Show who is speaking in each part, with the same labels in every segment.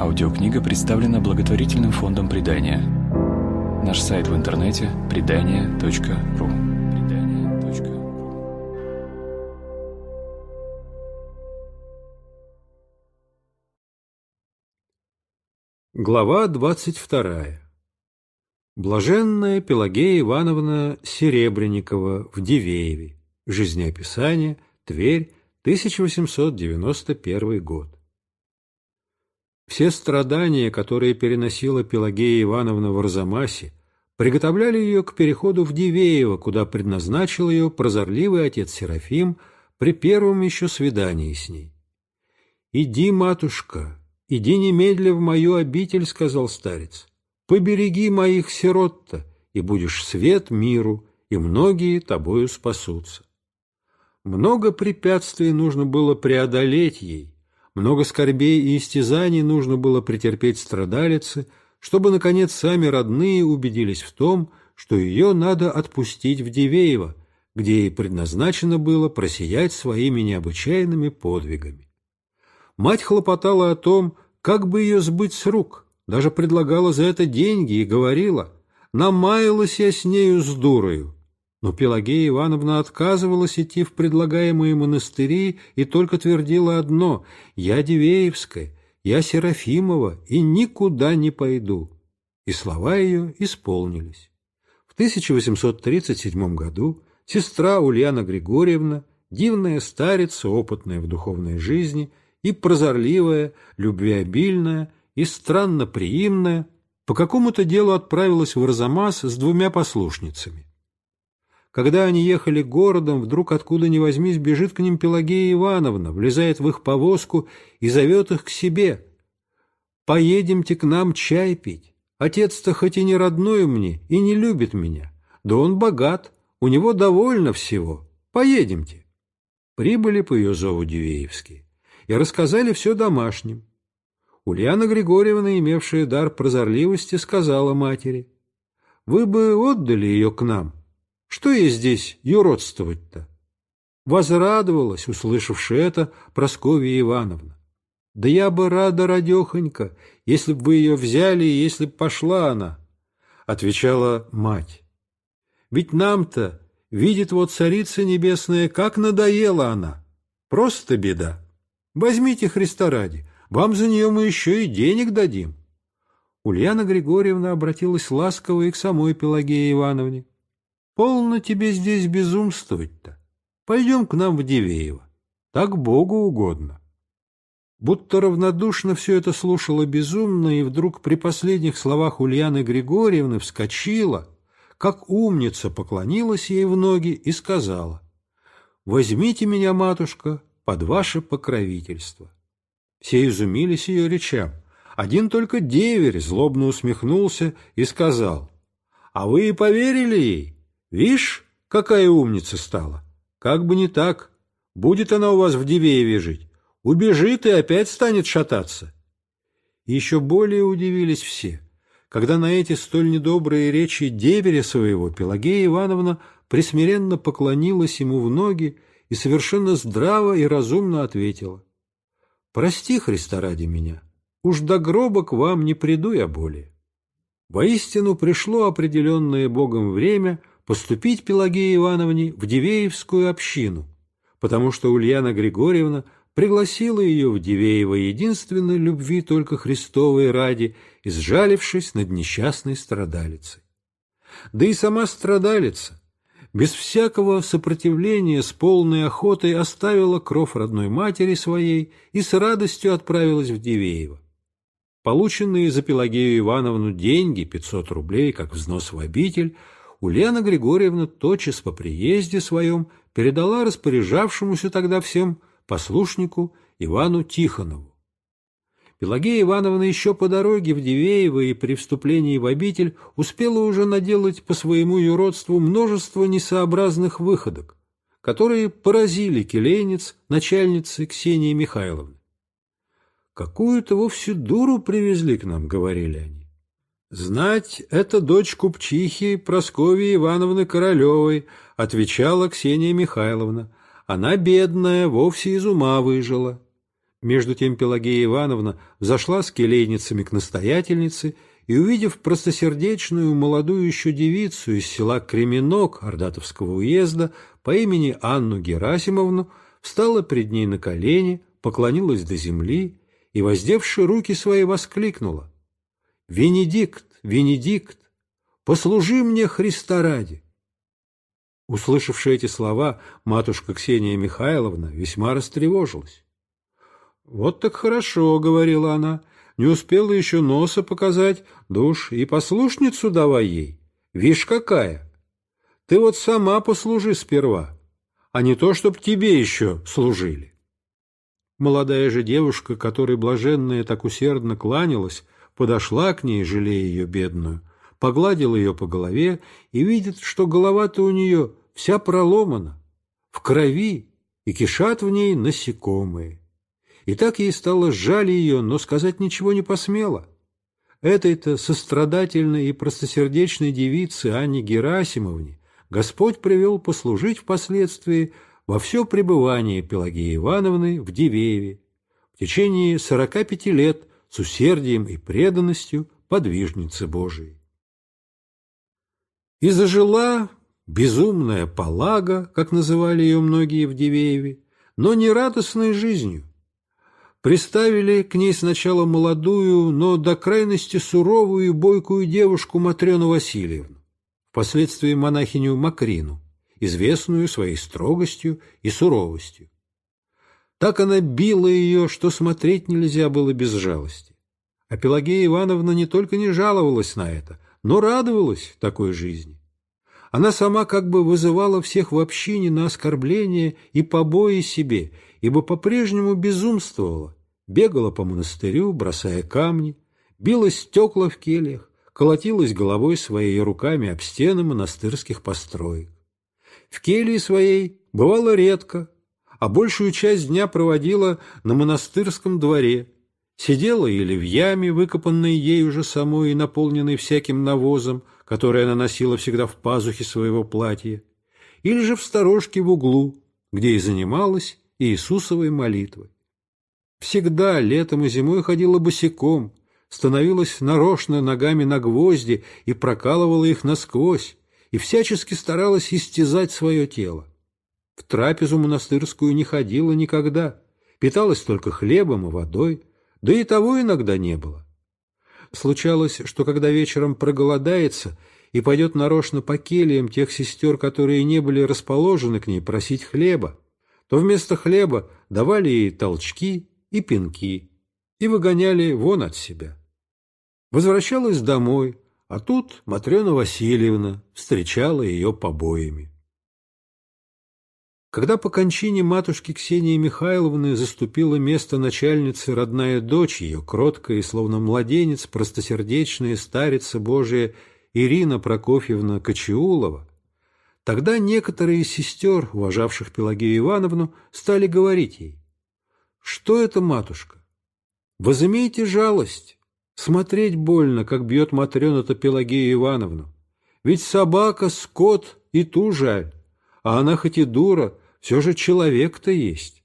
Speaker 1: Аудиокнига представлена благотворительным фондом «Предания». Наш сайт в интернете – предания.ру. Глава двадцать вторая. Блаженная Пелагея Ивановна Серебренникова в Дивееве. Жизнеописание. Тверь. 1891 год. Все страдания, которые переносила Пелагея Ивановна в Арзамасе, приготовляли ее к переходу в Дивеево, куда предназначил ее прозорливый отец Серафим при первом еще свидании с ней. «Иди, матушка, иди немедля в мою обитель», — сказал старец. «Побереги моих сирот-то, и будешь свет миру, и многие тобою спасутся». Много препятствий нужно было преодолеть ей, много скорбей и истязаний нужно было претерпеть страдалице, чтобы, наконец, сами родные убедились в том, что ее надо отпустить в Дивеево, где ей предназначено было просиять своими необычайными подвигами. Мать хлопотала о том, как бы ее сбыть с рук, даже предлагала за это деньги и говорила, «Намаялась я с нею с дурою, но Пелагея Ивановна отказывалась идти в предлагаемые монастыри и только твердила одно «Я Дивеевская, я Серафимова и никуда не пойду». И слова ее исполнились. В 1837 году сестра Ульяна Григорьевна, дивная старица, опытная в духовной жизни и прозорливая, любвеобильная и странно приимная, по какому-то делу отправилась в Арзамас с двумя послушницами. Когда они ехали городом, вдруг откуда ни возьмись бежит к ним Пелагея Ивановна, влезает в их повозку и зовет их к себе. «Поедемте к нам чай пить. Отец-то хоть и не родной мне и не любит меня, да он богат, у него довольно всего. Поедемте». Прибыли по ее зову Дивеевские и рассказали все домашним. Ульяна Григорьевна, имевшая дар прозорливости, сказала матери, «Вы бы отдали ее к нам, что ей здесь юродствовать-то? Возрадовалась, услышавши это, Прасковья Ивановна. Да я бы рада, радехонька, если бы вы ее взяли, если бы пошла она, — отвечала мать. Ведь нам-то, видит вот царица небесная, как надоела она. Просто беда. Возьмите Христа ради, вам за нее мы еще и денег дадим. Ульяна Григорьевна обратилась ласково и к самой Пелагее Ивановне. Полно тебе здесь безумствовать-то. Пойдем к нам в Дивеево. Так Богу угодно. Будто равнодушно все это слушала безумно, и вдруг при последних словах Ульяны Григорьевны вскочила, как умница поклонилась ей в ноги и сказала, «Возьмите меня, матушка, под ваше покровительство». Все изумились ее речам. Один только деверь злобно усмехнулся и сказал, «А вы и поверили ей? Вишь, какая умница стала? Как бы не так. Будет она у вас в Дивееве жить. Убежит и опять станет шататься. Еще более удивились все, когда на эти столь недобрые речи деверя своего Пелагея Ивановна присмиренно поклонилась ему в ноги и совершенно здраво и разумно ответила. «Прости, Христа ради меня, уж до гроба к вам не приду я более». Воистину пришло определенное Богом время, поступить Пелагее Ивановне в Дивеевскую общину, потому что Ульяна Григорьевна пригласила ее в Дивеево единственной любви только Христовой ради, изжалившись над несчастной страдалицей. Да и сама страдалица, без всякого сопротивления с полной охотой оставила кров родной матери своей и с радостью отправилась в Дивеево. Полученные за Пелагею Ивановну деньги, 500 рублей, как взнос в обитель, Ульяна Григорьевна тотчас по приезде своем передала распоряжавшемуся тогда всем послушнику Ивану Тихонову. Пелагея Ивановна еще по дороге в Дивеево и при вступлении в обитель успела уже наделать по своему юродству множество несообразных выходок, которые поразили келейниц начальницы Ксении Михайловны. «Какую-то вовсе дуру привезли к нам», — говорили они. «Знать, это дочь купчихи Прасковьи Ивановны Королевой», — отвечала Ксения Михайловна. «Она бедная, вовсе из ума выжила». Между тем Пелагея Ивановна зашла с келейницами к настоятельнице и, увидев простосердечную молодую еще девицу из села Кременок Ордатовского уезда по имени Анну Герасимовну, встала пред ней на колени, поклонилась до земли и, воздевши руки свои, воскликнула. Венедикт, Венедикт, послужи мне Христа ради. Услышавши эти слова, матушка Ксения Михайловна весьма растревожилась. «Вот так хорошо», — говорила она, — «не успела еще носа показать, душ, и послушницу давай ей. Вишь, какая! Ты вот сама послужи сперва, а не то, чтоб тебе еще служили». Молодая же девушка, которой блаженная так усердно кланялась, подошла к ней, жалея ее бедную, погладила ее по голове и видит, что голова-то у нее вся проломана, в крови, и кишат в ней насекомые. И так ей стало жаль ее, но сказать ничего не посмела. Этой-то сострадательной и простосердечной девице Анне Герасимовне Господь привел послужить впоследствии во все пребывание Пелагеи Ивановны в Дивееве. В течение 45 лет с усердием и преданностью подвижницы Божией. И зажила безумная полага, как называли ее многие в Дивееве, но не радостной жизнью. Приставили к ней сначала молодую, но до крайности суровую и бойкую девушку Матрёну Васильевну, впоследствии монахиню Макрину, известную своей строгостью и суровостью. Так она била ее, что смотреть нельзя было без жалости. А Пелагея Ивановна не только не жаловалась на это, но радовалась такой жизни. Она сама как бы вызывала всех в общине на оскорбления и побои себе, ибо по-прежнему безумствовала, бегала по монастырю, бросая камни, била стекла в кельях, колотилась головой своей руками об стены монастырских построек. В келье своей бывало редко, а большую часть дня проводила на монастырском дворе, сидела или в яме, выкопанной ей уже самой и наполненной всяким навозом, который она носила всегда в пазухе своего платья, или же в сторожке в углу, где и занималась Иисусовой молитвой. Всегда летом и зимой ходила босиком, становилась нарочно ногами на гвозди и прокалывала их насквозь, и всячески старалась истязать свое тело. В трапезу монастырскую не ходила никогда, питалась только хлебом и водой, да и того иногда не было. Случалось, что когда вечером проголодается и пойдет нарочно по кельям тех сестер, которые не были расположены к ней просить хлеба, то вместо хлеба давали ей толчки и пинки и выгоняли вон от себя. Возвращалась домой, а тут Матрена Васильевна встречала ее побоями. Когда по кончине матушки Ксении Михайловны заступила место начальницы родная дочь ее, кроткая и словно младенец, простосердечная старица Божия Ирина Прокофьевна Кочеулова, Тогда некоторые из сестер, уважавших Пелагею Ивановну, стали говорить ей, «Что это, матушка? Возымейте жалость. Смотреть больно, как бьет Матрена-то Пелагею Ивановну. Ведь собака, скот и ту жаль, а она хоть и дура, все же человек-то есть.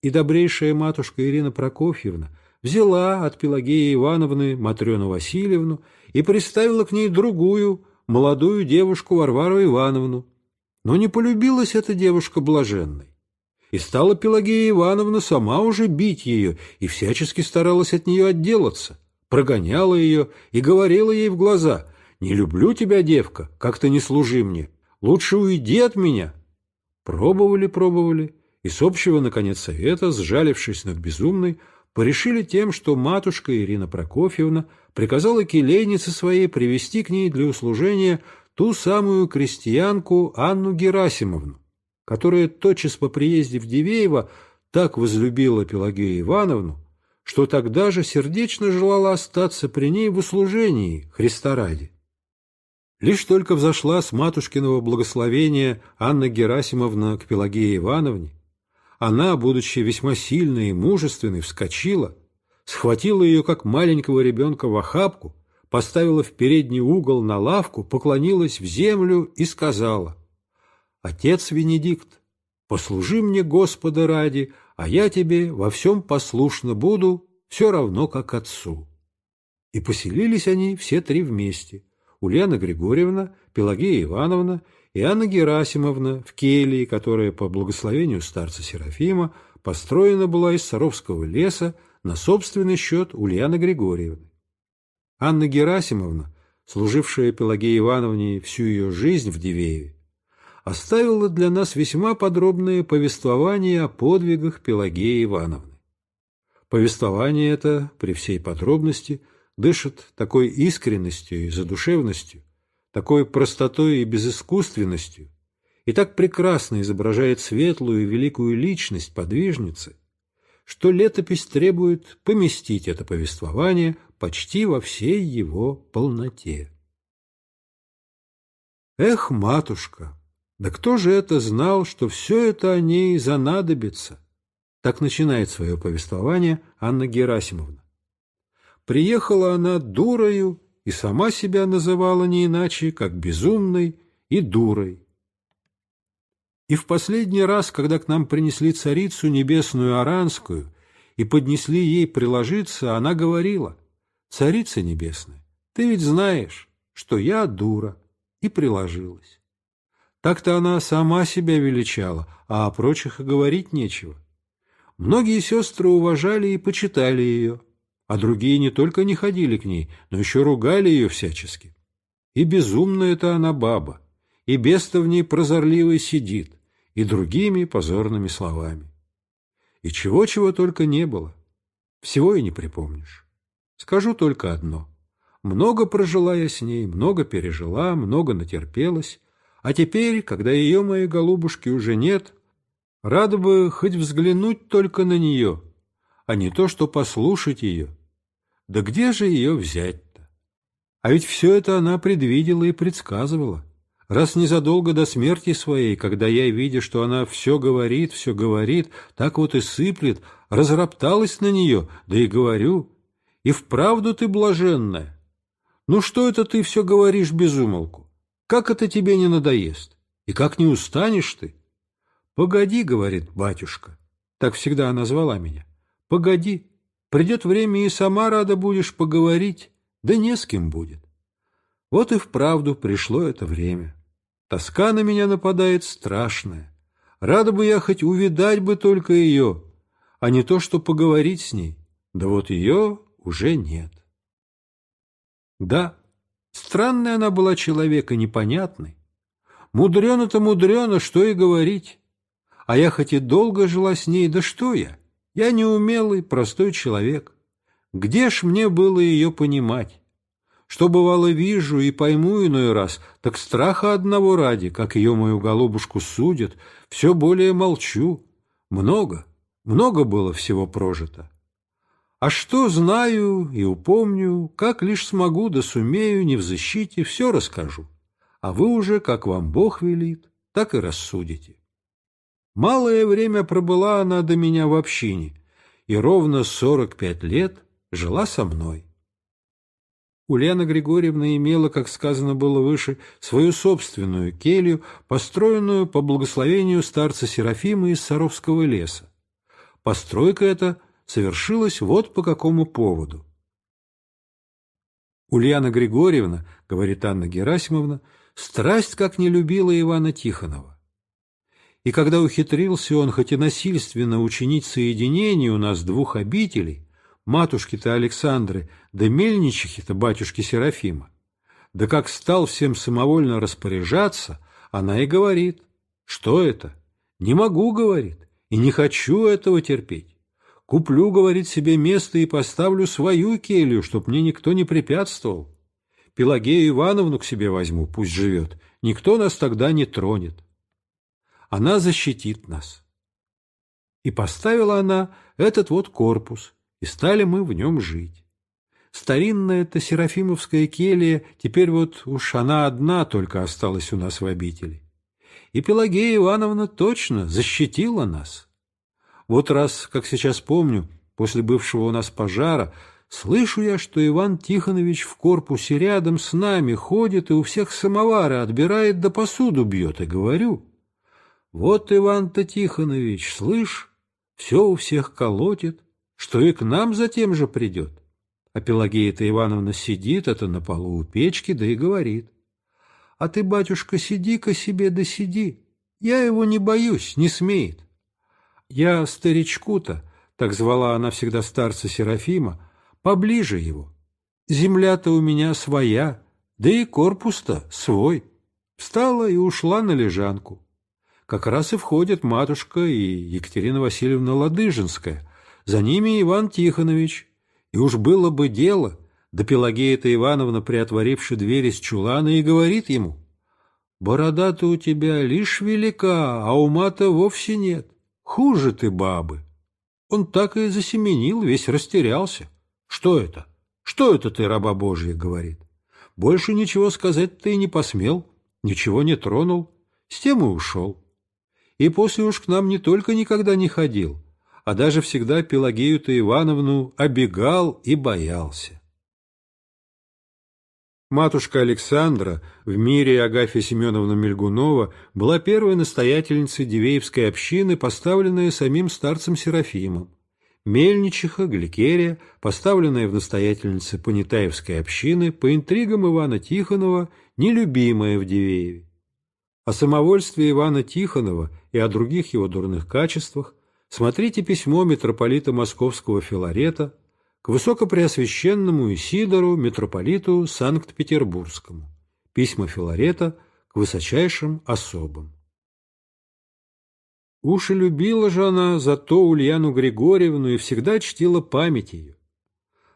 Speaker 1: И добрейшая матушка Ирина Прокофьевна взяла от Пелагеи Ивановны Матрену Васильевну и приставила к ней другую, молодую девушку Варвару Ивановну. Но не полюбилась эта девушка блаженной. И стала Пелагея Ивановна сама уже бить ее и всячески старалась от нее отделаться, прогоняла ее и говорила ей в глаза «Не люблю тебя, девка, как ты не служи мне, Лучше уйди от меня. Пробовали, пробовали, и с общего, наконец, совета, сжалившись над безумной, порешили тем, что матушка Ирина Прокофьевна приказала келейнице своей привести к ней для услужения ту самую крестьянку Анну Герасимовну, которая тотчас по приезде в Дивеево так возлюбила Пелагею Ивановну, что тогда же сердечно желала остаться при ней в услужении Христа ради. Лишь только взошла с матушкиного благословения Анна Герасимовна к Пелагее Ивановне, она, будучи весьма сильной и мужественной, вскочила, схватила ее, как маленького ребенка, в охапку, поставила в передний угол на лавку, поклонилась в землю и сказала, «Отец Венедикт, послужи мне Господа ради, а я тебе во всем послушно буду, все равно как отцу». И поселились они все три вместе – Ульяна Григорьевна, Пелагея Ивановна и Анна Герасимовна в келье, которая по благословению старца Серафима построена была из Саровского леса на собственный счет Ульяны Григорьевны. Анна Герасимовна, служившая Пелагея Ивановне всю ее жизнь в Дивееве, оставила для нас весьма подробное повествование о подвигах Пелагеи Ивановны. Повествование это, при всей подробности – Дышит такой искренностью и задушевностью, такой простотой и безыскусственностью, и так прекрасно изображает светлую и великую личность подвижницы, что летопись требует поместить это повествование почти во всей его полноте. Эх, матушка, да кто же это знал, что все это о ней занадобится? Так начинает свое повествование Анна Герасимовна приехала она дурою и сама себя называла не иначе, как безумной и дурой. И в последний раз, когда к нам принесли царицу небесную Аранскую и поднесли ей приложиться, она говорила, «Царица небесная, ты ведь знаешь, что я дура», и приложилась. Так-то она сама себя величала, а о прочих и говорить нечего. Многие сестры уважали и почитали ее, а другие не только не ходили к ней, но еще ругали ее всячески. И безумная это она баба, и беста в ней прозорливой сидит, и другими позорными словами. И чего-чего только не было, всего и не припомнишь. Скажу только одно. Много прожила я с ней, много пережила, много натерпелась, а теперь, когда ее моей голубушки уже нет, рада бы хоть взглянуть только на нее, а не то, что послушать ее, да где же ее взять-то? А ведь все это она предвидела и предсказывала. Раз незадолго до смерти своей, когда я, видя, что она все говорит, все говорит, так вот и сыплет, разропталась на нее, да и говорю, и вправду ты блаженная. Ну что это ты все говоришь без умолку? Как это тебе не надоест? И как не устанешь ты? Погоди, — говорит батюшка, — так всегда она звала меня, — погоди, Придет время, и сама рада будешь поговорить, да не с кем будет. Вот и вправду пришло это время. Тоска на меня нападает страшная. Рада бы я хоть увидать бы только ее, а не то, что поговорить с ней. Да вот ее уже нет. Да, странная она была человека, непонятной. Мудрено-то мудрено, что и говорить. А я хоть и долго жила с ней, да что я? Я неумелый, простой человек. Где ж мне было ее понимать? Что бывало вижу и пойму иной раз, так страха одного ради, как ее мою голубушку судят, все более молчу. Много, много было всего прожито. А что знаю и упомню, как лишь смогу да сумею, не в защите, все расскажу. А вы уже, как вам Бог велит, так и рассудите. Малое время пробыла она до меня в общине и ровно сорок пять лет жила со мной. Ульяна Григорьевна имела, как сказано было выше, свою собственную келью, построенную по благословению старца Серафима из Саровского леса. Постройка эта совершилась вот по какому поводу. Ульяна Григорьевна, говорит Анна Герасимовна, страсть как не любила Ивана Тихонова. И когда ухитрился он хоть и насильственно учинить соединение у нас двух обителей, матушки-то Александры, да мельничихи-то батюшки Серафима, да как стал всем самовольно распоряжаться, она и говорит, что это? Не могу, говорит, и не хочу этого терпеть. Куплю, говорит, себе место и поставлю свою келью, чтоб мне никто не препятствовал. Пелагею Ивановну к себе возьму, пусть живет. Никто нас тогда не тронет она защитит нас. И поставила она этот вот корпус, и стали мы в нем жить. Старинная-то Серафимовская келья, теперь вот уж она одна только осталась у нас в обители. И Пелагея Ивановна точно защитила нас. Вот раз, как сейчас помню, после бывшего у нас пожара, слышу я, что Иван Тихонович в корпусе рядом с нами ходит и у всех самовары отбирает да посуду бьет, и говорю — вот, Иван-то Тихонович, слышь, все у всех колотит, что и к нам затем же придет. А Пелагея-то Ивановна сидит, это на полу у печки, да и говорит. А ты, батюшка, сиди-ка себе да сиди, я его не боюсь, не смеет. Я старичку-то, так звала она всегда старца Серафима, поближе его. Земля-то у меня своя, да и корпус-то свой. Встала и ушла на лежанку как раз и входят матушка и Екатерина Васильевна Ладыжинская, за ними Иван Тихонович. И уж было бы дело, да Пелагея-то Ивановна, приотворивши дверь из чулана, и говорит ему, «Борода-то у тебя лишь велика, а ума-то вовсе нет. Хуже ты бабы». Он так и засеменил, весь растерялся. «Что это? Что это ты, раба Божья?» — говорит. «Больше ничего сказать ты и не посмел, ничего не тронул, с тем и ушел» и после уж к нам не только никогда не ходил, а даже всегда Пелагею-то Ивановну обегал и боялся. Матушка Александра в мире Агафья Семеновна Мельгунова была первой настоятельницей Дивеевской общины, поставленная самим старцем Серафимом. Мельничиха Гликерия, поставленная в настоятельнице Понятаевской общины, по интригам Ивана Тихонова, нелюбимая в Дивееве. О самовольстве Ивана Тихонова и о других его дурных качествах, смотрите письмо митрополита Московского Филарета к Высокопреосвященному Исидору, митрополиту Санкт-Петербургскому. Письма Филарета к высочайшим особам. Уши любила же она зато Ульяну Григорьевну и всегда чтила память ее.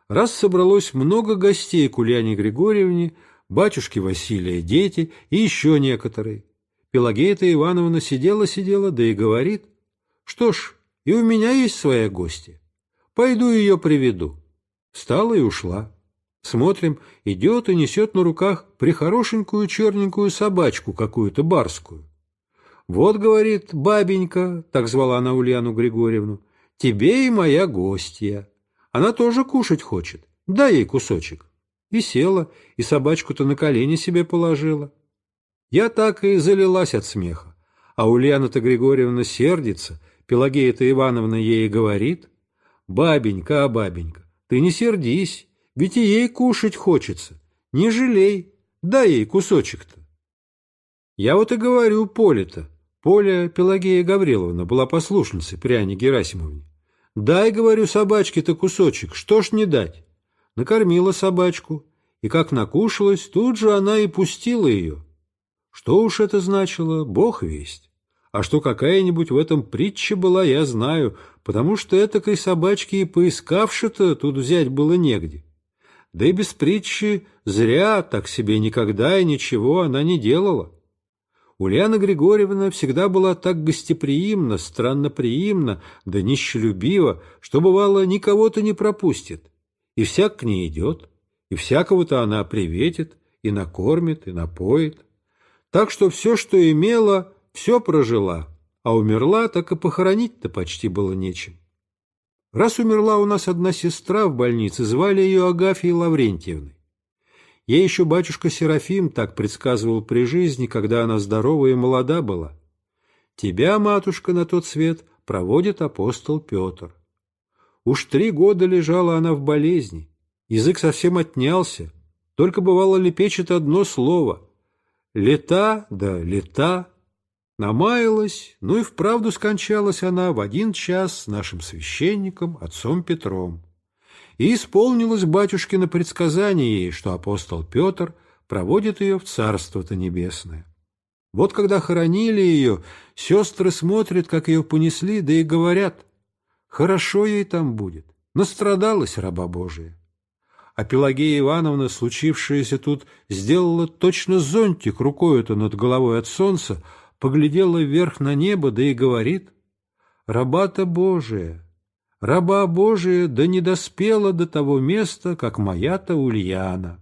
Speaker 1: Раз собралось много гостей к Ульяне Григорьевне, батюшки Василия дети и еще некоторые, Пелагея-то Ивановна сидела-сидела, да и говорит, что ж, и у меня есть своя гостья. Пойду ее приведу. Встала и ушла. Смотрим, идет и несет на руках прихорошенькую черненькую собачку какую-то барскую. Вот, говорит, бабенька, так звала она Ульяну Григорьевну, тебе и моя гостья. Она тоже кушать хочет, дай ей кусочек. И села, и собачку-то на колени себе положила. Я так и залилась от смеха. А Ульяна-то Григорьевна сердится, Пелагея-то Ивановна ей говорит. «Бабенька, а бабенька, ты не сердись, ведь и ей кушать хочется. Не жалей, дай ей кусочек-то». Я вот и говорю Поле-то. Поля Пелагея Гавриловна была послушницей при Ане Герасимовне. «Дай, — говорю, — собачке-то кусочек, что ж не дать?» Накормила собачку, и как накушалась, тут же она и пустила ее. Что уж это значило, бог весть. А что какая-нибудь в этом притча была, я знаю, потому что этакой собачки и поискавши-то тут взять было негде. Да и без притчи зря так себе никогда и ничего она не делала. Ульяна Григорьевна всегда была так гостеприимна, странноприимна, да нищелюбива, что, бывало, никого-то не пропустит. И всяк к ней идет, и всякого-то она приветит, и накормит, и напоит. Так что все, что имела, все прожила, а умерла, так и похоронить-то почти было нечем. Раз умерла у нас одна сестра в больнице, звали ее Агафьей Лаврентьевной. Ей еще батюшка Серафим так предсказывал при жизни, когда она здорова и молода была. «Тебя, матушка, на тот свет проводит апостол Петр». Уж три года лежала она в болезни, язык совсем отнялся, только бывало лепечет одно слово — Лета да лета. Намаялась, ну и вправду скончалась она в один час с нашим священником, отцом Петром. И исполнилось батюшкино предсказание ей, что апостол Петр проводит ее в Царство-то Небесное. Вот когда хоронили ее, сестры смотрят, как ее понесли, да и говорят, хорошо ей там будет, настрадалась раба Божия а Пелагея Ивановна, случившаяся тут, сделала точно зонтик рукой то над головой от солнца, поглядела вверх на небо, да и говорит, «Раба-то Божия, раба Божия, да не доспела до того места, как моя-то Ульяна».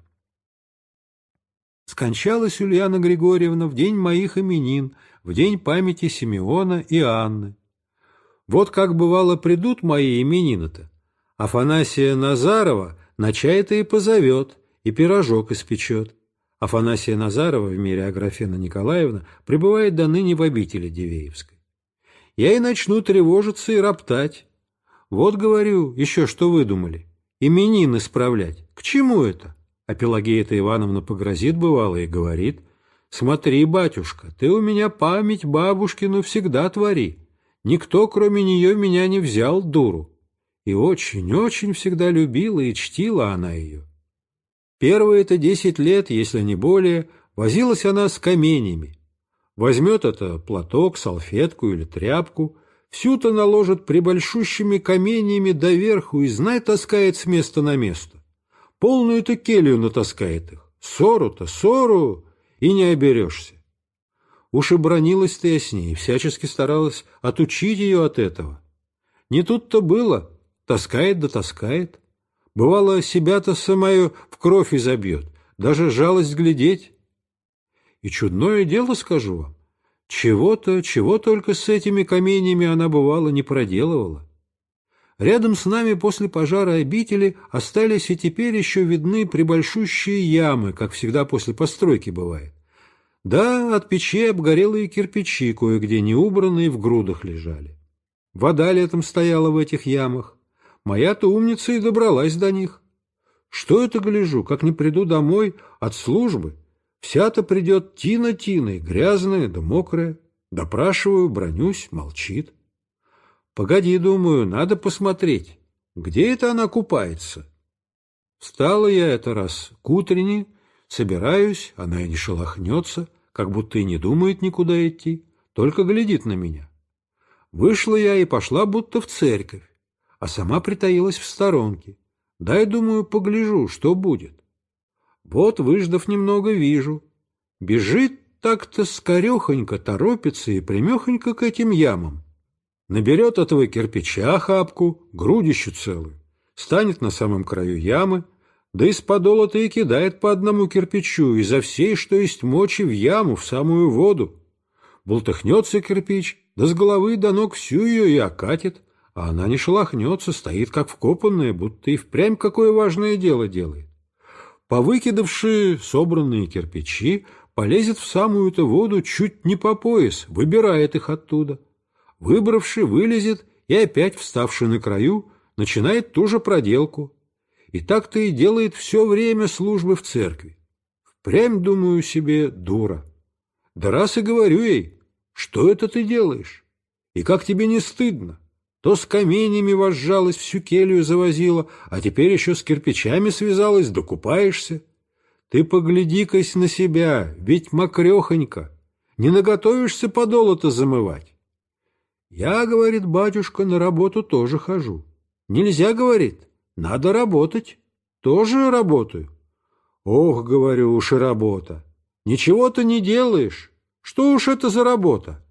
Speaker 1: Скончалась Ульяна Григорьевна в день моих именин, в день памяти Симеона и Анны. Вот как бывало придут мои именины-то. Афанасия Назарова на чай-то и позовет, и пирожок испечет. Афанасия Назарова в мире а Аграфена Николаевна пребывает до ныне в обители Дивеевской. Я и начну тревожиться и роптать. Вот, говорю, еще что выдумали. Именин исправлять. К чему это? А Пелагея-то Ивановна погрозит, бывало, и говорит. Смотри, батюшка, ты у меня память бабушкину всегда твори. Никто, кроме нее, меня не взял, дуру и очень-очень всегда любила и чтила она ее. Первые-то десять лет, если не более, возилась она с каменями. Возьмет это платок, салфетку или тряпку, всю-то наложит прибольшущими каменями доверху и, знай, таскает с места на место. Полную-то келью натаскает их. Ссору-то, ссору, и не оберешься. Уж и бронилась-то с ней, всячески старалась отучить ее от этого. Не тут-то было. Таскает да таскает. Бывало, себя-то самою в кровь изобьет, даже жалость глядеть. И чудное дело скажу вам. Чего-то, чего только с этими каменями она, бывало, не проделывала. Рядом с нами после пожара обители остались и теперь еще видны прибольшущие ямы, как всегда после постройки бывает. Да, от печи обгорелые кирпичи кое-где не убранные в грудах лежали. Вода летом стояла в этих ямах моя-то умница и добралась до них. Что это гляжу, как не приду домой от службы? Вся-то придет тина-тиной, грязная да мокрая. Допрашиваю, бронюсь, молчит. Погоди, думаю, надо посмотреть, где это она купается. Встала я это раз к утренне, собираюсь, она и не шелохнется, как будто и не думает никуда идти, только глядит на меня. Вышла я и пошла будто в церковь а сама притаилась в сторонке. Дай, думаю, погляжу, что будет. Вот, выждав немного, вижу. Бежит так-то скорехонько, торопится и примехонько к этим ямам. Наберет этого кирпича охапку, грудищу целую, станет на самом краю ямы, да из подола-то и кидает по одному кирпичу, изо всей, что есть мочи, в яму, в самую воду. Бултыхнется кирпич, да с головы до ног всю ее и окатит, а она не шелохнется, стоит как вкопанная, будто и впрямь какое важное дело делает. Повыкидавшие собранные кирпичи полезет в самую-то воду чуть не по пояс, выбирает их оттуда. выбравши вылезет и опять, вставши на краю, начинает ту же проделку. И так-то и делает все время службы в церкви. Впрямь, думаю себе, дура. Да раз и говорю ей, что это ты делаешь? И как тебе не стыдно? то с каменями возжалась, всю келью завозила, а теперь еще с кирпичами связалась, докупаешься. Ты погляди-кась на себя, ведь мокрехонько, не наготовишься подолото замывать. Я, говорит батюшка, на работу тоже хожу. Нельзя, говорит, надо работать, тоже работаю. Ох, говорю, уж и работа, ничего ты не делаешь, что уж это за работа?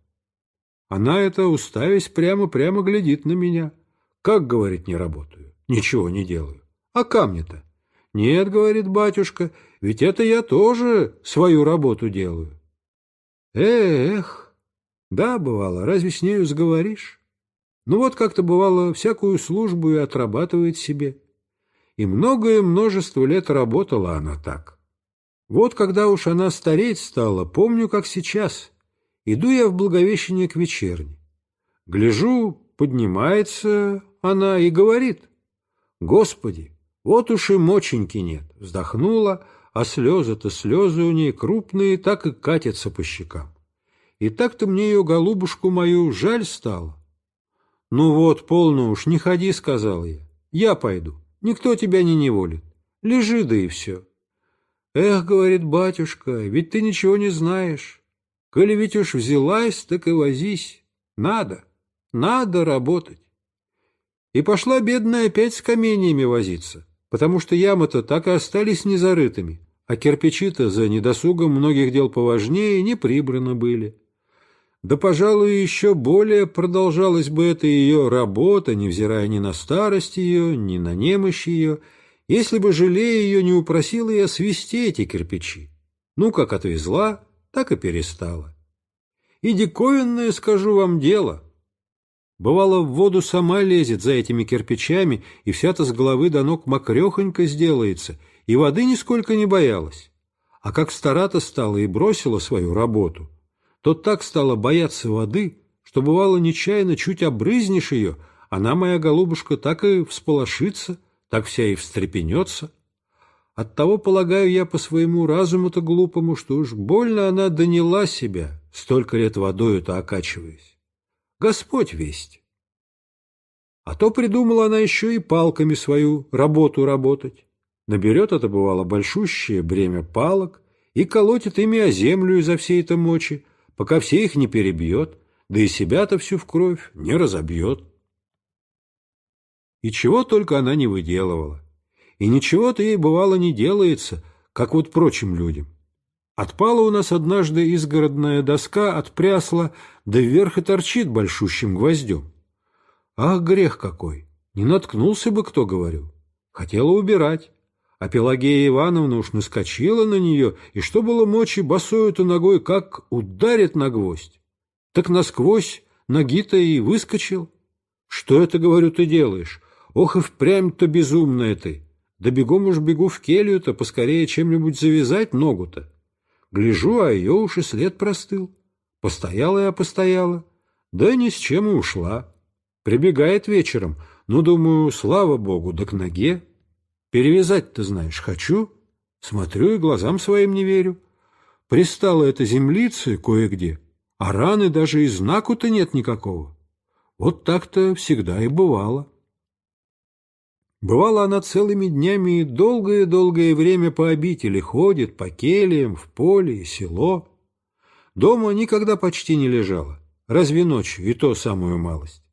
Speaker 1: Она это, уставясь, прямо-прямо глядит на меня. Как, говорит, не работаю, ничего не делаю. А камни-то? Нет, говорит батюшка, ведь это я тоже свою работу делаю. Эх, да, бывало, разве с нею сговоришь? Ну вот как-то бывало, всякую службу и отрабатывает себе. И многое множество лет работала она так. Вот когда уж она стареть стала, помню, как сейчас — Иду я в Благовещение к вечерне. Гляжу, поднимается она и говорит. Господи, вот уж и моченьки нет. Вздохнула, а слезы-то слезы у ней крупные, так и катятся по щекам. И так-то мне ее голубушку мою жаль стало. Ну вот, полно уж, не ходи, сказал я. Я пойду, никто тебя не неволит. Лежи, да и все. Эх, говорит батюшка, ведь ты ничего не знаешь. Коли ведь уж взялась, так и возись. Надо, надо работать. И пошла бедная опять с каменьями возиться, потому что ямы-то так и остались незарытыми, а кирпичи-то за недосугом многих дел поважнее не прибраны были. Да, пожалуй, еще более продолжалась бы эта ее работа, невзирая ни на старость ее, ни на немощь ее, если бы, жалея ее, не упросила я свести эти кирпичи. Ну, как отвезла, так и перестала. И диковинное, скажу вам, дело. Бывало, в воду сама лезет за этими кирпичами, и вся-то с головы до ног мокрехонько сделается, и воды нисколько не боялась. А как стара-то стала и бросила свою работу, то так стала бояться воды, что, бывало, нечаянно чуть обрызнешь ее, она, моя голубушка, так и всполошится, так вся и встрепенется. Оттого, полагаю я по своему разуму-то глупому, что уж больно она доняла себя, столько лет водою-то окачиваясь. Господь весть. А то придумала она еще и палками свою работу работать. Наберет это, бывало, большущее бремя палок и колотит ими о землю изо всей этой мочи, пока все их не перебьет, да и себя-то всю в кровь не разобьет. И чего только она не выделывала и ничего-то ей бывало не делается, как вот прочим людям. Отпала у нас однажды изгородная доска, отпрясла, да вверх и торчит большущим гвоздем. Ах, грех какой! Не наткнулся бы кто, говорю. Хотела убирать. А Пелагея Ивановна уж наскочила на нее, и что было мочи, босою-то ногой как ударит на гвоздь. Так насквозь ноги-то и выскочил. Что это, говорю, ты делаешь? Ох и впрямь-то безумная ты! Да бегом уж бегу в келью-то, поскорее чем-нибудь завязать ногу-то. Гляжу, а ее уж и след простыл. Постояла я, постояла. Да ни с чем и ушла. Прибегает вечером. Ну, думаю, слава богу, да к ноге. Перевязать-то, знаешь, хочу. Смотрю и глазам своим не верю. Пристала эта землица кое-где, а раны даже и знаку-то нет никакого. Вот так-то всегда и бывало. Бывала она целыми днями и долгое-долгое время по обители ходит, по кельям, в поле и село. Дома никогда почти не лежала, разве ночью и то самую малость.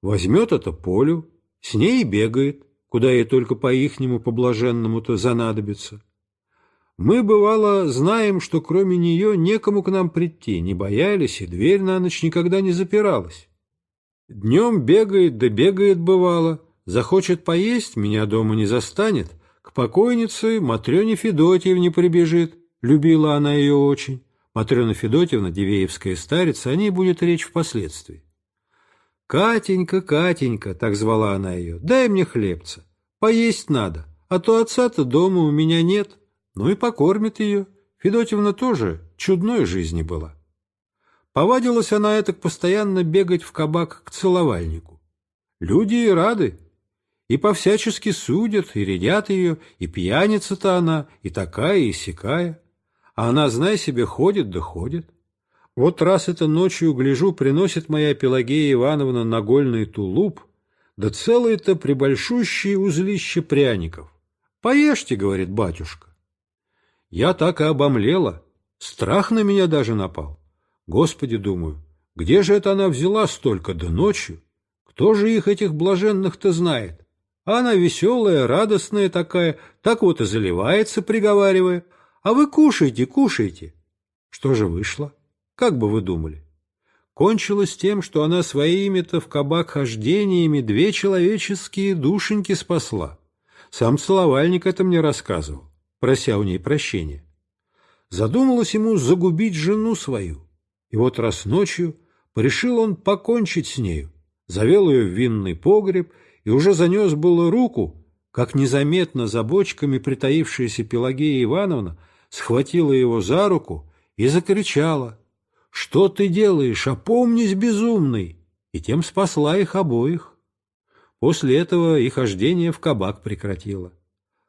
Speaker 1: Возьмет это полю, с ней и бегает, куда ей только по-ихнему, по-блаженному-то занадобится. Мы, бывало, знаем, что кроме нее некому к нам прийти, не боялись, и дверь на ночь никогда не запиралась. Днем бегает, да бегает, бывало — Захочет поесть, меня дома не застанет, к покойнице Матрёне Федотьевне прибежит. Любила она ее очень. Матрёна Федотьевна, Дивеевская старица, о ней будет речь впоследствии. «Катенька, Катенька», — так звала она ее, — «дай мне хлебца. Поесть надо, а то отца-то дома у меня нет». Ну и покормит ее. Федотьевна тоже чудной жизни была. Повадилась она так постоянно бегать в кабак к целовальнику. Люди и рады, и повсячески судят, и редят ее, и пьяница-то она, и такая, и сякая. А она, знай себе, ходит да ходит. Вот раз это ночью, гляжу, приносит моя Пелагея Ивановна нагольный тулуп, да целое-то прибольшущее узлище пряников. «Поешьте», — говорит батюшка. Я так и обомлела, страх на меня даже напал. Господи, думаю, где же это она взяла столько, да ночью? Кто же их, этих блаженных-то, знает? А она веселая, радостная такая, так вот и заливается, приговаривая. А вы кушайте, кушайте. Что же вышло? Как бы вы думали? Кончилось тем, что она своими-то в кабак хождениями две человеческие душеньки спасла. Сам целовальник это мне рассказывал, прося у ней прощения. Задумалось ему загубить жену свою. И вот раз ночью решил он покончить с нею, завел ее в винный погреб и уже занес было руку, как незаметно за бочками притаившаяся Пелагея Ивановна схватила его за руку и закричала «Что ты делаешь? Опомнись, безумный!» и тем спасла их обоих. После этого их хождение в кабак прекратило.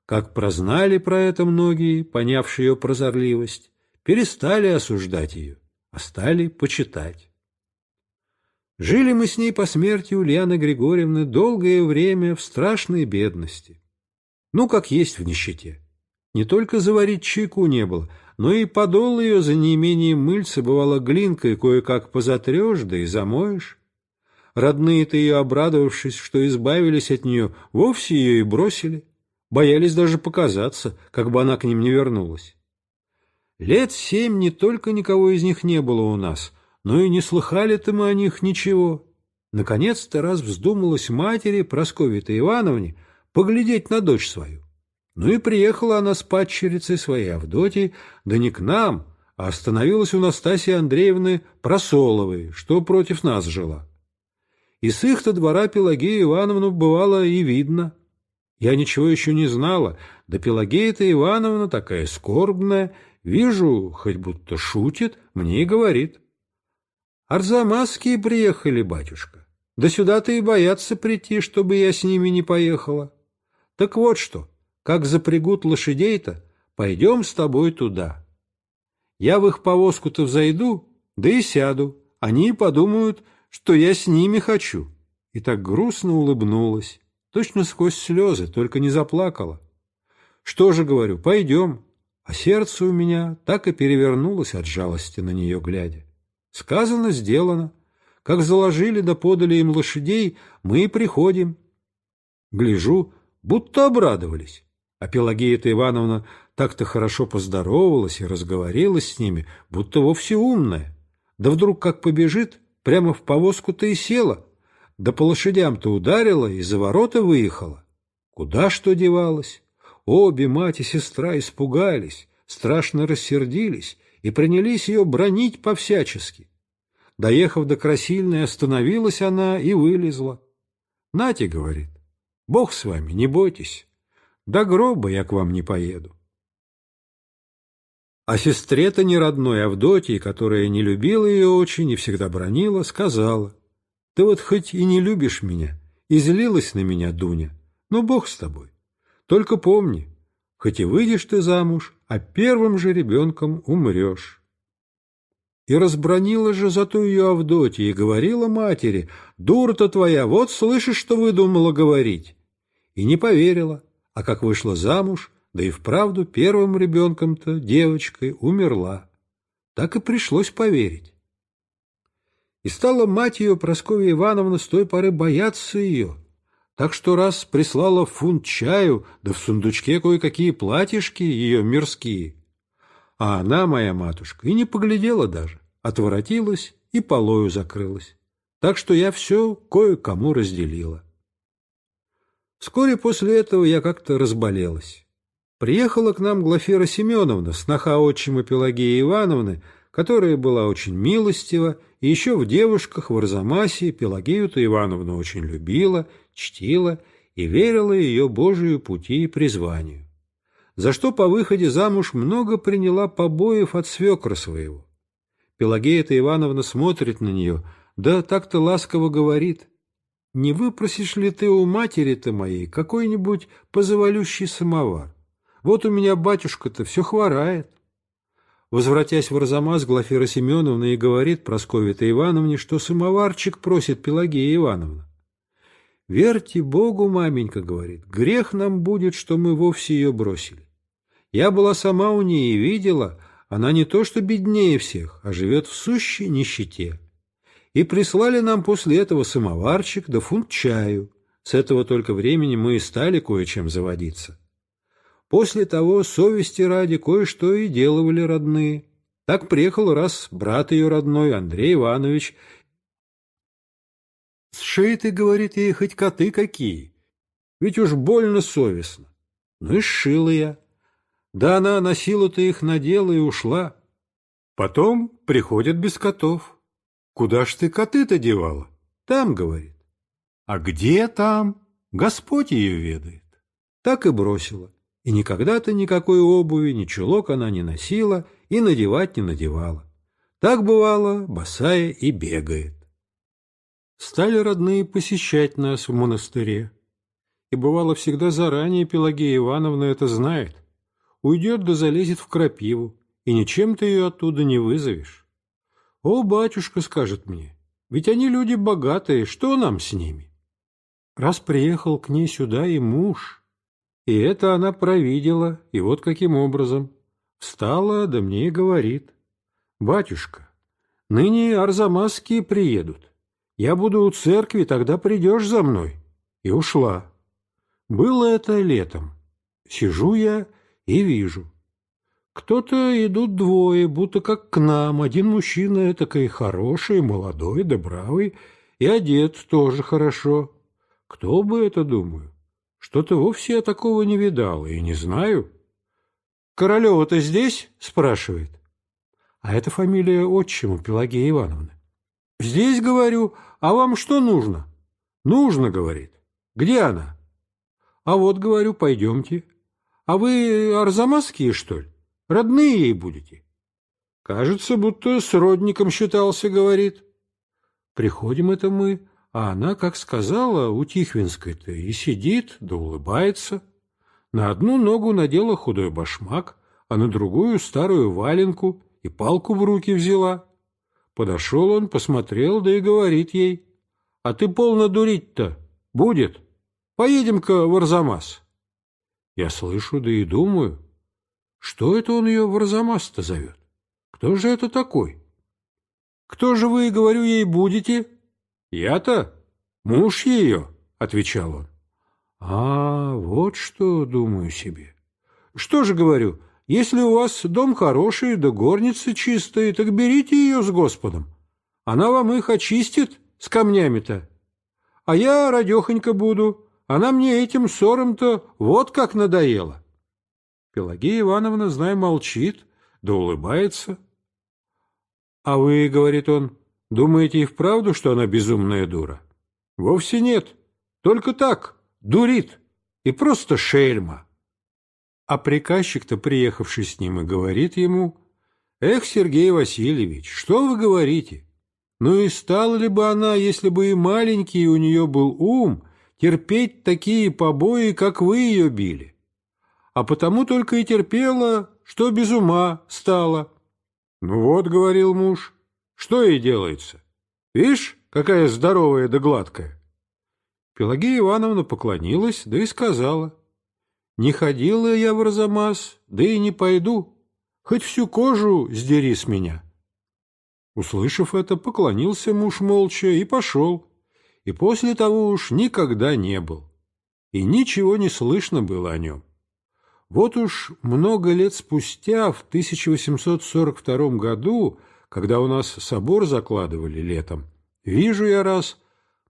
Speaker 1: Как прознали про это многие, понявшие ее прозорливость, перестали осуждать ее, а стали почитать. Жили мы с ней по смерти Ульяны Григорьевны долгое время в страшной бедности. Ну, как есть в нищете. Не только заварить чайку не было, но и подол ее за неимением мыльца бывало глинкой кое-как позатрешь, да и замоешь. Родные-то ее, обрадовавшись, что избавились от нее, вовсе ее и бросили. Боялись даже показаться, как бы она к ним не вернулась. Лет семь не только никого из них не было у нас — но «Ну и не слыхали-то мы о них ничего. Наконец-то раз вздумалась матери Прасковье-то Ивановне поглядеть на дочь свою. Ну и приехала она с падчерицей своей Авдотьей, да не к нам, а остановилась у Настасии Андреевны Просоловой, что против нас жила. И с их-то двора Пелагею Ивановну бывало и видно. Я ничего еще не знала, да Пелагея-то Ивановна такая скорбная, вижу, хоть будто шутит, мне и говорит — Арзамасские приехали, батюшка. Да сюда-то и боятся прийти, чтобы я с ними не поехала. Так вот что, как запрягут лошадей-то, пойдем с тобой туда. Я в их повозку-то взойду, да и сяду. Они подумают, что я с ними хочу. И так грустно улыбнулась, точно сквозь слезы, только не заплакала. Что же, говорю, пойдем. А сердце у меня так и перевернулось от жалости на нее глядя. Сказано, сделано. Как заложили да подали им лошадей, мы и приходим. Гляжу, будто обрадовались. А Пелагея-то Ивановна так-то хорошо поздоровалась и разговорилась с ними, будто вовсе умная. Да вдруг как побежит, прямо в повозку-то и села, да по лошадям-то ударила и за ворота выехала. Куда что девалась? Обе мать и сестра испугались, страшно рассердились и принялись ее бронить по-всячески. Доехав до Красильной, остановилась она и вылезла. «Нате», — говорит, — «Бог с вами, не бойтесь. До гроба я к вам не поеду». А сестре-то родной Авдотьи, которая не любила ее очень и всегда бронила, сказала, «Ты вот хоть и не любишь меня, и злилась на меня, Дуня, но Бог с тобой. Только помни, хоть и выйдешь ты замуж, а первым же ребенком умрешь». И разбронила же зато ее Авдотья и говорила матери, «Дура-то твоя, вот слышишь, что выдумала говорить!» И не поверила, а как вышла замуж, да и вправду первым ребенком-то, девочкой, умерла. Так и пришлось поверить. И стала мать ее, Прасковья Ивановна, с той поры бояться ее, так что раз прислала фунт чаю, да в сундучке кое-какие платьишки ее мирские. А она, моя матушка, и не поглядела даже отворотилась и полою закрылась, так что я все кое-кому разделила. Вскоре после этого я как-то разболелась. Приехала к нам Глафира Семеновна, сноха отчима Пелагеи Ивановны, которая была очень милостива, и еще в девушках в Арзамасе Пелагею-то Ивановну очень любила, чтила и верила ее Божию пути и призванию, за что по выходе замуж много приняла побоев от свекра своего. Пелагея-то Ивановна смотрит на нее, да так-то ласково говорит. «Не выпросишь ли ты у матери-то моей какой-нибудь позавалющий самовар? Вот у меня батюшка-то все хворает». Возвратясь в Арзамас, Глафира Семеновна и говорит прасковье Ивановне, что самоварчик просит Пелагея Ивановна. «Верьте Богу, маменька, — говорит, — грех нам будет, что мы вовсе ее бросили. Я была сама у нее и видела, она не то что беднее всех, а живет в сущей нищете. И прислали нам после этого самоварчик да фунт чаю. С этого только времени мы и стали кое-чем заводиться. После того совести ради кое-что и делывали родные. Так приехал раз брат ее родной, Андрей Иванович. С шеи ты, говорит ей, хоть коты какие, ведь уж больно совестно. Ну и сшила я. Да она носила то их надела и ушла. Потом приходят без котов. Куда ж ты коты-то девала? Там, говорит. А где там? Господь ее ведает. Так и бросила. И никогда-то никакой обуви, ни чулок она не носила и надевать не надевала. Так бывало, босая и бегает. Стали родные посещать нас в монастыре. И бывало всегда заранее Пелагея Ивановна это знает — уйдет да залезет в крапиву, и ничем ты ее оттуда не вызовешь. «О, батюшка, — скажет мне, — ведь они люди богатые, что нам с ними?» Раз приехал к ней сюда и муж, и это она провидела, и вот каким образом. Встала, да мне и говорит, «Батюшка, ныне арзамасские приедут. Я буду у церкви, тогда придешь за мной». И ушла. Было это летом. Сижу я и вижу. Кто-то идут двое, будто как к нам. Один мужчина такой хороший, молодой да бравый, и одет тоже хорошо. Кто бы это, думаю? Что-то вовсе я такого не видал и не знаю. «Королева-то здесь?» — спрашивает. А это фамилия отчима Пелагеи Ивановны. «Здесь, — говорю, — а вам что нужно?» «Нужно, — говорит. Где она?» «А вот, — говорю, — пойдемте». А вы арзамасские, что ли? Родные ей будете? Кажется, будто с родником считался, говорит. Приходим это мы, а она, как сказала, у Тихвинской-то и сидит, да улыбается. На одну ногу надела худой башмак, а на другую старую валенку и палку в руки взяла. Подошел он, посмотрел, да и говорит ей, «А ты полно дурить-то? Будет? Поедем-ка в Арзамас». Я слышу, да и думаю, что это он ее в Арзамас-то зовет? Кто же это такой? Кто же вы, говорю ей, будете? Я-то? Муж ее, отвечал он. А, вот что думаю себе. Что же, говорю, если у вас дом хороший, да горница чистая, так берите ее с Господом. Она вам их очистит с камнями-то. А я радехонько буду, она мне этим ссором-то вот как надоела. Пелагея Ивановна, знай, молчит, да улыбается. — А вы, — говорит он, — думаете и вправду, что она безумная дура? — Вовсе нет. Только так, дурит. И просто шельма. А приказчик-то, приехавший с ним, и говорит ему, — Эх, Сергей Васильевич, что вы говорите? Ну и стала ли бы она, если бы и маленький у нее был ум, — терпеть такие побои, как вы ее били. А потому только и терпела, что без ума стала. Ну вот, — говорил муж, — что ей делается? Вишь, какая здоровая да гладкая. Пелагея Ивановна поклонилась, да и сказала. Не ходила я в Арзамас, да и не пойду. Хоть всю кожу сдери с меня. Услышав это, поклонился муж молча и пошел и после того уж никогда не был. И ничего не слышно было о нем. Вот уж много лет спустя, в 1842 году, когда у нас собор закладывали летом, вижу я раз,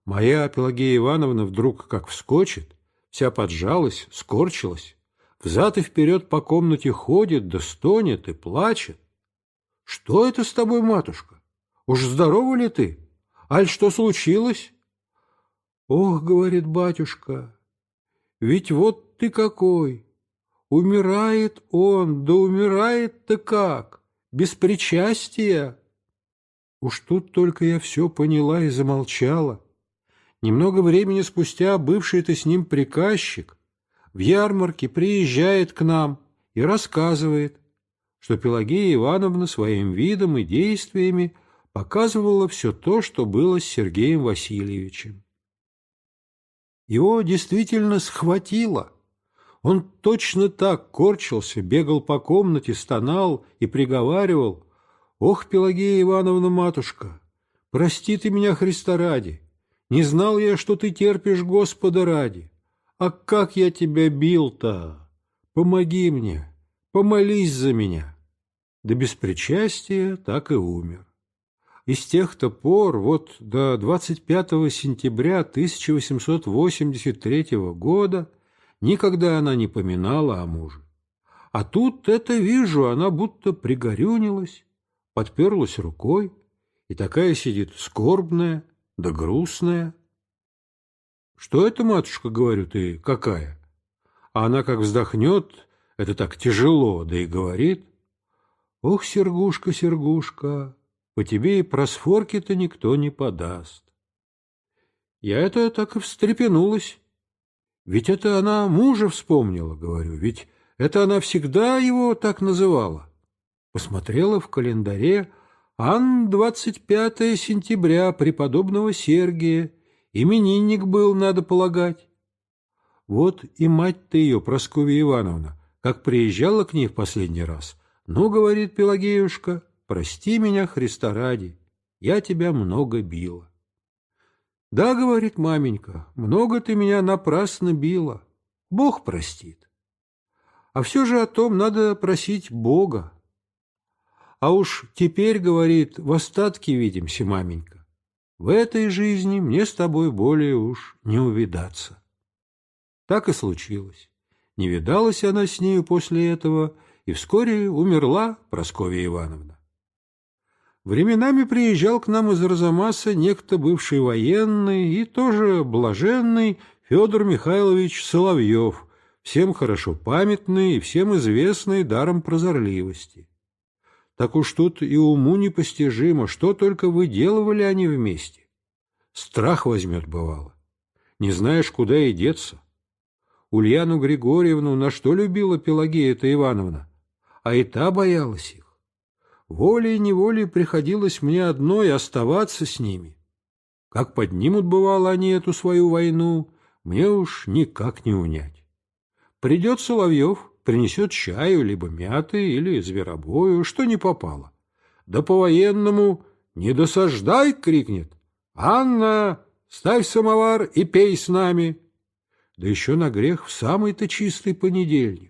Speaker 1: моя Пелагея Ивановна вдруг как вскочит, вся поджалась, скорчилась, взад и вперед по комнате ходит, да стонет и плачет. «Что это с тобой, матушка? Уж здорова ли ты? Аль, что случилось?» «Ох, — говорит батюшка, — ведь вот ты какой! Умирает он, да умирает-то как! Без причастия!» Уж тут только я все поняла и замолчала. Немного времени спустя бывший-то с ним приказчик в ярмарке приезжает к нам и рассказывает, что Пелагея Ивановна своим видом и действиями показывала все то, что было с Сергеем Васильевичем. Его действительно схватило. Он точно так корчился, бегал по комнате, стонал и приговаривал. «Ох, Пелагея Ивановна, матушка, прости ты меня, Христа ради! Не знал я, что ты терпишь Господа ради! А как я тебя бил-то! Помоги мне, помолись за меня!» Да без причастия так и умер. И с тех-то пор, вот до 25 сентября 1883 года, никогда она не поминала о муже. А тут это вижу, она будто пригорюнилась, подперлась рукой, и такая сидит скорбная да грустная. «Что это, матушка, — говорю ты, — какая?» А она как вздохнет, это так тяжело, да и говорит, «Ох, Сергушка, Сергушка, по тебе и просфорки-то никто не подаст. Я это так и встрепенулась. Ведь это она мужа вспомнила, говорю, ведь это она всегда его так называла. Посмотрела в календаре Ан 25 сентября преподобного Сергия, именинник был, надо полагать. Вот и мать-то ее, Прасковья Ивановна, как приезжала к ней в последний раз. Ну, говорит Пелагеюшка, — прости меня, Христа ради, я тебя много била. Да, говорит маменька, много ты меня напрасно била, Бог простит. А все же о том надо просить Бога. А уж теперь, говорит, в остатке видимся, маменька. В этой жизни мне с тобой более уж не увидаться. Так и случилось. Не видалась она с нею после этого, и вскоре умерла Прасковья Ивановна. Временами приезжал к нам из Розамаса некто бывший военный и тоже блаженный Федор Михайлович Соловьев, всем хорошо памятный и всем известный даром прозорливости. Так уж тут и уму непостижимо, что только выделывали они вместе. Страх возьмет, бывало. Не знаешь, куда и деться. Ульяну Григорьевну на что любила Пелагея-то Ивановна? А и та боялась волей-неволей приходилось мне одной оставаться с ними. Как поднимут, бывало, они эту свою войну, мне уж никак не унять. Придет Соловьев, принесет чаю, либо мяты, или зверобою, что не попало. Да по-военному «Не досаждай!» — крикнет. «Анна, ставь самовар и пей с нами!» Да еще на грех в самый-то чистый понедельник.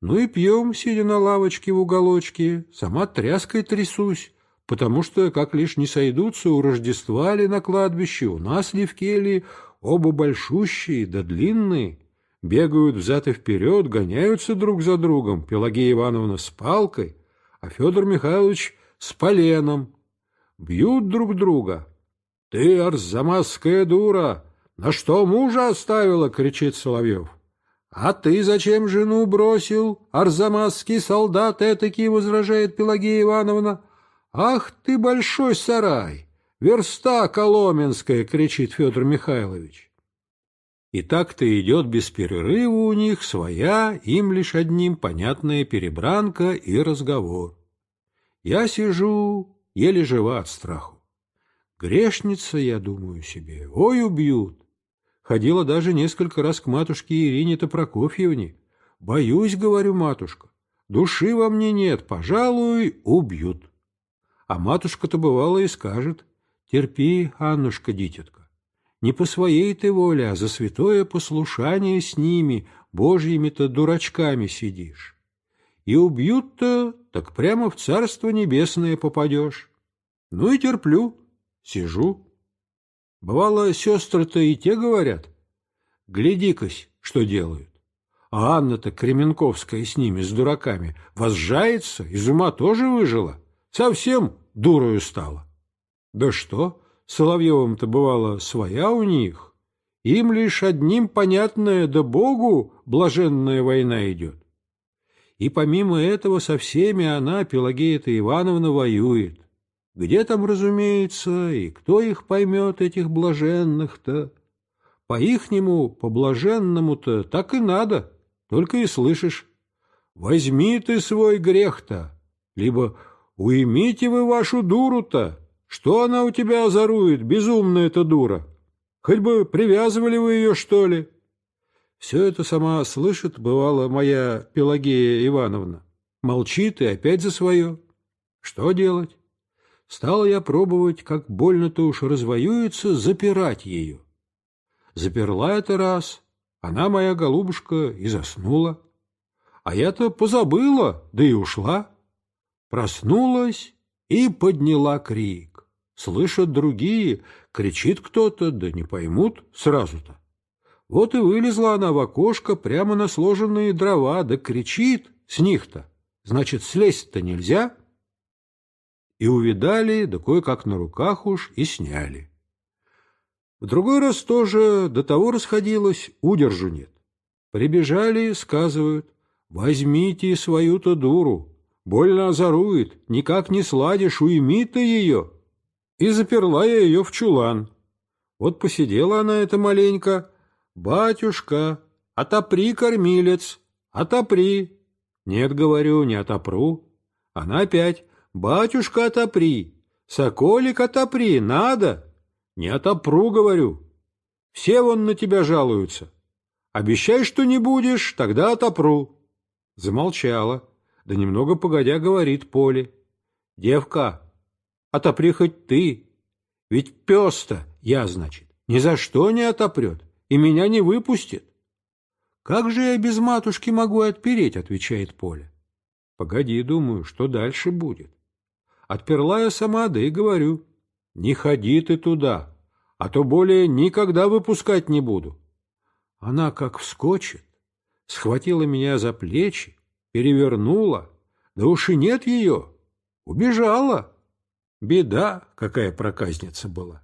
Speaker 1: Ну и пьем, сидя на лавочке в уголочке, сама тряской трясусь, потому что, как лишь не сойдутся, у Рождества ли на кладбище, у нас ли в келье, оба большущие да длинные, бегают взад и вперед, гоняются друг за другом, Пелагея Ивановна с палкой, а Федор Михайлович с поленом, бьют друг друга. — Ты, арзамасская дура, на что мужа оставила? — кричит Соловьев. «А ты зачем жену бросил, арзамасский солдат этакий?» — возражает Пелагея Ивановна. «Ах ты, большой сарай! Верста Коломенская!» — кричит Федор Михайлович. И так-то идет без перерыва у них своя, им лишь одним понятная перебранка и разговор. Я сижу, еле жива от страху. Грешница, я думаю себе, ой, убьют. Ходила даже несколько раз к матушке Ирине-то Прокофьевне. «Боюсь, — говорю, матушка, — души во мне нет, пожалуй, убьют». А матушка-то бывала и скажет, «Терпи, Аннушка, дитятка, не по своей ты воле, а за святое послушание с ними, божьими-то дурачками сидишь. И убьют-то, так прямо в Царство Небесное попадешь. Ну и терплю, сижу, Бывало, сестры-то и те говорят. Гляди-кась, что делают. А Анна-то Кременковская с ними, с дураками, возжается, из ума тоже выжила. Совсем дурою стала. Да что, Соловьевым-то бывало своя у них. Им лишь одним понятная, да Богу блаженная война идет. И помимо этого со всеми она, Пелагея-то Ивановна, воюет. Где там, разумеется, и кто их поймет, этих блаженных-то? По-ихнему, по-блаженному-то так и надо, только и слышишь. Возьми ты свой грех-то, либо уймите вы вашу дуру-то. Что она у тебя озорует, безумная эта дура? Хоть бы привязывали вы ее, что ли? Все это сама слышит, бывала моя Пелагея Ивановна. Молчит и опять за свое. Что делать? стал я пробовать, как больно-то уж развоюется, запирать ее. Заперла это раз, она, моя голубушка, и заснула. А я-то позабыла, да и ушла. Проснулась и подняла крик. Слышат другие, кричит кто-то, да не поймут сразу-то. Вот и вылезла она в окошко прямо на сложенные дрова, да кричит с них-то. Значит, слезть-то нельзя и увидали, да кое-как на руках уж и сняли. В другой раз тоже до того расходилось, удержу нет. Прибежали, сказывают, возьмите свою-то дуру, больно озорует, никак не сладишь, уйми ты ее. И заперла я ее в чулан. Вот посидела она эта маленько, батюшка, отопри, кормилец, отопри. Нет, говорю, не отопру. Она опять, «Батюшка, отопри! Соколик, отопри! Надо!» «Не отопру, — говорю. Все вон на тебя жалуются. Обещай, что не будешь, тогда отопру». Замолчала. Да немного погодя говорит Поле. «Девка, отопри хоть ты. Ведь пес я, значит, ни за что не отопрет и меня не выпустит». «Как же я без матушки могу отпереть?» — отвечает Поля. «Погоди, думаю, что дальше будет?» Отперла я сама, да и говорю, не ходи ты туда, а то более никогда выпускать не буду. Она как вскочит, схватила меня за плечи, перевернула, да уж и нет ее, убежала. Беда, какая проказница была.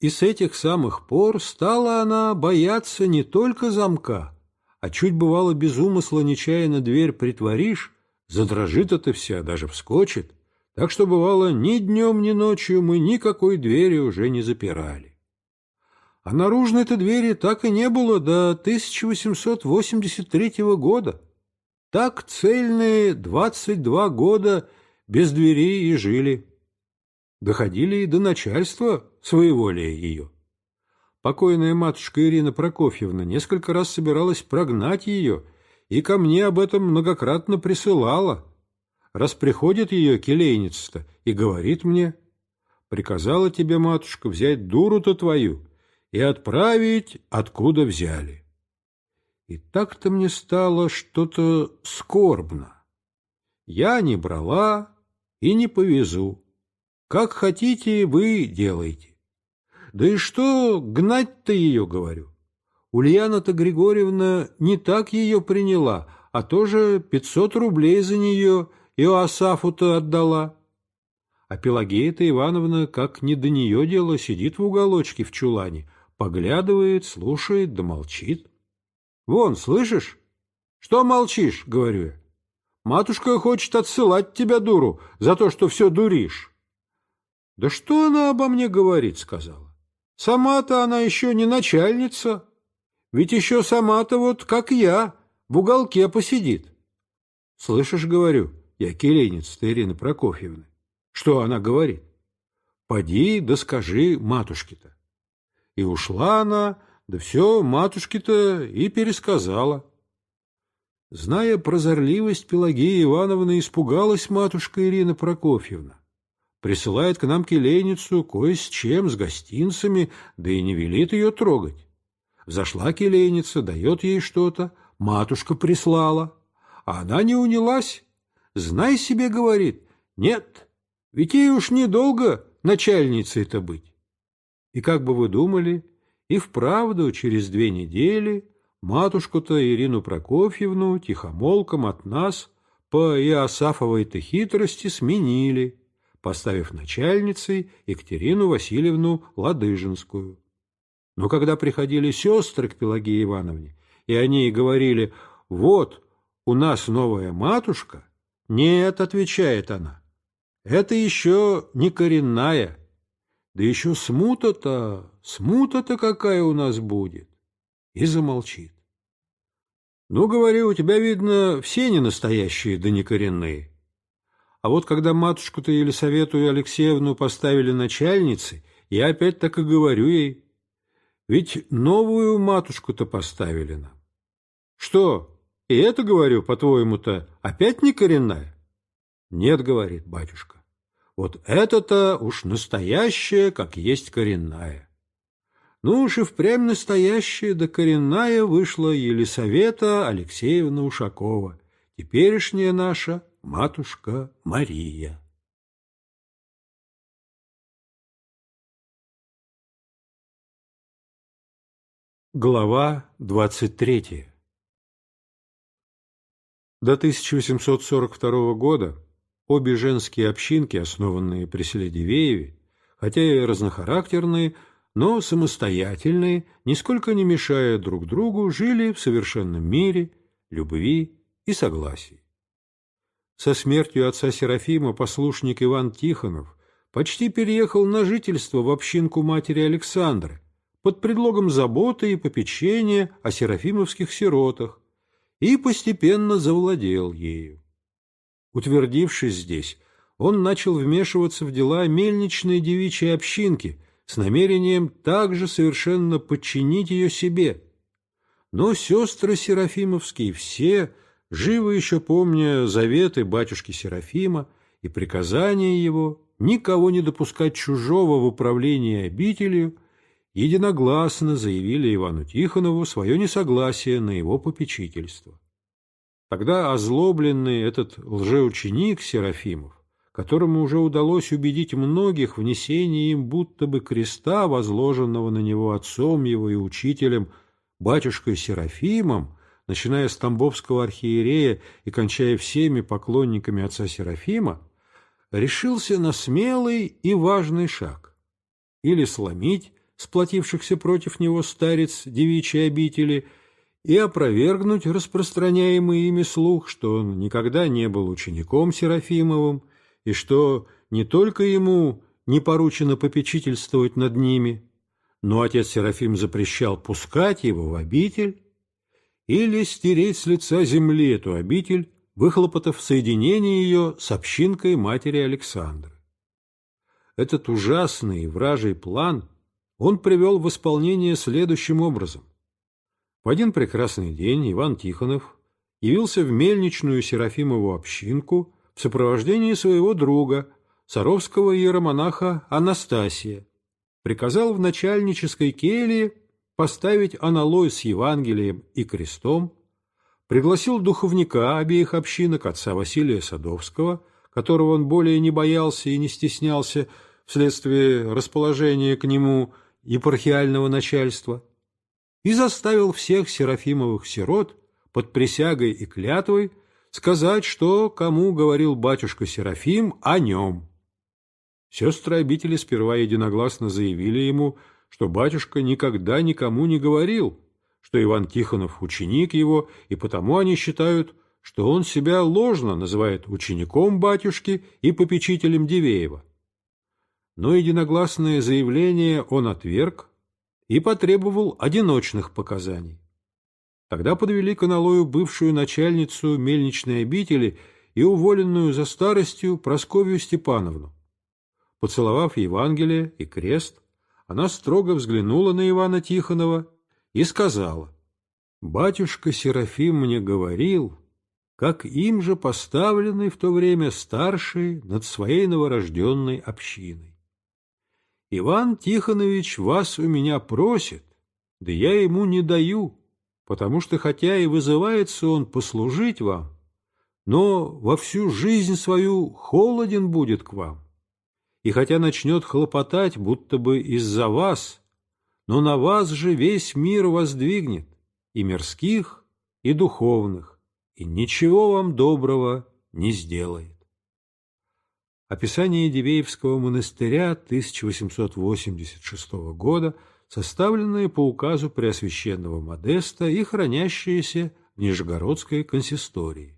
Speaker 1: И с этих самых пор стала она бояться не только замка, а чуть бывало без умысла нечаянно дверь притворишь, задрожит это вся, даже вскочит — так что, бывало, ни днем, ни ночью мы никакой двери уже не запирали. А наружной этой двери так и не было до 1883 года. Так цельные 22 года без двери и жили. Доходили и до начальства своеволия ее. Покойная матушка Ирина Прокофьевна несколько раз собиралась прогнать ее и ко мне об этом многократно присылала – раз приходит ее келейница-то и говорит мне, приказала тебе, матушка, взять дуру-то твою и отправить, откуда взяли. И так-то мне стало что-то скорбно. Я не брала и не повезу. Как хотите, вы делайте. Да и что гнать-то ее, говорю? Ульяна-то Григорьевна не так ее приняла, а тоже пятьсот рублей за нее — Иоасафу-то отдала. А Пелагея-то Ивановна, как не до нее дело, сидит в уголочке в чулане, поглядывает, слушает да молчит. «Вон, слышишь? Что молчишь?» — говорю я. «Матушка хочет отсылать тебя, дуру, за то, что все дуришь». «Да что она обо мне говорит?» — сказала. «Сама-то она еще не начальница. Ведь еще сама-то вот, как я, в уголке посидит». «Слышишь, — говорю, — я келейница-то Ирины Прокофьевны. Что она говорит? Поди да скажи матушке-то. И ушла она, да все матушке-то и пересказала. Зная прозорливость, Пелагея Ивановна испугалась матушка Ирина Прокофьевна. Присылает к нам келейницу кое с чем, с гостинцами, да и не велит ее трогать. Зашла келейница, дает ей что-то, матушка прислала. А она не унялась, Знай себе, говорит, нет, ведь ей уж недолго начальницей-то быть. И как бы вы думали, и вправду через две недели матушку-то Ирину Прокофьевну тихомолком от нас по Иосафовой-то хитрости сменили, поставив начальницей Екатерину Васильевну Ладыжинскую. Но когда приходили сестры к Пелагеи Ивановне, и они говорили «Вот, у нас новая матушка», «Нет», — отвечает она, — «это еще не коренная. Да еще смута-то, смута-то какая у нас будет!» И замолчит. «Ну, говорю, у тебя, видно, все не настоящие, да не коренные. А вот когда матушку-то Елисавету и Алексеевну поставили начальницей, я опять так и говорю ей, ведь новую матушку-то поставили нам. Что, и это, говорю, по-твоему-то, опять не коренная? Нет, говорит батюшка, вот это-то уж настоящее, как есть коренная. Ну уж и впрямь настоящая, да коренная вышла Елисавета Алексеевна Ушакова, теперешняя наша матушка
Speaker 2: Мария. Глава двадцать третья
Speaker 1: до 1842 года обе женские общинки, основанные при селе хотя и разнохарактерные, но самостоятельные, нисколько не мешая друг другу, жили в совершенном мире, любви и согласии. Со смертью отца Серафима послушник Иван Тихонов почти переехал на жительство в общинку матери Александры под предлогом заботы и попечения о серафимовских сиротах, и постепенно завладел ею. Утвердившись здесь, он начал вмешиваться в дела мельничной девичьей общинки с намерением также совершенно подчинить ее себе. Но сестры Серафимовские все, живо еще помня заветы батюшки Серафима и приказания его, никого не допускать чужого в управлении обителью, единогласно заявили Ивану Тихонову свое несогласие на его попечительство. Тогда озлобленный этот лжеученик Серафимов, которому уже удалось убедить многих в им будто бы креста, возложенного на него отцом его и учителем, батюшкой Серафимом, начиная с Тамбовского архиерея и кончая всеми поклонниками отца Серафима, решился на смелый и важный шаг – или сломить сплотившихся против него старец девичьей обители, и опровергнуть распространяемый ими слух, что он никогда не был учеником Серафимовым, и что не только ему не поручено попечительствовать над ними, но отец Серафим запрещал пускать его в обитель или стереть с лица земли эту обитель, выхлопотав соединение ее с общинкой матери Александры. Этот ужасный вражий план – он привел в исполнение следующим образом. В один прекрасный день Иван Тихонов явился в мельничную Серафимову общинку в сопровождении своего друга, саровского иеромонаха Анастасия, приказал в начальнической келье поставить аналой с Евангелием и крестом, пригласил духовника обеих общинок, отца Василия Садовского, которого он более не боялся и не стеснялся вследствие расположения к нему епархиального начальства и заставил всех серафимовых сирот под присягой и клятвой сказать, что кому говорил батюшка Серафим о нем. Сестры обители сперва единогласно заявили ему, что батюшка никогда никому не говорил, что Иван Тихонов ученик его, и потому они считают, что он себя ложно называет учеником батюшки и попечителем Дивеева но единогласное заявление он отверг и потребовал одиночных показаний. Тогда подвели к аналою бывшую начальницу мельничной обители и уволенную за старостью Просковью Степановну. Поцеловав Евангелие и крест, она строго взглянула на Ивана Тихонова и сказала, «Батюшка Серафим мне говорил, как им же поставлены в то время старшие над своей новорожденной общиной. Иван Тихонович вас у меня просит, да я ему не даю, потому что хотя и вызывается он послужить вам, но во всю жизнь свою холоден будет к вам. И хотя начнет хлопотать, будто бы из-за вас, но на вас же весь мир воздвигнет, и мирских, и духовных, и ничего вам доброго не сделает. Описание Дивеевского монастыря 1886 года, составленное по указу Преосвященного Модеста и хранящееся в Нижегородской консистории.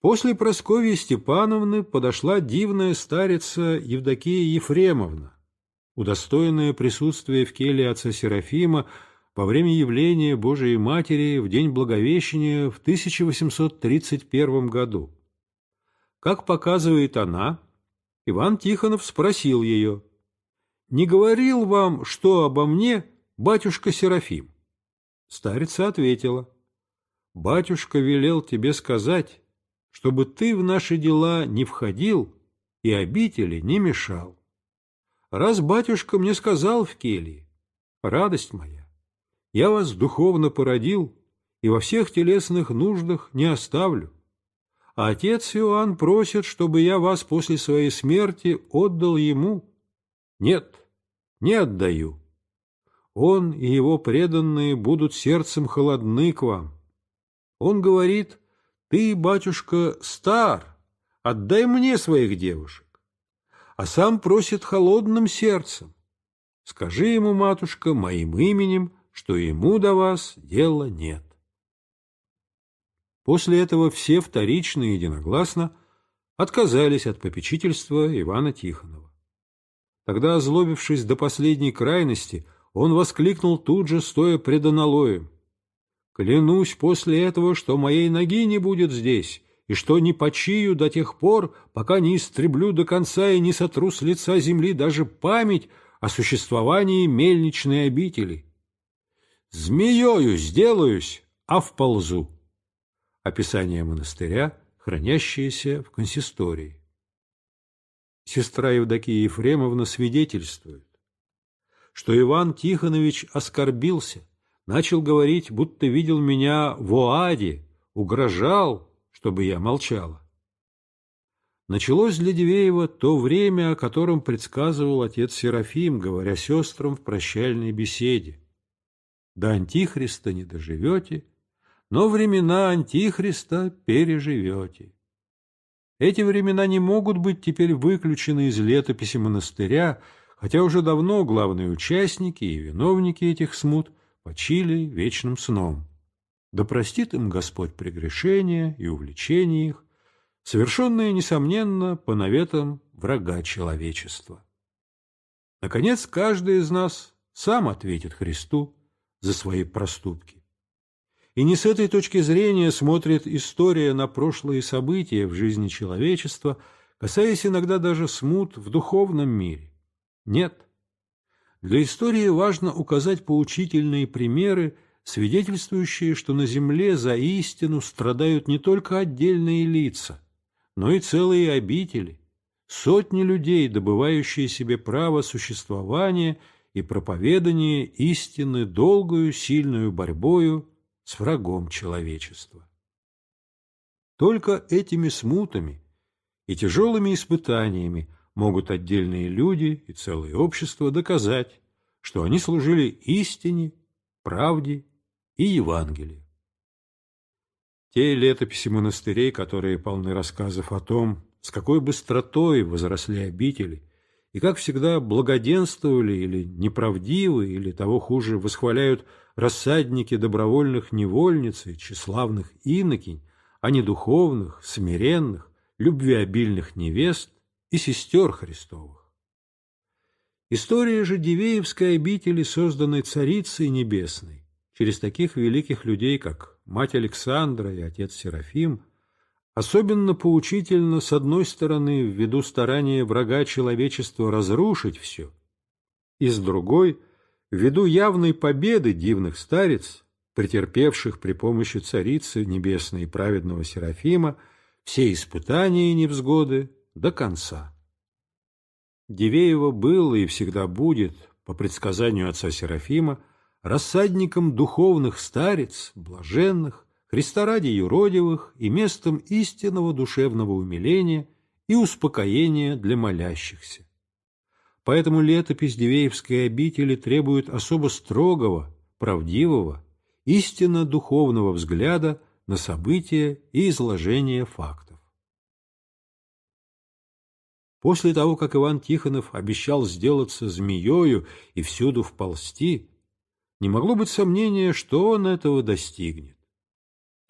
Speaker 1: После Прасковьи Степановны подошла дивная старица Евдокия Ефремовна, удостоенная присутствия в келье отца Серафима во время явления Божией Матери в день Благовещения в 1831 году. Как показывает она, Иван Тихонов спросил ее, «Не говорил вам, что обо мне батюшка Серафим?» Старица ответила, «Батюшка велел тебе сказать, чтобы ты в наши дела не входил и обители не мешал. Раз батюшка мне сказал в келье, радость моя, я вас духовно породил и во всех телесных нуждах не оставлю. А отец Иоанн просит, чтобы я вас после своей смерти отдал ему. Нет, не отдаю. Он и его преданные будут сердцем холодны к вам. Он говорит, ты, батюшка, стар, отдай мне своих девушек. А сам просит холодным сердцем. Скажи ему, матушка, моим именем, что ему до вас дела нет. После этого все вторично и единогласно отказались от попечительства Ивана Тихонова. Тогда, озлобившись до последней крайности, он воскликнул тут же, стоя пред аналоем. «Клянусь после этого, что моей ноги не будет здесь, и что не почию до тех пор, пока не истреблю до конца и не сотру с лица земли даже память о существовании мельничной обители. Змеёю сделаюсь, а вползу» описание монастыря, хранящееся в консистории. Сестра Евдокия Ефремовна свидетельствует, что Иван Тихонович оскорбился, начал говорить, будто видел меня в Оаде, угрожал, чтобы я молчала. Началось для Дивеева то время, о котором предсказывал отец Серафим, говоря сестрам в прощальной беседе. «До Антихриста не доживете, но времена Антихриста переживете. Эти времена не могут быть теперь выключены из летописи монастыря, хотя уже давно главные участники и виновники этих смут почили вечным сном. Да простит им Господь прегрешения и увлечения их, совершенные, несомненно, по наветам врага человечества. Наконец, каждый из нас сам ответит Христу за свои проступки. И не с этой точки зрения смотрит история на прошлые события в жизни человечества, касаясь иногда даже смут в духовном мире. Нет. Для истории важно указать поучительные примеры, свидетельствующие, что на земле за истину страдают не только отдельные лица, но и целые обители, сотни людей, добывающие себе право существования и проповедания истины долгую сильную борьбою с врагом человечества. Только этими смутами и тяжелыми испытаниями могут отдельные люди и целые общества доказать, что они служили истине, правде и Евангелию. Те летописи монастырей, которые полны рассказов о том, с какой быстротой возросли обители, и, как всегда, благоденствовали или неправдивы, или, того хуже, восхваляют рассадники добровольных невольниц и тщеславных инокинь, а не духовных, смиренных, любвеобильных невест и сестер Христовых. История же Дивеевской обители, созданной Царицей Небесной, через таких великих людей, как мать Александра и отец Серафим, Особенно поучительно, с одной стороны, ввиду старания врага человечества разрушить все, и с другой, ввиду явной победы дивных старец, претерпевших при помощи Царицы Небесной и праведного Серафима все испытания и невзгоды до конца. Дивеева было и всегда будет, по предсказанию отца Серафима, рассадником духовных старец, блаженных, Христа ради юродивых и местом истинного душевного умиления и успокоения для молящихся. Поэтому летопись Дивеевской обители требует особо строгого, правдивого, истинно духовного взгляда на события и изложения фактов. После того, как Иван Тихонов обещал сделаться змеёю и всюду вползти, не могло быть сомнения, что он этого достигнет.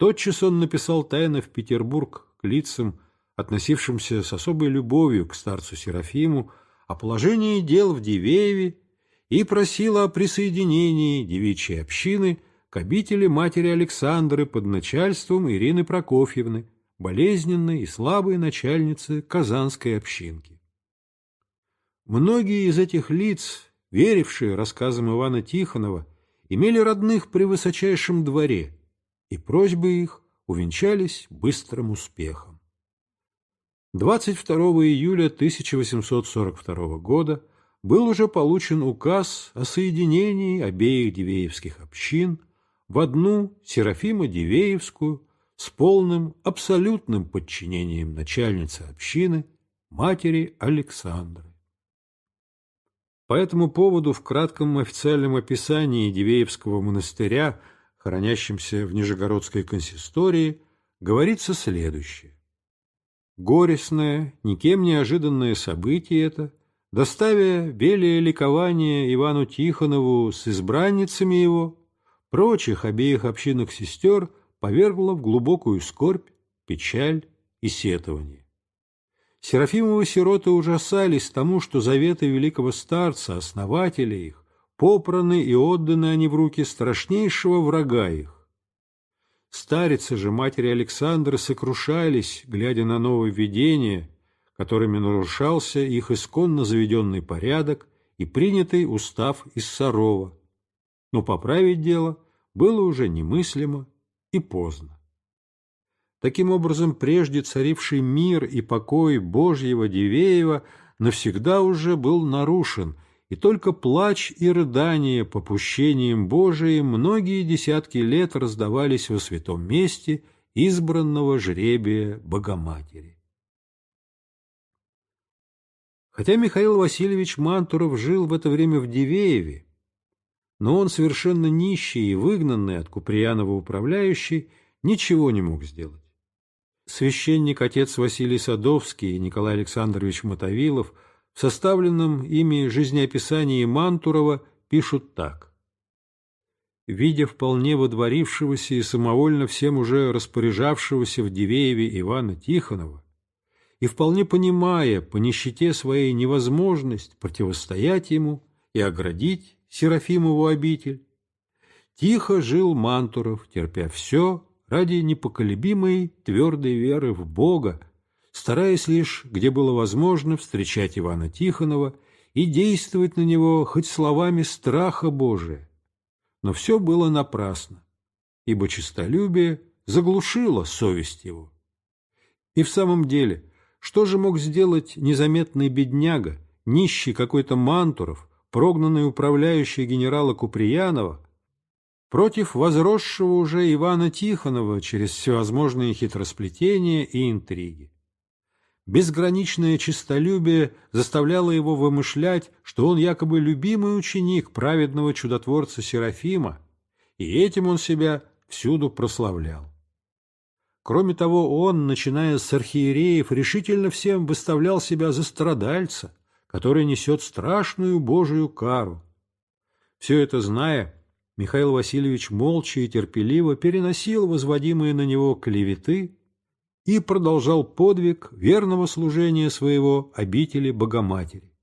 Speaker 1: Тотчас он написал тайно в Петербург к лицам, относившимся с особой любовью к старцу Серафиму, о положении дел в Дивееве и просил о присоединении девичьей общины к обители матери Александры под начальством Ирины Прокофьевны, болезненной и слабой начальницы Казанской общинки. Многие из этих лиц, верившие рассказам Ивана Тихонова, имели родных при высочайшем дворе – и просьбы их увенчались быстрым успехом. 22 июля 1842 года был уже получен указ о соединении обеих Дивеевских общин в одну Серафима-Дивеевскую с полным абсолютным подчинением начальницы общины, матери Александры. По этому поводу в кратком официальном описании Дивеевского монастыря хранящемся в Нижегородской консистории, говорится следующее. Горестное, никем неожиданное событие это, доставя велие ликование Ивану Тихонову с избранницами его, прочих обеих общинок сестер повергло в глубокую скорбь, печаль и сетование. Серафимовы сироты ужасались тому, что заветы великого старца, основателя их, попраны и отданы они в руки страшнейшего врага их. Старицы же матери Александры сокрушались, глядя на новое нововведения, которыми нарушался их исконно заведенный порядок и принятый устав из Сарова. Но поправить дело было уже немыслимо и поздно. Таким образом, прежде царивший мир и покой Божьего Дивеева навсегда уже был нарушен – и только плач и рыдание попущением Божиим многие десятки лет раздавались во святом месте избранного жребия Богоматери. Хотя Михаил Васильевич Мантуров жил в это время в Дивееве, но он, совершенно нищий и выгнанный от Куприянова управляющий, ничего не мог сделать. Священник-отец Василий Садовский и Николай Александрович Мотовилов – в составленном ими жизнеописании Мантурова пишут так. Видя вполне водворившегося и самовольно всем уже распоряжавшегося в Дивееве Ивана Тихонова, и вполне понимая по нищете своей невозможность противостоять ему и оградить Серафимову обитель, тихо жил Мантуров, терпя все ради непоколебимой твердой веры в Бога, стараясь лишь, где было возможно, встречать Ивана Тихонова и действовать на него хоть словами страха Божия. Но все было напрасно, ибо честолюбие заглушило совесть его. И в самом деле, что же мог сделать незаметный бедняга, нищий какой-то Мантуров, прогнанный управляющий генерала Куприянова, против возросшего уже Ивана Тихонова через всевозможные хитросплетения и интриги. Безграничное честолюбие заставляло его вымышлять, что он якобы любимый ученик праведного чудотворца Серафима, и этим он себя всюду прославлял. Кроме того, он, начиная с архиереев, решительно всем выставлял себя за страдальца, который несет страшную Божию кару. Все это зная, Михаил Васильевич молча и терпеливо переносил возводимые на него клеветы, и продолжал подвиг верного служения своего обители Богоматери.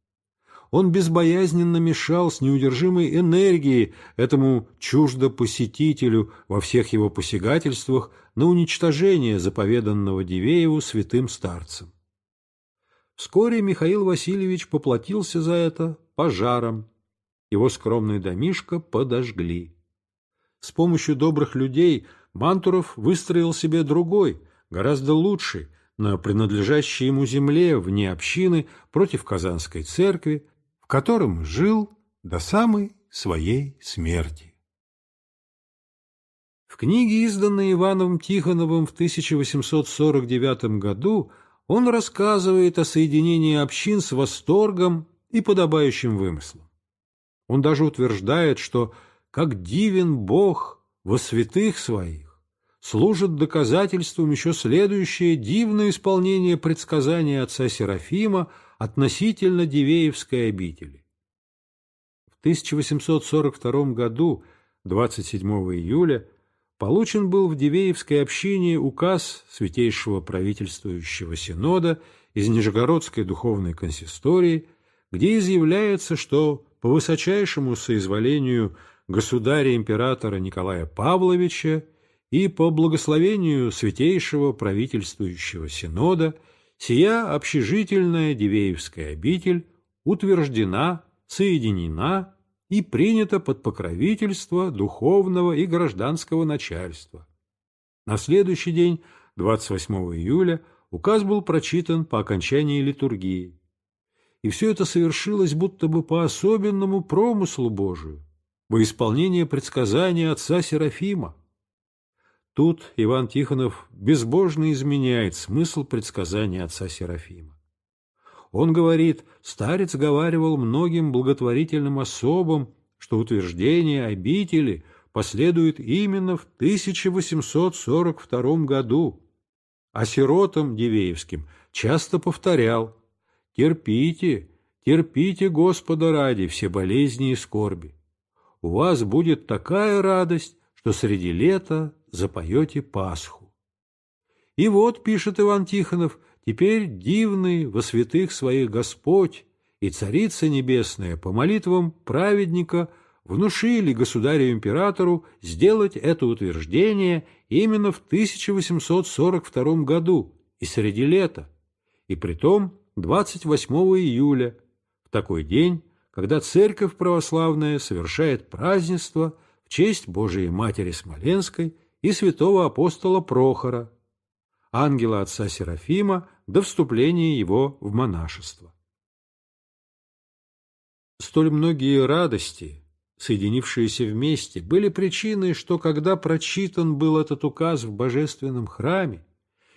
Speaker 1: Он безбоязненно мешал с неудержимой энергией этому чуждо-посетителю во всех его посягательствах на уничтожение заповеданного Дивееву святым старцем. Вскоре Михаил Васильевич поплатился за это пожаром. Его скромный домишко подожгли. С помощью добрых людей Мантуров выстроил себе другой – гораздо лучше на принадлежащей ему земле вне общины против Казанской церкви, в котором жил до самой своей смерти. В книге, изданной Иваном Тихоновым в 1849 году, он рассказывает о соединении общин с восторгом и подобающим вымыслом. Он даже утверждает, что «как дивен Бог во святых своих, служит доказательством еще следующее дивное исполнение предсказания отца Серафима относительно Дивеевской обители. В 1842 году, 27 июля, получен был в Дивеевской общине указ Святейшего правительствующего Синода из Нижегородской духовной консистории, где изъявляется, что по высочайшему соизволению государя-императора Николая Павловича и по благословению святейшего правительствующего синода сия общежительная Дивеевская обитель утверждена, соединена и принята под покровительство духовного и гражданского начальства. На следующий день, 28 июля, указ был прочитан по окончании литургии. И все это совершилось будто бы по особенному промыслу Божию, во исполнение предсказания отца Серафима, Тут Иван Тихонов безбожно изменяет смысл предсказания отца Серафима. Он говорит, старец говаривал многим благотворительным особам, что утверждение обители последует именно в 1842 году, а сиротам Дивеевским часто повторял «Терпите, терпите Господа ради все болезни и скорби. У вас будет такая радость, что среди лета запоете Пасху. И вот, пишет Иван Тихонов, теперь дивный во святых своих Господь и Царица Небесная по молитвам праведника внушили государю-императору сделать это утверждение именно в 1842 году и среди лета, и притом 28 июля, в такой день, когда Церковь Православная совершает празднество в честь Божией Матери Смоленской – и святого апостола Прохора, ангела отца Серафима до вступления его в монашество. Столь многие радости, соединившиеся вместе, были причиной, что когда прочитан был этот указ в божественном храме,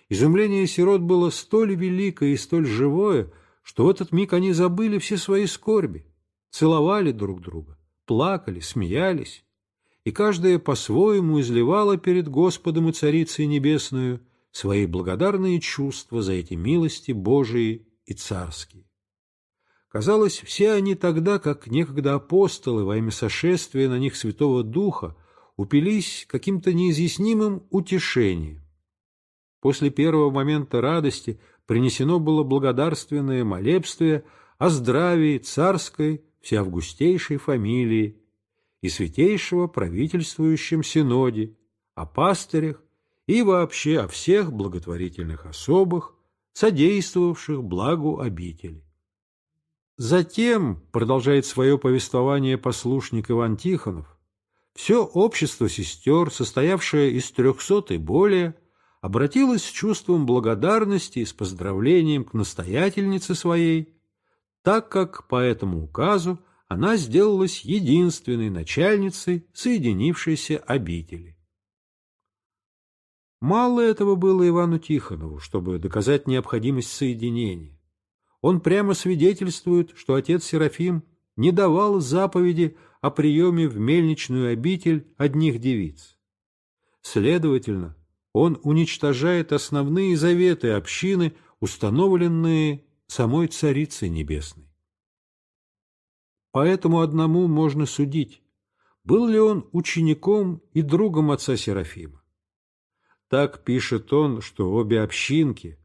Speaker 1: изумление сирот было столь великое и столь живое, что в этот миг они забыли все свои скорби, целовали друг друга, плакали, смеялись и каждая по-своему изливала перед Господом и Царицей Небесную свои благодарные чувства за эти милости Божии и царские. Казалось, все они тогда, как некогда апостолы во имя сошествия на них Святого Духа, упились каким-то неизъяснимым утешением. После первого момента радости принесено было благодарственное молебствие о здравии царской всеавгустейшей фамилии и святейшего правительствующем синоде, о пастырях и вообще о всех благотворительных особых, содействовавших благу обители. Затем, продолжает свое повествование послушник Иван Тихонов, все общество сестер, состоявшее из трехсот и более, обратилось с чувством благодарности и с поздравлением к настоятельнице своей, так как по этому указу она сделалась единственной начальницей соединившейся обители. Мало этого было Ивану Тихонову, чтобы доказать необходимость соединения. Он прямо свидетельствует, что отец Серафим не давал заповеди о приеме в мельничную обитель одних девиц. Следовательно, он уничтожает основные заветы общины, установленные самой Царицей Небесной. Поэтому одному можно судить, был ли он учеником и другом отца Серафима. Так пишет он, что обе общинки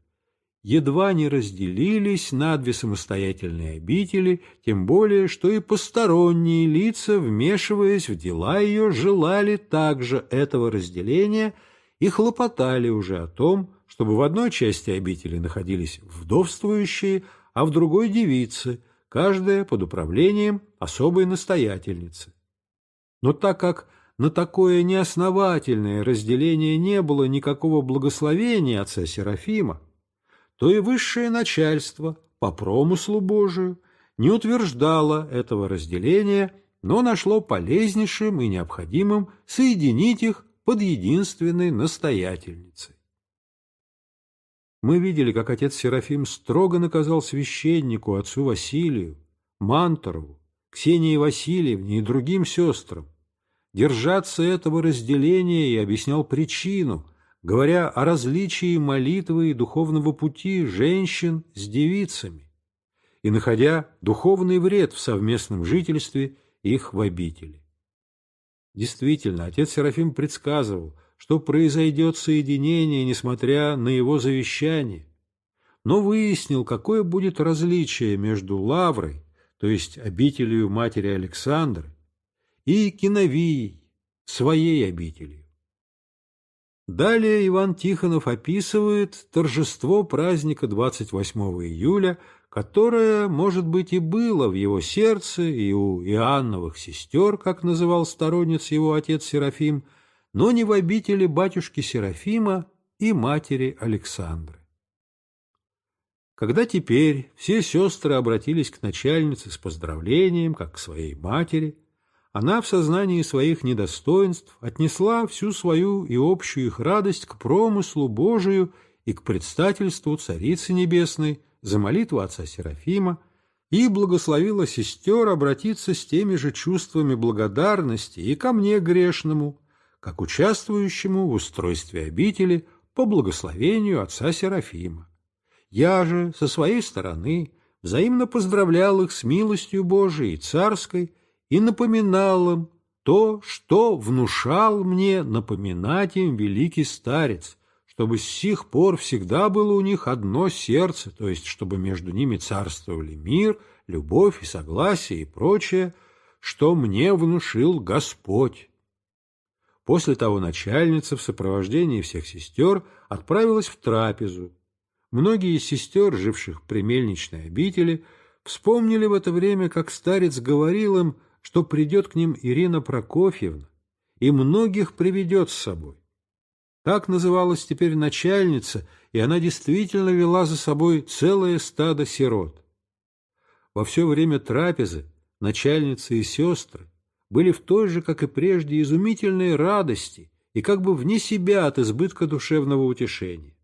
Speaker 1: едва не разделились на две самостоятельные обители, тем более, что и посторонние лица, вмешиваясь в дела ее, желали также этого разделения и хлопотали уже о том, чтобы в одной части обители находились вдовствующие, а в другой девицы, каждая под управлением особой настоятельницы. Но так как на такое неосновательное разделение не было никакого благословения отца Серафима, то и высшее начальство по промыслу Божию не утверждало этого разделения, но нашло полезнейшим и необходимым соединить их под единственной настоятельницей. Мы видели, как отец Серафим строго наказал священнику, отцу Василию, Манторову, Ксении Васильевне и другим сестрам держаться этого разделения и объяснял причину, говоря о различии молитвы и духовного пути женщин с девицами и находя духовный вред в совместном жительстве их в обители. Действительно, отец Серафим предсказывал – что произойдет соединение, несмотря на его завещание, но выяснил, какое будет различие между Лаврой, то есть обителью матери Александры, и Киновией, своей обителью. Далее Иван Тихонов описывает торжество праздника 28 июля, которое, может быть, и было в его сердце и у Иоанновых сестер, как называл сторонниц его отец Серафим – но не в обители батюшки Серафима и матери Александры. Когда теперь все сестры обратились к начальнице с поздравлением, как к своей матери, она в сознании своих недостоинств отнесла всю свою и общую их радость к промыслу Божию и к предстательству Царицы Небесной за молитву отца Серафима и благословила сестер обратиться с теми же чувствами благодарности и ко мне грешному – как участвующему в устройстве обители по благословению отца Серафима. Я же, со своей стороны, взаимно поздравлял их с милостью Божией и царской и напоминал им то, что внушал мне напоминать им великий старец, чтобы с сих пор всегда было у них одно сердце, то есть чтобы между ними царствовали мир, любовь и согласие и прочее, что мне внушил Господь. После того начальница в сопровождении всех сестер отправилась в трапезу. Многие из сестер, живших при мельничной обители, вспомнили в это время, как старец говорил им, что придет к ним Ирина Прокофьевна и многих приведет с собой. Так называлась теперь начальница, и она действительно вела за собой целое стадо сирот. Во все время трапезы начальницы и сестры были в той же, как и прежде, изумительной радости и как бы вне себя от избытка душевного утешения.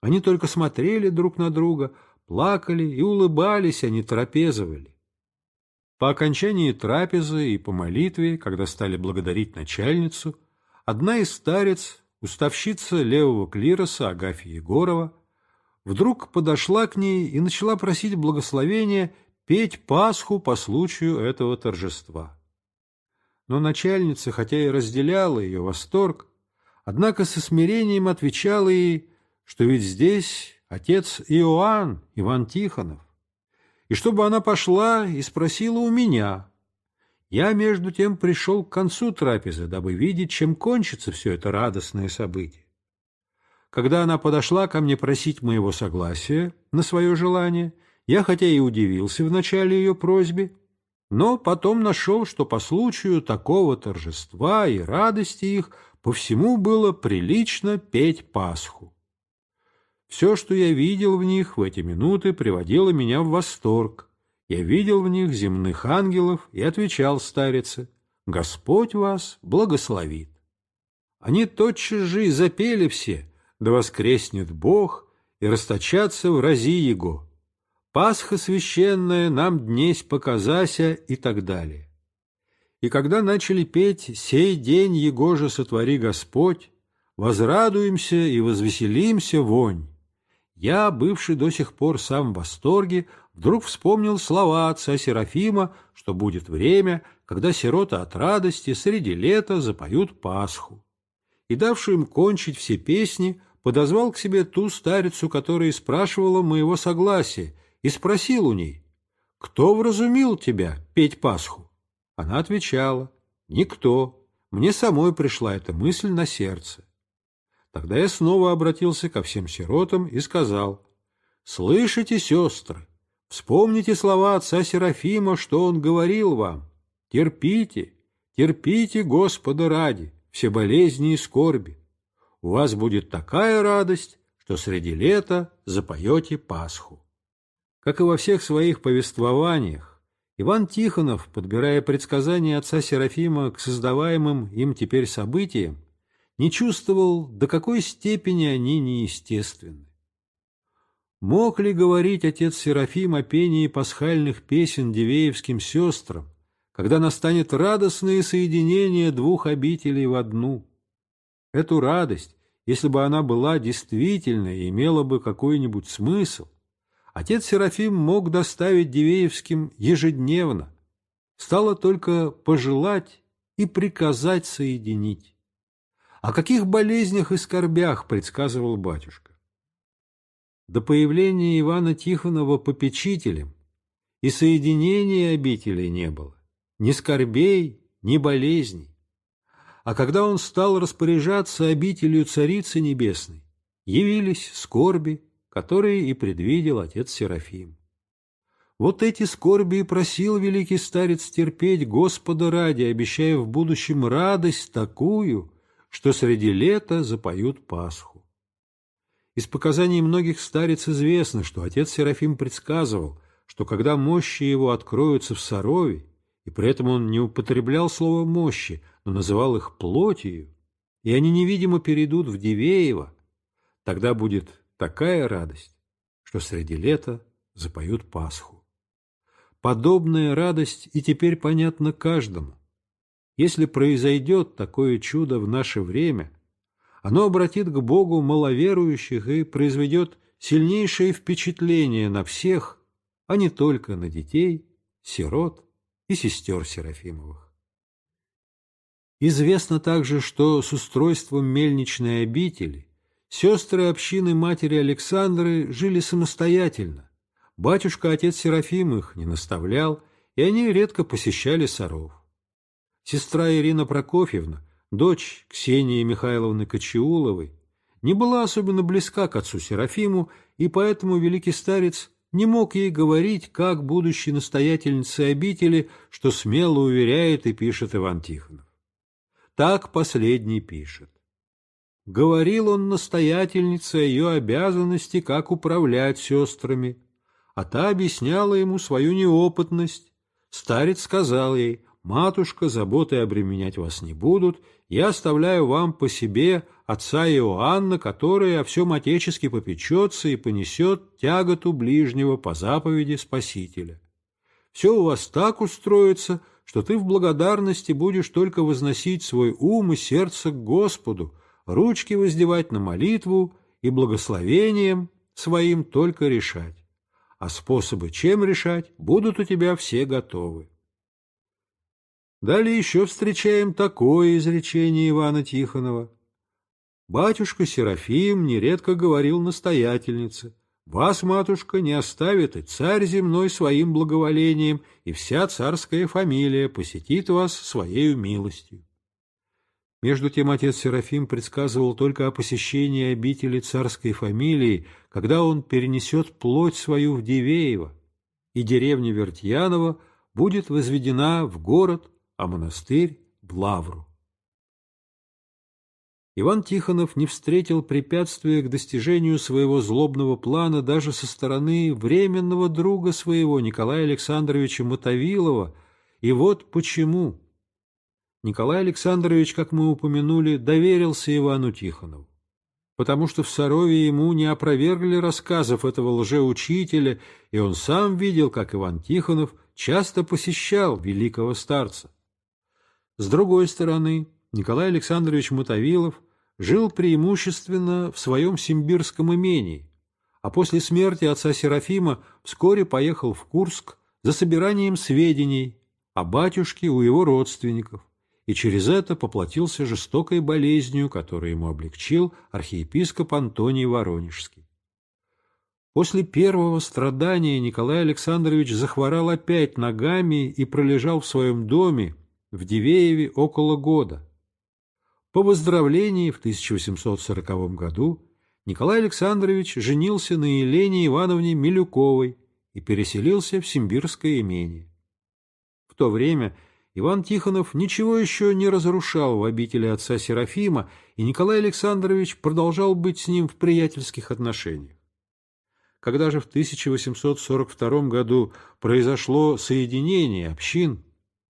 Speaker 1: Они только смотрели друг на друга, плакали и улыбались, а не трапезовали. По окончании трапезы и по молитве, когда стали благодарить начальницу, одна из старец, уставщица левого клироса Агафья Егорова, вдруг подошла к ней и начала просить благословения петь Пасху по случаю этого торжества но начальница, хотя и разделяла ее восторг, однако со смирением отвечала ей, что ведь здесь отец Иоанн, Иван Тихонов, и чтобы она пошла и спросила у меня. Я, между тем, пришел к концу трапезы, дабы видеть, чем кончится все это радостное событие. Когда она подошла ко мне просить моего согласия на свое желание, я, хотя и удивился в начале ее просьбе, но потом нашел, что по случаю такого торжества и радости их по всему было прилично петь Пасху. Все, что я видел в них в эти минуты, приводило меня в восторг. Я видел в них земных ангелов и отвечал старице, «Господь вас благословит». Они тотчас же и запели все, «Да воскреснет Бог» и расточатся в рази Его. Пасха священная нам днесь показася и так далее. И когда начали петь «Сей день Его же сотвори Господь», «Возрадуемся и возвеселимся вонь», я, бывший до сих пор сам в восторге, вдруг вспомнил слова отца Серафима, что будет время, когда сирота от радости среди лета запоют Пасху. И, давший им кончить все песни, подозвал к себе ту старицу, которая спрашивала моего согласия, и спросил у ней, «Кто вразумил тебя петь Пасху?» Она отвечала, «Никто. Мне самой пришла эта мысль на сердце». Тогда я снова обратился ко всем сиротам и сказал, «Слышите, сестры, вспомните слова отца Серафима, что он говорил вам. Терпите, терпите Господа ради, все болезни и скорби. У вас будет такая радость, что среди лета запоете Пасху». Как и во всех своих повествованиях, Иван Тихонов, подбирая предсказания отца Серафима к создаваемым им теперь событиям, не чувствовал, до какой степени они неестественны. Мог ли говорить отец Серафим о пении пасхальных песен Дивеевским сестрам, когда настанет радостное соединение двух обителей в одну? Эту радость, если бы она была действительной и имела бы какой-нибудь смысл, отец Серафим мог доставить Дивеевским ежедневно. Стало только пожелать и приказать соединить. О каких болезнях и скорбях предсказывал батюшка? До появления Ивана Тихонова попечителем и соединения обителей не было, ни скорбей, ни болезней. А когда он стал распоряжаться обителью Царицы Небесной, явились скорби которые и предвидел отец Серафим. Вот эти скорби и просил великий старец терпеть Господа ради, обещая в будущем радость такую, что среди лета запоют Пасху. Из показаний многих старец известно, что отец Серафим предсказывал, что когда мощи его откроются в сорове, и при этом он не употреблял слово «мощи», но называл их плотью, и они невидимо перейдут в Дивеево, тогда будет такая радость, что среди лета запоют Пасху. Подобная радость и теперь понятна каждому. Если произойдет такое чудо в наше время, оно обратит к Богу маловерующих и произведет сильнейшее впечатление на всех, а не только на детей, сирот и сестер Серафимовых. Известно также, что с устройством мельничной обители Сестры общины матери Александры жили самостоятельно. Батюшка, отец Серафим их не наставлял, и они редко посещали соров. Сестра Ирина Прокофьевна, дочь Ксении Михайловны Кочеуловой, не была особенно близка к отцу Серафиму, и поэтому великий старец не мог ей говорить, как будущей настоятельнице обители, что смело уверяет и пишет Иван Тихонов. Так последний пишет. Говорил он настоятельнице о ее обязанности, как управлять сестрами, а та объясняла ему свою неопытность. Старец сказал ей, «Матушка, заботы обременять вас не будут, я оставляю вам по себе отца Иоанна, который о всем отечески попечется и понесет тяготу ближнего по заповеди Спасителя. Все у вас так устроится, что ты в благодарности будешь только возносить свой ум и сердце к Господу, ручки воздевать на молитву и благословением своим только решать. А способы, чем решать, будут у тебя все готовы. Далее еще встречаем такое изречение Ивана Тихонова. Батюшка Серафим нередко говорил настоятельнице, «Вас, матушка, не оставит и царь земной своим благоволением, и вся царская фамилия посетит вас своей милостью». Между тем отец Серафим предсказывал только о посещении обители царской фамилии, когда он перенесет плоть свою в Дивеево, и деревня Вертьянова будет возведена в город, а монастырь — в Лавру. Иван Тихонов не встретил препятствия к достижению своего злобного плана даже со стороны временного друга своего Николая Александровича Мотовилова, и вот почему. Николай Александрович, как мы упомянули, доверился Ивану Тихонову, потому что в Сарове ему не опровергли рассказов этого лжеучителя, и он сам видел, как Иван Тихонов часто посещал великого старца. С другой стороны, Николай Александрович Мотовилов жил преимущественно в своем симбирском имении, а после смерти отца Серафима вскоре поехал в Курск за собиранием сведений о батюшке у его родственников и через это поплатился жестокой болезнью, которую ему облегчил архиепископ Антоний Воронежский. После первого страдания Николай Александрович захворал опять ногами и пролежал в своем доме в Дивееве около года. По выздоровлении в 1840 году Николай Александрович женился на Елене Ивановне Милюковой и переселился в Симбирское имение. В то время – Иван Тихонов ничего еще не разрушал в обители отца Серафима, и Николай Александрович продолжал быть с ним в приятельских отношениях. Когда же в 1842 году произошло соединение общин,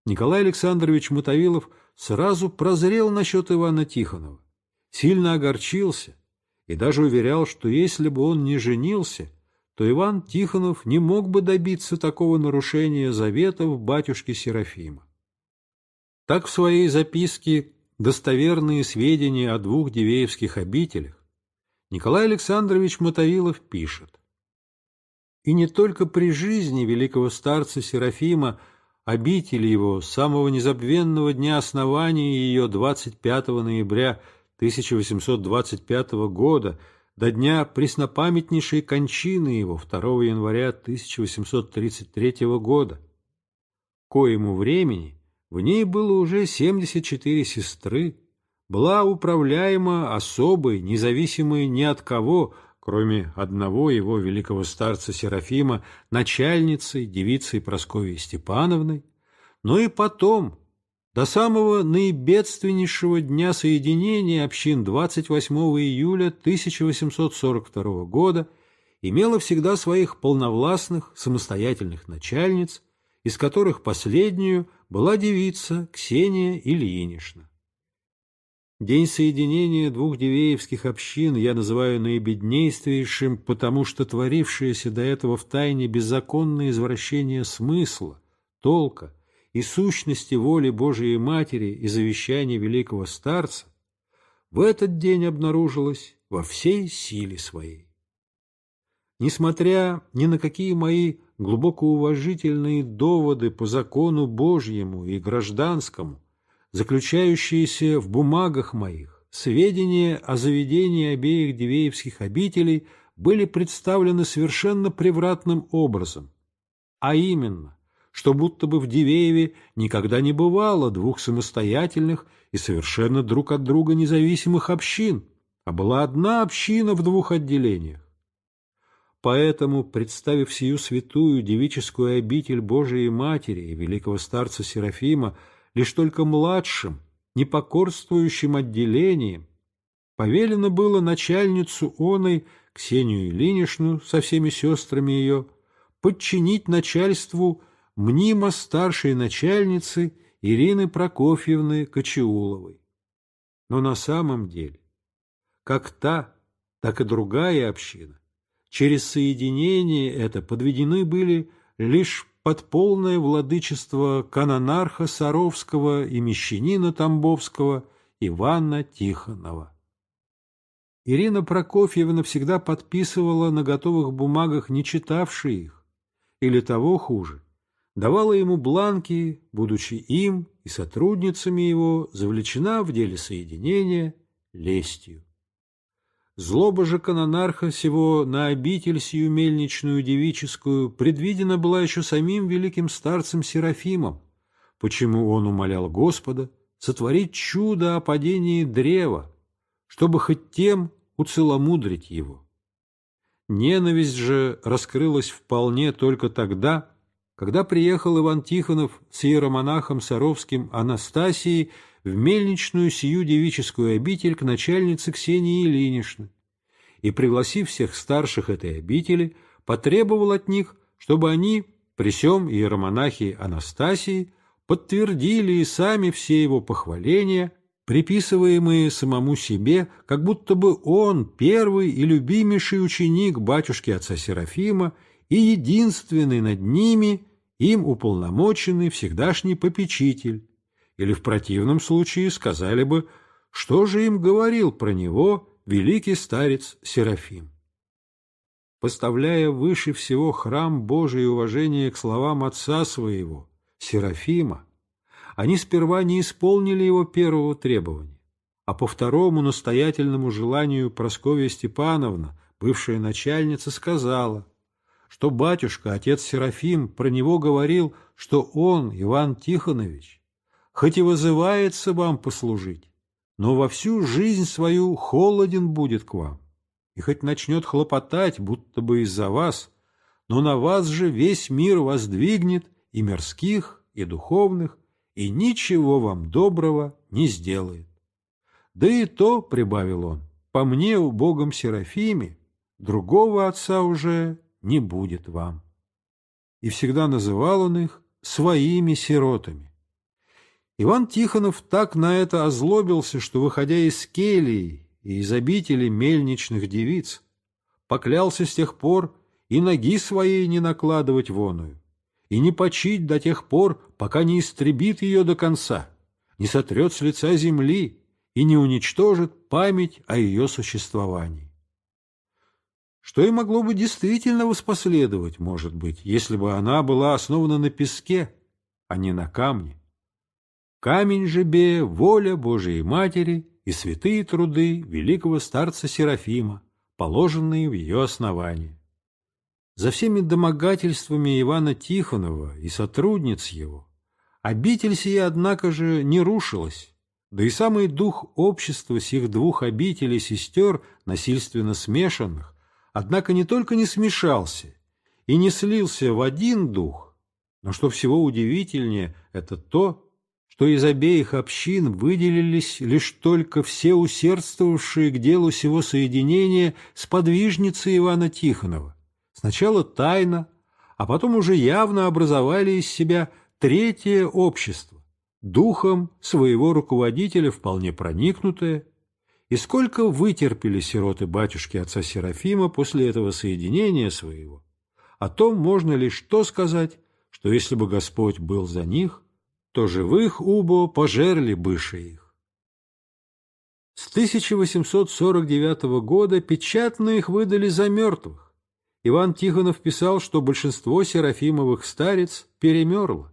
Speaker 1: Николай Александрович Мотовилов сразу прозрел насчет Ивана Тихонова, сильно огорчился и даже уверял, что если бы он не женился, то Иван Тихонов не мог бы добиться такого нарушения заветов батюшки Серафима. Так в своей записке «Достоверные сведения о двух Дивеевских обителях» Николай Александрович Мотовилов пишет. И не только при жизни великого старца Серафима обители его с самого незабвенного дня основания ее 25 ноября 1825 года до дня преснопамятнейшей кончины его 2 января 1833 года, коему времени в ней было уже 74 сестры, была управляема особой, независимой ни от кого, кроме одного его великого старца Серафима, начальницей, девицей Прасковьей Степановной, но и потом, до самого наибедственнейшего дня соединения общин 28 июля 1842 года, имела всегда своих полновластных, самостоятельных начальниц, из которых последнюю – была девица Ксения Ильинична. День соединения двух девеевских общин я называю наибеднействейшим, потому что творившееся до этого в тайне беззаконное извращение смысла, толка и сущности воли Божией Матери и завещания великого старца в этот день обнаружилось во всей силе своей. Несмотря ни на какие мои глубокоуважительные доводы по закону Божьему и гражданскому, заключающиеся в бумагах моих, сведения о заведении обеих Дивеевских обителей были представлены совершенно превратным образом, а именно, что будто бы в Дивееве никогда не бывало двух самостоятельных и совершенно друг от друга независимых общин, а была одна община в двух отделениях. Поэтому, представив сию святую девическую обитель Божией Матери и великого старца Серафима лишь только младшим, непокорствующим отделением, повелено было начальницу оной, Ксению Ильиничну со всеми сестрами ее, подчинить начальству мнимо старшей начальницы Ирины Прокофьевны Кочеуловой. Но на самом деле, как та, так и другая община, Через соединение это подведены были лишь под полное владычество канонарха Саровского и мещанина Тамбовского Ивана Тихонова. Ирина Прокофьевна всегда подписывала на готовых бумагах, не читавшие их, или того хуже, давала ему бланки, будучи им и сотрудницами его, завлечена в деле соединения лестью. Злоба же канонарха сего на обитель сию мельничную девическую предвидена была еще самим великим старцем Серафимом, почему он умолял Господа сотворить чудо о падении древа, чтобы хоть тем уцеломудрить его. Ненависть же раскрылась вполне только тогда, когда приехал Иван Тихонов с иеромонахом Саровским Анастасией в мельничную сию девическую обитель к начальнице Ксении Ильиничны и, пригласив всех старших этой обители, потребовал от них, чтобы они, при сём иеромонахии Анастасии, подтвердили и сами все его похваления, приписываемые самому себе, как будто бы он первый и любимейший ученик батюшки отца Серафима и единственный над ними им уполномоченный всегдашний попечитель, или в противном случае сказали бы, что же им говорил про него великий старец Серафим. Поставляя выше всего храм Божий уважение к словам отца своего, Серафима, они сперва не исполнили его первого требования, а по второму настоятельному желанию Прасковья Степановна, бывшая начальница, сказала, что батюшка, отец Серафим, про него говорил, что он, Иван Тихонович, хоть и вызывается вам послужить, но во всю жизнь свою холоден будет к вам, и хоть начнет хлопотать, будто бы из-за вас, но на вас же весь мир воздвигнет и мирских, и духовных, и ничего вам доброго не сделает. Да и то, — прибавил он, — по мне, убогом Серафиме, другого отца уже не будет вам. И всегда называл он их своими сиротами. Иван Тихонов так на это озлобился, что, выходя из келии и из обители мельничных девиц, поклялся с тех пор и ноги своей не накладывать воную, и не почить до тех пор, пока не истребит ее до конца, не сотрет с лица земли и не уничтожит память о ее существовании. Что и могло бы действительно воспоследовать, может быть, если бы она была основана на песке, а не на камне. Камень же бе – воля Божией Матери и святые труды великого старца Серафима, положенные в ее основании. За всеми домогательствами Ивана Тихонова и сотрудниц его обитель сия, однако же, не рушилась, да и самый дух общества сих двух обителей сестер, насильственно смешанных, однако не только не смешался и не слился в один дух, но, что всего удивительнее, это то, что из обеих общин выделились лишь только все усердствовавшие к делу сего соединения с подвижницей Ивана Тихонова. Сначала тайно, а потом уже явно образовали из себя третье общество, духом своего руководителя вполне проникнутое, и сколько вытерпели сироты батюшки отца Серафима после этого соединения своего, о том можно лишь то сказать, что если бы Господь был за них, то живых убо пожерли быши их. С 1849 года печатные их выдали за мертвых. Иван Тихонов писал, что большинство серафимовых старец перемерло.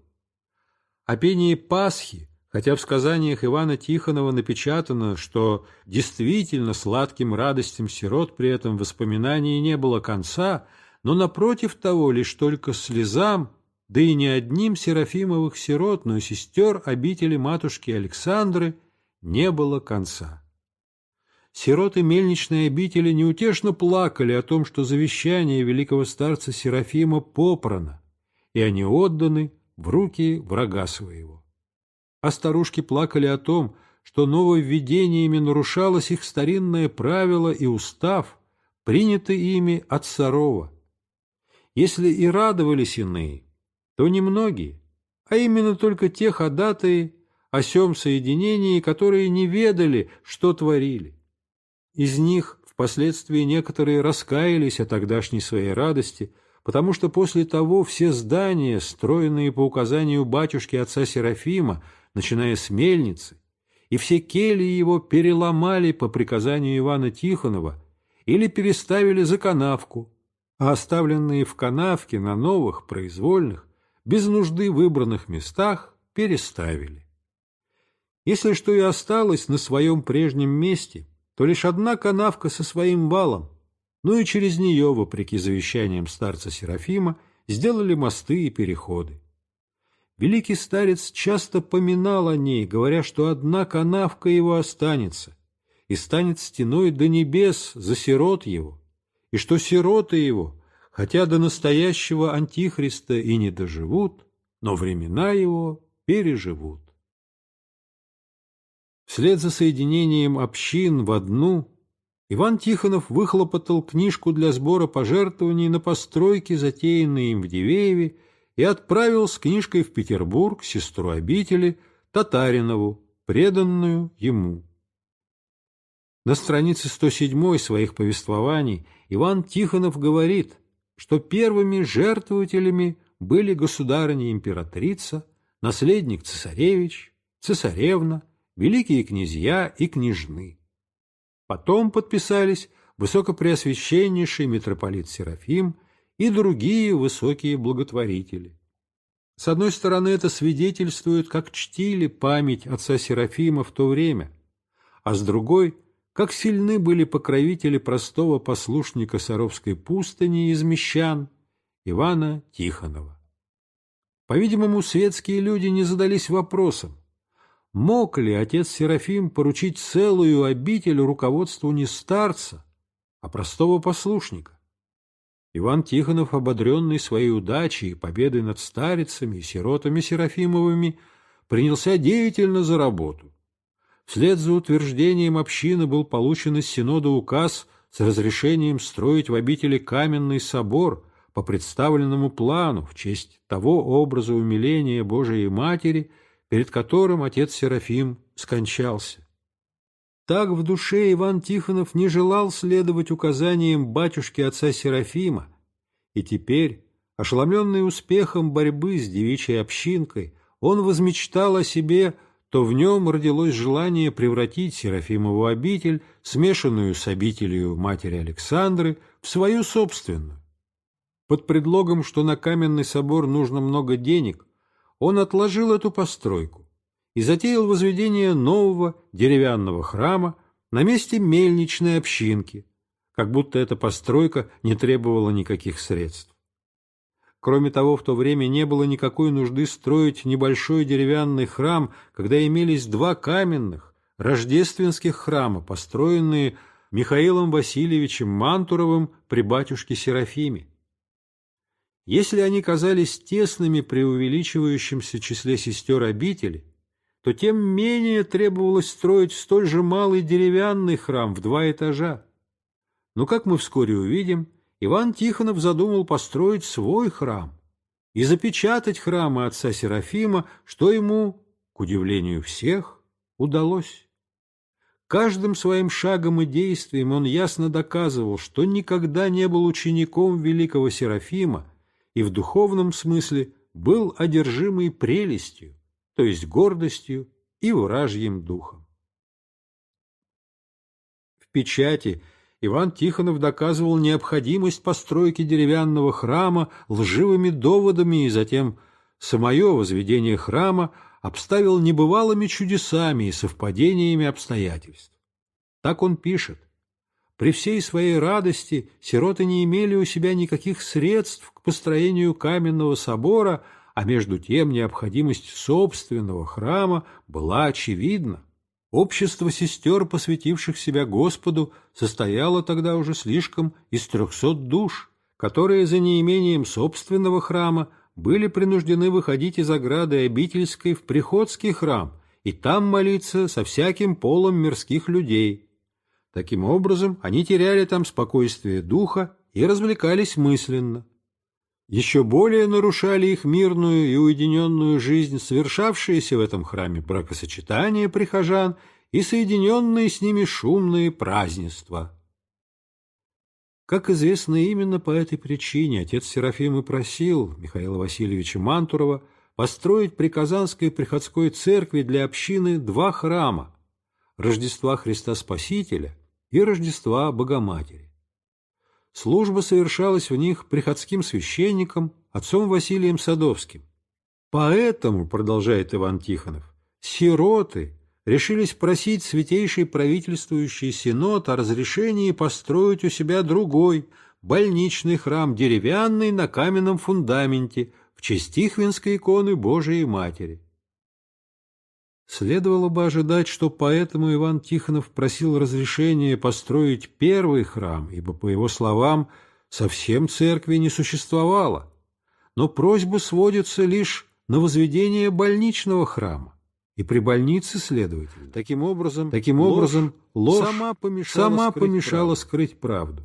Speaker 1: О пении Пасхи, хотя в сказаниях Ивана Тихонова напечатано, что действительно сладким радостям сирот при этом воспоминаний не было конца, но напротив того лишь только слезам да и не одним Серафимовых сирот, но сестер обители матушки Александры не было конца. Сироты мельничной обители неутешно плакали о том, что завещание великого старца Серафима попрано, и они отданы в руки врага своего. А старушки плакали о том, что нововведениями нарушалось их старинное правило и устав, принятый ими от Сарова. Если и радовались иные, то немногие, а именно только те ходатые о сем соединении, которые не ведали, что творили. Из них впоследствии некоторые раскаялись о тогдашней своей радости, потому что после того все здания, строенные по указанию батюшки отца Серафима, начиная с мельницы, и все кельи его переломали по приказанию Ивана Тихонова или переставили за канавку, а оставленные в канавке на новых, произвольных, без нужды выбранных местах переставили. Если что и осталось на своем прежнем месте, то лишь одна канавка со своим валом, ну и через нее, вопреки завещаниям старца Серафима, сделали мосты и переходы. Великий старец часто поминал о ней, говоря, что одна канавка его останется и станет стеной до небес за сирот его, и что сироты его хотя до настоящего Антихриста и не доживут, но времена его переживут. Вслед за соединением общин в одну Иван Тихонов выхлопотал книжку для сбора пожертвований на постройки, затеянные им в Дивееве, и отправил с книжкой в Петербург сестру обители Татаринову, преданную ему. На странице 107 своих повествований Иван Тихонов говорит что первыми жертвователями были государыня-императрица, наследник цесаревич, цесаревна, великие князья и княжны. Потом подписались высокопреосвященнейший митрополит Серафим и другие высокие благотворители. С одной стороны, это свидетельствует, как чтили память отца Серафима в то время, а с другой – как сильны были покровители простого послушника Саровской пустыни из мещан Ивана Тихонова. По-видимому, светские люди не задались вопросом, мог ли отец Серафим поручить целую обитель руководству не старца, а простого послушника. Иван Тихонов, ободренный своей удачей и победой над старицами и сиротами Серафимовыми, принялся деятельно за работу. Вслед за утверждением общины был получен из Синода указ с разрешением строить в обители каменный собор по представленному плану в честь того образа умиления Божией Матери, перед которым отец Серафим скончался. Так в душе Иван Тихонов не желал следовать указаниям батюшки отца Серафима, и теперь, ошеломленный успехом борьбы с девичьей общинкой, он возмечтал о себе – то в нем родилось желание превратить Серафимову обитель, смешанную с обителью матери Александры, в свою собственную. Под предлогом, что на каменный собор нужно много денег, он отложил эту постройку и затеял возведение нового деревянного храма на месте мельничной общинки, как будто эта постройка не требовала никаких средств. Кроме того, в то время не было никакой нужды строить небольшой деревянный храм, когда имелись два каменных, рождественских храма, построенные Михаилом Васильевичем Мантуровым при батюшке Серафиме. Если они казались тесными при увеличивающемся числе сестер обители, то тем менее требовалось строить столь же малый деревянный храм в два этажа. Но, как мы вскоре увидим, Иван Тихонов задумал построить свой храм и запечатать храмы отца Серафима, что ему, к удивлению всех, удалось. Каждым своим шагом и действием он ясно доказывал, что никогда не был учеником великого Серафима и в духовном смысле был одержимый прелестью, то есть гордостью и вражьим духом. В печати Иван Тихонов доказывал необходимость постройки деревянного храма лживыми доводами и затем самое возведение храма обставил небывалыми чудесами и совпадениями обстоятельств. Так он пишет. При всей своей радости сироты не имели у себя никаких средств к построению каменного собора, а между тем необходимость собственного храма была очевидна. Общество сестер, посвятивших себя Господу, состояло тогда уже слишком из трехсот душ, которые за неимением собственного храма были принуждены выходить из ограды обительской в приходский храм и там молиться со всяким полом мирских людей. Таким образом, они теряли там спокойствие духа и развлекались мысленно еще более нарушали их мирную и уединенную жизнь совершавшиеся в этом храме бракосочетания прихожан и соединенные с ними шумные празднества. Как известно, именно по этой причине отец Серафим и просил Михаила Васильевича Мантурова построить при Казанской приходской церкви для общины два храма – Рождества Христа Спасителя и Рождества Богоматери служба совершалась в них приходским священником, отцом Василием Садовским. Поэтому, продолжает Иван Тихонов, сироты решились просить святейший правительствующий синод о разрешении построить у себя другой, больничный храм, деревянный на каменном фундаменте, в честь Тихвинской иконы Божией Матери. Следовало бы ожидать, что поэтому Иван Тихонов просил разрешения построить первый храм, ибо, по его словам, совсем церкви не существовало. Но просьба сводится лишь на возведение больничного храма и при больнице следовательно. Таким образом, таким ложь, образом ложь сама помешала, сама скрыть, помешала правду. скрыть правду.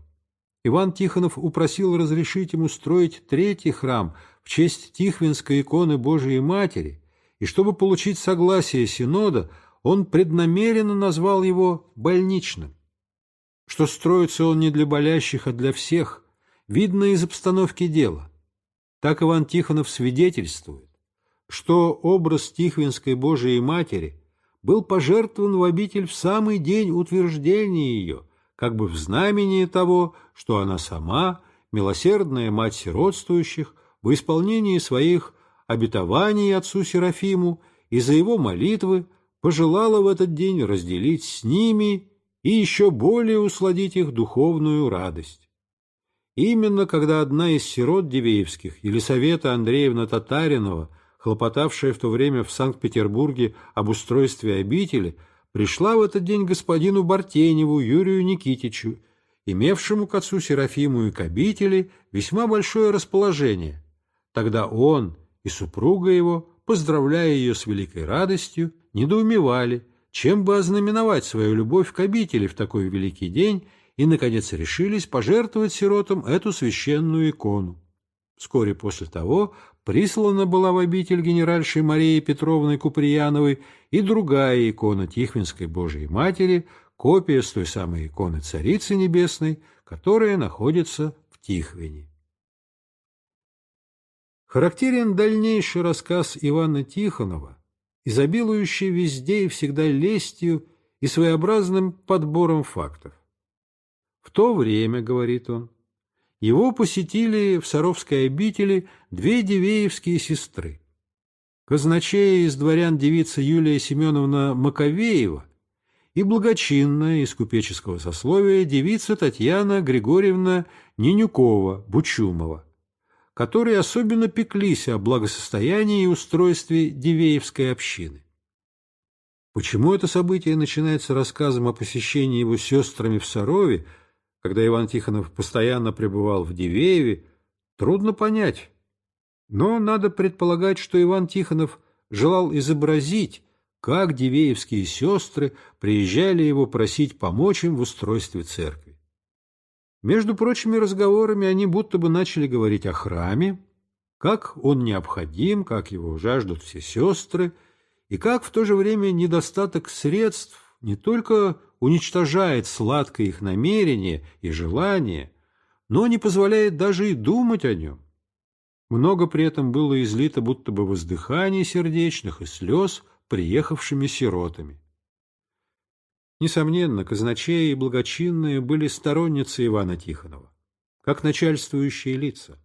Speaker 1: Иван Тихонов упросил разрешить ему строить третий храм в честь Тихвинской иконы Божией Матери – и чтобы получить согласие Синода, он преднамеренно назвал его больничным. Что строится он не для болящих, а для всех, видно из обстановки дела. Так Иван Тихонов свидетельствует, что образ Тихвинской Божией Матери был пожертвован в обитель в самый день утверждения ее, как бы в знамении того, что она сама, милосердная мать сиротствующих, в исполнении своих обетований отцу Серафиму и за его молитвы пожелала в этот день разделить с ними и еще более усладить их духовную радость. Именно когда одна из сирот Дивеевских, Елисавета Андреевна Татаринова, хлопотавшая в то время в Санкт-Петербурге об устройстве обители, пришла в этот день господину Бартеневу Юрию Никитичу, имевшему к отцу Серафиму и к обители весьма большое расположение. Тогда он и супруга его, поздравляя ее с великой радостью, недоумевали, чем бы ознаменовать свою любовь к обители в такой великий день, и, наконец, решились пожертвовать сиротам эту священную икону. Вскоре после того прислана была в обитель генеральшей Марии Петровны Куприяновой и другая икона Тихвинской Божией Матери, копия с той самой иконы Царицы Небесной, которая находится в Тихвине. Характерен дальнейший рассказ Ивана Тихонова, изобилующий везде и всегда лестью и своеобразным подбором фактов. «В то время, — говорит он, — его посетили в Саровской обители две девеевские сестры. Казначея из дворян девица Юлия Семеновна Маковеева и благочинная из купеческого сословия девица Татьяна Григорьевна Нинюкова-Бучумова которые особенно пеклись о благосостоянии и устройстве Дивеевской общины. Почему это событие начинается рассказом о посещении его сестрами в Сарове, когда Иван Тихонов постоянно пребывал в Дивееве, трудно понять. Но надо предполагать, что Иван Тихонов желал изобразить, как дивеевские сестры приезжали его просить помочь им в устройстве церкви. Между прочими разговорами они будто бы начали говорить о храме, как он необходим, как его жаждут все сестры, и как в то же время недостаток средств не только уничтожает сладкое их намерение и желание, но не позволяет даже и думать о нем. Много при этом было излито будто бы воздыханий сердечных и слез приехавшими сиротами. Несомненно, казначеи и благочинные были сторонницы Ивана Тихонова, как начальствующие лица.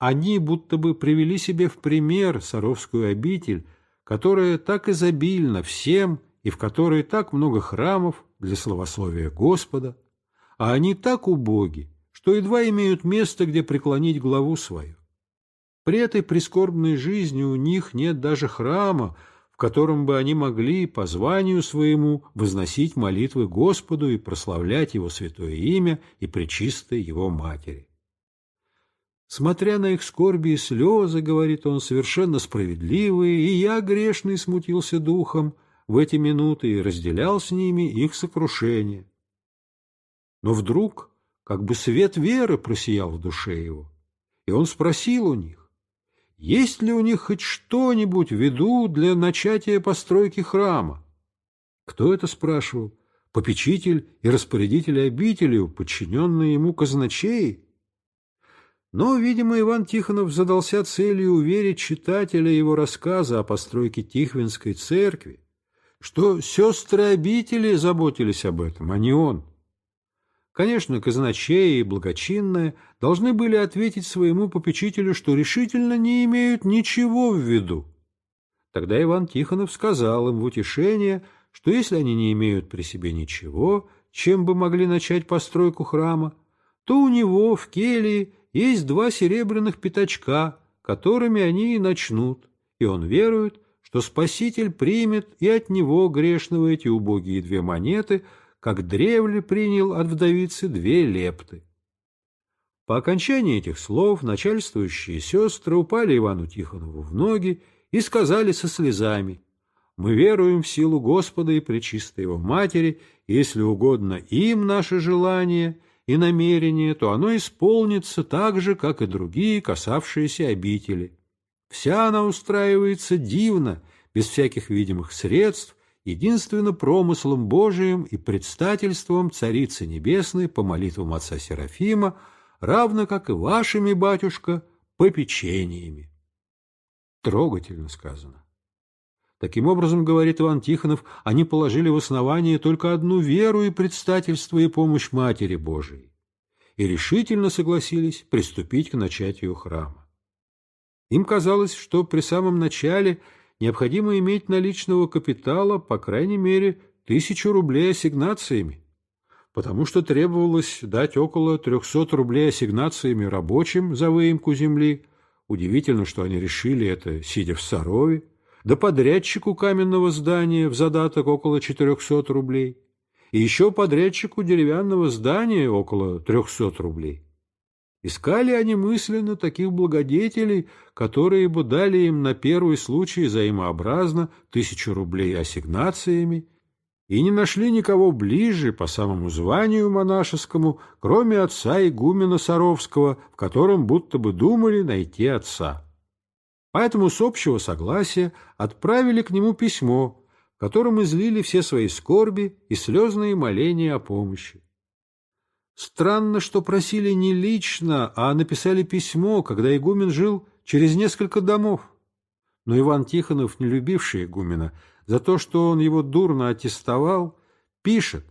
Speaker 1: Они будто бы привели себе в пример Саровскую обитель, которая так изобильна всем и в которой так много храмов для словословия Господа, а они так убоги, что едва имеют место, где преклонить главу свою. При этой прискорбной жизни у них нет даже храма, в котором бы они могли по званию своему возносить молитвы Господу и прославлять Его святое имя и пречистой Его Матери. Смотря на их скорби и слезы, говорит он, совершенно справедливые, и я, грешный, смутился духом в эти минуты и разделял с ними их сокрушение. Но вдруг как бы свет веры просиял в душе его, и он спросил у них, есть ли у них хоть что-нибудь в виду для начатия постройки храма? Кто это спрашивал? Попечитель и распорядитель обителью, подчиненные ему казначеи? Но, видимо, Иван Тихонов задался целью уверить читателя его рассказа о постройке Тихвинской церкви, что сестры обители заботились об этом, а не он. Конечно, казначеи и благочинные должны были ответить своему попечителю, что решительно не имеют ничего в виду. Тогда Иван Тихонов сказал им в утешение, что если они не имеют при себе ничего, чем бы могли начать постройку храма, то у него в келье есть два серебряных пятачка, которыми они и начнут, и он верует, что Спаситель примет и от него грешного эти убогие две монеты — как древле принял от вдовицы две лепты. По окончании этих слов начальствующие сестры упали Ивану Тихонову в ноги и сказали со слезами «Мы веруем в силу Господа и Пречистой Его Матери, и если угодно им наше желание и намерение, то оно исполнится так же, как и другие касавшиеся обители. Вся она устраивается дивно, без всяких видимых средств, единственно промыслом Божиим и предстательством Царицы Небесной по молитвам отца Серафима, равно как и вашими, батюшка, попечениями. Трогательно сказано. Таким образом, говорит Иван Тихонов, они положили в основание только одну веру и предстательство и помощь Матери Божией и решительно согласились приступить к начатию храма. Им казалось, что при самом начале – необходимо иметь наличного капитала, по крайней мере, тысячу рублей ассигнациями, потому что требовалось дать около 300 рублей ассигнациями рабочим за выемку земли, удивительно, что они решили это, сидя в Сарове, да подрядчику каменного здания в задаток около 400 рублей, и еще подрядчику деревянного здания около 300 рублей. Искали они мысленно таких благодетелей, которые бы дали им на первый случай взаимообразно тысячу рублей ассигнациями, и не нашли никого ближе по самому званию монашескому, кроме отца игумена Саровского, в котором будто бы думали найти отца. Поэтому с общего согласия отправили к нему письмо, в котором излили все свои скорби и слезные моления о помощи. Странно, что просили не лично, а написали письмо, когда игумен жил через несколько домов. Но Иван Тихонов, не любивший игумена, за то, что он его дурно аттестовал, пишет,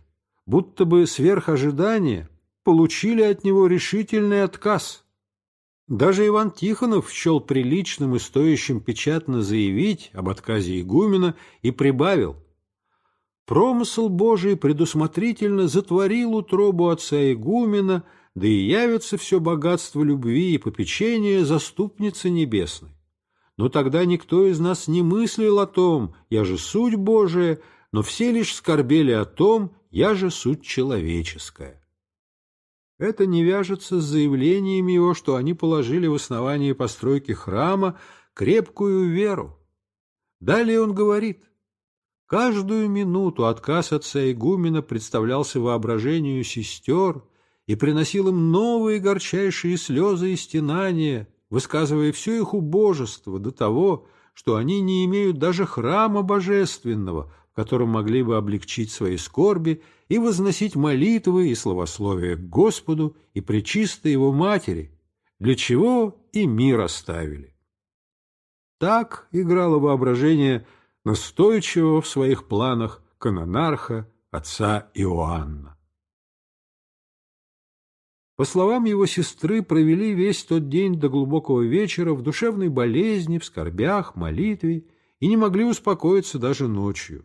Speaker 1: будто бы сверх ожидания получили от него решительный отказ. Даже Иван Тихонов счел приличным и стоящим печатно заявить об отказе игумена и прибавил – Промысл Божий предусмотрительно затворил утробу отца игумена, да и явится все богатство любви и попечения заступницы небесной. Но тогда никто из нас не мыслил о том, я же суть Божия, но все лишь скорбели о том, я же суть человеческая. Это не вяжется с заявлением его, что они положили в основании постройки храма крепкую веру. Далее он говорит – Каждую минуту отказ отца игумена представлялся воображению сестер и приносил им новые горчайшие слезы и стенания, высказывая все их убожество до того, что они не имеют даже храма божественного, в котором могли бы облегчить свои скорби и возносить молитвы и словословия к Господу и пречистой его матери, для чего и мир оставили. Так играло воображение настойчивого в своих планах канонарха отца Иоанна. По словам его сестры, провели весь тот день до глубокого вечера в душевной болезни, в скорбях, молитве и не могли успокоиться даже ночью.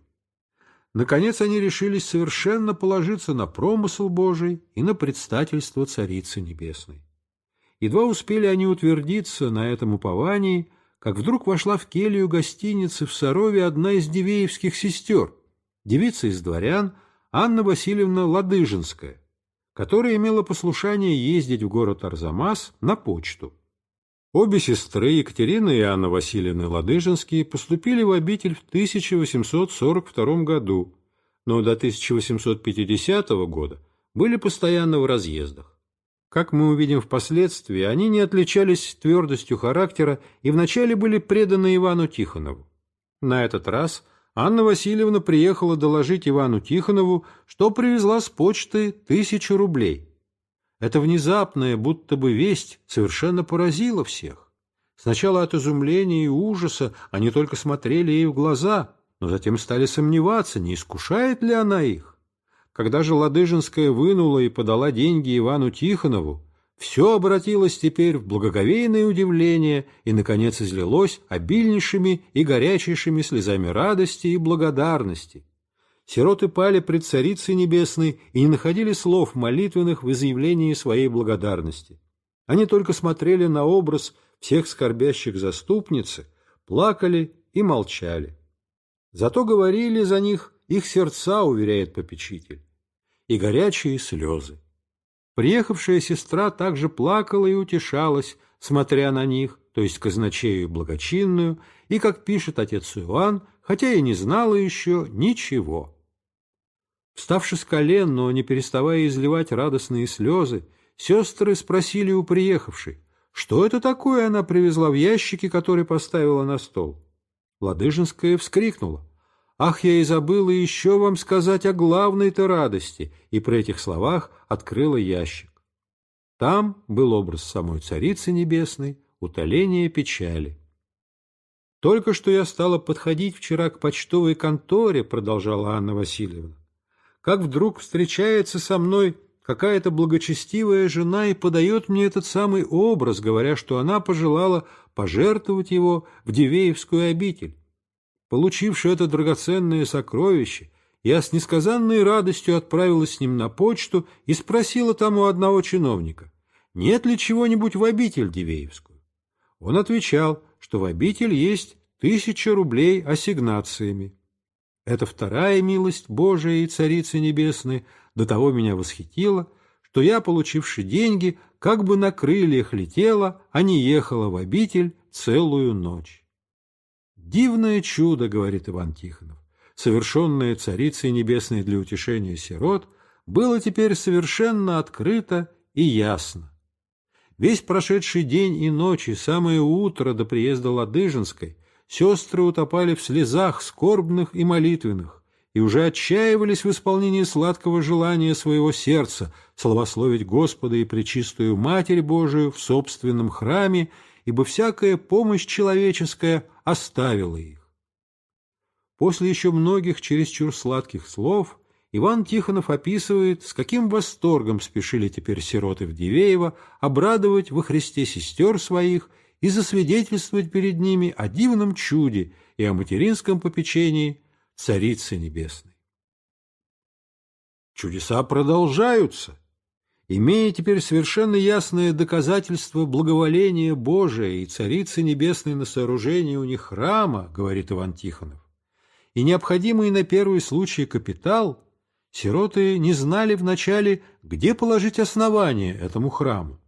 Speaker 1: Наконец они решились совершенно положиться на промысл Божий и на предстательство Царицы Небесной. Едва успели они утвердиться на этом уповании – как вдруг вошла в келью гостиницы в Сарове одна из девеевских сестер, девица из дворян Анна Васильевна Ладыжинская, которая имела послушание ездить в город Арзамас на почту. Обе сестры, Екатерина и Анна Васильевна Ладыжинские, поступили в обитель в 1842 году, но до 1850 года были постоянно в разъездах. Как мы увидим впоследствии, они не отличались твердостью характера и вначале были преданы Ивану Тихонову. На этот раз Анна Васильевна приехала доложить Ивану Тихонову, что привезла с почты тысячу рублей. Эта внезапная, будто бы весть, совершенно поразила всех. Сначала от изумления и ужаса они только смотрели ей в глаза, но затем стали сомневаться, не искушает ли она их когда же Ладыжинская вынула и подала деньги Ивану Тихонову, все обратилось теперь в благоговейное удивление и, наконец, излилось обильнейшими и горячейшими слезами радости и благодарности. Сироты пали пред Царицей Небесной и не находили слов молитвенных в изъявлении своей благодарности. Они только смотрели на образ всех скорбящих заступницы, плакали и молчали. Зато говорили за них их сердца, уверяет попечитель, и горячие слезы. Приехавшая сестра также плакала и утешалась, смотря на них, то есть казначею благочинную, и, как пишет отец Иоанн, хотя и не знала еще ничего. Вставши с колен, но не переставая изливать радостные слезы, сестры спросили у приехавшей, что это такое она привезла в ящике, который поставила на стол. Ладыжинская вскрикнула. «Ах, я и забыла еще вам сказать о главной-то радости!» И при этих словах открыла ящик. Там был образ самой Царицы Небесной, утоление печали. «Только что я стала подходить вчера к почтовой конторе», — продолжала Анна Васильевна. «Как вдруг встречается со мной какая-то благочестивая жена и подает мне этот самый образ, говоря, что она пожелала пожертвовать его в Дивеевскую обитель. Получивши это драгоценное сокровище, я с несказанной радостью отправилась с ним на почту и спросила там у одного чиновника, нет ли чего-нибудь в обитель Дивеевскую. Он отвечал, что в обитель есть тысяча рублей ассигнациями. Это вторая милость Божия и Царицы Небесной до того меня восхитила, что я, получивши деньги, как бы на крыльях летела, а не ехала в обитель целую ночь. «Дивное чудо, — говорит Иван Тихонов, — совершенное Царицей Небесной для утешения сирот, было теперь совершенно открыто и ясно. Весь прошедший день и ночь, и самое утро до приезда Ладыжинской, сестры утопали в слезах скорбных и молитвенных, и уже отчаивались в исполнении сладкого желания своего сердца словословить Господа и Пречистую Матерь Божию в собственном храме ибо всякая помощь человеческая оставила их. После еще многих чересчур сладких слов Иван Тихонов описывает, с каким восторгом спешили теперь сироты в Вдивеева обрадовать во Христе сестер своих и засвидетельствовать перед ними о дивном чуде и о материнском попечении Царицы Небесной. Чудеса продолжаются, имея теперь совершенно ясное доказательство благоволения Божия и Царицы Небесной на сооружении у них храма, говорит Иван Тихонов, и необходимый на первый случай капитал, сироты не знали вначале, где положить основание этому храму.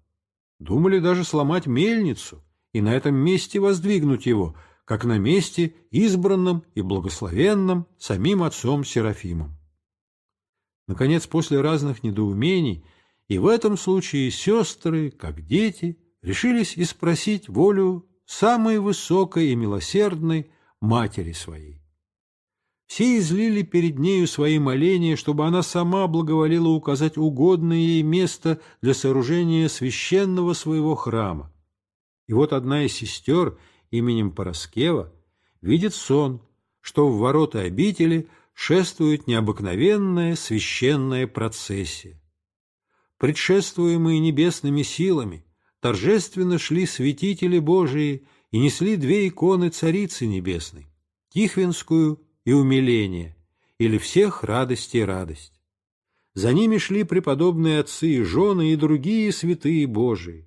Speaker 1: Думали даже сломать мельницу и на этом месте воздвигнуть его, как на месте избранном и благословенном самим отцом Серафимом. Наконец, после разных недоумений и в этом случае сестры, как дети, решились испросить волю самой высокой и милосердной матери своей. Все излили перед нею свои моления, чтобы она сама благоволила указать угодное ей место для сооружения священного своего храма. И вот одна из сестер именем Пороскева видит сон, что в ворота обители шествует необыкновенная священная процессия предшествуемые небесными силами, торжественно шли святители Божии и несли две иконы Царицы Небесной, Тихвинскую и Умиление, или всех радости и радость. За ними шли преподобные отцы и жены и другие святые Божии.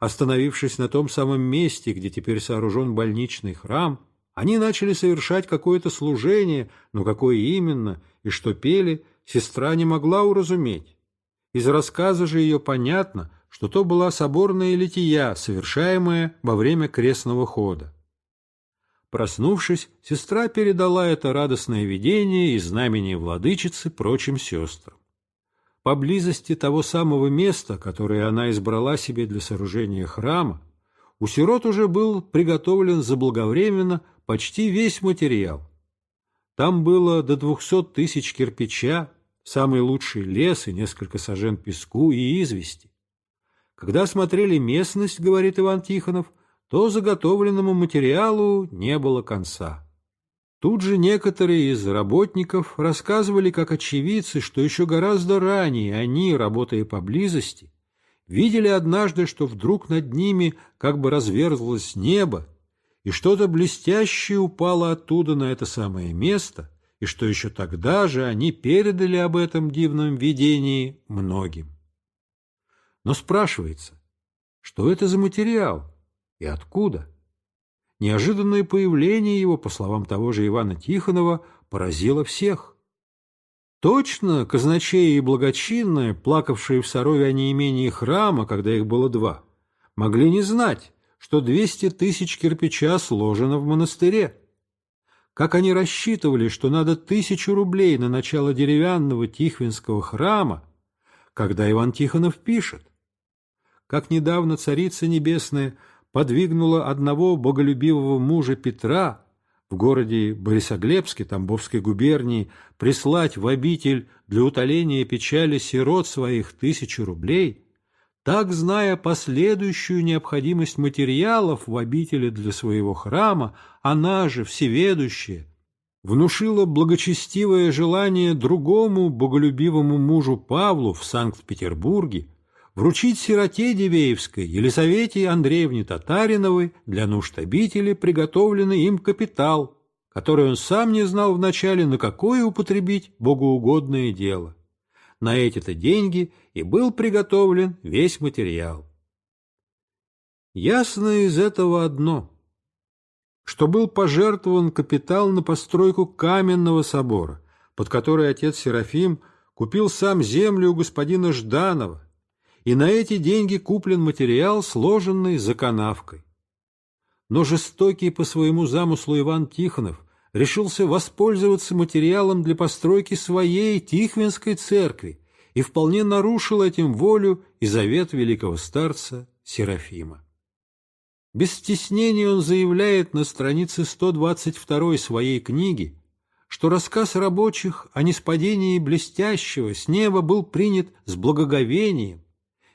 Speaker 1: Остановившись на том самом месте, где теперь сооружен больничный храм, они начали совершать какое-то служение, но какое именно и что пели, сестра не могла уразуметь. Из рассказа же ее понятно, что то была соборная лития, совершаемая во время крестного хода. Проснувшись, сестра передала это радостное видение и знамение владычицы прочим сестрам. Поблизости того самого места, которое она избрала себе для сооружения храма, у сирот уже был приготовлен заблаговременно почти весь материал. Там было до двухсот тысяч кирпича, самый лучший лес и несколько сажен песку и извести. Когда смотрели местность, говорит Иван Тихонов, то заготовленному материалу не было конца. Тут же некоторые из работников рассказывали как очевидцы, что еще гораздо ранее они, работая поблизости, видели однажды, что вдруг над ними как бы разверзлось небо, и что-то блестящее упало оттуда на это самое место — и что еще тогда же они передали об этом дивном видении многим. Но спрашивается, что это за материал и откуда? Неожиданное появление его, по словам того же Ивана Тихонова, поразило всех. Точно казначеи и благочинные, плакавшие в сорове о неимении храма, когда их было два, могли не знать, что двести тысяч кирпича сложено в монастыре как они рассчитывали, что надо тысячу рублей на начало деревянного Тихвинского храма, когда Иван Тихонов пишет. Как недавно Царица Небесная подвигнула одного боголюбивого мужа Петра в городе Борисоглебске Тамбовской губернии прислать в обитель для утоления печали сирот своих тысячу рублей – так зная последующую необходимость материалов в обители для своего храма, она же, всеведущая, внушила благочестивое желание другому боголюбивому мужу Павлу в Санкт-Петербурге вручить сироте Дивеевской Елизавете Андреевне Татариновой для нужд обители приготовленный им капитал, который он сам не знал вначале, на какое употребить богоугодное дело. На эти-то деньги и был приготовлен весь материал. Ясно из этого одно, что был пожертвован капитал на постройку каменного собора, под который отец Серафим купил сам землю у господина Жданова, и на эти деньги куплен материал, сложенный за канавкой. Но жестокий по своему замыслу Иван Тихонов решился воспользоваться материалом для постройки своей Тихвинской церкви и вполне нарушил этим волю и завет великого старца Серафима. Без стеснения он заявляет на странице 122 своей книги, что рассказ рабочих о неспадении блестящего с неба был принят с благоговением,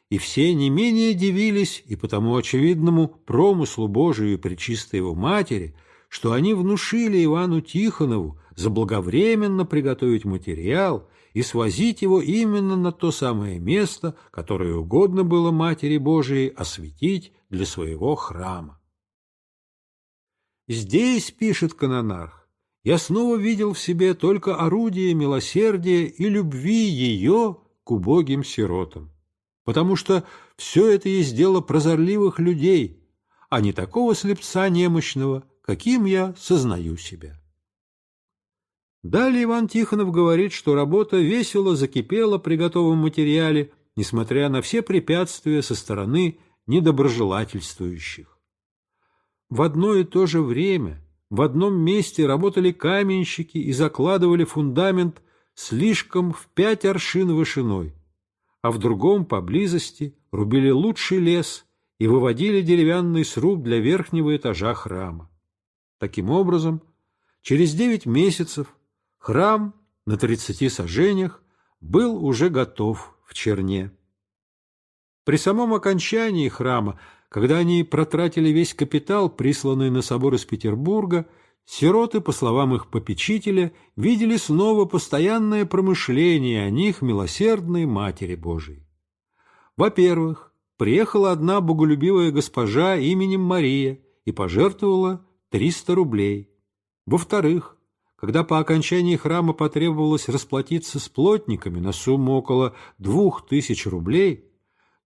Speaker 1: и все не менее дивились и потому очевидному промыслу Божию и Пречистой Его Матери – что они внушили Ивану Тихонову заблаговременно приготовить материал и свозить его именно на то самое место, которое угодно было Матери Божией осветить для своего храма. «Здесь, — пишет канонарх, — я снова видел в себе только орудие милосердия и любви ее к убогим сиротам, потому что все это есть дело прозорливых людей, а не такого слепца немощного, каким я сознаю себя. Далее Иван Тихонов говорит, что работа весело закипела при готовом материале, несмотря на все препятствия со стороны недоброжелательствующих. В одно и то же время в одном месте работали каменщики и закладывали фундамент слишком в пять аршин вышиной, а в другом поблизости рубили лучший лес и выводили деревянный сруб для верхнего этажа храма. Таким образом, через девять месяцев храм на тридцати сожжениях был уже готов в Черне. При самом окончании храма, когда они протратили весь капитал, присланный на собор из Петербурга, сироты, по словам их попечителя, видели снова постоянное промышление о них милосердной Матери Божией. Во-первых, приехала одна боголюбивая госпожа именем Мария и пожертвовала 300 рублей. Во-вторых, когда по окончании храма потребовалось расплатиться с плотниками на сумму около 2000 рублей,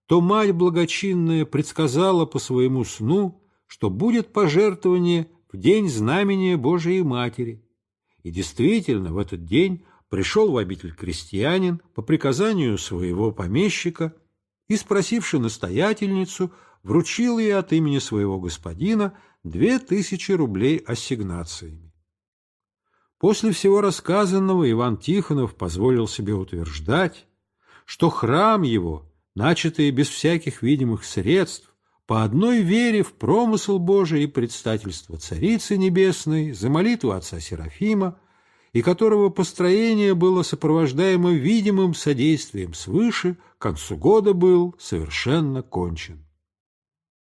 Speaker 1: то мать благочинная предсказала по своему сну, что будет пожертвование в день знамения Божией Матери. И действительно, в этот день пришел в обитель крестьянин по приказанию своего помещика и, спросивши настоятельницу, вручил ей от имени своего господина две тысячи рублей ассигнациями. После всего рассказанного Иван Тихонов позволил себе утверждать, что храм его, начатый без всяких видимых средств, по одной вере в промысл Божий и предстательство Царицы Небесной, за молитву отца Серафима, и которого построение было сопровождаемо видимым содействием свыше, к концу года был совершенно кончен.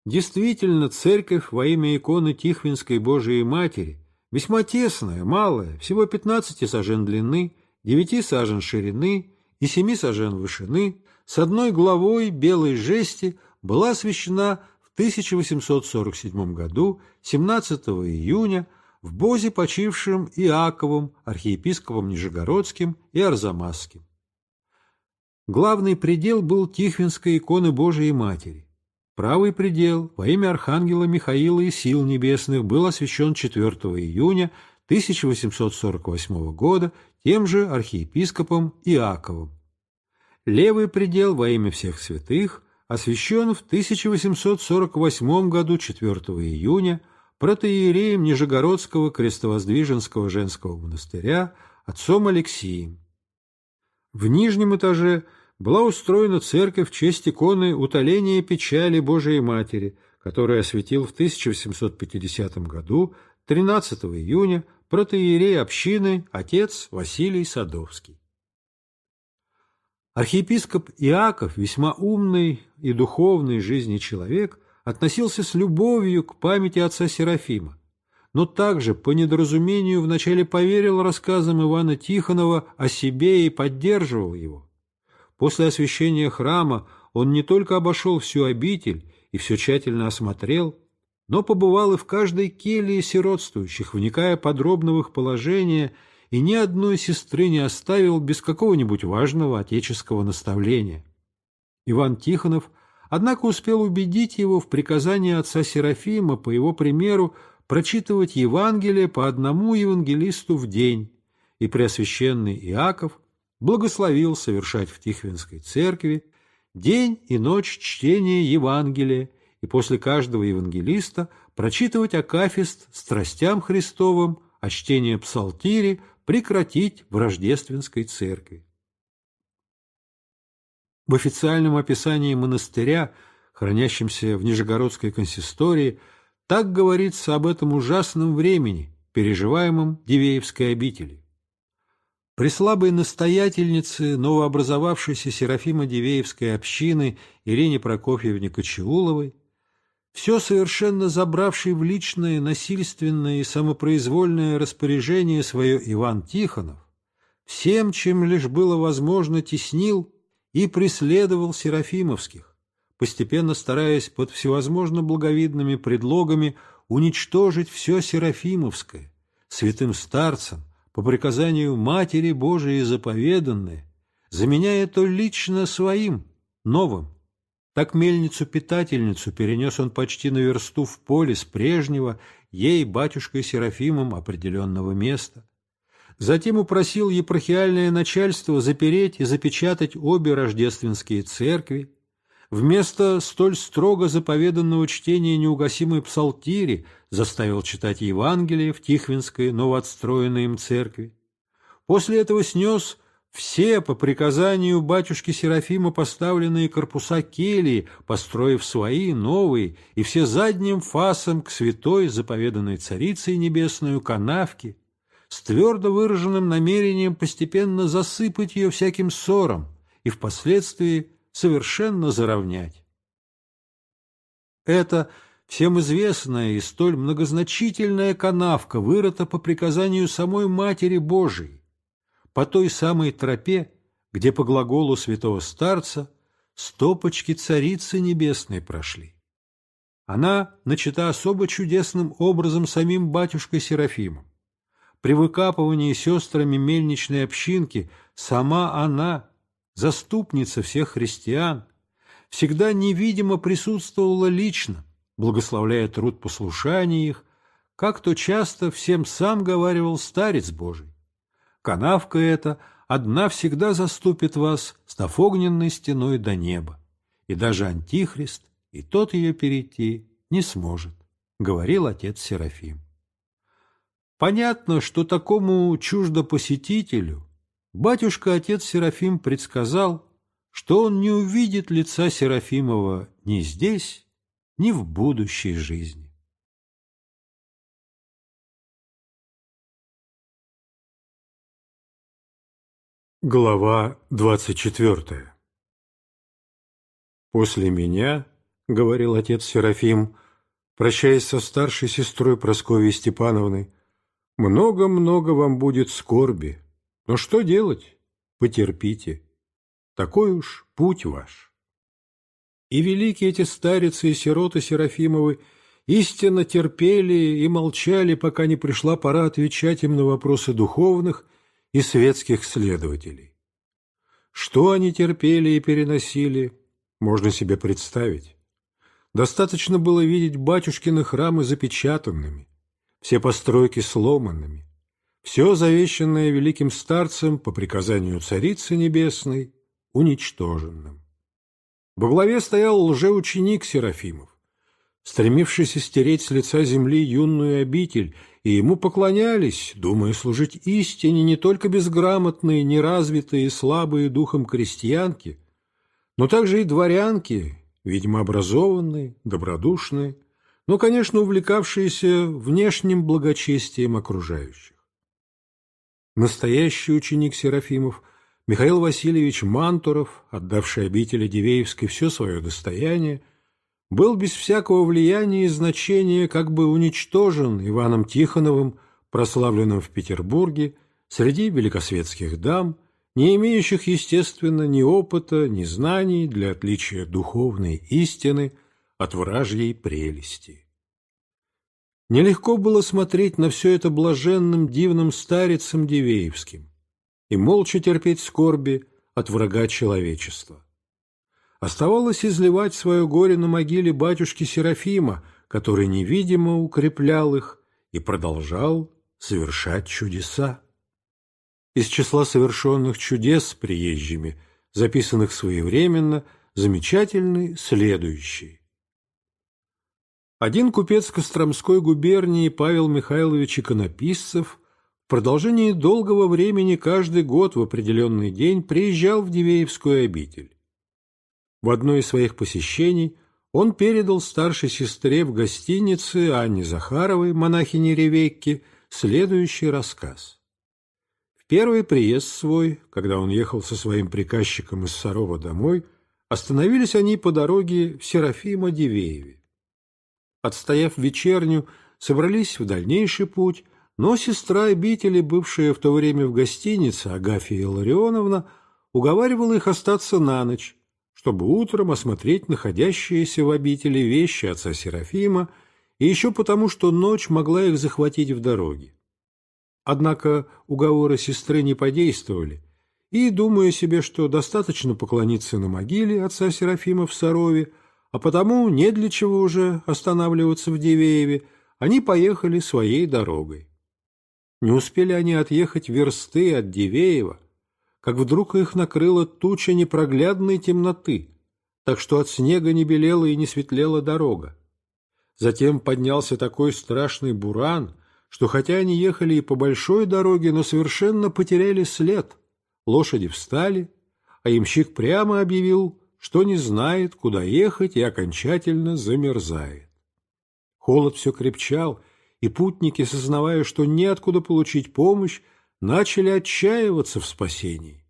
Speaker 1: Действительно, церковь во имя иконы Тихвинской Божией Матери весьма тесная, малая, всего 15 сажен длины, 9 сажен ширины и 7 сажен вышины, с одной главой белой жести была освящена в 1847 году 17 июня в Бозе почившим Иаковом, архиепископом Нижегородским и Арзамасским. Главный предел был Тихвинской иконы Божией Матери. Правый предел во имя Архангела Михаила и сил небесных был освящен 4 июня 1848 года тем же архиепископом Иаковом. Левый предел во имя всех святых освящен в 1848 году 4 июня протоиереем Нижегородского крестовоздвиженского женского монастыря отцом Алексием. В нижнем этаже – была устроена церковь в честь иконы «Утоления печали Божией Матери», которую осветил в 1850 году 13 июня протеерей общины отец Василий Садовский. Архиепископ Иаков, весьма умный и духовный жизни человек, относился с любовью к памяти отца Серафима, но также по недоразумению вначале поверил рассказам Ивана Тихонова о себе и поддерживал его. После освящения храма он не только обошел всю обитель и все тщательно осмотрел, но побывал и в каждой келье сиротствующих, вникая подробно в их положение, и ни одной сестры не оставил без какого-нибудь важного отеческого наставления. Иван Тихонов, однако, успел убедить его в приказании отца Серафима, по его примеру, прочитывать Евангелие по одному евангелисту в день, и Преосвященный Иаков – благословил совершать в Тихвинской церкви день и ночь чтения Евангелия и после каждого евангелиста прочитывать акафист страстям Христовым, а чтение псалтири прекратить в Рождественской церкви. В официальном описании монастыря, хранящемся в Нижегородской консистории, так говорится об этом ужасном времени, переживаемом Дивеевской обители. При слабой настоятельнице новообразовавшейся Серафима дивеевской общины Ирине Прокофьевне Кочеуловой все совершенно забравший в личное, насильственное и самопроизвольное распоряжение свое Иван Тихонов, всем, чем лишь было возможно, теснил и преследовал Серафимовских, постепенно стараясь под всевозможно благовидными предлогами уничтожить все Серафимовское, святым старцем, по приказанию Матери Божией заповеданы, заменяя то лично своим, новым. Так мельницу-питательницу перенес он почти на версту в поле с прежнего, ей, батюшкой Серафимом, определенного места. Затем упросил епархиальное начальство запереть и запечатать обе рождественские церкви, вместо столь строго заповеданного чтения неугасимой псалтири заставил читать Евангелие в Тихвинской новоотстроенной им церкви. После этого снес все по приказанию батюшки Серафима поставленные корпуса келии, построив свои новые, и все задним фасом к святой заповеданной царицей небесную канавки, с твердо выраженным намерением постепенно засыпать ее всяким ссором и впоследствии совершенно заровнять. Это всем известная и столь многозначительная канавка вырота по приказанию самой Матери Божией, по той самой тропе, где по глаголу святого старца стопочки Царицы Небесной прошли. Она начата особо чудесным образом самим батюшкой Серафимом. При выкапывании сестрами мельничной общинки сама она, заступница всех христиан, всегда невидимо присутствовала лично, благословляя труд послушания их, как то часто всем сам говаривал старец Божий. Канавка эта одна всегда заступит вас став огненной стеной до неба, и даже антихрист, и тот ее перейти не сможет, говорил отец Серафим. Понятно, что такому чуждо посетителю, Батюшка-отец Серафим предсказал, что он не увидит лица Серафимова ни здесь, ни в будущей жизни. Глава двадцать четвертая «После меня, — говорил отец Серафим, прощаясь со старшей сестрой Прасковьей Степановной, — много-много вам будет скорби, но что делать? Потерпите. Такой уж путь ваш. И великие эти старицы и сироты Серафимовы истинно терпели и молчали, пока не пришла пора отвечать им на вопросы духовных и светских следователей. Что они терпели и переносили, можно себе представить. Достаточно было видеть батюшкины храмы запечатанными, все постройки сломанными, все завещанное великим старцем по приказанию Царицы Небесной уничтоженным. Во главе стоял лжеученик Серафимов, стремившийся стереть с лица земли юную обитель, и ему поклонялись, думая служить истине не только безграмотные, неразвитые и слабые духом крестьянки, но также и дворянки, видимо, образованные, добродушные, но, конечно, увлекавшиеся внешним благочестием окружающих настоящий ученик Серафимов, Михаил Васильевич Мантуров, отдавший обители Дивеевской все свое достояние, был без всякого влияния и значения как бы уничтожен Иваном Тихоновым, прославленным в Петербурге, среди великосветских дам, не имеющих, естественно, ни опыта, ни знаний для отличия духовной истины от вражьей прелести. Нелегко было смотреть на все это блаженным дивным старицам Дивеевским и молча терпеть скорби от врага человечества. Оставалось изливать свое горе на могиле батюшки Серафима, который невидимо укреплял их и продолжал совершать чудеса. Из числа совершенных чудес с приезжими, записанных своевременно, замечательный следующий. Один купец Костромской губернии Павел Михайлович Иконописцев в продолжении долгого времени каждый год в определенный день приезжал в Дивеевскую обитель. В одно из своих посещений он передал старшей сестре в гостинице Анне Захаровой, монахине Ревекке, следующий рассказ – в первый приезд свой, когда он ехал со своим приказчиком из Сарова домой, остановились они по дороге в Серафима-Дивееве отстояв вечерню, собрались в дальнейший путь, но сестра обители, бывшая в то время в гостинице, Агафья Илларионовна, уговаривала их остаться на ночь, чтобы утром осмотреть находящиеся в обители вещи отца Серафима, и еще потому, что ночь могла их захватить в дороге. Однако уговоры сестры не подействовали, и, думая себе, что достаточно поклониться на могиле отца Серафима в Сарове, а потому не для чего уже останавливаться в Дивееве, они поехали своей дорогой. Не успели они отъехать версты от Дивеева, как вдруг их накрыла туча непроглядной темноты, так что от снега не белела и не светлела дорога. Затем поднялся такой страшный буран, что хотя они ехали и по большой дороге, но совершенно потеряли след. Лошади встали, а ямщик прямо объявил, что не знает, куда ехать, и окончательно замерзает. Холод все крепчал, и путники, сознавая, что неоткуда получить помощь, начали отчаиваться в спасении.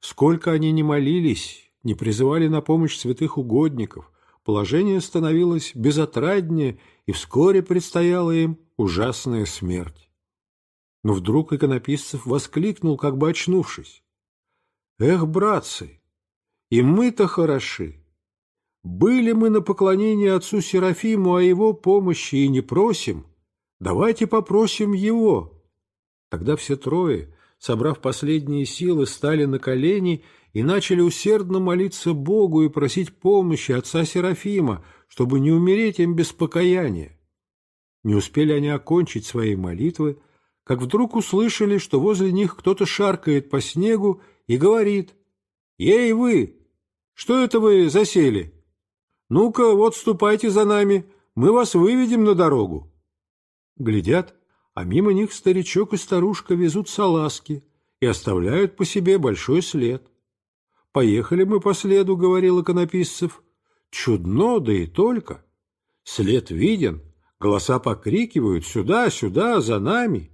Speaker 1: Сколько они не молились, не призывали на помощь святых угодников, положение становилось безотраднее, и вскоре предстояла им ужасная смерть. Но вдруг иконописцев воскликнул, как бы очнувшись. «Эх, братцы, и мы-то хороши. Были мы на поклонение отцу Серафиму, о а его помощи и не просим. Давайте попросим его. Тогда все трое, собрав последние силы, стали на колени и начали усердно молиться Богу и просить помощи отца Серафима, чтобы не умереть им без покаяния. Не успели они окончить свои молитвы, как вдруг услышали, что возле них кто-то шаркает по снегу и говорит «Ей вы, что это вы засели? Ну-ка, вот ступайте за нами, мы вас выведем на дорогу. Глядят, а мимо них старичок и старушка везут салазки и оставляют по себе большой след. «Поехали мы по следу», — говорил иконописцев. «Чудно, да и только. След виден, голоса покрикивают сюда, сюда, за нами.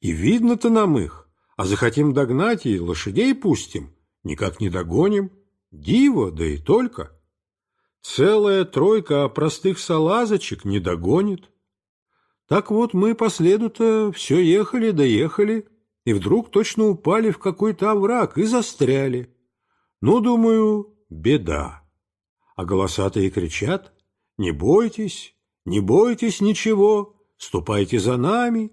Speaker 1: И видно-то нам их, а захотим догнать и лошадей пустим, никак не догоним». Диво, да и только. Целая тройка простых салазочек не догонит. Так вот, мы по следу-то все ехали доехали и вдруг точно упали в какой-то овраг и застряли. Ну, думаю, беда. А голосатые кричат, «Не бойтесь, не бойтесь ничего, ступайте за нами».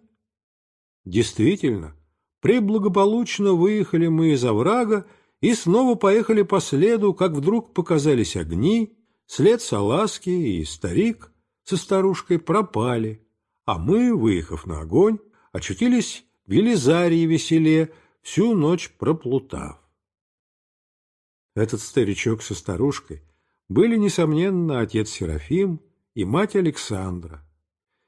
Speaker 1: Действительно, преблагополучно выехали мы из оврага и снова поехали по следу, как вдруг показались огни, след Саласки и старик со старушкой пропали, а мы, выехав на огонь, очутились в Елизарьеве селе, всю ночь проплутав. Этот старичок со старушкой были, несомненно, отец Серафим и мать Александра,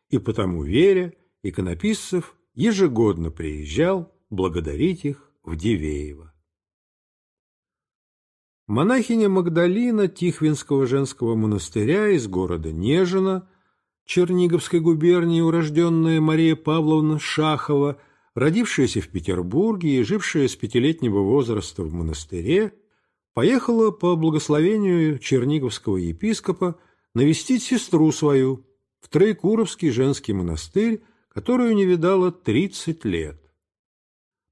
Speaker 1: и потому Веря иконописцев ежегодно приезжал благодарить их в Дивеево. Монахиня Магдалина Тихвинского женского монастыря из города Нежина, Черниговской губернии, урожденная Мария Павловна Шахова, родившаяся в Петербурге и жившая с пятилетнего возраста в монастыре, поехала по благословению черниговского епископа навестить сестру свою в Троекуровский женский монастырь, которую не видала 30 лет.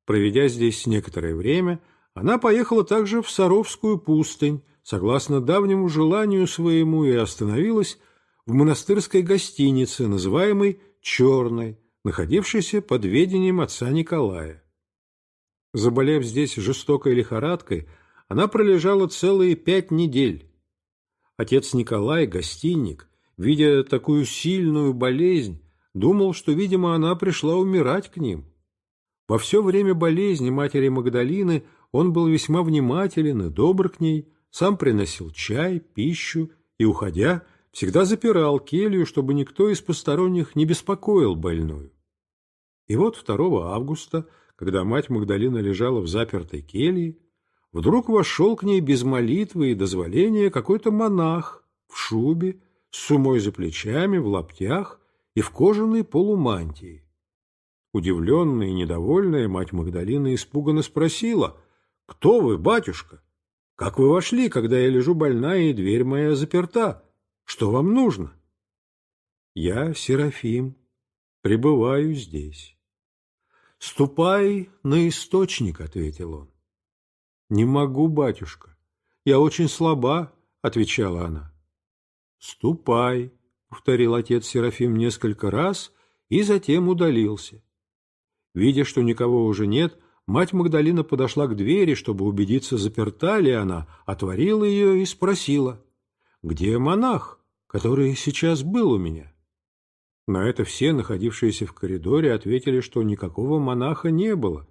Speaker 1: Проведя здесь некоторое время, она поехала также в Саровскую пустынь, согласно давнему желанию своему, и остановилась в монастырской гостинице, называемой «Черной», находившейся под ведением отца Николая. Заболев здесь жестокой лихорадкой, она пролежала целые пять недель. Отец Николай, гостинник, видя такую сильную болезнь, думал, что, видимо, она пришла умирать к ним. Во все время болезни матери Магдалины – он был весьма внимателен и добр к ней, сам приносил чай, пищу и, уходя, всегда запирал келью, чтобы никто из посторонних не беспокоил больную. И вот 2 августа, когда мать Магдалина лежала в запертой келье, вдруг вошел к ней без молитвы и дозволения какой-то монах в шубе, с сумой за плечами, в лаптях и в кожаной полумантии. Удивленная и недовольная мать Магдалина испуганно спросила — «Кто вы, батюшка? Как вы вошли, когда я лежу больная, и дверь моя заперта? Что вам нужно?» «Я, Серафим, пребываю здесь». «Ступай на источник», — ответил он. «Не могу, батюшка. Я очень слаба», — отвечала она. «Ступай», — повторил отец Серафим несколько раз и затем удалился. Видя, что никого уже нет, мать Магдалина подошла к двери, чтобы убедиться, заперта ли она, отворила ее и спросила, «Где монах, который сейчас был у меня?» На это все, находившиеся в коридоре, ответили, что никакого монаха не было,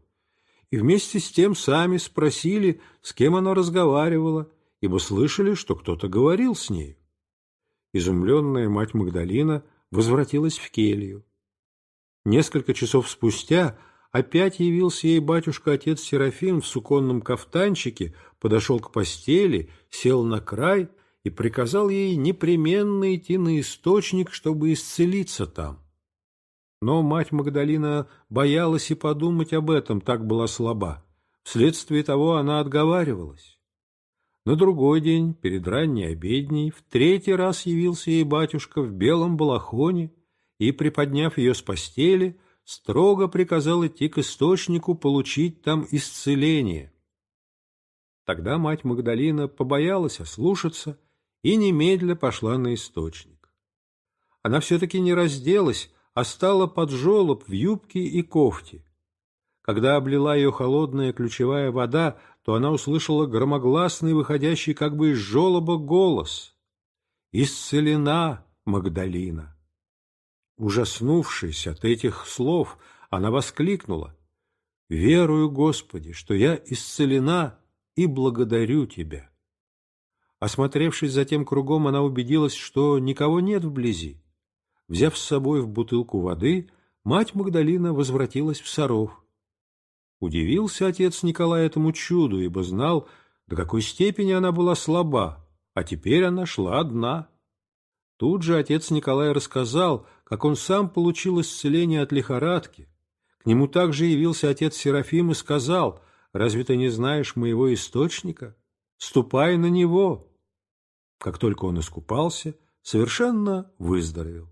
Speaker 1: и вместе с тем сами спросили, с кем она разговаривала, ибо слышали, что кто-то говорил с ней. Изумленная мать Магдалина возвратилась в келью. Несколько часов спустя – Опять явился ей батюшка-отец Серафим в суконном кафтанчике, подошел к постели, сел на край и приказал ей непременно идти на источник, чтобы исцелиться там. Но мать Магдалина боялась и подумать об этом, так была слаба. Вследствие того она отговаривалась. На другой день, перед ранней обедней, в третий раз явился ей батюшка в белом балахоне и, приподняв ее с постели, строго приказал идти к источнику получить там исцеление. Тогда мать Магдалина побоялась ослушаться и немедля пошла на источник. Она все-таки не разделась, а стала под жолоб в юбке и кофте. Когда облила ее холодная ключевая вода, то она услышала громогласный, выходящий как бы из жолоба голос. «Исцелена, Магдалина!» Ужаснувшись от этих слов, она воскликнула, «Верую, Господи, что я исцелена и благодарю Тебя». Осмотревшись затем кругом, она убедилась, что никого нет вблизи. Взяв с собой в бутылку воды, мать Магдалина возвратилась в Саров. Удивился отец Николай этому чуду, ибо знал, до какой степени она была слаба, а теперь она шла одна. Тут же отец Николай рассказал как он сам получил исцеление от лихорадки, к нему также явился отец Серафим и сказал, «Разве ты не знаешь моего источника? Ступай на него!» Как только он искупался, совершенно выздоровел.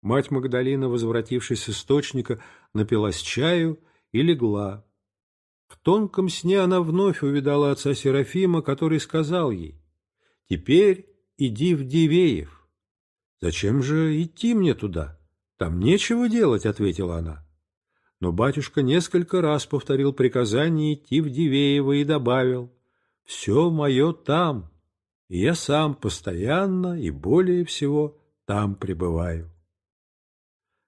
Speaker 1: Мать Магдалина, возвратившись с источника, напилась чаю и легла. В тонком сне она вновь увидала отца Серафима, который сказал ей, «Теперь иди в Дивеев, «Зачем же идти мне туда? Там нечего делать», — ответила она. Но батюшка несколько раз повторил приказание идти в Дивеево и добавил «Все мое там, и я сам постоянно и более всего там пребываю».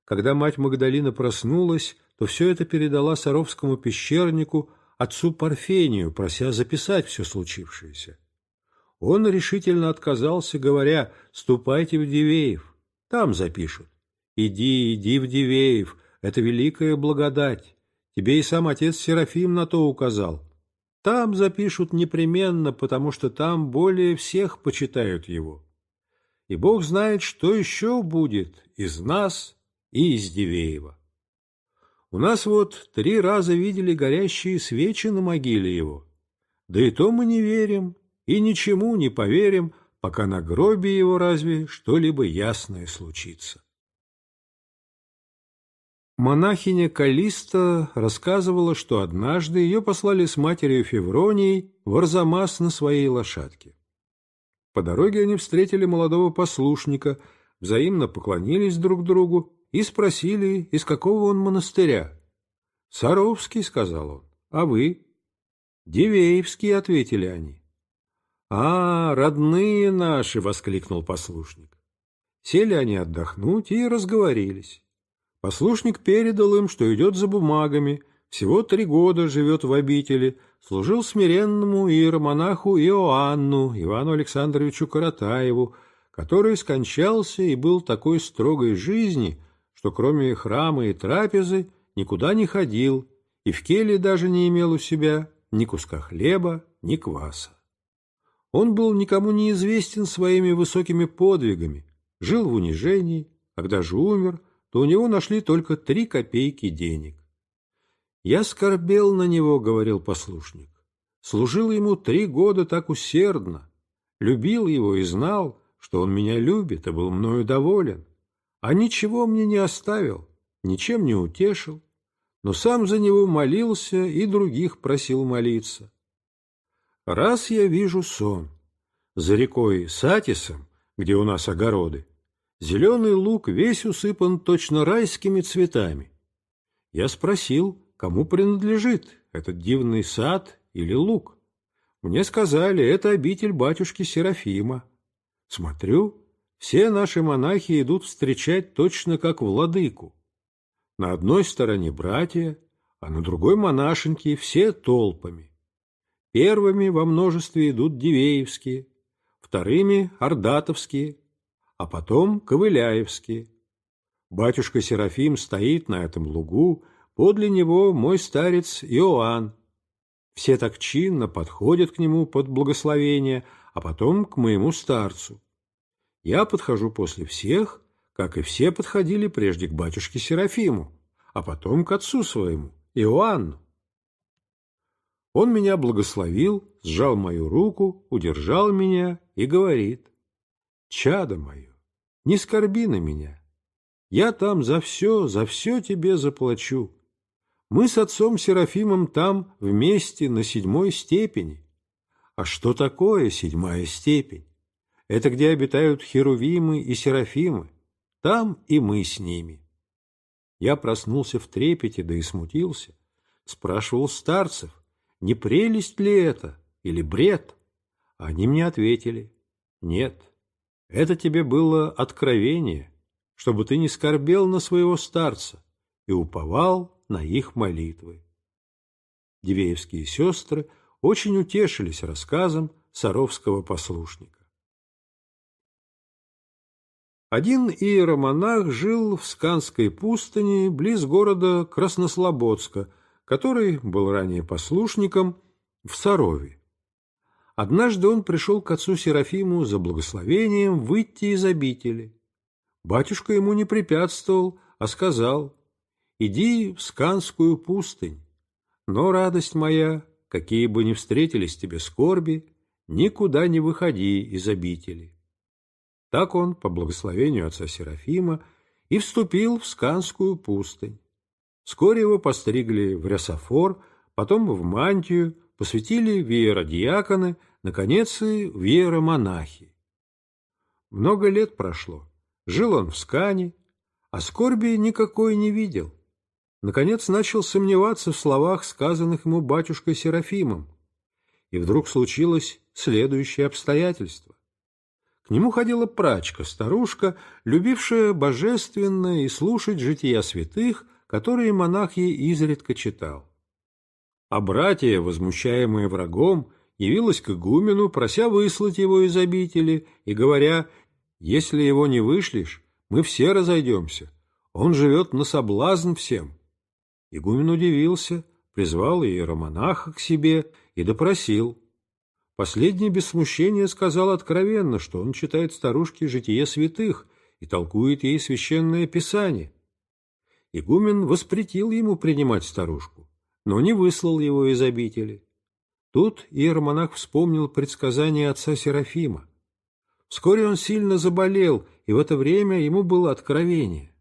Speaker 1: Когда мать Магдалина проснулась, то все это передала Саровскому пещернику, отцу Парфению, прося записать все случившееся. Он решительно отказался, говоря, «Ступайте в Дивеев, там запишут». «Иди, иди в Дивеев, это великая благодать. Тебе и сам отец Серафим на то указал. Там запишут непременно, потому что там более всех почитают его. И Бог знает, что еще будет из нас и из Дивеева». У нас вот три раза видели горящие свечи на могиле его. Да и то мы не верим, и ничему не поверим, пока на гробе его разве что-либо ясное случится. Монахиня Калиста рассказывала, что однажды ее послали с матерью Февронией в Арзамас на своей лошадке. По дороге они встретили молодого послушника, взаимно поклонились друг другу и спросили, из какого он монастыря. «Саровский», — сказал он, — «а вы?» «Дивеевский», — ответили они. «А, родные наши!» — воскликнул послушник. Сели они отдохнуть и разговорились. Послушник передал им, что идет за бумагами, всего три года живет в обители, служил смиренному иеромонаху Иоанну Ивану Александровичу Каратаеву, который скончался и был такой строгой жизни, что кроме храма и трапезы никуда не ходил и в келье даже не имел у себя ни куска хлеба, ни кваса. Он был никому не известен своими высокими подвигами, жил в унижении, когда же умер, то у него нашли только три копейки денег. «Я скорбел на него», — говорил послушник. «Служил ему три года так усердно, любил его и знал, что он меня любит и был мною доволен, а ничего мне не оставил, ничем не утешил, но сам за него молился и других просил молиться. Раз я вижу сон. За рекой Сатисом, где у нас огороды, зеленый лук весь усыпан точно райскими цветами. Я спросил, кому принадлежит этот дивный сад или лук. Мне сказали, это обитель батюшки Серафима. Смотрю, все наши монахи идут встречать точно как владыку. На одной стороне братья, а на другой монашеньки все толпами. Первыми во множестве идут Дивеевские, вторыми — Ордатовские, а потом — Ковыляевские. Батюшка Серафим стоит на этом лугу, подле него мой старец Иоанн. Все так чинно подходят к нему под благословение, а потом к моему старцу. Я подхожу после всех, как и все подходили прежде к батюшке Серафиму, а потом к отцу своему, Иоанну. Он меня благословил, сжал мою руку, удержал меня и говорит, «Чадо мое, не скорби на меня. Я там за все, за все тебе заплачу. Мы с отцом Серафимом там вместе на седьмой степени. А что такое седьмая степень? Это где обитают херувимы и серафимы. Там и мы с ними». Я проснулся в трепете, да и смутился. Спрашивал старцев, не прелесть ли это или бред? Они мне ответили, нет, это тебе было откровение, чтобы ты не скорбел на своего старца и уповал на их молитвы. Дивеевские сестры очень утешились рассказом саровского послушника. Один иеромонах жил в Сканской пустыне близ города Краснослободска – который был ранее послушником в Сарове. Однажды он пришел к отцу Серафиму за благословением выйти из обители. Батюшка ему не препятствовал, а сказал, «Иди в Сканскую пустынь, но, радость моя, какие бы ни встретились тебе скорби, никуда не выходи из обители». Так он, по благословению отца Серафима, и вступил в Сканскую пустынь. Вскоре его постригли в рясофор, потом в мантию, посвятили вееродиаконы, наконец и монахи. Много лет прошло. Жил он в Скане, а скорби никакой не видел. Наконец начал сомневаться в словах, сказанных ему батюшкой Серафимом. И вдруг случилось следующее обстоятельство. К нему ходила прачка, старушка, любившая божественное и слушать жития святых – которые монах ей изредка читал. А братья, возмущаемые врагом, явилась к игумену, прося выслать его из обители, и говоря, «Если его не вышлешь, мы все разойдемся, он живет на соблазн всем». Игумен удивился, призвал иеромонаха к себе и допросил. Последний без смущения сказал откровенно, что он читает старушке «Житие святых» и толкует ей священное писание. Игумен воспретил ему принимать старушку, но не выслал его из обители. Тут иеромонах вспомнил предсказание отца Серафима. Вскоре он сильно заболел, и в это время ему было откровение.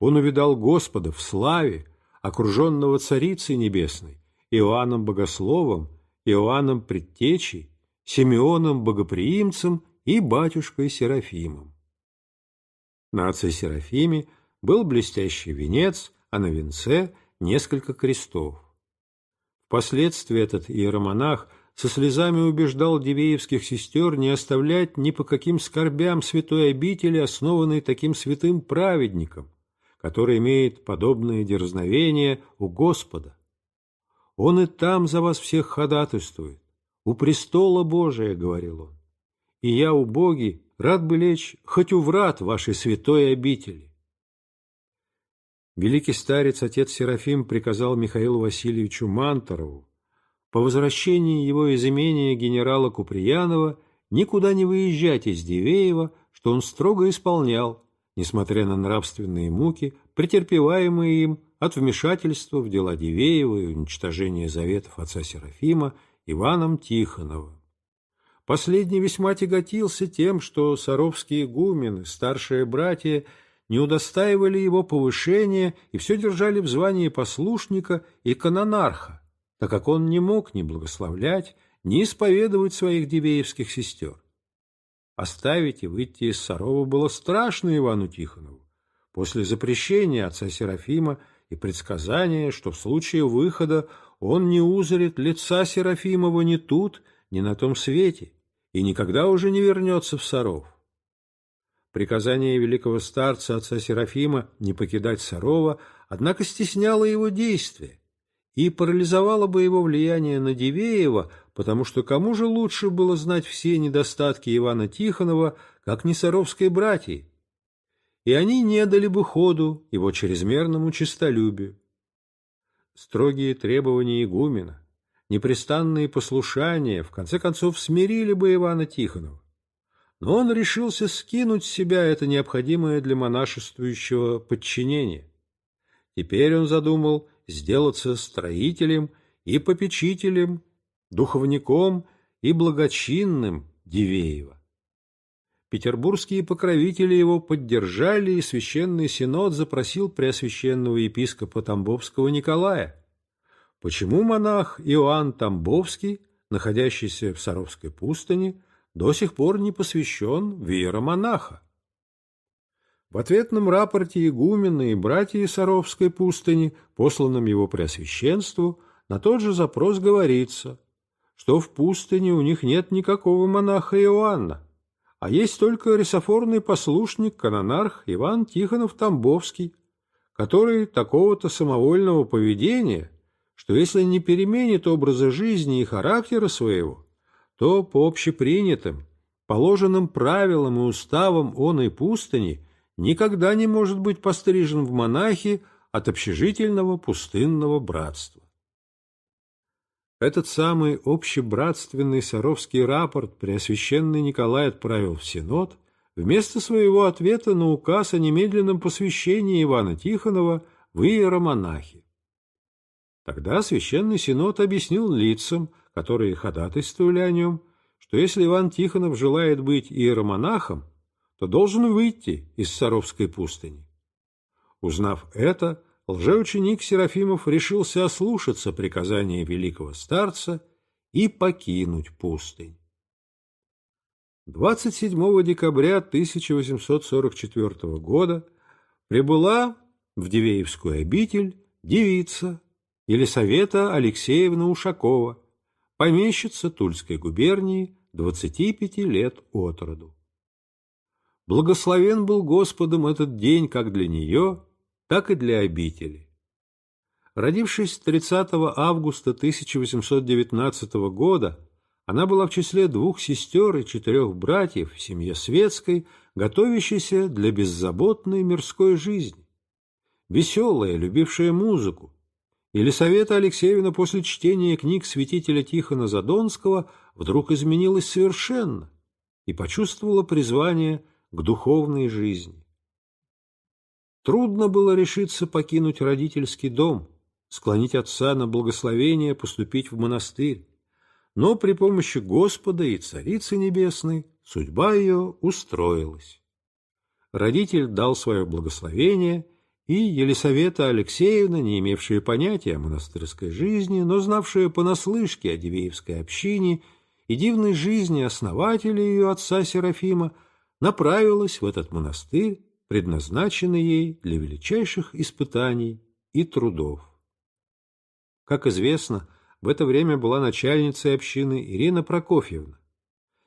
Speaker 1: Он увидал Господа в славе, окруженного Царицей Небесной, Иоанном Богословом, Иоанном Предтечей, Симеоном Богоприимцем и батюшкой Серафимом. На отце Серафиме – был блестящий венец, а на венце несколько крестов. Впоследствии этот иеромонах со слезами убеждал девеевских сестер не оставлять ни по каким скорбям святой обители, основанной таким святым праведником, который имеет подобное дерзновение у Господа. Он и там за вас всех ходатайствует. У престола Божия, — говорил он, — и я, убогий, рад бы лечь хоть у врат вашей святой обители. Великий старец, отец Серафим, приказал Михаилу Васильевичу Манторову по возвращении его из имения генерала Куприянова никуда не выезжать из Дивеева, что он строго исполнял, несмотря на нравственные муки, претерпеваемые им от вмешательства в дела Дивеева и уничтожения заветов отца Серафима Иваном Тихоновым. Последний весьма тяготился тем, что саровские гумены, старшие братья – не удостаивали его повышения и все держали в звании послушника и канонарха, так как он не мог ни благословлять, ни исповедовать своих дивеевских сестер. Оставить и выйти из Сарова было страшно Ивану Тихонову. После запрещения отца Серафима и предсказания, что в случае выхода он не узрит лица Серафимова ни тут, ни на том свете, и никогда уже не вернется в Саров. Приказание великого старца отца Серафима не покидать Сарова, однако стесняло его действия и парализовало бы его влияние на Дивеева, потому что кому же лучше было знать все недостатки Ивана Тихонова, как не саровской братьи? И они не дали бы ходу его чрезмерному честолюбию. Строгие требования игумена, непрестанные послушания, в конце концов, смирили бы Ивана Тихонова но он решился скинуть с себя это необходимое для монашествующего подчинение. Теперь он задумал сделаться строителем и попечителем, духовником и благочинным Дивеева. Петербургские покровители его поддержали, и Священный Синод запросил Преосвященного епископа Тамбовского Николая. Почему монах Иоанн Тамбовский, находящийся в Саровской пустыне, до сих пор не посвящен веера-монаха. В ответном рапорте игумена и братья Саровской пустыни, посланном его преосвященству, на тот же запрос говорится, что в пустыне у них нет никакого монаха Иоанна, а есть только рисофорный послушник, канонарх Иван Тихонов Тамбовский, который такого-то самовольного поведения, что если не переменит образа жизни и характера своего, то по общепринятым, положенным правилам и уставам он и пустыни никогда не может быть пострижен в монахи от общежительного пустынного братства. Этот самый общебратственный Саровский рапорт Преосвященный Николай отправил в Синод вместо своего ответа на указ о немедленном посвящении Ивана Тихонова в иеромонахи. Тогда Священный Синод объяснил лицам, которые ходатайствовали о нем, что если Иван Тихонов желает быть иеромонахом, то должен выйти из Саровской пустыни. Узнав это, лжеученик Серафимов решился ослушаться приказания великого старца и покинуть пустынь. 27 декабря 1844 года прибыла в Дивеевскую обитель девица Елисавета Алексеевна Ушакова, помещица Тульской губернии, 25 лет от роду. Благословен был Господом этот день как для нее, так и для обители. Родившись 30 августа 1819 года, она была в числе двух сестер и четырех братьев в семье светской, готовящейся для беззаботной мирской жизни. Веселая, любившая музыку, Елисавета Алексеевна после чтения книг святителя Тихона Задонского вдруг изменилась совершенно и почувствовала призвание к духовной жизни. Трудно было решиться покинуть родительский дом, склонить отца на благословение поступить в монастырь, но при помощи Господа и Царицы Небесной судьба ее устроилась. Родитель дал свое благословение – и Елисавета Алексеевна, не имевшая понятия о монастырской жизни, но знавшая понаслышке о Дивеевской общине и дивной жизни основателя ее отца Серафима, направилась в этот монастырь, предназначенный ей для величайших испытаний и трудов. Как известно, в это время была начальницей общины Ирина Прокофьевна.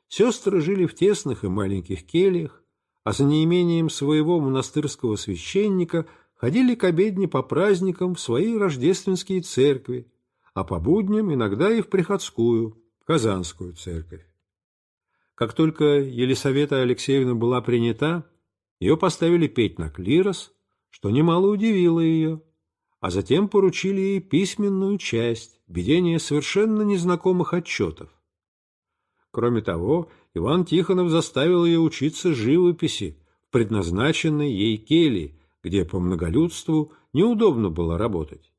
Speaker 1: Сестры жили в тесных и маленьких кельях, а за неимением своего монастырского священника – ходили к обедне по праздникам в свои рождественские церкви, а по будням иногда и в приходскую, Казанскую церковь. Как только Елисавета Алексеевна была принята, ее поставили петь на клирос, что немало удивило ее, а затем поручили ей письменную часть, ведение совершенно незнакомых отчетов. Кроме того, Иван Тихонов заставил ее учиться живописи в предназначенной ей келье, где по многолюдству неудобно было работать.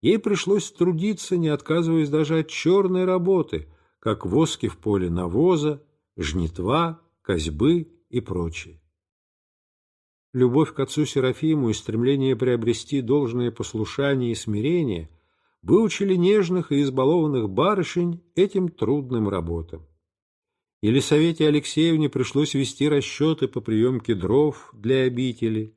Speaker 1: Ей пришлось трудиться, не отказываясь даже от черной работы, как воски в поле навоза, жнитва, козьбы и прочее. Любовь к отцу Серафиму и стремление приобрести должное послушание и смирение выучили нежных и избалованных барышень этим трудным работам. Елисавете Алексеевне пришлось вести расчеты по приемке дров для обители,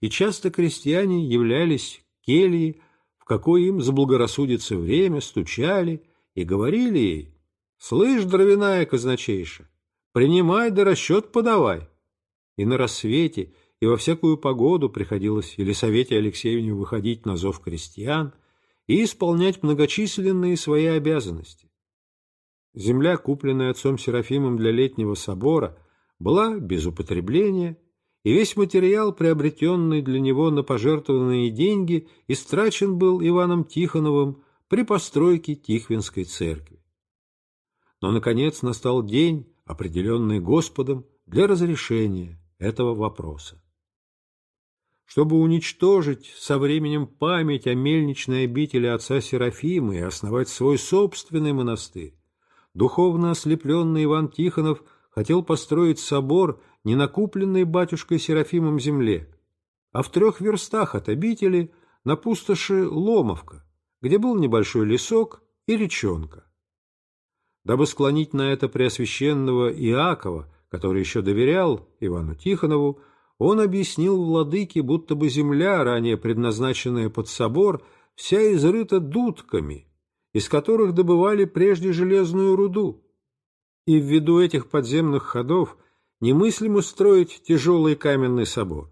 Speaker 1: и часто крестьяне являлись к келье, в какой им заблагорассудится время, стучали и говорили ей, «Слышь, дровяная казначейша, принимай да расчет подавай». И на рассвете, и во всякую погоду приходилось Елисавете Алексеевне выходить на зов крестьян и исполнять многочисленные свои обязанности. Земля, купленная отцом Серафимом для летнего собора, была без употребления – и весь материал, приобретенный для него на пожертвованные деньги, истрачен был Иваном Тихоновым при постройке Тихвинской церкви. Но, наконец, настал день, определенный Господом, для разрешения этого вопроса. Чтобы уничтожить со временем память о мельничной обители отца Серафима и основать свой собственный монастырь, духовно ослепленный Иван Тихонов хотел построить собор – не на купленной батюшкой Серафимом земле, а в трех верстах от обители на пустоши Ломовка, где был небольшой лесок и речонка. Дабы склонить на это Преосвященного Иакова, который еще доверял Ивану Тихонову, он объяснил владыке, будто бы земля, ранее предназначенная под собор, вся изрыта дудками, из которых добывали прежде железную руду. И ввиду этих подземных ходов – немыслимо строить тяжелый каменный собор.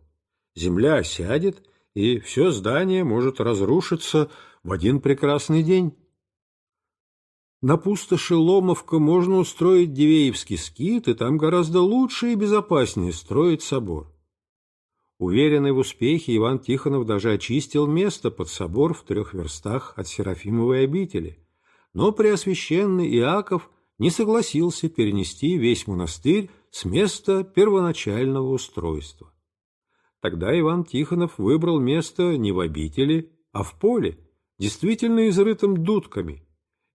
Speaker 1: Земля осядет, и все здание может разрушиться в один прекрасный день. На пустоши Ломовка можно устроить Дивеевский скит, и там гораздо лучше и безопаснее строить собор. Уверенный в успехе, Иван Тихонов даже очистил место под собор в трех верстах от Серафимовой обители. Но Преосвященный Иаков не согласился перенести весь монастырь с места первоначального устройства. Тогда Иван Тихонов выбрал место не в обители, а в поле, действительно изрытым дудками,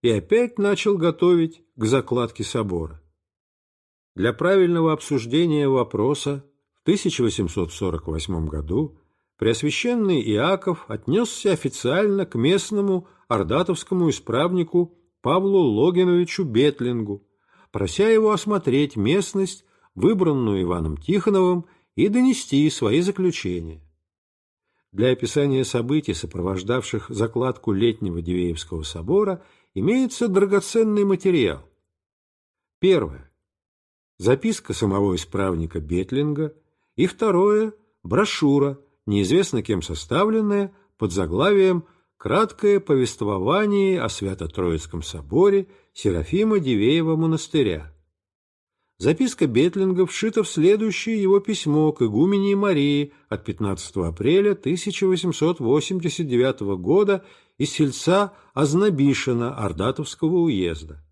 Speaker 1: и опять начал готовить к закладке собора. Для правильного обсуждения вопроса в 1848 году Преосвященный Иаков отнесся официально к местному ордатовскому исправнику Павлу Логиновичу Бетлингу, прося его осмотреть местность, выбранную Иваном Тихоновым, и донести свои заключения. Для описания событий, сопровождавших закладку летнего Дивеевского собора, имеется драгоценный материал. Первое. Записка самого исправника Бетлинга. И второе. Брошюра, неизвестно кем составленная, под заглавием краткое повествование о Свято-Троицком соборе Серафима Дивеева монастыря. Записка Бетлинга вшита в следующее его письмо к игумении Марии от 15 апреля 1889 года из сельца Ознобишина Ордатовского уезда.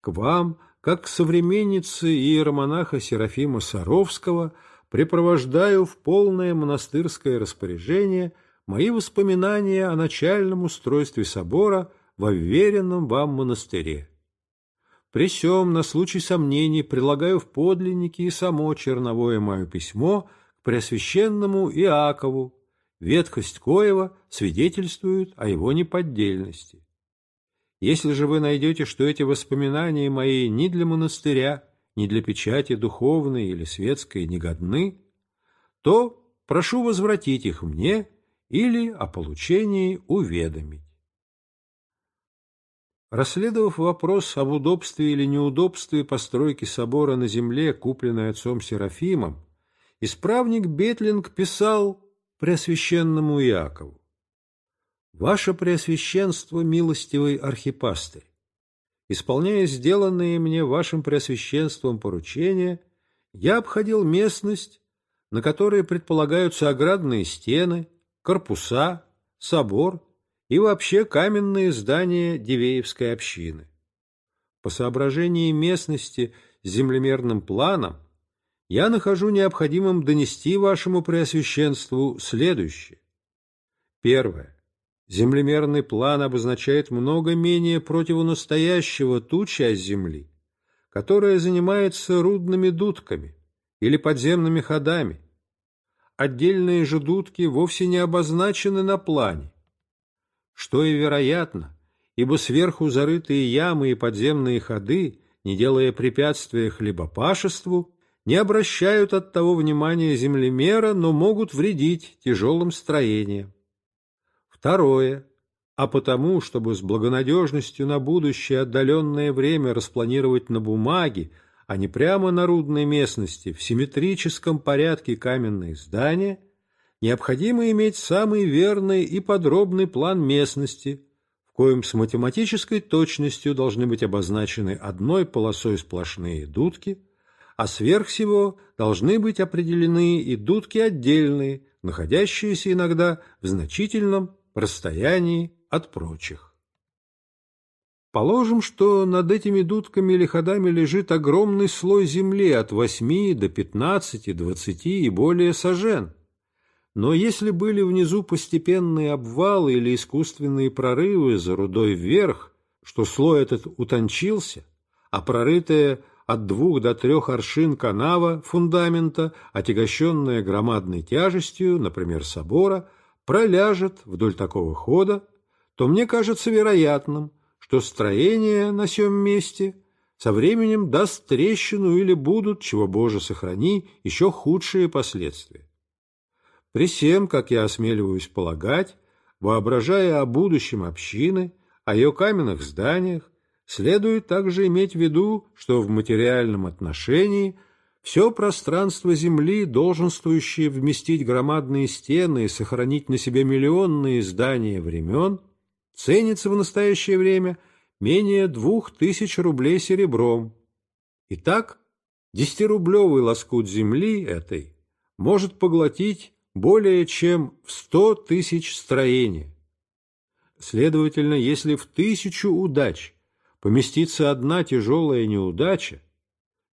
Speaker 1: «К вам, как к современнице иеромонаха Серафима Саровского, препровождаю в полное монастырское распоряжение – мои воспоминания о начальном устройстве собора во веренном вам монастыре. При сём, на случай сомнений, прилагаю в подлиннике и само черновое мое письмо к Преосвященному Иакову, ветхость Коева свидетельствует о его неподдельности. Если же вы найдете, что эти воспоминания мои ни для монастыря, ни для печати духовной или светской не годны, то прошу возвратить их мне или о получении уведомить. Расследовав вопрос об удобстве или неудобстве постройки собора на земле, купленной отцом Серафимом, исправник Бетлинг писал Преосвященному Иакову. «Ваше Преосвященство, милостивый архипастырь, исполняя сделанные мне вашим Преосвященством поручения, я обходил местность, на которой предполагаются оградные стены, корпуса, собор и вообще каменные здания Дивеевской общины. По соображении местности с землемерным планом я нахожу необходимым донести вашему Преосвященству следующее. Первое. Землемерный план обозначает много менее противонастоящего ту часть земли, которая занимается рудными дудками или подземными ходами, отдельные же вовсе не обозначены на плане, что и вероятно, ибо сверху зарытые ямы и подземные ходы, не делая препятствия хлебопашеству, не обращают от того внимания землемера, но могут вредить тяжелым строениям. Второе. А потому, чтобы с благонадежностью на будущее отдаленное время распланировать на бумаге, а не прямо на рудной местности, в симметрическом порядке каменные здания, необходимо иметь самый верный и подробный план местности, в коем с математической точностью должны быть обозначены одной полосой сплошные дудки, а сверх всего должны быть определены и дудки отдельные, находящиеся иногда в значительном расстоянии от прочих. Положим, что над этими дудками или ходами лежит огромный слой земли от 8 до 15, 20 и более сажен. Но если были внизу постепенные обвалы или искусственные прорывы за рудой вверх, что слой этот утончился, а прорытая от двух до трех аршин канава фундамента, отягощенная громадной тяжестью, например, собора, проляжет вдоль такого хода, то мне кажется вероятным – что строение на сём месте со временем даст трещину или будут, чего, Боже, сохрани, еще худшие последствия. При всем, как я осмеливаюсь полагать, воображая о будущем общины, о ее каменных зданиях, следует также иметь в виду, что в материальном отношении все пространство Земли, долженствующее вместить громадные стены и сохранить на себе миллионные здания времен – ценится в настоящее время менее двух тысяч рублей серебром. Итак, десятирублевый лоскут земли этой может поглотить более чем в сто тысяч строений. Следовательно, если в тысячу удач поместится одна тяжелая неудача,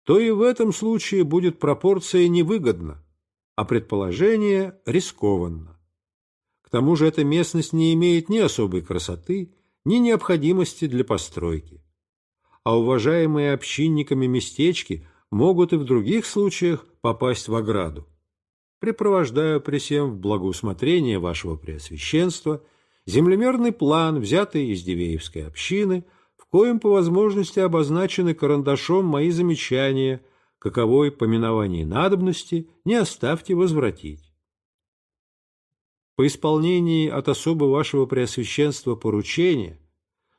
Speaker 1: то и в этом случае будет пропорция невыгодна, а предположение рискованно тому же эта местность не имеет ни особой красоты, ни необходимости для постройки. А уважаемые общинниками местечки могут и в других случаях попасть в ограду. Препровождаю при всем в благоусмотрение вашего преосвященства землемерный план, взятый из Дивеевской общины, в коем по возможности обозначены карандашом мои замечания, каковой поминование надобности не оставьте возвратить по исполнении от особо вашего преосвященства поручения,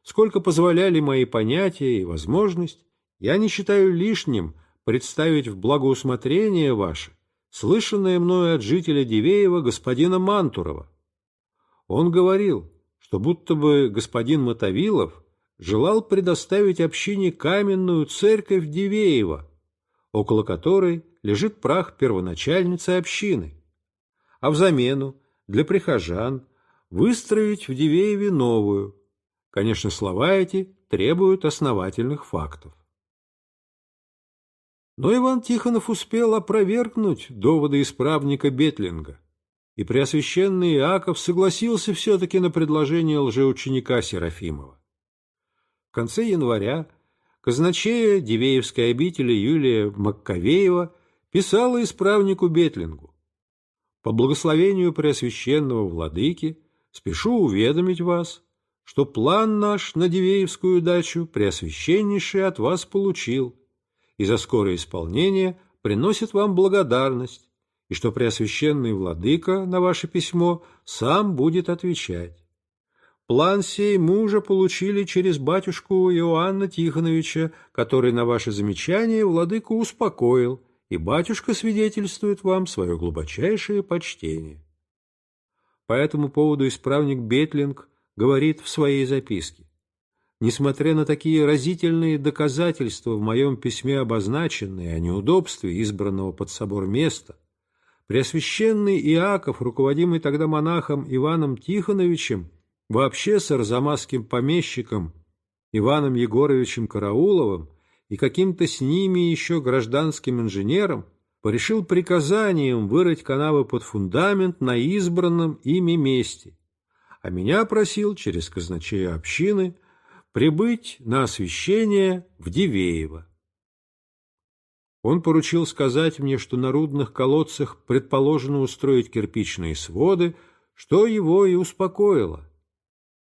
Speaker 1: сколько позволяли мои понятия и возможность, я не считаю лишним представить в благоусмотрение ваше слышанное мною от жителя Дивеева господина Мантурова. Он говорил, что будто бы господин Мотовилов желал предоставить общине каменную церковь Дивеева, около которой лежит прах первоначальницы общины, а в замену для прихожан, выстроить в Дивееве новую. Конечно, слова эти требуют основательных фактов. Но Иван Тихонов успел опровергнуть доводы исправника Бетлинга, и Преосвященный Иаков согласился все-таки на предложение лжеученика Серафимова. В конце января казначея Дивеевской обители Юлия Маккавеева писала исправнику Бетлингу по благословению Преосвященного Владыки, спешу уведомить вас, что план наш на Дивеевскую дачу Преосвященнейший от вас получил, и за скорое исполнение приносит вам благодарность, и что Преосвященный Владыка на ваше письмо сам будет отвечать. План сей мы уже получили через батюшку Иоанна Тихоновича, который на ваше замечание владыку успокоил и батюшка свидетельствует вам свое глубочайшее почтение. По этому поводу исправник Бетлинг говорит в своей записке. Несмотря на такие разительные доказательства в моем письме обозначенные о неудобстве избранного под собор места, Преосвященный Иаков, руководимый тогда монахом Иваном Тихоновичем, вообще с арзамасским помещиком Иваном Егоровичем Карауловым, и каким-то с ними еще гражданским инженером порешил приказанием вырыть канавы под фундамент на избранном ими месте, а меня просил через казначея общины прибыть на освещение в Дивеево. Он поручил сказать мне, что на рудных колодцах предположено устроить кирпичные своды, что его и успокоило.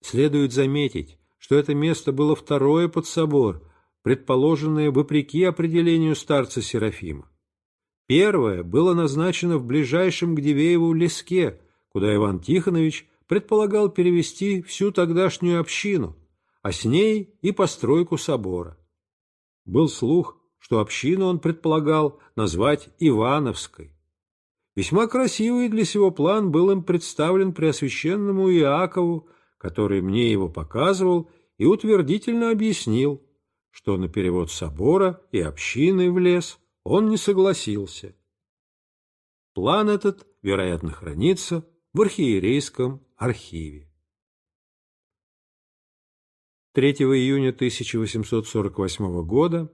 Speaker 1: Следует заметить, что это место было второе под собор, предположенное вопреки определению старца Серафима. Первое было назначено в ближайшем к Дивееву леске, куда Иван Тихонович предполагал перевести всю тогдашнюю общину, а с ней и постройку собора. Был слух, что общину он предполагал назвать Ивановской. Весьма красивый для сего план был им представлен Преосвященному Иакову, который мне его показывал и утвердительно объяснил – что на перевод собора и общины в лес он не согласился. План этот, вероятно, хранится в архиерейском архиве. 3 июня 1848 года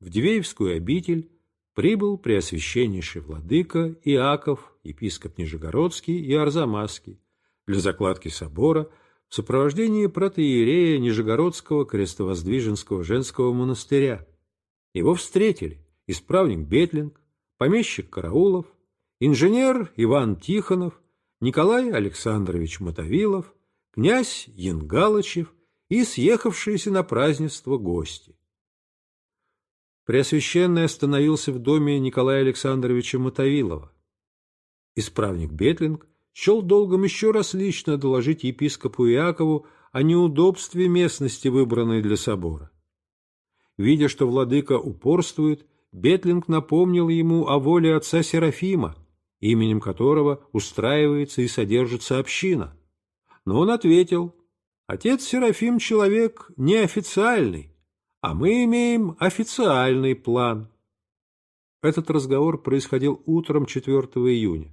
Speaker 1: в Дивеевскую обитель прибыл преосвященнейший владыка Иаков, епископ Нижегородский и Арзамасский для закладки собора – в сопровождении протоиерея Нижегородского крестовоздвиженского женского монастыря. Его встретили исправник Бетлинг, помещик Караулов, инженер Иван Тихонов, Николай Александрович Мотовилов, князь Янгалычев и съехавшиеся на празднество гости. Преосвященный остановился в доме Николая Александровича Мотовилова. Исправник Бетлинг счел долгом еще раз лично доложить епископу Иакову о неудобстве местности, выбранной для собора. Видя, что владыка упорствует, Бетлинг напомнил ему о воле отца Серафима, именем которого устраивается и содержится община. Но он ответил, «Отец Серафим — человек неофициальный, а мы имеем официальный план». Этот разговор происходил утром 4 июня.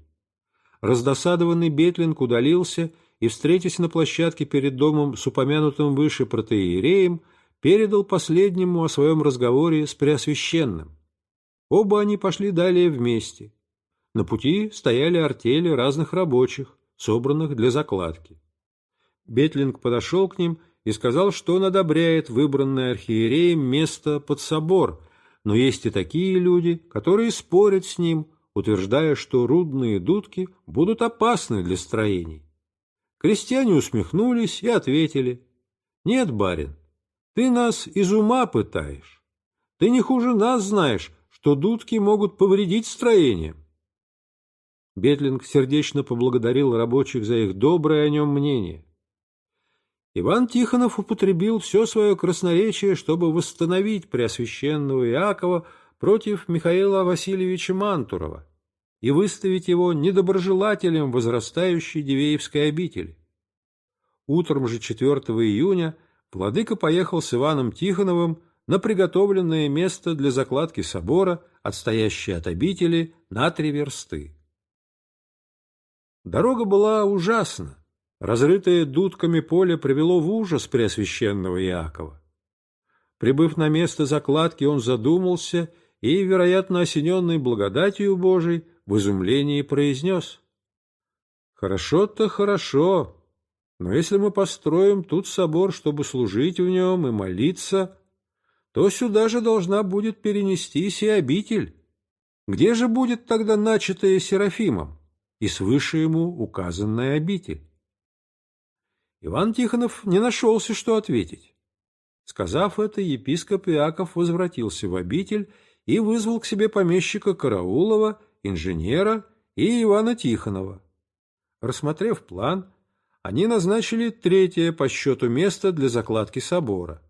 Speaker 1: Раздосадованный Бетлинг удалился и, встретясь на площадке перед домом с упомянутым выше протеереем, передал последнему о своем разговоре с Преосвященным. Оба они пошли далее вместе. На пути стояли артели разных рабочих, собранных для закладки. Бетлинг подошел к ним и сказал, что он одобряет выбранное архиереем место под собор, но есть и такие люди, которые спорят с ним – утверждая, что рудные дудки будут опасны для строений. Крестьяне усмехнулись и ответили, «Нет, барин, ты нас из ума пытаешь. Ты не хуже нас знаешь, что дудки могут повредить строениям. Бетлинг сердечно поблагодарил рабочих за их доброе о нем мнение. Иван Тихонов употребил все свое красноречие, чтобы восстановить Преосвященного Иакова против Михаила Васильевича Мантурова и выставить его недоброжелателем возрастающей Дивеевской обители. Утром же 4 июня владыка поехал с Иваном Тихоновым на приготовленное место для закладки собора, отстоящее от обители, на три версты. Дорога была ужасна. Разрытое дудками поле привело в ужас преосвященного Иакова. Прибыв на место закладки, он задумался и, вероятно, осененный благодатью Божией, в изумлении произнес. «Хорошо-то хорошо, но если мы построим тут собор, чтобы служить в нем и молиться, то сюда же должна будет перенестись и обитель. Где же будет тогда начатая Серафимом и свыше ему указанная обитель?» Иван Тихонов не нашелся, что ответить. Сказав это, епископ Иаков возвратился в обитель и вызвал к себе помещика Караулова, инженера и Ивана Тихонова. Рассмотрев план, они назначили третье по счету место для закладки собора.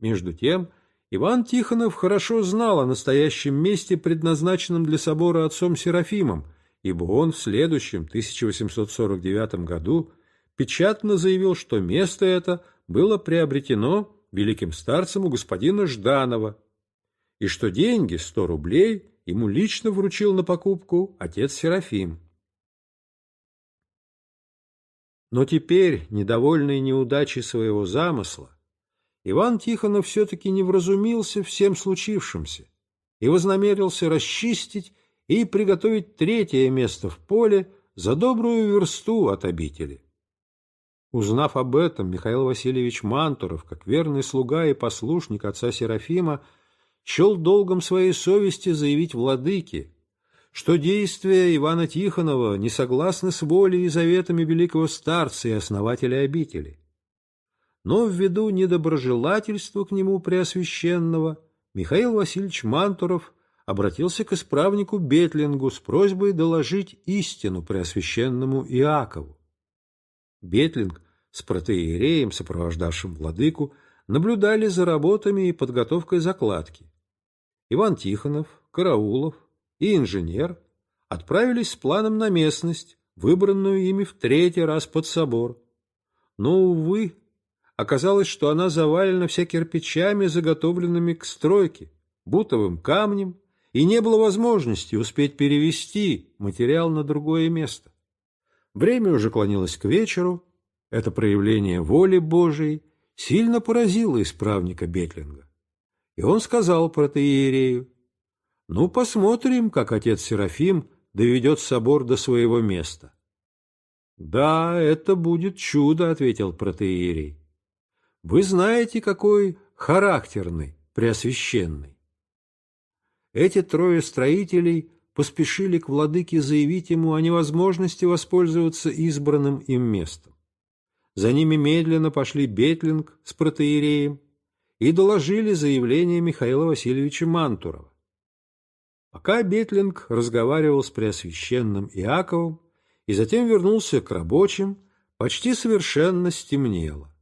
Speaker 1: Между тем, Иван Тихонов хорошо знал о настоящем месте, предназначенном для собора отцом Серафимом, ибо он в следующем, 1849 году, печатно заявил, что место это было приобретено великим старцем у господина Жданова, и что деньги, сто рублей, ему лично вручил на покупку отец Серафим. Но теперь, недовольный неудачей своего замысла, Иван Тихонов все-таки не вразумился всем случившимся и вознамерился расчистить и приготовить третье место в поле за добрую версту от обители. Узнав об этом, Михаил Васильевич Мантуров, как верный слуга и послушник отца Серафима, Чел долгом своей совести заявить владыке, что действия Ивана Тихонова не согласны с волей и заветами великого старца и основателя обители. Но ввиду недоброжелательства к нему преосвященного Михаил Васильевич Мантуров обратился к исправнику Бетлингу с просьбой доложить истину преосвященному Иакову. Бетлинг с протеереем, сопровождавшим владыку, наблюдали за работами и подготовкой закладки. Иван Тихонов, Караулов и инженер отправились с планом на местность, выбранную ими в третий раз под собор. Но, увы, оказалось, что она завалена вся кирпичами, заготовленными к стройке, бутовым камнем, и не было возможности успеть перевести материал на другое место. Время уже клонилось к вечеру, это проявление воли Божией сильно поразило исправника Бетлинга. И он сказал протеерею, «Ну, посмотрим, как отец Серафим доведет собор до своего места». «Да, это будет чудо», — ответил протеерей. «Вы знаете, какой характерный, преосвященный». Эти трое строителей поспешили к владыке заявить ему о невозможности воспользоваться избранным им местом. За ними медленно пошли Бетлинг с протеереем, и доложили заявление Михаила Васильевича Мантурова. Пока Бетлинг разговаривал с Преосвященным Иаковом и затем вернулся к рабочим, почти совершенно стемнело.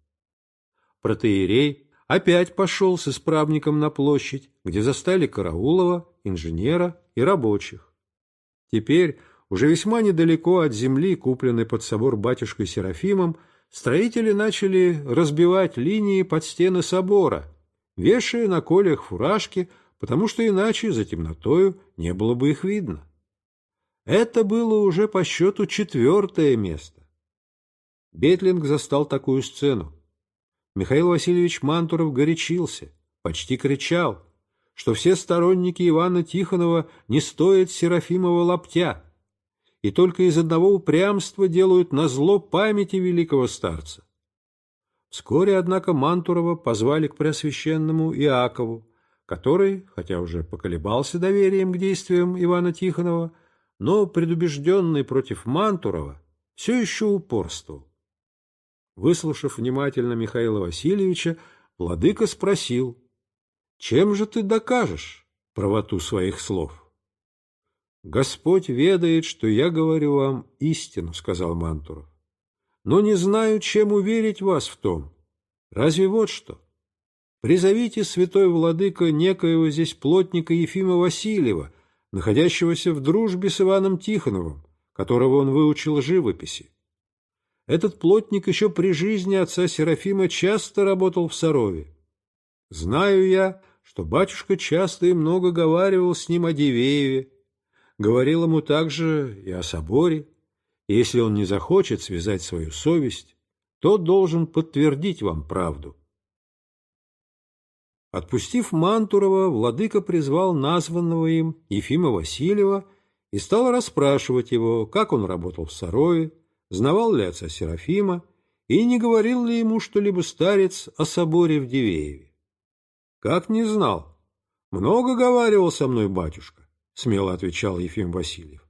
Speaker 1: Протеерей опять пошел с исправником на площадь, где застали Караулова, инженера и рабочих. Теперь, уже весьма недалеко от земли, купленной под собор батюшкой Серафимом, строители начали разбивать линии под стены собора, вешая на колях фуражки, потому что иначе за темнотою не было бы их видно. Это было уже по счету четвертое место. Бетлинг застал такую сцену. Михаил Васильевич Мантуров горячился, почти кричал, что все сторонники Ивана Тихонова не стоят Серафимова лаптя — и только из одного упрямства делают на зло памяти великого старца. Вскоре, однако, Мантурова позвали к Преосвященному Иакову, который, хотя уже поколебался доверием к действиям Ивана Тихонова, но, предубежденный против Мантурова, все еще упорствовал. Выслушав внимательно Михаила Васильевича, владыка спросил, «Чем же ты докажешь правоту своих слов?» «Господь ведает, что я говорю вам истину», — сказал Мантуров. «Но не знаю, чем уверить вас в том. Разве вот что? Призовите, святой владыка, некоего здесь плотника Ефима Васильева, находящегося в дружбе с Иваном Тихоновым, которого он выучил живописи. Этот плотник еще при жизни отца Серафима часто работал в Сарове. Знаю я, что батюшка часто и много говаривал с ним о Дивееве, говорил ему также и о соборе. Если он не захочет связать свою совесть, то должен подтвердить вам правду. Отпустив Мантурова, владыка призвал названного им Ефима Васильева и стал расспрашивать его, как он работал в Сарове, знавал ли отца Серафима и не говорил ли ему что-либо старец о соборе в Дивееве. Как не знал. Много говаривал со мной батюшка смело отвечал Ефим Васильев.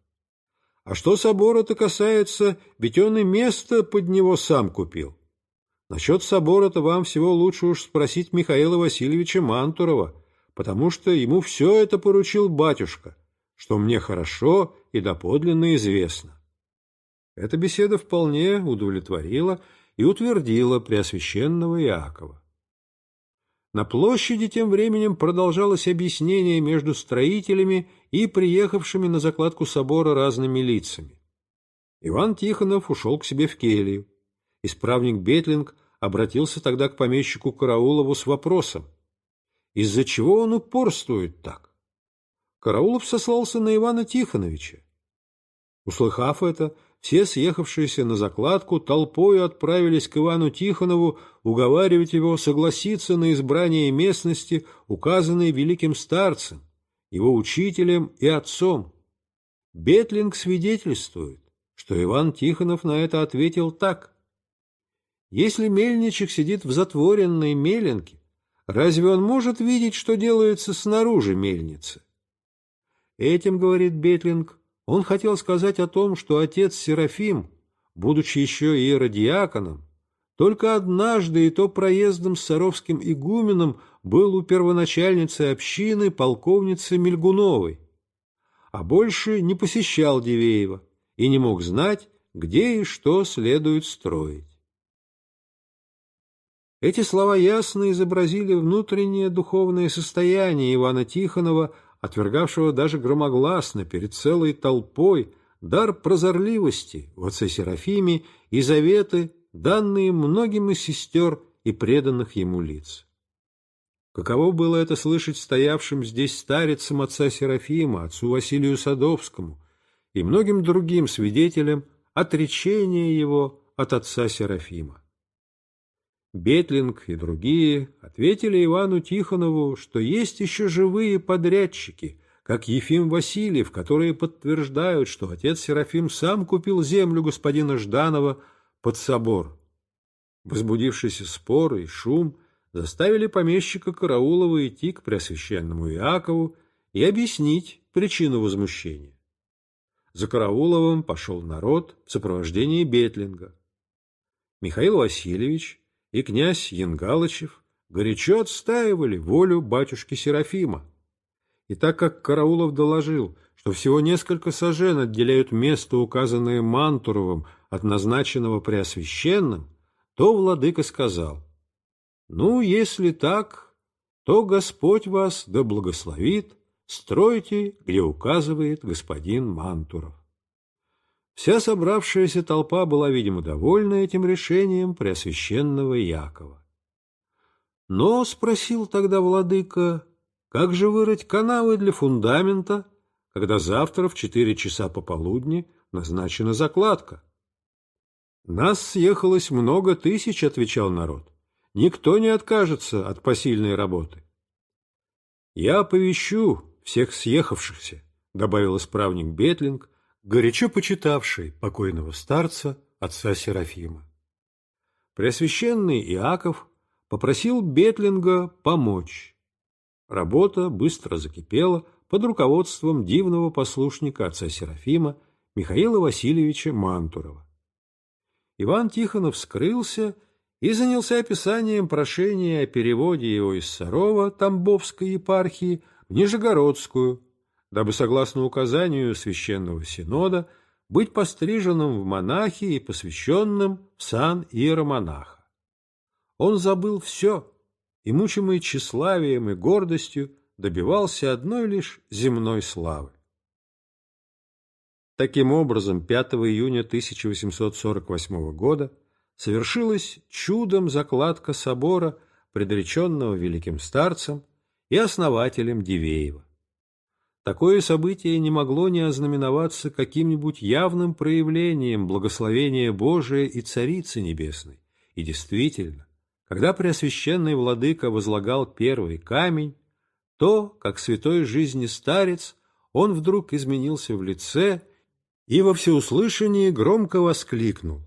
Speaker 1: А что собора-то касается, ведь он и место под него сам купил. Насчет собора-то вам всего лучше уж спросить Михаила Васильевича Мантурова, потому что ему все это поручил батюшка, что мне хорошо и доподлинно известно. Эта беседа вполне удовлетворила и утвердила Преосвященного Иакова. На площади тем временем продолжалось объяснение между строителями и приехавшими на закладку собора разными лицами. Иван Тихонов ушел к себе в келью. Исправник Бетлинг обратился тогда к помещику Караулову с вопросом, из-за чего он упорствует так? Караулов сослался на Ивана Тихоновича. Услыхав это, все съехавшиеся на закладку толпою отправились к Ивану Тихонову уговаривать его согласиться на избрание местности, указанной великим старцем, его учителем и отцом. Бетлинг свидетельствует, что Иван Тихонов на это ответил так. «Если мельничек сидит в затворенной меленке, разве он может видеть, что делается снаружи мельницы?» Этим, говорит Бетлинг, он хотел сказать о том, что отец Серафим, будучи еще и иродиаконом, только однажды, и то проездом с Саровским игуменом, был у первоначальницы общины полковницы Мельгуновой, а больше не посещал Дивеева и не мог знать, где и что следует строить. Эти слова ясно изобразили внутреннее духовное состояние Ивана Тихонова, отвергавшего даже громогласно перед целой толпой дар прозорливости в отце Серафиме и заветы данные многим из сестер и преданных ему лиц. Каково было это слышать стоявшим здесь старицам отца Серафима, отцу Василию Садовскому и многим другим свидетелям отречение его от отца Серафима. Бетлинг и другие ответили Ивану Тихонову, что есть еще живые подрядчики, как Ефим Васильев, которые подтверждают, что отец Серафим сам купил землю господина Жданова под собор. Возбудившиеся споры и шум заставили помещика Караулова идти к Преосвященному Иакову и объяснить причину возмущения. За Карауловым пошел народ в сопровождении Бетлинга. Михаил Васильевич и князь Янгалычев горячо отстаивали волю батюшки Серафима. И так как Караулов доложил – что всего несколько сажен отделяют место, указанное Мантуровым от назначенного преосвященным, то владыка сказал, «Ну, если так, то Господь вас да благословит, стройте, где указывает господин Мантуров». Вся собравшаяся толпа была, видимо, довольна этим решением преосвященного Якова. Но, — спросил тогда владыка, — как же вырыть канавы для фундамента, когда завтра в четыре часа пополудни назначена закладка. «Нас съехалось много тысяч», — отвечал народ. «Никто не откажется от посильной работы». «Я оповещу всех съехавшихся», — добавил исправник Бетлинг, горячо почитавший покойного старца отца Серафима. Преосвященный Иаков попросил Бетлинга помочь. Работа быстро закипела, под руководством дивного послушника отца Серафима Михаила Васильевича Мантурова. Иван Тихонов скрылся и занялся описанием прошения о переводе его из Сарова, Тамбовской епархии, в Нижегородскую, дабы, согласно указанию Священного Синода, быть постриженным в монахи и посвященным в сан иеромонаха. Он забыл все и, мучимый тщеславием и гордостью, добивался одной лишь земной славы. Таким образом, 5 июня 1848 года совершилась чудом закладка собора, предреченного великим старцем и основателем Дивеева. Такое событие не могло не ознаменоваться каким-нибудь явным проявлением благословения Божия и Царицы Небесной. И действительно, когда Преосвященный Владыка возлагал первый камень, то, как святой жизни старец, он вдруг изменился в лице и во всеуслышании громко воскликнул.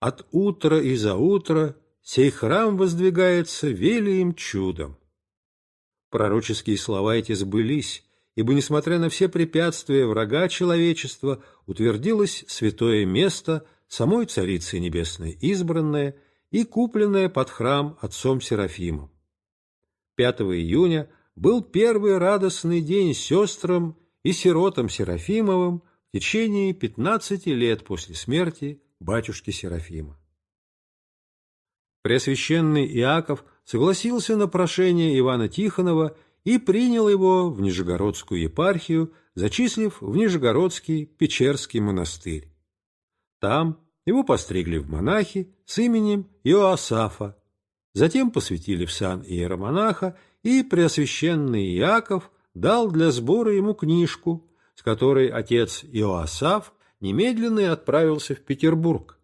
Speaker 1: От утра и за утро сей храм воздвигается велием чудом. Пророческие слова эти сбылись, ибо, несмотря на все препятствия врага человечества, утвердилось святое место самой Царицы Небесной избранное и купленное под храм отцом Серафимом. 5 июня был первый радостный день сестрам и сиротам Серафимовым в течение 15 лет после смерти батюшки Серафима. Преосвященный Иаков согласился на прошение Ивана Тихонова и принял его в Нижегородскую епархию, зачислив в Нижегородский Печерский монастырь. Там его постригли в монахи с именем Иоасафа, затем посвятили в сан иеромонаха и Преосвященный Иаков дал для сбора ему книжку, с которой отец Иоасав немедленно отправился в Петербург.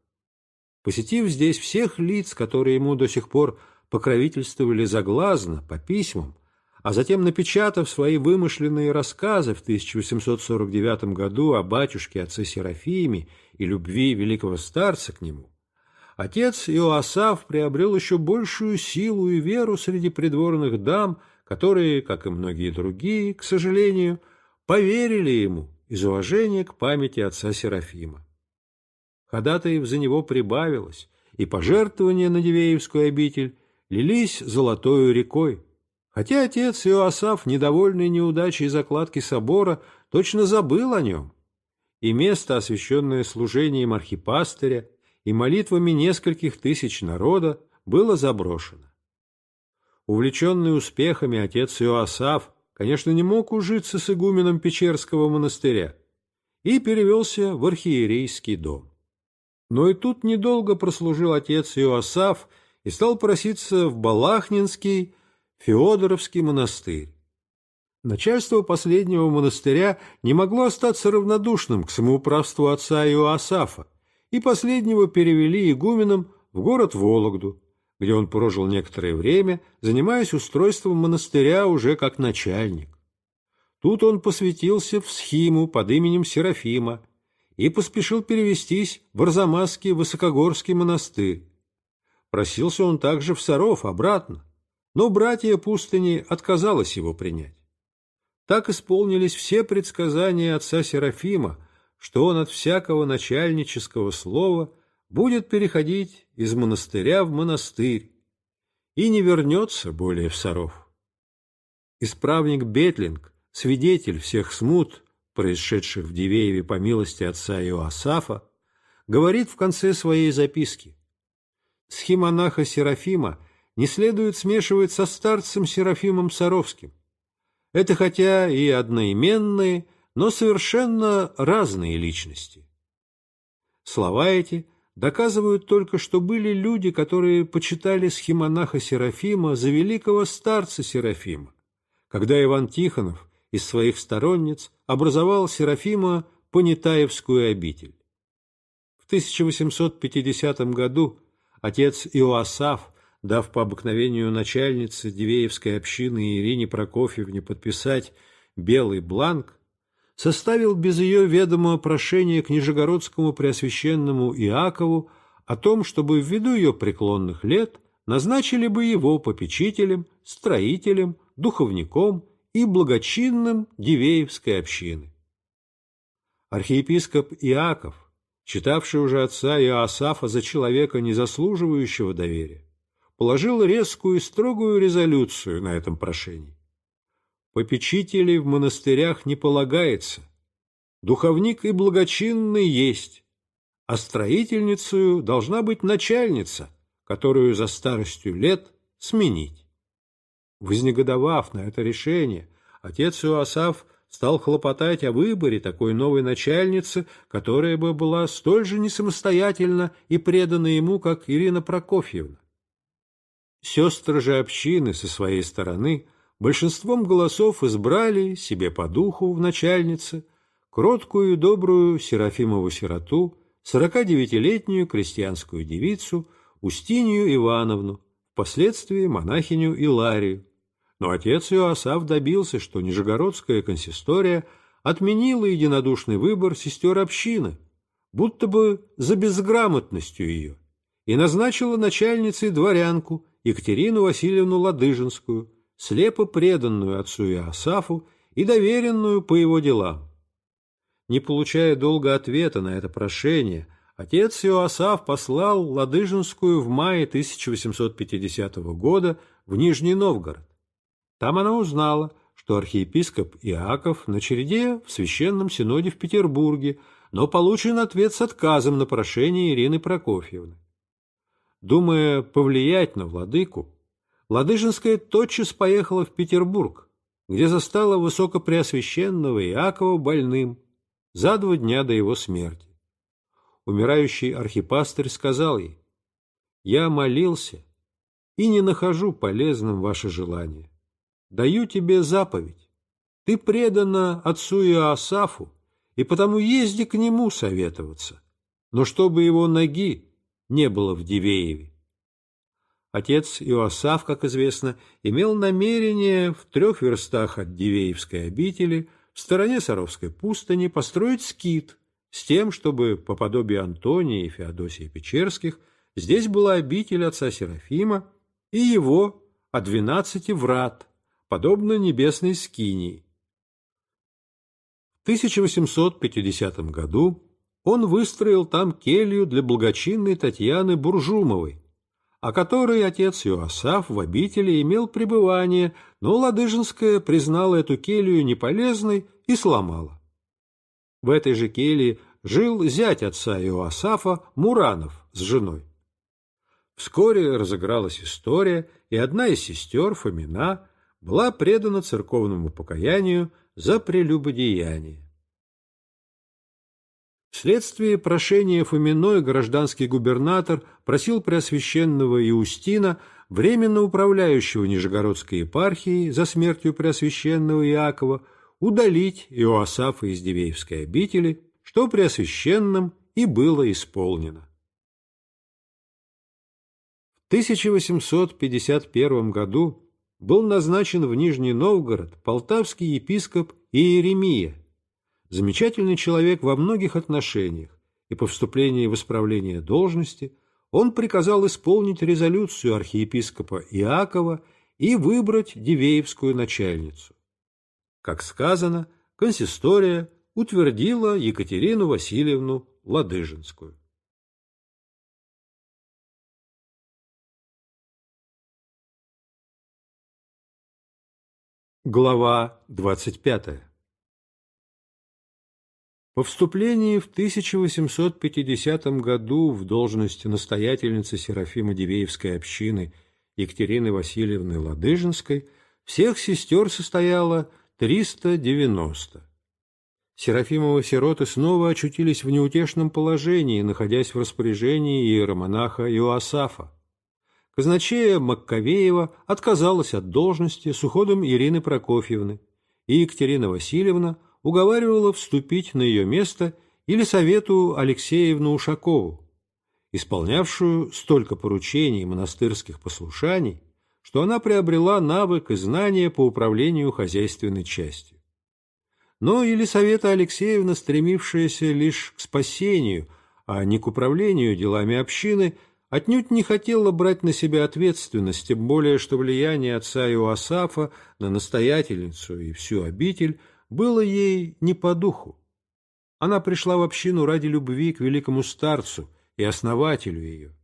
Speaker 1: Посетив здесь всех лиц, которые ему до сих пор покровительствовали заглазно, по письмам, а затем напечатав свои вымышленные рассказы в 1849 году о батюшке отце Серафиме и любви великого старца к нему, отец Иоасав приобрел еще большую силу и веру среди придворных дам, которые, как и многие другие, к сожалению, поверили ему из уважения к памяти отца Серафима. Ходатаев за него прибавилось, и пожертвования на Дивеевскую обитель лились золотою рекой. Хотя отец Иоасав недовольный неудачей закладки собора, точно забыл о нем, и место, освященное служением архипастыря, и молитвами нескольких тысяч народа было заброшено. Увлеченный успехами отец Иоасав, конечно, не мог ужиться с игуменом Печерского монастыря и перевелся в архиерейский дом. Но и тут недолго прослужил отец Иоасав и стал проситься в Балахнинский Феодоровский монастырь. Начальство последнего монастыря не могло остаться равнодушным к самоуправству отца Иоасафа, и последнего перевели игуменом в город Вологду, где он прожил некоторое время, занимаясь устройством монастыря уже как начальник. Тут он посвятился в схиму под именем Серафима и поспешил перевестись в Арзамасский Высокогорский монастырь. Просился он также в Саров обратно, но братья пустыни отказалось его принять. Так исполнились все предсказания отца Серафима что он от всякого начальнического слова будет переходить из монастыря в монастырь и не вернется более в Саров. Исправник Бетлинг, свидетель всех смут, происшедших в Дивееве по милости отца Иоасафа, говорит в конце своей записки. Схимонаха Серафима не следует смешивать со старцем Серафимом Саровским. Это хотя и одноименные, но совершенно разные личности. Слова эти доказывают только, что были люди, которые почитали схемонаха Серафима за великого старца Серафима, когда Иван Тихонов из своих сторонниц образовал Серафима Понятаевскую обитель. В 1850 году отец Иоасав, дав по обыкновению начальнице Дивеевской общины Ирине Прокофьевне подписать белый бланк, составил без ее ведома прошение к Нижегородскому Преосвященному Иакову о том, чтобы ввиду ее преклонных лет назначили бы его попечителем, строителем, духовником и благочинным Дивеевской общины. Архиепископ Иаков, читавший уже отца Иоасафа за человека, не заслуживающего доверия, положил резкую и строгую резолюцию на этом прошении. Попечителей в монастырях не полагается. Духовник и благочинный есть, а строительницей должна быть начальница, которую за старостью лет сменить. Вознегодовав на это решение, отец Иоасав стал хлопотать о выборе такой новой начальницы, которая бы была столь же несамостоятельна и предана ему, как Ирина Прокофьевна. Сестры же общины со своей стороны большинством голосов избрали себе по духу в начальнице кроткую и добрую Серафимову сироту, 49-летнюю крестьянскую девицу Устинию Ивановну, впоследствии монахиню Иларию. Но отец Иоасав добился, что Нижегородская консистория отменила единодушный выбор сестер общины, будто бы за безграмотностью ее, и назначила начальницей дворянку Екатерину Васильевну Ладыжинскую, слепо преданную отцу Иосафу и доверенную по его делам. Не получая долго ответа на это прошение, отец Иоасав послал Ладыжинскую в мае 1850 года в Нижний Новгород. Там она узнала, что архиепископ Иаков на череде в Священном Синоде в Петербурге, но получен ответ с отказом на прошение Ирины Прокофьевны. Думая повлиять на владыку, Ладыжинская тотчас поехала в Петербург, где застала высокопреосвященного Иакова больным за два дня до его смерти. Умирающий архипастырь сказал ей, «Я молился и не нахожу полезным ваше желание. Даю тебе заповедь. Ты предана отцу Иоасафу, и потому езди к нему советоваться, но чтобы его ноги не было в Дивееве. Отец Иоасав, как известно, имел намерение в трех верстах от Дивеевской обители, в стороне Саровской пустыни, построить скит с тем, чтобы, по подобию Антония и Феодосия Печерских, здесь была обитель отца Серафима и его о двенадцати врат, подобно небесной скинии. В 1850 году он выстроил там келью для благочинной Татьяны Буржумовой, о которой отец Иоасаф в обители имел пребывание, но Ладыжинская признала эту келью неполезной и сломала. В этой же келье жил зять отца Иоасафа Муранов с женой. Вскоре разыгралась история, и одна из сестер, Фомина, была предана церковному покаянию за прелюбодеяние. Вследствие прошения Фоминой гражданский губернатор просил Преосвященного Иустина, временно управляющего Нижегородской епархией за смертью Преосвященного Иакова, удалить Иоасафа из Дивеевской обители, что Преосвященным и было исполнено. В 1851 году был назначен в Нижний Новгород полтавский епископ Иеремия – Замечательный человек во многих отношениях, и по вступлении в исправление должности он приказал исполнить резолюцию архиепископа Иакова и выбрать Дивеевскую начальницу. Как сказано, консистория утвердила Екатерину Васильевну Ладыжинскую. Глава двадцать пятая. По вступлении в 1850 году в должность настоятельницы Серафима Дивеевской общины Екатерины Васильевны Ладыжинской всех сестер состояло 390. Серафимовы сироты снова очутились в неутешном положении, находясь в распоряжении иеромонаха Иоасафа. Казначея Маккавеева отказалась от должности с уходом Ирины Прокофьевны, и Екатерина Васильевна – уговаривала вступить на ее место Елисавету Алексеевну Ушакову, исполнявшую столько поручений монастырских послушаний, что она приобрела навык и знания по управлению хозяйственной частью. Но Елисавета Алексеевна, стремившаяся лишь к спасению, а не к управлению делами общины, отнюдь не хотела брать на себя ответственность, тем более что влияние отца Иоасафа на настоятельницу и всю обитель – было ей не по духу. Она пришла в общину ради любви к великому старцу и основателю ее.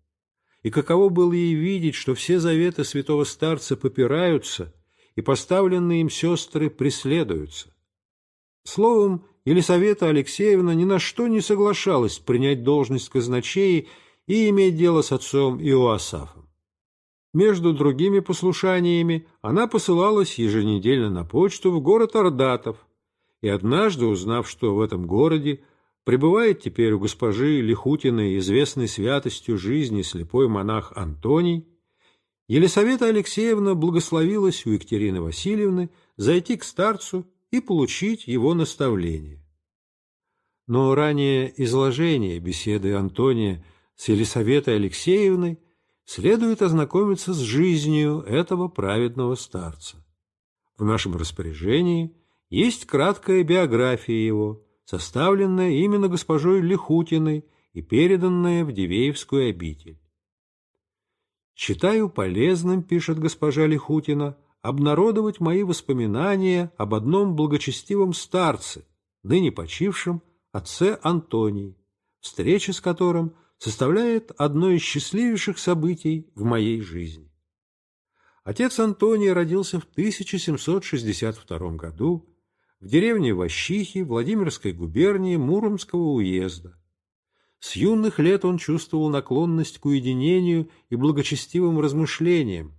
Speaker 1: И каково было ей видеть, что все заветы святого старца попираются, и поставленные им сестры преследуются. Словом, Елисавета Алексеевна ни на что не соглашалась принять должность казначеи и иметь дело с отцом Иоасафом. Между другими послушаниями она посылалась еженедельно на почту в город Ордатов – и однажды, узнав, что в этом городе пребывает теперь у госпожи Лихутиной, известной святостью жизни, слепой монах Антоний, Елисавета Алексеевна благословилась у Екатерины Васильевны зайти к старцу и получить его наставление. Но ранее изложение беседы Антония с Елисаветой Алексеевной следует ознакомиться с жизнью этого праведного старца. В нашем распоряжении – есть краткая биография его, составленная именно госпожой Лихутиной и переданная в Дивеевскую обитель. «Считаю полезным, — пишет госпожа Лихутина, — обнародовать мои воспоминания об одном благочестивом старце, ныне почившем, отце Антонии, встреча с которым составляет одно из счастливейших событий в моей жизни. Отец Антоний родился в 1762 году в деревне Ващихи Владимирской губернии Муромского уезда. С юных лет он чувствовал наклонность к уединению и благочестивым размышлениям,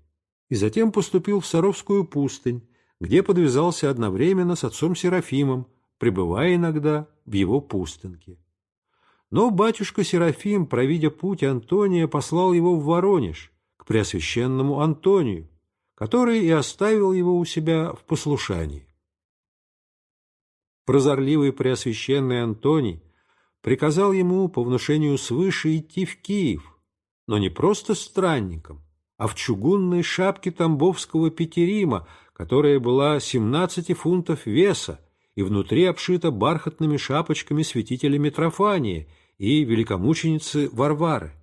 Speaker 1: и затем поступил в Саровскую пустынь, где подвязался одновременно с отцом Серафимом, пребывая иногда в его пустынке. Но батюшка Серафим, провидя путь Антония, послал его в Воронеж, к Преосвященному Антонию, который и оставил его у себя в послушании прозорливый преосвященный Антоний приказал ему по внушению свыше идти в Киев, но не просто странником, а в чугунной шапке Тамбовского Петерима, которая была 17 фунтов веса и внутри обшита бархатными шапочками святителя Митрофания и великомученицы Варвары.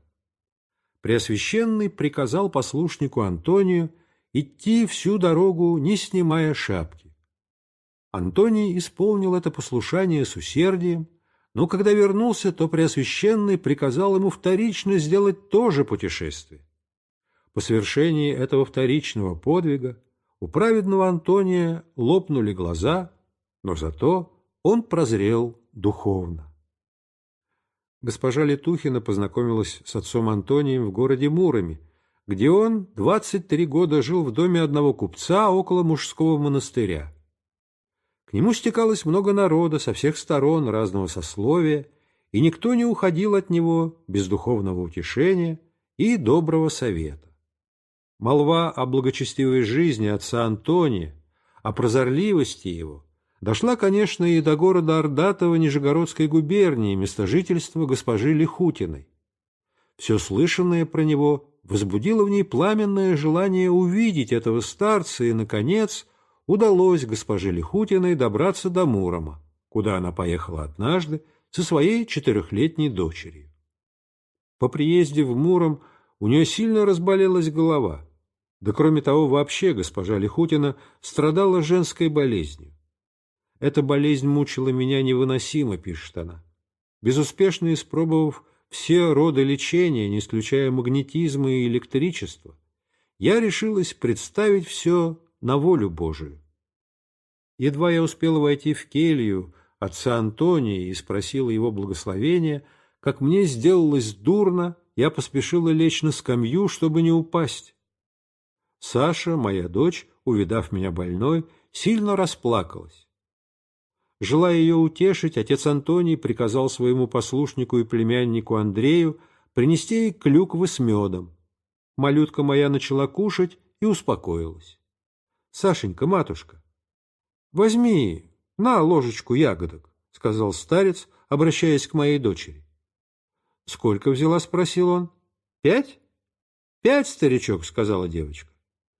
Speaker 1: Преосвященный приказал послушнику Антонию идти всю дорогу, не снимая шапки. Антоний исполнил это послушание с усердием, но когда вернулся, то Преосвященный приказал ему вторично сделать то же путешествие. По совершении этого вторичного подвига у праведного Антония лопнули глаза, но зато он прозрел духовно. Госпожа Летухина познакомилась с отцом Антонием в городе Муроме, где он 23 года жил в доме одного купца около мужского монастыря. К нему стекалось много народа со всех сторон разного сословия, и никто не уходил от него без духовного утешения и доброго совета. Молва о благочестивой жизни отца Антония, о прозорливости его, дошла, конечно, и до города Ордатова Нижегородской губернии, местожительства госпожи Лихутиной. Все слышанное про него возбудило в ней пламенное желание увидеть этого старца и, наконец, удалось госпоже Лихутиной добраться до Мурома, куда она поехала однажды со своей четырехлетней дочерью. По приезде в Муром у нее сильно разболелась голова, да кроме того вообще госпожа Лихутина страдала женской болезнью. «Эта болезнь мучила меня невыносимо», — пишет она. Безуспешно испробовав все роды лечения, не исключая магнетизма и электричества, я решилась представить все на волю Божию. Едва я успел войти в келью отца Антония и спросила его благословения, как мне сделалось дурно, я поспешила лечь на скамью, чтобы не упасть. Саша, моя дочь, увидав меня больной, сильно расплакалась. Желая ее утешить, отец Антоний приказал своему послушнику и племяннику Андрею принести ей клюквы с медом. Малютка моя начала кушать и успокоилась. Сашенька, матушка, возьми, на ложечку ягодок, — сказал старец, обращаясь к моей дочери. — Сколько взяла? — спросил он. — Пять? — Пять, старичок, — сказала девочка.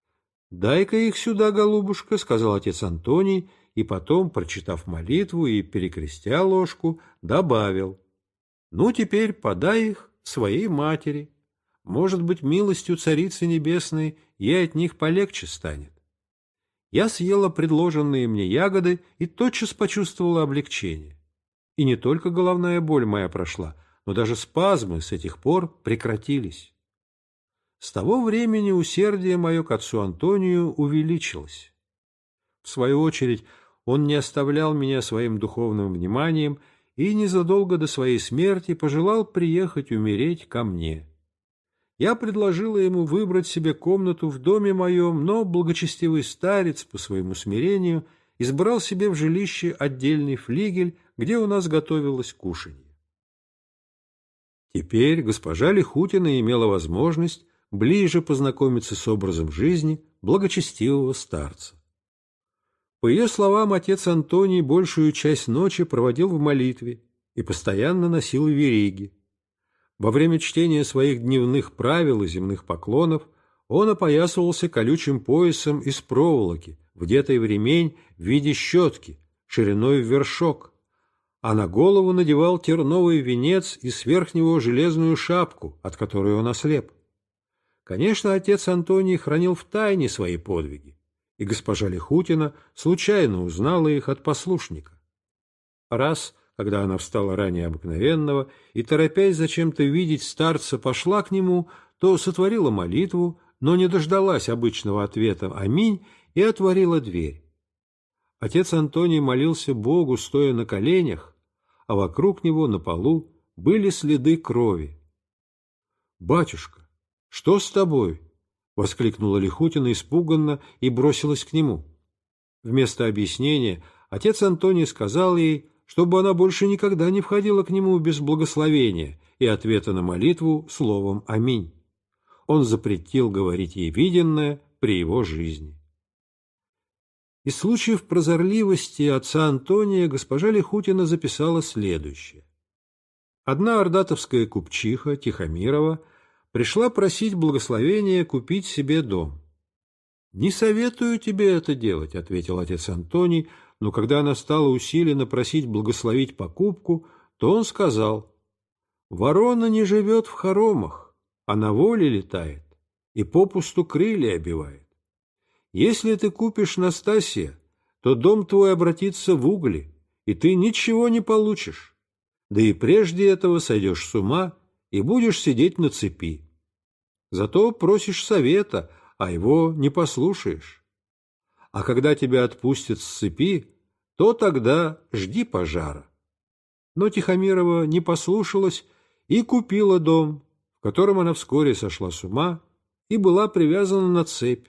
Speaker 1: — Дай-ка их сюда, голубушка, — сказал отец Антоний, и потом, прочитав молитву и перекрестя ложку, добавил. — Ну, теперь подай их своей матери. Может быть, милостью Царицы Небесной ей от них полегче станет я съела предложенные мне ягоды и тотчас почувствовала облегчение. И не только головная боль моя прошла, но даже спазмы с этих пор прекратились. С того времени усердие мое к отцу Антонию увеличилось. В свою очередь, он не оставлял меня своим духовным вниманием и незадолго до своей смерти пожелал приехать умереть ко мне. Я предложила ему выбрать себе комнату в доме моем, но благочестивый старец, по своему смирению, избрал себе в жилище отдельный флигель, где у нас готовилось кушанье. Теперь госпожа Лихутина имела возможность ближе познакомиться с образом жизни благочестивого старца. По ее словам, отец Антоний большую часть ночи проводил в молитве и постоянно носил вериги. Во время чтения своих дневных правил и земных поклонов он опоясывался колючим поясом из проволоки, вдетой в ремень в виде щетки, шириной в вершок, а на голову надевал терновый венец и сверх него железную шапку, от которой он ослеп. Конечно, отец Антоний хранил в тайне свои подвиги, и госпожа Лихутина случайно узнала их от послушника. Раз когда она встала ранее обыкновенного, и, торопясь зачем-то видеть старца, пошла к нему, то сотворила молитву, но не дождалась обычного ответа «Аминь» и отворила дверь. Отец Антоний молился Богу, стоя на коленях, а вокруг него на полу были следы крови. «Батюшка, что с тобой?» — воскликнула Лихутина испуганно и бросилась к нему. Вместо объяснения отец Антоний сказал ей, чтобы она больше никогда не входила к нему без благословения и ответа на молитву словом «Аминь». Он запретил говорить ей виденное при его жизни. Из случаев прозорливости отца Антония госпожа Лихутина записала следующее. Одна ордатовская купчиха Тихомирова пришла просить благословения купить себе дом. «Не советую тебе это делать», — ответил отец Антоний, — но когда она стала усиленно просить благословить покупку, то он сказал, «Ворона не живет в хоромах, а на воле летает и попусту крылья обивает. Если ты купишь Настасия, то дом твой обратится в угли, и ты ничего не получишь. Да и прежде этого сойдешь с ума и будешь сидеть на цепи. Зато просишь совета, а его не послушаешь а когда тебя отпустят с цепи, то тогда жди пожара. Но Тихомирова не послушалась и купила дом, в котором она вскоре сошла с ума и была привязана на цепь.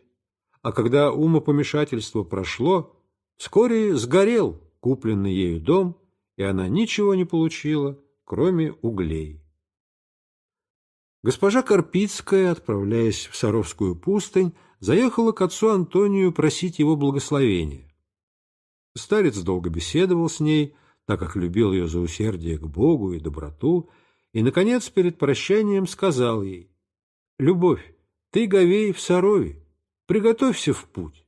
Speaker 1: А когда умопомешательство прошло, вскоре сгорел купленный ею дом, и она ничего не получила, кроме углей. Госпожа Карпицкая, отправляясь в Саровскую пустынь, заехала к отцу Антонию просить его благословения. Старец долго беседовал с ней, так как любил ее за усердие к Богу и доброту, и, наконец, перед прощанием сказал ей, «Любовь, ты говей в сорове, приготовься в путь.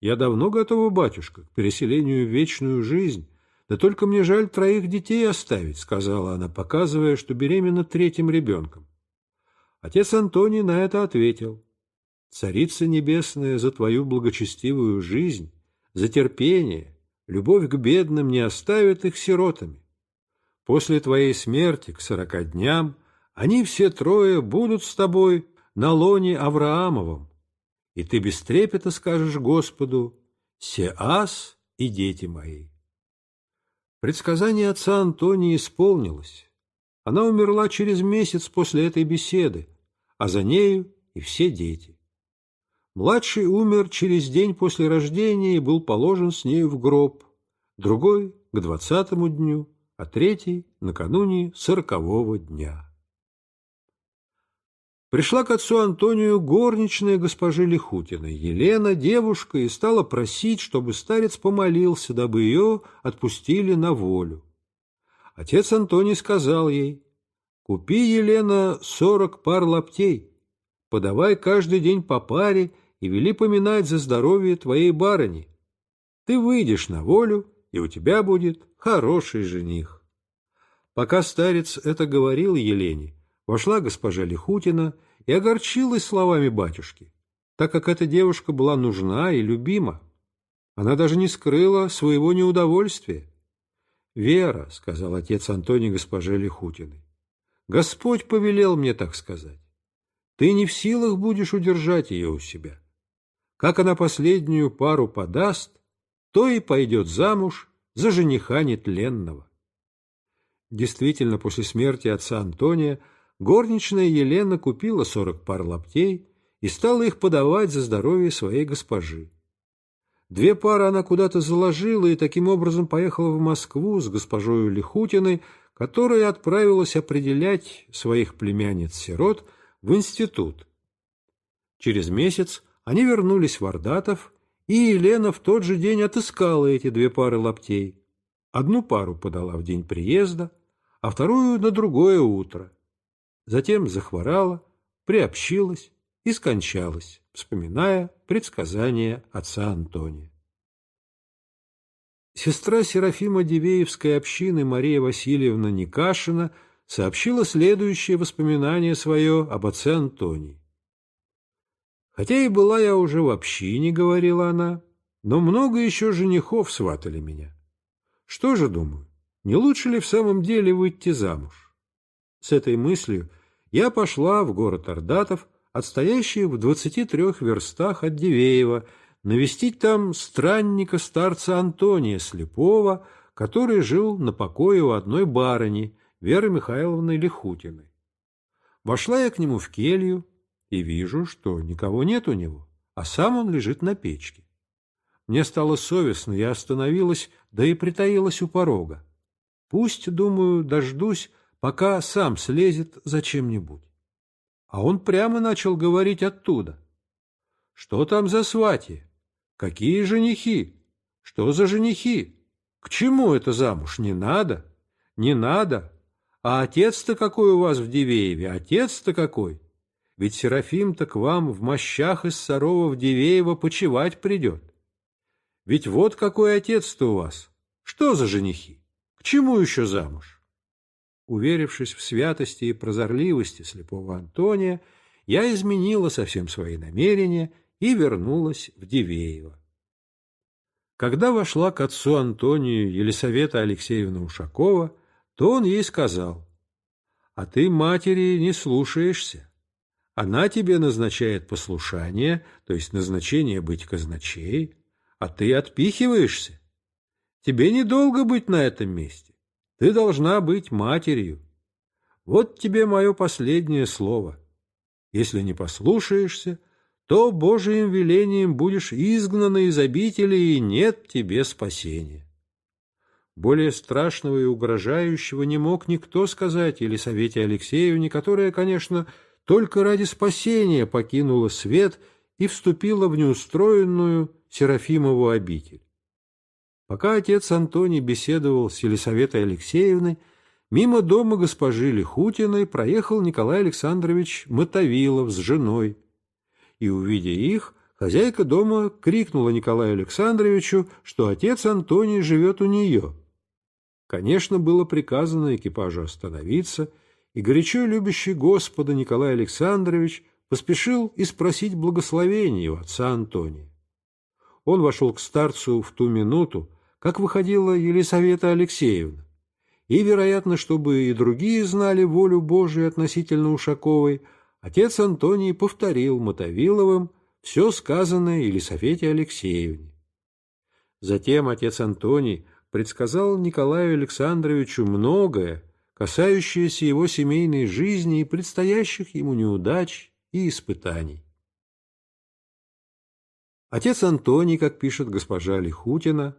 Speaker 1: Я давно готова, батюшка, к переселению в вечную жизнь, да только мне жаль троих детей оставить», — сказала она, показывая, что беременна третьим ребенком. Отец Антоний на это ответил, Царица Небесная, за твою благочестивую жизнь, за терпение, любовь к бедным не оставит их сиротами. После твоей смерти к сорока дням они все трое будут с тобой на лоне Авраамовом, и ты без трепета скажешь Господу «Сеас и дети мои». Предсказание отца Антонии исполнилось. Она умерла через месяц после этой беседы, а за нею и все дети. Младший умер через день после рождения и был положен с нею в гроб, другой — к двадцатому дню, а третий — накануне сорокового дня. Пришла к отцу Антонию горничная госпожи Лихутина, Елена, девушка, и стала просить, чтобы старец помолился, дабы ее отпустили на волю. Отец Антоний сказал ей, «Купи, Елена, сорок пар лаптей, подавай каждый день по паре и вели поминать за здоровье твоей барыни. Ты выйдешь на волю, и у тебя будет хороший жених. Пока старец это говорил Елене, вошла госпожа Лихутина и огорчилась словами батюшки, так как эта девушка была нужна и любима. Она даже не скрыла своего неудовольствия. «Вера», — сказал отец Антоний госпоже Лихутиной, — «Господь повелел мне так сказать. Ты не в силах будешь удержать ее у себя как она последнюю пару подаст, то и пойдет замуж за жениха нетленного. Действительно, после смерти отца Антония горничная Елена купила сорок пар лаптей и стала их подавать за здоровье своей госпожи. Две пары она куда-то заложила и таким образом поехала в Москву с госпожою Лихутиной, которая отправилась определять своих племянниц-сирот в институт. Через месяц они вернулись в Ордатов, и Елена в тот же день отыскала эти две пары лаптей. Одну пару подала в день приезда, а вторую на другое утро. Затем захворала, приобщилась и скончалась, вспоминая предсказания отца Антония. Сестра Серафима Дивеевской общины Мария Васильевна Никашина сообщила следующее воспоминание свое об отце Антонии. Хотя и была я уже в общине, — говорила она, — но много еще женихов сватали меня. Что же, думаю, не лучше ли в самом деле выйти замуж? С этой мыслью я пошла в город Ордатов, отстоящий в двадцати трех верстах от Дивеева, навестить там странника-старца Антония Слепого, который жил на покое у одной барыни, Веры Михайловны Лихутиной. Вошла я к нему в келью, и вижу, что никого нет у него, а сам он лежит на печке. Мне стало совестно, я остановилась, да и притаилась у порога. Пусть, думаю, дождусь, пока сам слезет за чем-нибудь. А он прямо начал говорить оттуда. Что там за сватье? Какие женихи? Что за женихи? К чему это замуж? Не надо? Не надо? А отец-то какой у вас в Дивееве? Отец-то какой? ведь Серафим-то к вам в мощах из сарова Дивеево почевать придет. Ведь вот какой отец-то у вас. Что за женихи? К чему еще замуж? Уверившись в святости и прозорливости слепого Антония, я изменила совсем свои намерения и вернулась в Дивеево. Когда вошла к отцу Антонию Елисавета Алексеевна Ушакова, то он ей сказал, «А ты матери не слушаешься. Она тебе назначает послушание, то есть назначение быть казначей, а ты отпихиваешься. Тебе недолго быть на этом месте. Ты должна быть матерью. Вот тебе мое последнее слово. Если не послушаешься, то Божиим велением будешь изгнана из обители, и нет тебе спасения. Более страшного и угрожающего не мог никто сказать или Елисавете Алексеевне, которая, конечно, только ради спасения покинула свет и вступила в неустроенную Серафимову обитель. Пока отец Антоний беседовал с Елисаветой Алексеевной, мимо дома госпожи Лихутиной проехал Николай Александрович Мотовилов с женой. И, увидя их, хозяйка дома крикнула Николаю Александровичу, что отец Антоний живет у нее. Конечно, было приказано экипажу остановиться — и горячо любящий Господа Николай Александрович поспешил и спросить благословения у отца Антония. Он вошел к старцу в ту минуту, как выходила Елисавета Алексеевна, и, вероятно, чтобы и другие знали волю Божию относительно Ушаковой, отец Антоний повторил Мотовиловым все сказанное Елисавете Алексеевне. Затем отец Антоний предсказал Николаю Александровичу многое, касающиеся его семейной жизни и предстоящих ему неудач и испытаний. Отец Антоний, как пишет госпожа Лихутина,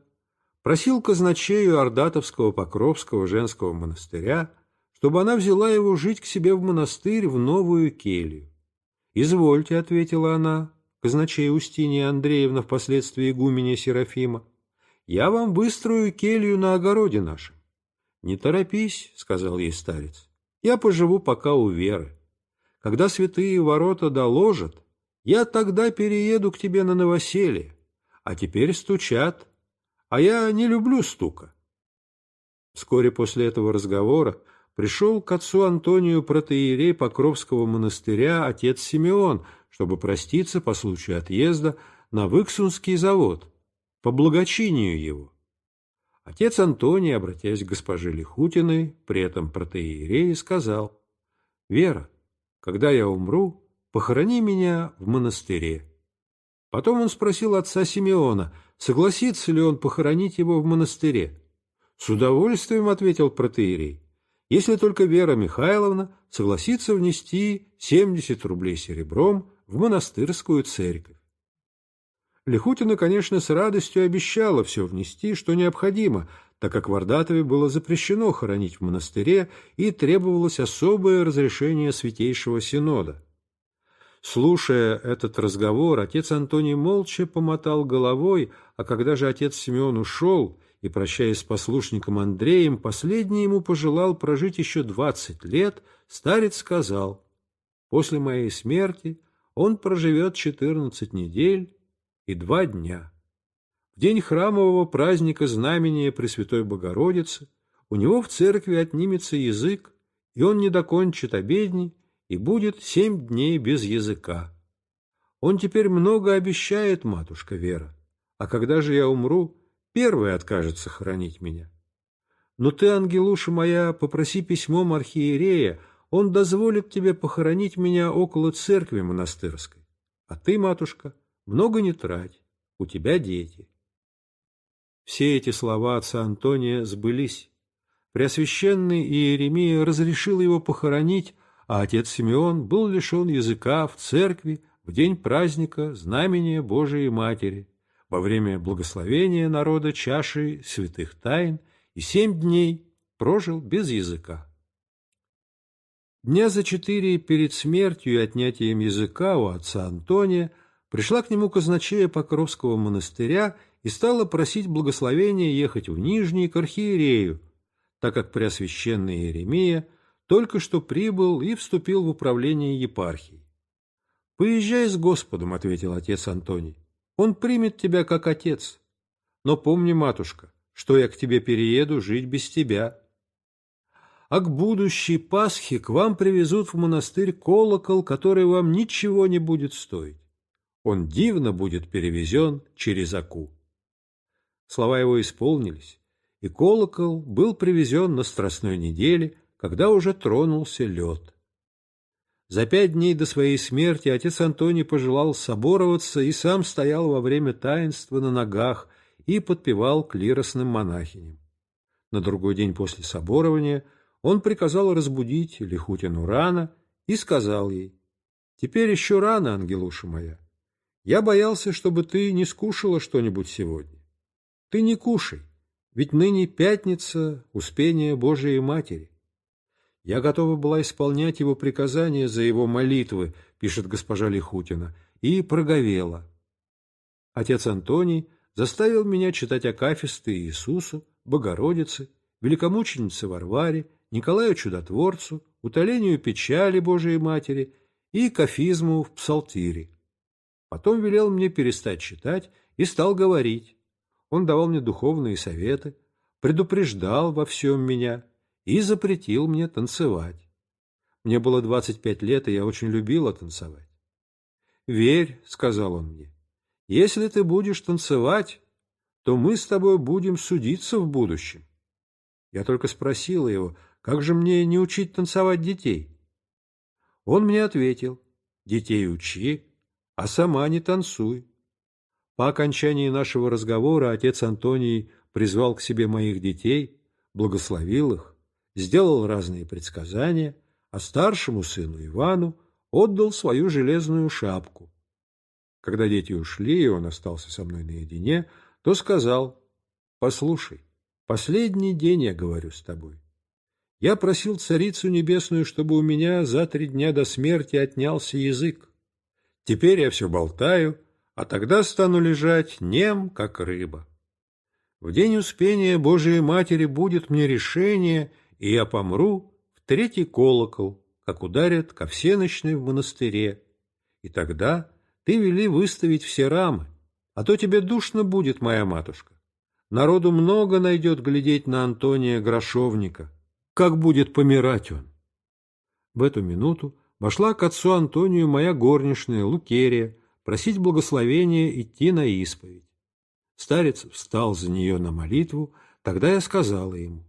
Speaker 1: просил казначею Ордатовского Покровского женского монастыря, чтобы она взяла его жить к себе в монастырь в новую келью. «Извольте», — ответила она, казначей Устинья Андреевна, впоследствии игуменя Серафима, — «я вам выстрою келью на огороде нашем». «Не торопись», — сказал ей старец, — «я поживу пока у Веры. Когда святые ворота доложат, я тогда перееду к тебе на новоселье, а теперь стучат, а я не люблю стука». Вскоре после этого разговора пришел к отцу Антонию протеерей Покровского монастыря отец Симеон, чтобы проститься по случаю отъезда на Выксунский завод, по благочинию его. Отец Антоний, обратясь к госпоже Лихутиной, при этом протеерее, сказал, «Вера, когда я умру, похорони меня в монастыре». Потом он спросил отца Симеона, согласится ли он похоронить его в монастыре. «С удовольствием», — ответил протеерей, «если только Вера Михайловна согласится внести 70 рублей серебром в монастырскую церковь». Лихутина, конечно, с радостью обещала все внести, что необходимо, так как Вардатове было запрещено хоронить в монастыре и требовалось особое разрешение Святейшего Синода. Слушая этот разговор, отец Антоний молча помотал головой, а когда же отец Симеон ушел и, прощаясь с послушником Андреем, последний ему пожелал прожить еще двадцать лет, старец сказал, «После моей смерти он проживет четырнадцать недель, и два дня. В день храмового праздника знамения Пресвятой Богородицы у него в церкви отнимется язык, и он не докончит обедни, и будет семь дней без языка. Он теперь много обещает, матушка Вера, а когда же я умру, первый откажется хоронить меня. Но ты, ангелуша моя, попроси письмом архиерея, он дозволит тебе похоронить меня около церкви монастырской. А ты, матушка, — много не трать, у тебя дети. Все эти слова отца Антония сбылись. Преосвященный Иеремия разрешил его похоронить, а отец Симеон был лишен языка в церкви в день праздника знамения Божией Матери, во время благословения народа чаши святых тайн и семь дней прожил без языка. Дня за четыре перед смертью и отнятием языка у отца Антония – пришла к нему казначея Покровского монастыря и стала просить благословения ехать в Нижний к архиерею, так как Преосвященный Иеремия только что прибыл и вступил в управление епархией. «Поезжай с Господом», — ответил отец Антоний. «Он примет тебя как отец. Но помни, матушка, что я к тебе перееду жить без тебя». А к будущей Пасхе к вам привезут в монастырь колокол, который вам ничего не будет стоить он дивно будет перевезен через Аку. Слова его исполнились, и колокол был привезен на Страстной неделе, когда уже тронулся лед. За пять дней до своей смерти отец Антоний пожелал собороваться и сам стоял во время таинства на ногах и подпевал клиросным монахиням. На другой день после соборования он приказал разбудить Лихутину рано и сказал ей, «Теперь еще рано, ангелуша моя, я боялся, чтобы ты не скушала что-нибудь сегодня. Ты не кушай, ведь ныне пятница Успения Божией Матери. Я готова была исполнять его приказания за его молитвы, пишет госпожа Лихутина, и проговела. Отец Антоний заставил меня читать Акафисты Иисусу, Богородице, Великомученице Варваре, Николаю Чудотворцу, Утолению печали Божией Матери и Кафизму в Псалтире. Потом велел мне перестать читать и стал говорить. Он давал мне духовные советы, предупреждал во всем меня и запретил мне танцевать. Мне было 25 лет, и я очень любила танцевать. «Верь», — сказал он мне, — «если ты будешь танцевать, то мы с тобой будем судиться в будущем». Я только спросила его, как же мне не учить танцевать детей? Он мне ответил, детей учи, а сама не танцуй. По окончании нашего разговора отец Антоний призвал к себе моих детей, благословил их, сделал разные предсказания, а старшему сыну Ивану отдал свою железную шапку. Когда дети ушли, и он остался со мной наедине, то сказал, «Послушай, последний день я говорю с тобой. Я просил Царицу Небесную, чтобы у меня за три дня до смерти отнялся язык. Теперь я все болтаю, а тогда стану лежать нем, как рыба. В день Успения Божией Матери будет мне решение, и я помру в третий колокол, как ударят ко всеночной в монастыре. И тогда ты вели выставить все рамы, а то тебе душно будет, моя матушка. Народу много найдет глядеть на Антония Грошовника, как будет помирать он. В эту минуту Вошла к отцу Антонию моя горничная Лукерия просить благословения идти на исповедь. Старец встал за нее на молитву, тогда я сказала ему,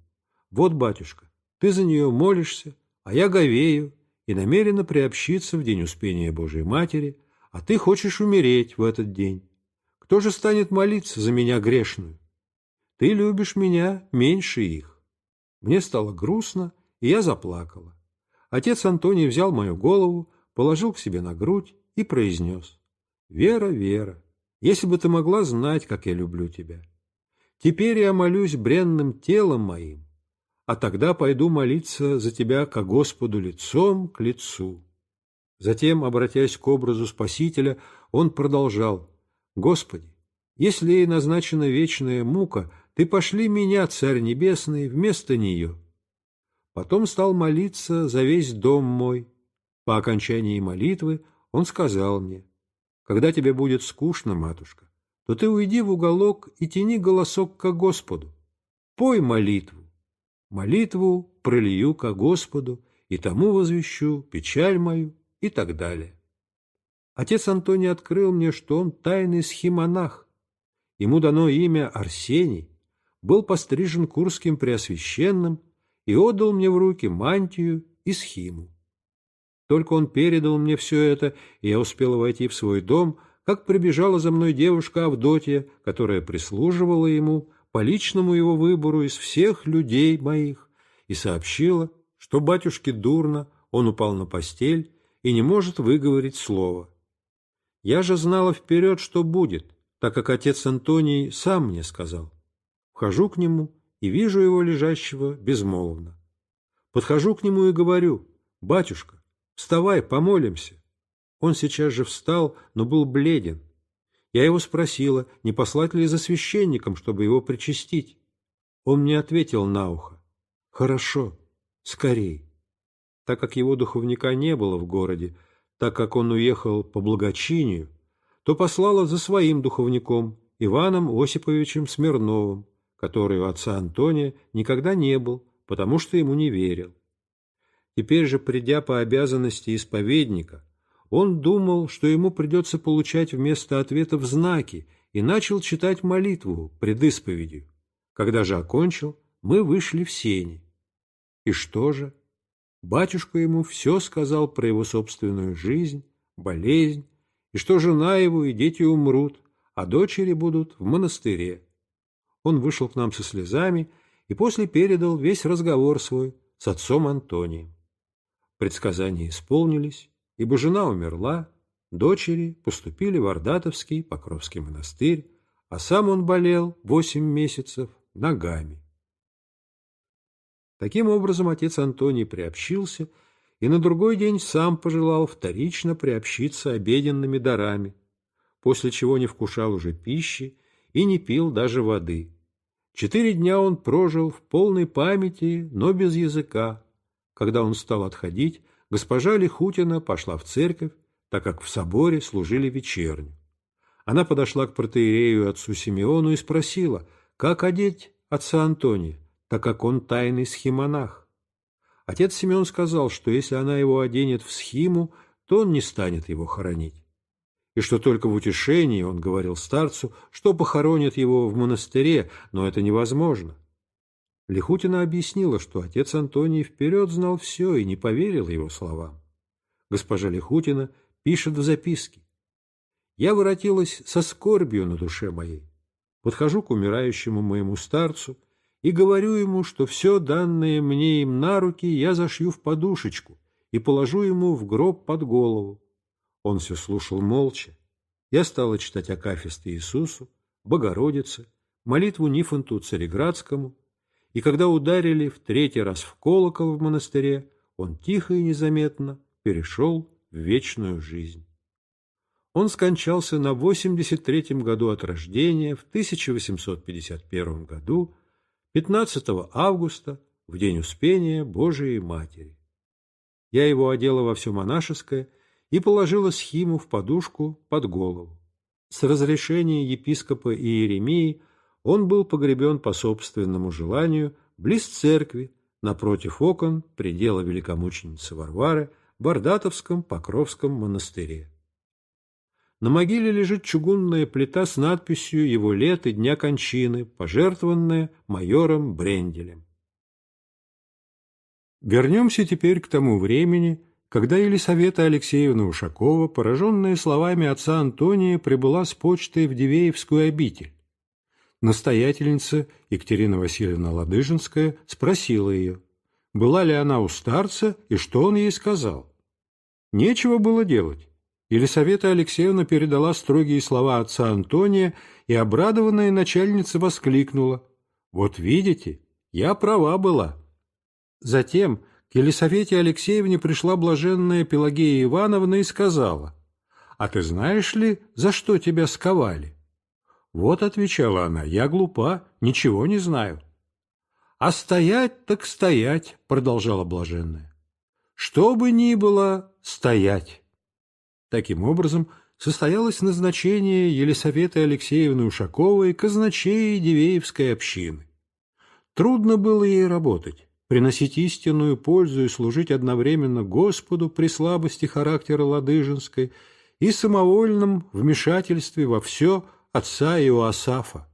Speaker 1: «Вот, батюшка, ты за нее молишься, а я говею и намерена приобщиться в день Успения Божией Матери, а ты хочешь умереть в этот день. Кто же станет молиться за меня грешную? Ты любишь меня меньше их». Мне стало грустно, и я заплакала отец Антоний взял мою голову, положил к себе на грудь и произнес. «Вера, Вера, если бы ты могла знать, как я люблю тебя. Теперь я молюсь бренным телом моим, а тогда пойду молиться за тебя ко Господу лицом к лицу». Затем, обратясь к образу Спасителя, он продолжал. «Господи, если ей назначена вечная мука, ты пошли меня, Царь Небесный, вместо нее» Потом стал молиться за весь дом мой. По окончании молитвы он сказал мне, «Когда тебе будет скучно, матушка, то ты уйди в уголок и тяни голосок ко Господу. Пой молитву. Молитву пролью ко Господу, и тому возвещу печаль мою» и так далее. Отец Антоний открыл мне, что он тайный схимонах. Ему дано имя Арсений, был пострижен курским преосвященным и отдал мне в руки мантию и схиму. Только он передал мне все это, и я успел войти в свой дом, как прибежала за мной девушка Авдотья, которая прислуживала ему по личному его выбору из всех людей моих, и сообщила, что батюшке дурно, он упал на постель и не может выговорить слова. Я же знала вперед, что будет, так как отец Антоний сам мне сказал. Вхожу к нему и вижу его лежащего безмолвно. Подхожу к нему и говорю, «Батюшка, вставай, помолимся». Он сейчас же встал, но был бледен. Я его спросила, не послать ли за священником, чтобы его причастить. Он мне ответил на ухо, «Хорошо, скорей». Так как его духовника не было в городе, так как он уехал по благочинию, то послала за своим духовником, Иваном Осиповичем Смирновым, которой у отца Антония никогда не был, потому что ему не верил. Теперь же, придя по обязанности исповедника, он думал, что ему придется получать вместо ответов знаки, и начал читать молитву пред исповедью. Когда же окончил, мы вышли в сени. И что же? Батюшка ему все сказал про его собственную жизнь, болезнь, и что жена его и дети умрут, а дочери будут в монастыре он вышел к нам со слезами и после передал весь разговор свой с отцом Антонием. Предсказания исполнились, ибо жена умерла, дочери поступили в Ордатовский Покровский монастырь, а сам он болел восемь месяцев ногами. Таким образом, отец Антоний приобщился и на другой день сам пожелал вторично приобщиться обеденными дарами, после чего не вкушал уже пищи и не пил даже воды, Четыре дня он прожил в полной памяти, но без языка. Когда он стал отходить, госпожа Лихутина пошла в церковь, так как в соборе служили вечерню. Она подошла к протеерею отцу Симеону и спросила, как одеть отца Антония, так как он тайный схимонах. Отец Симеон сказал, что если она его оденет в схиму, то он не станет его хоронить и что только в утешении, он говорил старцу, что похоронят его в монастыре, но это невозможно. Лихутина объяснила, что отец Антоний вперед знал все и не поверил его словам. Госпожа Лихутина пишет в записке. «Я воротилась со скорбью на душе моей. Подхожу к умирающему моему старцу и говорю ему, что все данное мне им на руки я зашью в подушечку и положу ему в гроб под голову. Он все слушал молча. Я стала читать Акафисты Иисусу, Богородице, молитву Нифонту Цареградскому, и когда ударили в третий раз в колокол в монастыре, он тихо и незаметно перешел в вечную жизнь. Он скончался на 83-м году от рождения в 1851 году, 15 августа, в день Успения Божией Матери. Я его одела во все монашеское и положила схиму в подушку под голову. С разрешения епископа Иеремии он был погребен по собственному желанию близ церкви, напротив окон предела великомученицы Варвары в Бардатовском Покровском монастыре. На могиле лежит чугунная плита с надписью его лет и дня кончины, пожертвованная майором Бренделем. Вернемся теперь к тому времени, когда Елисавета Алексеевна Ушакова, пораженная словами отца Антония, прибыла с почтой в Дивеевскую обитель, настоятельница Екатерина Васильевна Ладыжинская спросила ее, была ли она у старца и что он ей сказал. Нечего было делать. Елисавета Алексеевна передала строгие слова отца Антония, и обрадованная начальница воскликнула. «Вот видите, я права была». Затем, к Елисавете Алексеевне пришла блаженная Пелагея Ивановна и сказала, «А ты знаешь ли, за что тебя сковали?» «Вот», — отвечала она, — «я глупа, ничего не знаю». «А стоять так стоять», — продолжала блаженная. «Что бы ни было, стоять». Таким образом, состоялось назначение Елисаветы Алексеевны Ушаковой казначеей Дивеевской общины. Трудно было ей работать приносить истинную пользу и служить одновременно Господу при слабости характера Ладыжинской и самовольном вмешательстве во все отца Иоасафа.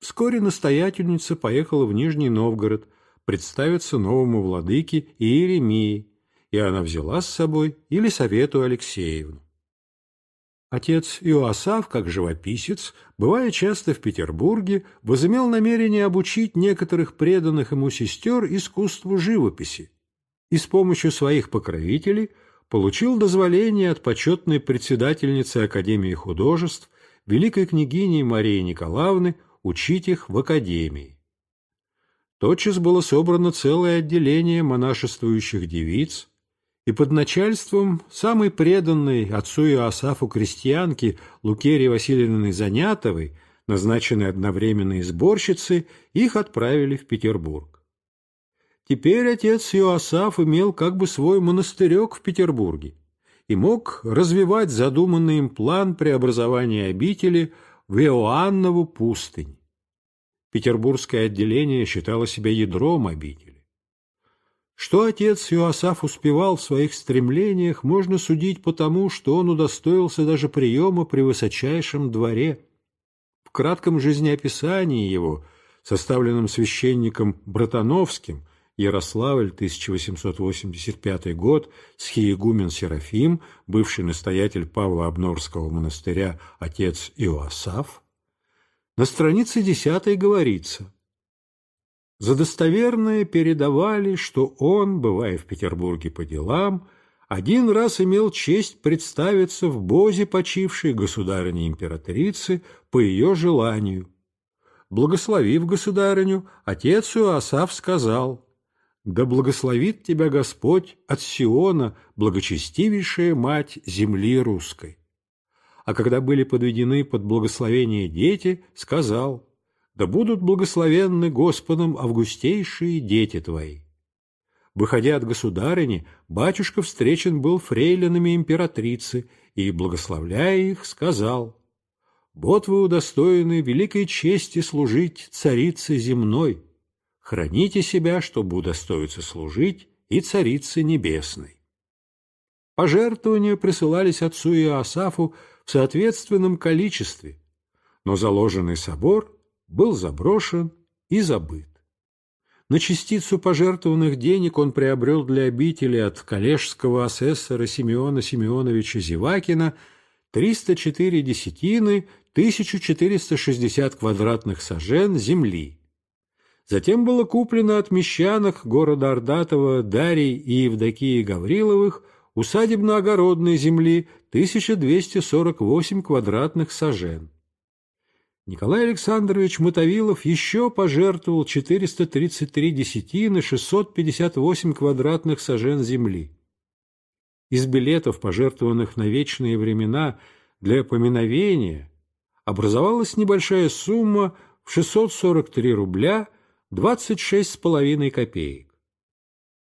Speaker 1: Вскоре настоятельница поехала в Нижний Новгород представиться новому владыке Иеремии, и она взяла с собой Елисавету Алексеевну. Отец Иоасав, как живописец, бывая часто в Петербурге, возымел намерение обучить некоторых преданных ему сестер искусству живописи и с помощью своих покровителей получил дозволение от почетной председательницы Академии художеств великой княгини Марии Николаевны учить их в Академии. Тотчас было собрано целое отделение монашествующих девиц, и под начальством самой преданной отцу Иосафу крестьянки Лукерии Васильевны Занятовой, назначенной одновременно изборщицы, их отправили в Петербург. Теперь отец Иосаф имел как бы свой монастырек в Петербурге и мог развивать задуманный им план преобразования обители в Иоаннову пустынь. Петербургское отделение считало себя ядром обители. Что отец Иоасаф успевал в своих стремлениях, можно судить потому, что он удостоился даже приема при высочайшем дворе. В кратком жизнеописании его, составленном священником Братановским, Ярославль, 1885 год, схиегумен Серафим, бывший настоятель Павла Обнорского монастыря, отец Иоасаф, на странице 10 говорится – за достоверное передавали, что он, бывая в Петербурге по делам, один раз имел честь представиться в бозе почившей государыне-императрицы по ее желанию. Благословив государыню, отец Иоасав сказал, «Да благословит тебя Господь от Сиона, благочестивейшая мать земли русской». А когда были подведены под благословение дети, сказал, да будут благословенны Господом августейшие дети твои. Выходя от государыни, батюшка встречен был фрейлинами императрицы и, благословляя их, сказал, «Вот вы удостоены великой чести служить царице земной. Храните себя, чтобы удостоиться служить и царице небесной». Пожертвования присылались отцу Иосафу в соответственном количестве, но заложенный собор – был заброшен и забыт. На частицу пожертвованных денег он приобрел для обители от коллежского асессора Симеона Симеоновича Зевакина 304 десятины 1460 квадратных сажен земли. Затем было куплено от мещанах города Ордатова, Дарий и Евдокии Гавриловых усадебно-огородной земли 1248 квадратных сажен. Николай Александрович Мотовилов еще пожертвовал 433 десятины 658 квадратных сажен земли. Из билетов, пожертвованных на вечные времена для поминовения, образовалась небольшая сумма в 643 рубля с половиной копеек.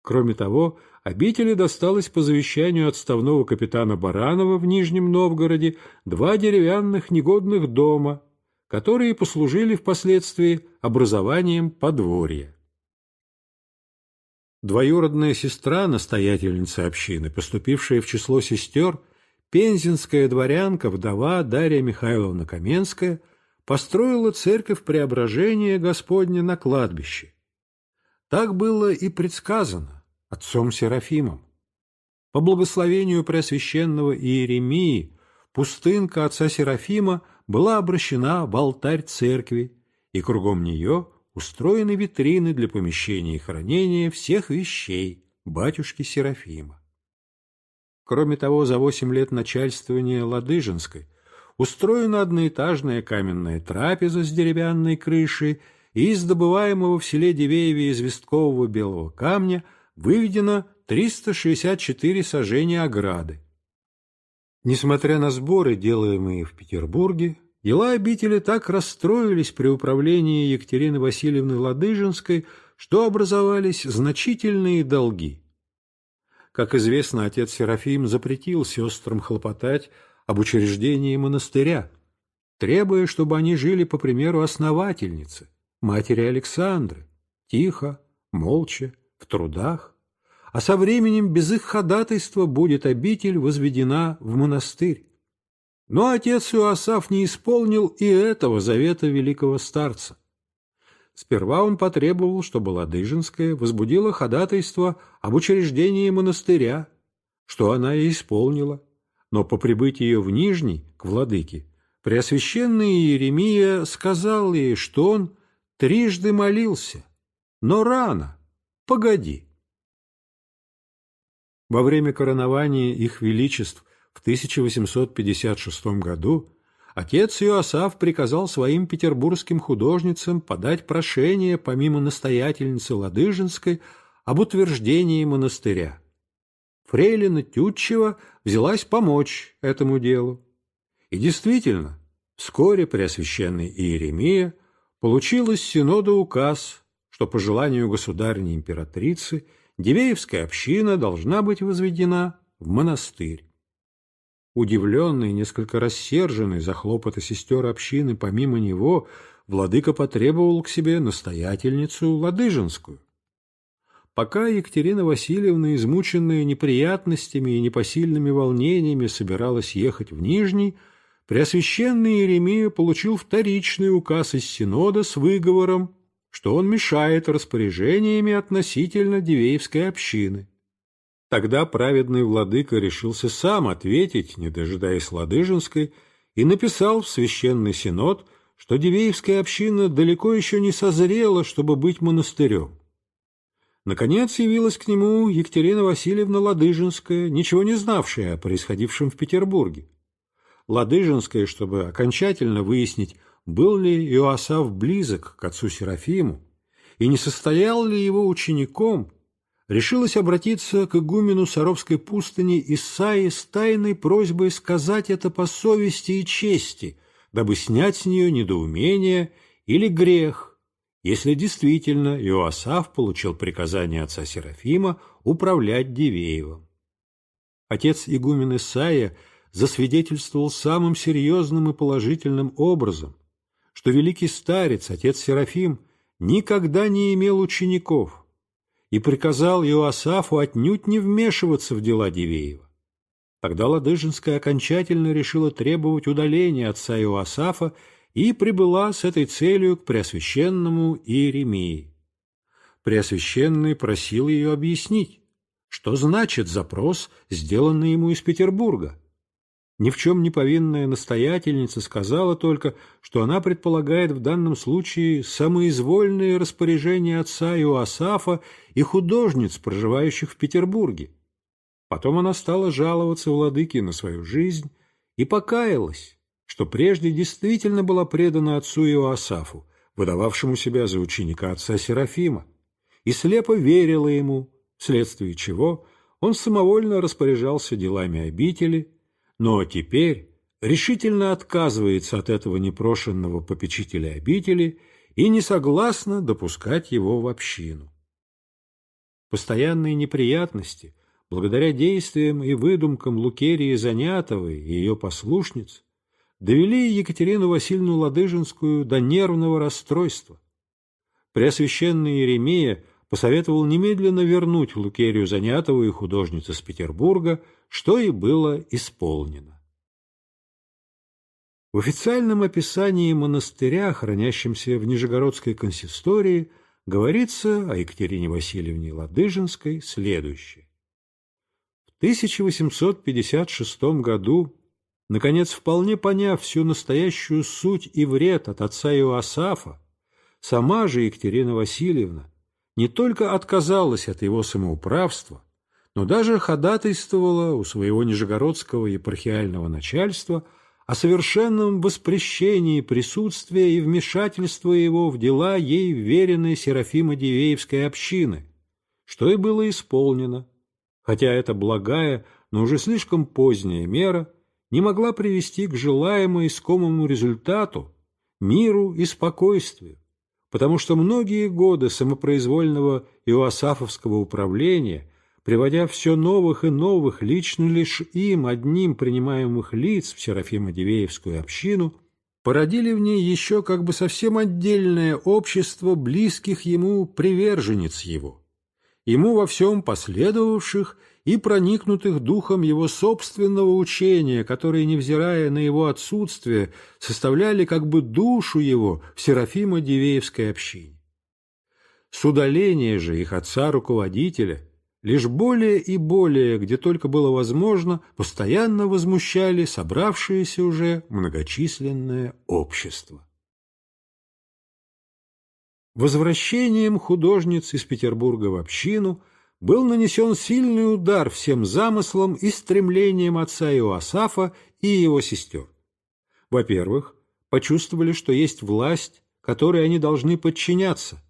Speaker 1: Кроме того, обители досталось по завещанию отставного капитана Баранова в Нижнем Новгороде два деревянных негодных дома – которые послужили впоследствии образованием подворья. Двоюродная сестра, настоятельница общины, поступившая в число сестер, пензенская дворянка, вдова Дарья Михайловна Каменская, построила церковь преображения Господня на кладбище. Так было и предсказано отцом Серафимом. По благословению Преосвященного Иеремии, пустынка отца Серафима – была обращена в алтарь церкви, и кругом нее устроены витрины для помещения и хранения всех вещей батюшки Серафима. Кроме того, за восемь лет начальствования Ладыжинской устроена одноэтажная каменная трапеза с деревянной крышей, и из добываемого в селе Дивееве известкового белого камня выведено 364 сажения ограды, Несмотря на сборы, делаемые в Петербурге, дела обители так расстроились при управлении Екатерины Васильевны Ладыжинской, что образовались значительные долги. Как известно, отец Серафим запретил сестрам хлопотать об учреждении монастыря, требуя, чтобы они жили по примеру основательницы, матери Александры, тихо, молча, в трудах, а со временем без их ходатайства будет обитель возведена в монастырь. Но отец Иоасаф не исполнил и этого завета великого старца. Сперва он потребовал, чтобы Ладыжинская возбудила ходатайство об учреждении монастыря, что она и исполнила, но по прибытии ее в Нижний к владыке Преосвященный Иеремия сказал ей, что он трижды молился, но рано, погоди. Во время коронования их величеств в 1856 году отец Иоасав приказал своим петербургским художницам подать прошение помимо настоятельницы Ладыжинской об утверждении монастыря. Фрейлина Тютчева взялась помочь этому делу. И действительно, вскоре Преосвященный Иеремия получил из Синода указ, что по желанию государни-императрицы – Дивеевская община должна быть возведена в монастырь. Удивленный, несколько рассерженный за хлопоты сестер общины помимо него, владыка потребовал к себе настоятельницу Ладыжинскую. Пока Екатерина Васильевна, измученная неприятностями и непосильными волнениями, собиралась ехать в Нижний, Преосвященный Иеремия получил вторичный указ из Синода с выговором что он мешает распоряжениями относительно Дивеевской общины. Тогда праведный владыка решился сам ответить, не дожидаясь Ладыжинской, и написал в Священный Синод, что Дивеевская община далеко еще не созрела, чтобы быть монастырем. Наконец явилась к нему Екатерина Васильевна Ладыжинская, ничего не знавшая о происходившем в Петербурге. Ладыжинская, чтобы окончательно выяснить, был ли Иоасав близок к отцу Серафиму и не состоял ли его учеником, решилась обратиться к игумену Саровской пустыни Исаии с тайной просьбой сказать это по совести и чести, дабы снять с нее недоумение или грех, если действительно Иоасав получил приказание отца Серафима управлять Дивеевым. Отец игумен Исаия засвидетельствовал самым серьезным и положительным образом, что великий старец, отец Серафим, никогда не имел учеников и приказал Иоасафу отнюдь не вмешиваться в дела Дивеева. Тогда Ладыжинская окончательно решила требовать удаления отца Иоасафа и прибыла с этой целью к Преосвященному Иеремии. Преосвященный просил ее объяснить, что значит запрос, сделанный ему из Петербурга – ни в чем не повинная настоятельница сказала только, что она предполагает в данном случае самоизвольные распоряжения отца Иоасафа и художниц, проживающих в Петербурге. Потом она стала жаловаться владыке на свою жизнь и покаялась, что прежде действительно была предана отцу Иоасафу, выдававшему себя за ученика отца Серафима, и слепо верила ему, вследствие чего он самовольно распоряжался делами обители – но теперь решительно отказывается от этого непрошенного попечителя обители и не согласна допускать его в общину. Постоянные неприятности, благодаря действиям и выдумкам Лукерии Занятовой и ее послушниц, довели Екатерину Васильевну Ладыжинскую до нервного расстройства. Преосвященный Еремия – посоветовал немедленно вернуть Лукерию Занятову и художницу с Петербурга, что и было исполнено. В официальном описании монастыря, хранящемся в Нижегородской консистории, говорится о Екатерине Васильевне Ладыжинской следующее. В 1856 году, наконец, вполне поняв всю настоящую суть и вред от отца Иоасафа, сама же Екатерина Васильевна не только отказалась от его самоуправства, но даже ходатайствовала у своего нижегородского епархиального начальства о совершенном воспрещении присутствия и вмешательства его в дела ей веренной Серафима дивеевской общины, что и было исполнено, хотя эта благая, но уже слишком поздняя мера не могла привести к желаемому искомому результату, миру и спокойствию потому что многие годы самопроизвольного иоасафовского управления, приводя все новых и новых, лично лишь им, одним принимаемых лиц в Серафимо-Дивеевскую общину, породили в ней еще как бы совсем отдельное общество близких ему приверженец его, ему во всем последовавших и проникнутых духом его собственного учения, которые, невзирая на его отсутствие, составляли как бы душу его в Серафимо-Дивеевской общине. С удаления же их отца-руководителя лишь более и более, где только было возможно, постоянно возмущали собравшееся уже многочисленное общество. Возвращением художниц из Петербурга в общину – был нанесен сильный удар всем замыслам и стремлениям отца Иоасафа и его сестер. Во-первых, почувствовали, что есть власть, которой они должны подчиняться,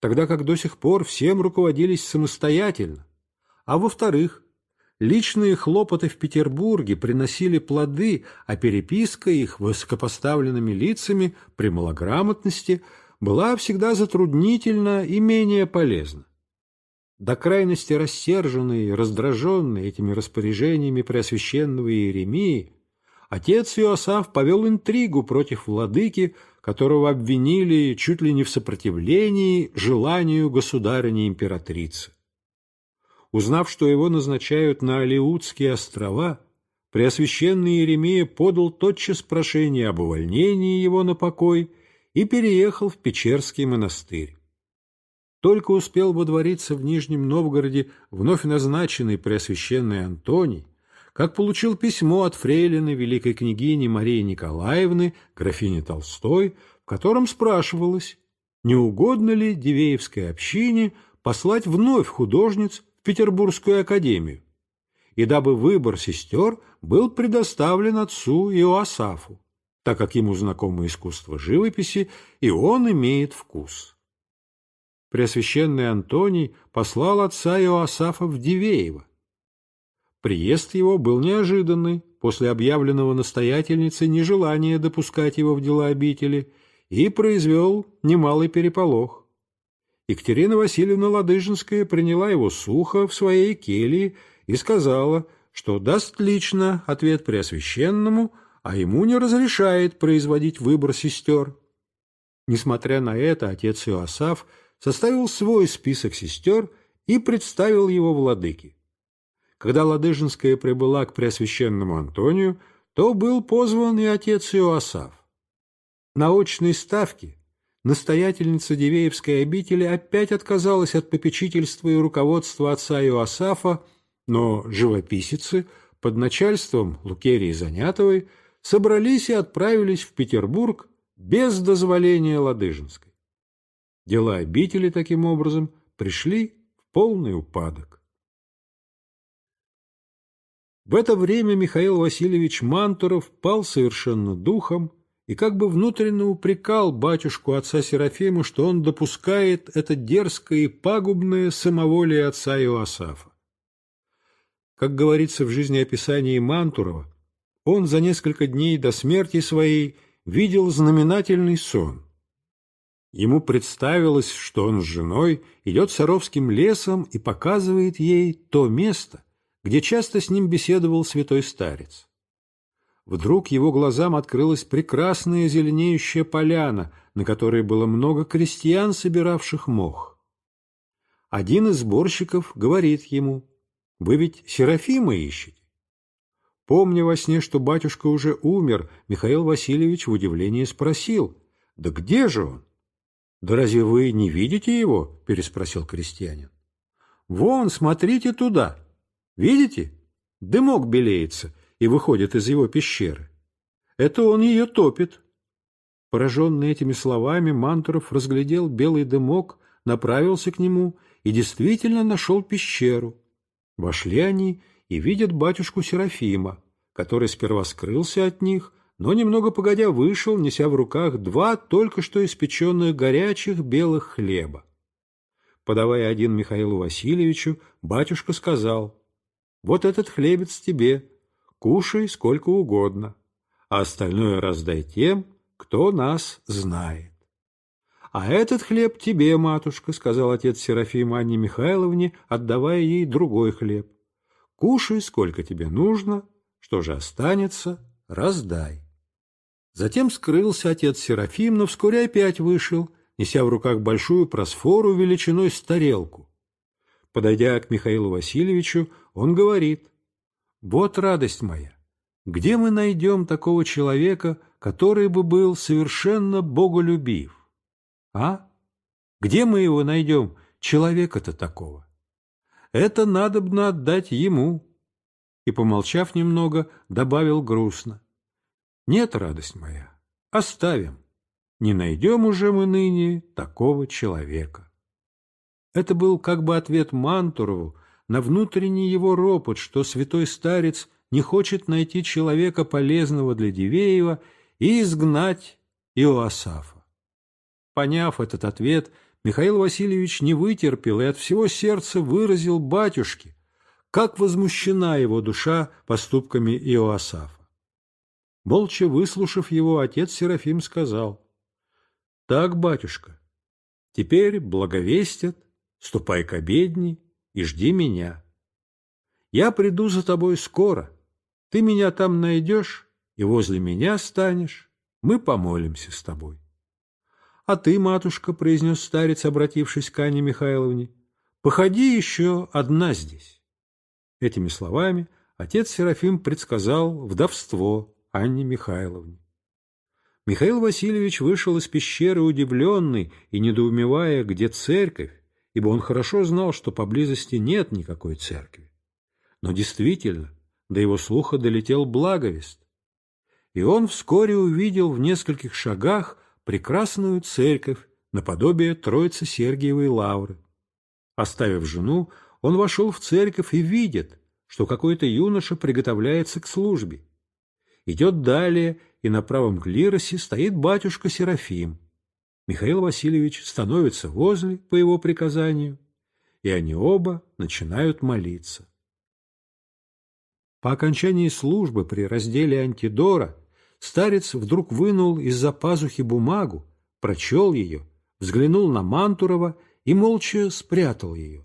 Speaker 1: тогда как до сих пор всем руководились самостоятельно. А во-вторых, личные хлопоты в Петербурге приносили плоды, а переписка их высокопоставленными лицами при малограмотности была всегда затруднительна и менее полезна до крайности рассерженный, раздраженный этими распоряжениями Преосвященного Иеремии, отец Иосаф повел интригу против владыки, которого обвинили чуть ли не в сопротивлении желанию государыни-императрицы. Узнав, что его назначают на Алиутские острова, Преосвященный Иеремия подал тотчас прошение об увольнении его на покой и переехал в Печерский монастырь. Только успел водвориться в Нижнем Новгороде вновь назначенный Преосвященный Антоний, как получил письмо от фрейлины великой княгини Марии Николаевны, графини Толстой, в котором спрашивалось, не угодно ли Дивеевской общине послать вновь художниц в Петербургскую академию, и дабы выбор сестер был предоставлен отцу Иоасафу, так как ему знакомо искусство живописи, и он имеет вкус. Преосвященный Антоний послал отца Иоасафа в Дивеево. Приезд его был неожиданный, после объявленного настоятельницей нежелания допускать его в дела обители, и произвел немалый переполох. Екатерина Васильевна Ладыжинская приняла его сухо в своей келье и сказала, что даст лично ответ Преосвященному, а ему не разрешает производить выбор сестер. Несмотря на это, отец Иосаф – составил свой список сестер и представил его владыке. Когда Ладыжинская прибыла к Преосвященному Антонию, то был позван и отец Иоасав. На очной ставке настоятельница Дивеевской обители опять отказалась от попечительства и руководства отца Иоасафа, но живописицы под начальством Лукерии Занятовой собрались и отправились в Петербург без дозволения Ладыжинской. Дела обители таким образом пришли в полный упадок. В это время Михаил Васильевич Мантуров пал совершенно духом и как бы внутренне упрекал батюшку отца Серафима, что он допускает это дерзкое и пагубное самоволие отца Иоасафа. Как говорится в жизнеописании Мантурова, он за несколько дней до смерти своей видел знаменательный сон. Ему представилось, что он с женой идет Саровским лесом и показывает ей то место, где часто с ним беседовал святой старец. Вдруг его глазам открылась прекрасная зеленеющая поляна, на которой было много крестьян, собиравших мох. Один из сборщиков говорит ему, «Вы ведь Серафима ищете?» Помня во сне, что батюшка уже умер, Михаил Васильевич в удивлении спросил, «Да где же он?» «Да разве вы не видите его?» – переспросил крестьянин. «Вон, смотрите туда. Видите? Дымок белеется и выходит из его пещеры. Это он ее топит». Пораженный этими словами, Мантуров разглядел белый дымок, направился к нему и действительно нашел пещеру. Вошли они и видят батюшку Серафима, который сперва скрылся от них, но немного погодя вышел, неся в руках два только что испеченных горячих белых хлеба. Подавая один Михаилу Васильевичу, батюшка сказал, «Вот этот хлебец тебе, кушай сколько угодно, а остальное раздай тем, кто нас знает». «А этот хлеб тебе, матушка», — сказал отец Серафима Анне Михайловне, отдавая ей другой хлеб. «Кушай, сколько тебе нужно, что же останется, раздай». Затем скрылся отец Серафим, но вскоре опять вышел, неся в руках большую просфору величиной с тарелку. Подойдя к Михаилу Васильевичу, он говорит, «Вот радость моя, где мы найдем такого человека, который бы был совершенно боголюбив? А? Где мы его найдем, человека-то такого? Это надобно отдать ему». И, помолчав немного, добавил грустно, нет, радость моя, оставим. Не найдем уже мы ныне такого человека. Это был как бы ответ Мантурову на внутренний его ропот, что святой старец не хочет найти человека, полезного для Дивеева, и изгнать Иоасафа. Поняв этот ответ, Михаил Васильевич не вытерпел и от всего сердца выразил батюшке, как возмущена его душа поступками Иоасафа. Молча выслушав его, отец Серафим сказал, — Так, батюшка, теперь благовестят, ступай к обедни и жди меня. Я приду за тобой скоро, ты меня там найдешь и возле меня станешь, мы помолимся с тобой. — А ты, матушка, — произнес старец, обратившись к Анне Михайловне, — походи еще одна здесь. Этими словами отец Серафим предсказал вдовство Анне Михайловне. Михаил Васильевич вышел из пещеры удивленный и недоумевая, где церковь, ибо он хорошо знал, что поблизости нет никакой церкви. Но действительно, до его слуха долетел благовест. И он вскоре увидел в нескольких шагах прекрасную церковь наподобие Троицы Сергиевой Лавры. Оставив жену, он вошел в церковь и видит, что какой-то юноша приготовляется к службе идет далее, и на правом клиросе стоит батюшка Серафим. Михаил Васильевич становится возле по его приказанию, и они оба начинают молиться. По окончании службы при разделе антидора старец вдруг вынул из-за пазухи бумагу, прочел ее, взглянул на Мантурова и молча спрятал ее.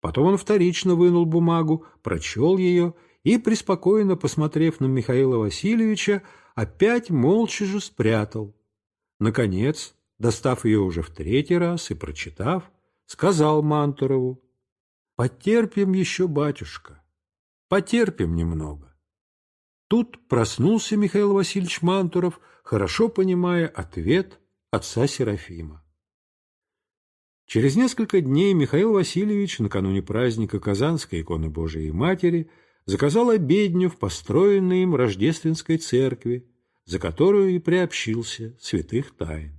Speaker 1: Потом он вторично вынул бумагу, прочел ее и, преспокойно посмотрев на Михаила Васильевича, опять молча же спрятал. Наконец, достав ее уже в третий раз и прочитав, сказал Мантурову, «Потерпим еще, батюшка, потерпим немного». Тут проснулся Михаил Васильевич Мантуров, хорошо понимая ответ отца Серафима. Через несколько дней Михаил Васильевич накануне праздника Казанской иконы Божией Матери – заказал обедню в построенной им рождественской церкви, за которую и приобщился святых тайн.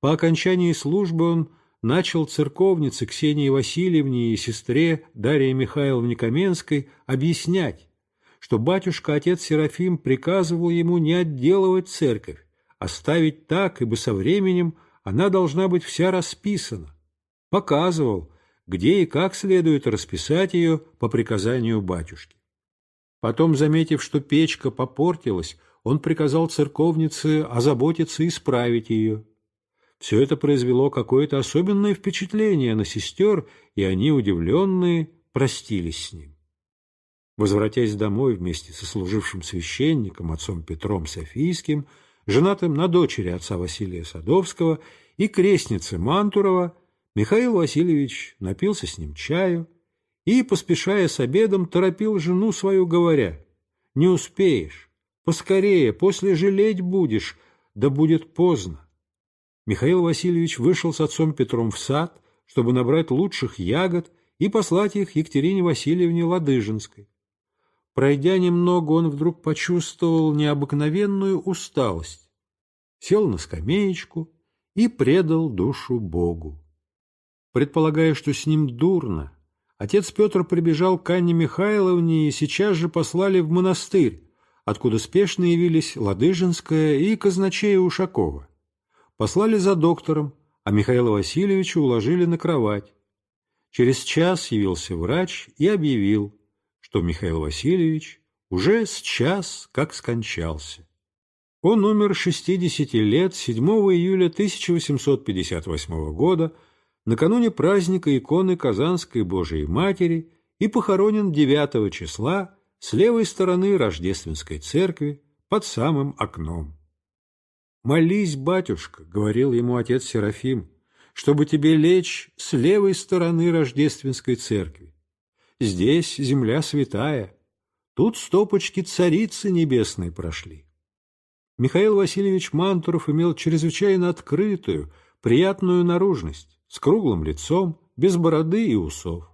Speaker 1: По окончании службы он начал церковнице Ксении Васильевне и сестре Дарье Михайловне Каменской объяснять, что батюшка-отец Серафим приказывал ему не отделывать церковь, оставить а так, ибо со временем она должна быть вся расписана. Показывал, где и как следует расписать ее по приказанию батюшки. Потом, заметив, что печка попортилась, он приказал церковнице озаботиться исправить ее. Все это произвело какое-то особенное впечатление на сестер, и они, удивленные, простились с ним. Возвратясь домой вместе со служившим священником, отцом Петром Софийским, женатым на дочери отца Василия Садовского и крестнице Мантурова, Михаил Васильевич напился с ним чаю и, поспешая с обедом, торопил жену свою, говоря, «Не успеешь, поскорее, после жалеть будешь, да будет поздно». Михаил Васильевич вышел с отцом Петром в сад, чтобы набрать лучших ягод и послать их Екатерине Васильевне Ладыжинской. Пройдя немного, он вдруг почувствовал необыкновенную усталость, сел на скамеечку и предал душу Богу. Предполагая, что с ним дурно, отец Петр прибежал к Анне Михайловне и сейчас же послали в монастырь, откуда спешно явились Ладыжинская и казначея Ушакова. Послали за доктором, а Михаила Васильевича уложили на кровать. Через час явился врач и объявил, что Михаил Васильевич уже с час как скончался. Он умер 60 лет 7 июля 1858 года накануне праздника иконы Казанской Божией Матери и похоронен 9 числа с левой стороны Рождественской церкви под самым окном. «Молись, батюшка», — говорил ему отец Серафим, — «чтобы тебе лечь с левой стороны Рождественской церкви. Здесь земля святая, тут стопочки Царицы Небесной прошли». Михаил Васильевич Мантуров имел чрезвычайно открытую, приятную наружность с круглым лицом, без бороды и усов.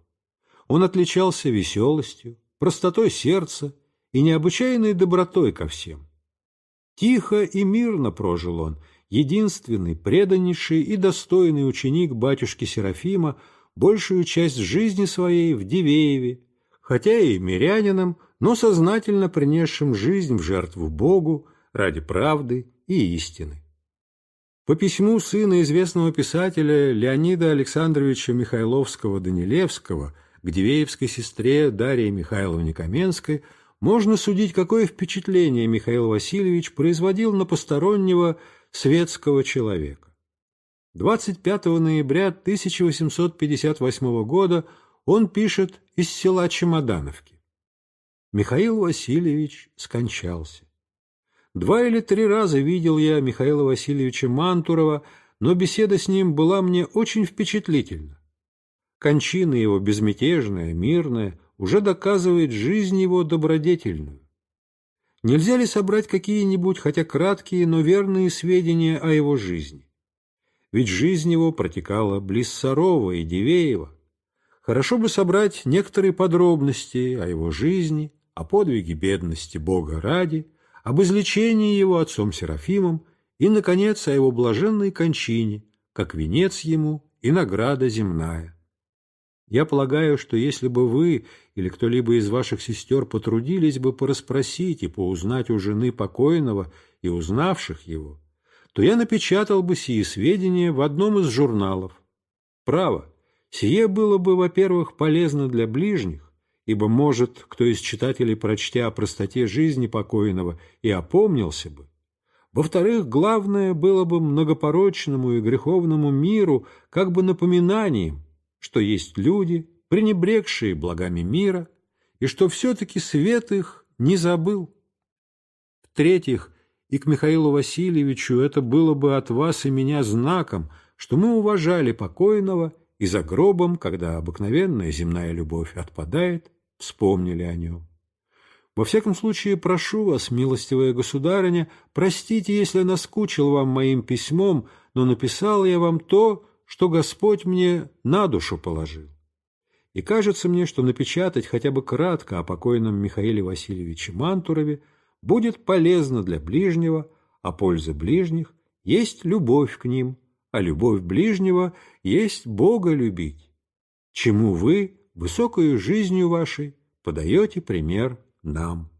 Speaker 1: Он отличался веселостью, простотой сердца и необычайной добротой ко всем. Тихо и мирно прожил он, единственный, преданнейший и достойный ученик батюшки Серафима, большую часть жизни своей в Дивееве, хотя и мирянином, но сознательно принесшим жизнь в жертву Богу ради правды и истины. По письму сына известного писателя Леонида Александровича Михайловского-Данилевского к Дивеевской сестре Дарье Михайловне Каменской можно судить, какое впечатление Михаил Васильевич производил на постороннего светского человека. 25 ноября 1858 года он пишет из села Чемодановки. Михаил Васильевич скончался. Два или три раза видел я Михаила Васильевича Мантурова, но беседа с ним была мне очень впечатлительна. Кончина его безмятежная, мирная, уже доказывает жизнь его добродетельную. Нельзя ли собрать какие-нибудь, хотя краткие, но верные сведения о его жизни? Ведь жизнь его протекала близ Сарова и Дивеева. Хорошо бы собрать некоторые подробности о его жизни, о подвиге бедности Бога ради – об излечении его отцом Серафимом и, наконец, о его блаженной кончине, как венец ему и награда земная. Я полагаю, что если бы вы или кто-либо из ваших сестер потрудились бы порасспросить и поузнать у жены покойного и узнавших его, то я напечатал бы сие сведения в одном из журналов. Право, сие было бы, во-первых, полезно для ближних, ибо, может, кто из читателей, прочтя о простоте жизни покойного, и опомнился бы. Во-вторых, главное было бы многопорочному и греховному миру как бы напоминанием, что есть люди, пренебрегшие благами мира, и что все-таки свет их не забыл. В-третьих, и к Михаилу Васильевичу это было бы от вас и меня знаком, что мы уважали покойного и за гробом, когда обыкновенная земная любовь отпадает, вспомнили о нем. Во всяком случае, прошу вас, милостивая государыня, простите, если наскучил вам моим письмом, но написал я вам то, что Господь мне на душу положил. И кажется мне, что напечатать хотя бы кратко о покойном Михаиле Васильевиче Мантурове будет полезно для ближнего, а польза ближних есть любовь к ним, а любовь ближнего есть Бога любить, чему вы высокою жизнью вашей подаете пример нам.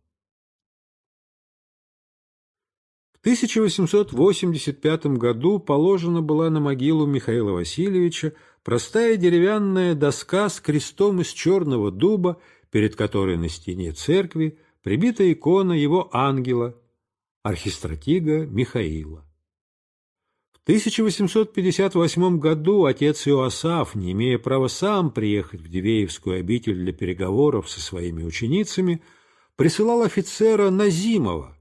Speaker 1: В 1885 году положена была на могилу Михаила Васильевича простая деревянная доска с крестом из черного дуба, перед которой на стене церкви прибита икона его ангела, архистратига Михаила. 1858 году отец Иоасаф, не имея права сам приехать в Дивеевскую обитель для переговоров со своими ученицами, присылал офицера Назимова,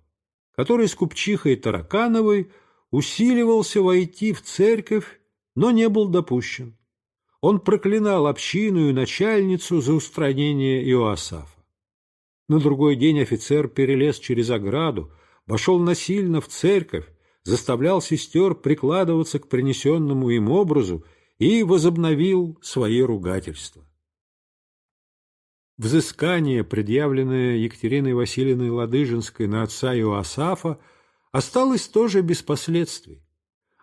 Speaker 1: который с купчихой Таракановой усиливался войти в церковь, но не был допущен. Он проклинал общину и начальницу за устранение Иоасафа. На другой день офицер перелез через ограду, вошел насильно в церковь, заставлял сестер прикладываться к принесенному им образу и возобновил свои ругательства. Взыскание, предъявленное Екатериной Васильевной Ладыжинской на отца Иоасафа, осталось тоже без последствий.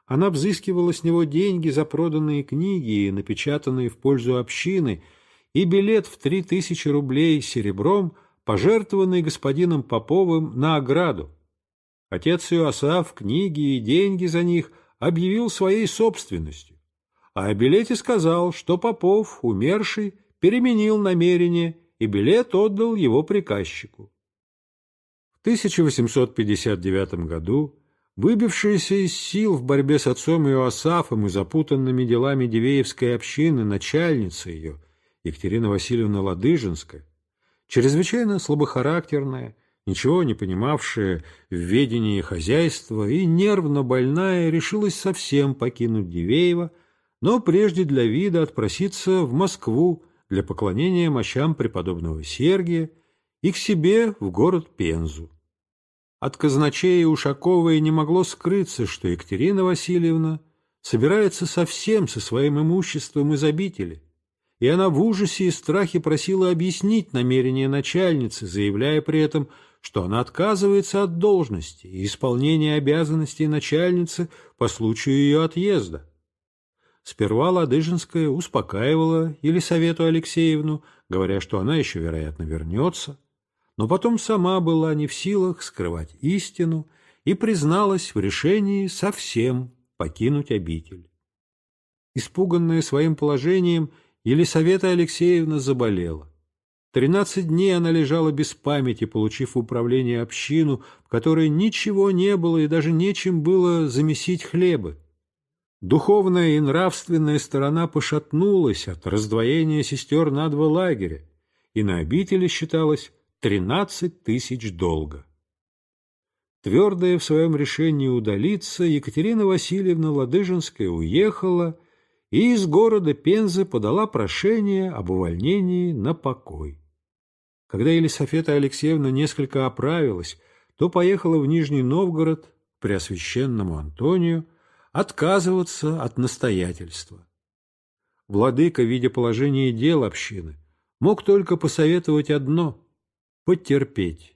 Speaker 1: Она взыскивала с него деньги за проданные книги, напечатанные в пользу общины, и билет в три тысячи рублей серебром, пожертвованный господином Поповым на ограду, Отец Иосаф книги и деньги за них объявил своей собственностью, а о билете сказал, что Попов, умерший, переменил намерение и билет отдал его приказчику. В 1859 году выбившаяся из сил в борьбе с отцом Иоасафом и запутанными делами Дивеевской общины начальница ее, Екатерина Васильевна Ладыжинская, чрезвычайно слабохарактерная ничего не понимавшая в ведении хозяйства и нервно больная, решилась совсем покинуть Дивеево, но прежде для вида отпроситься в Москву для поклонения мощам преподобного Сергия и к себе в город Пензу. От казначея Ушаковой не могло скрыться, что Екатерина Васильевна собирается совсем со своим имуществом из обители, и она в ужасе и страхе просила объяснить намерение начальницы, заявляя при этом – что она отказывается от должности и исполнения обязанностей начальницы по случаю ее отъезда. Сперва Ладыжинская успокаивала Елисавету Алексеевну, говоря, что она еще, вероятно, вернется, но потом сама была не в силах скрывать истину и призналась в решении совсем покинуть обитель. Испуганная своим положением, Елисавета Алексеевна заболела. Тринадцать дней она лежала без памяти, получив управление общину, в которой ничего не было и даже нечем было замесить хлеба. Духовная и нравственная сторона пошатнулась от раздвоения сестер на два лагеря, и на обители считалось тринадцать тысяч долга. Твердая в своем решении удалиться, Екатерина Васильевна Ладыжинская уехала и из города Пензы подала прошение об увольнении на покой. Когда Елисафета Алексеевна несколько оправилась, то поехала в Нижний Новгород к Преосвященному Антонию отказываться от настоятельства. Владыка, видя положение дел общины, мог только посоветовать одно – потерпеть.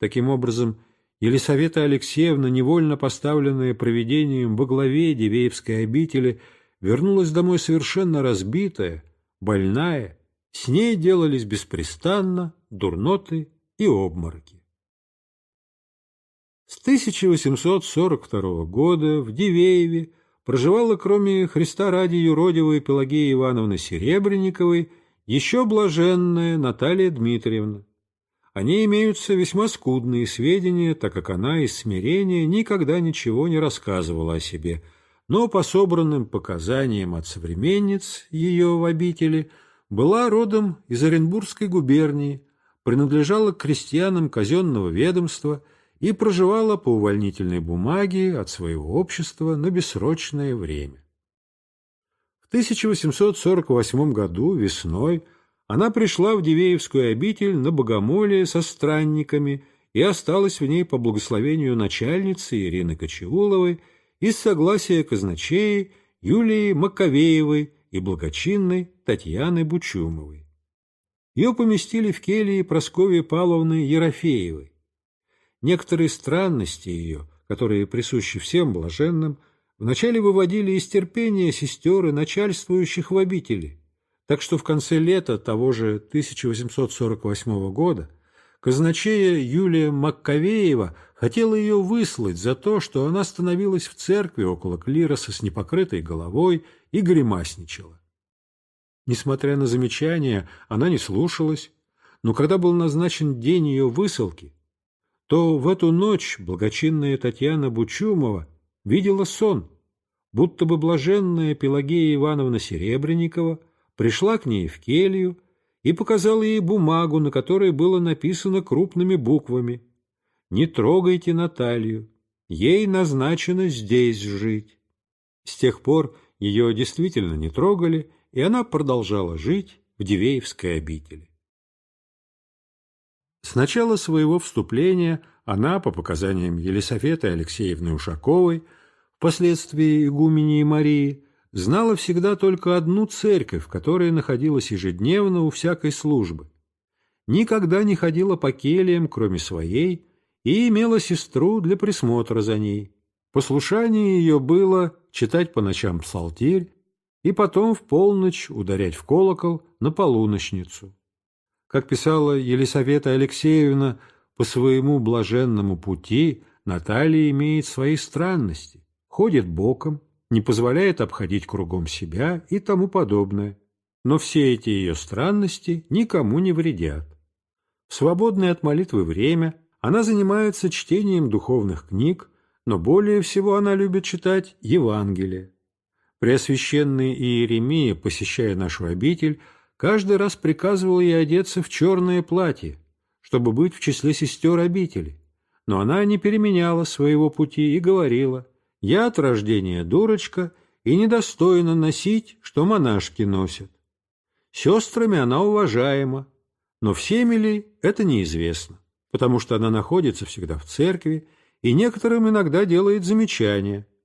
Speaker 1: Таким образом, Елисавета Алексеевна, невольно поставленная проведением во главе Дивеевской обители, вернулась домой совершенно разбитая, больная с ней делались беспрестанно дурноты и обмороки. С 1842 года в Дивееве проживала, кроме Христа ради юродивой Пелагеи Ивановны Серебренниковой, еще блаженная Наталья Дмитриевна. О ней имеются весьма скудные сведения, так как она из смирения никогда ничего не рассказывала о себе, но по собранным показаниям от современниц ее в обители – была родом из Оренбургской губернии, принадлежала к крестьянам казенного ведомства и проживала по увольнительной бумаге от своего общества на бессрочное время. В 1848 году весной она пришла в Дивеевскую обитель на богомолие со странниками и осталась в ней по благословению начальницы Ирины Кочеуловой и с согласия казначеи Юлии Маковеевой и благочинной Татьяны Бучумовой. Ее поместили в келье Прасковьи Павловны Ерофеевой. Некоторые странности ее, которые присущи всем блаженным, вначале выводили из терпения сестеры начальствующих в обители, так что в конце лета того же 1848 года казначея Юлия Маккавеева хотела ее выслать за то, что она становилась в церкви около клироса с непокрытой головой и гримасничала. Несмотря на замечания, она не слушалась, но когда был назначен день ее высылки, то в эту ночь благочинная Татьяна Бучумова видела сон, будто бы блаженная Пелагея Ивановна Серебренникова пришла к ней в келью и показала ей бумагу, на которой было написано крупными буквами «Не трогайте Наталью, ей назначено здесь жить». С тех пор ее действительно не трогали, и она продолжала жить в Дивеевской обители. С начала своего вступления она, по показаниям Елисаветы Алексеевны Ушаковой, впоследствии игумени и Марии, знала всегда только одну церковь, которая находилась ежедневно у всякой службы. Никогда не ходила по келиям, кроме своей, и имела сестру для присмотра за ней. Послушание ее было читать по ночам псалтирь, и потом в полночь ударять в колокол на полуночницу. Как писала Елисавета Алексеевна, по своему блаженному пути Наталья имеет свои странности, ходит боком, не позволяет обходить кругом себя и тому подобное. Но все эти ее странности никому не вредят. В свободное от молитвы время она занимается чтением духовных книг, но более всего она любит читать Евангелие. Преосвященный Иеремия, посещая нашу обитель, каждый раз приказывал ей одеться в черное платье, чтобы быть в числе сестер обители. Но она не переменяла своего пути и говорила, «Я от рождения дурочка и недостойна носить, что монашки носят». Сестрами она уважаема, но всеми ли это неизвестно, потому что она находится всегда в церкви и некоторым иногда делает замечания –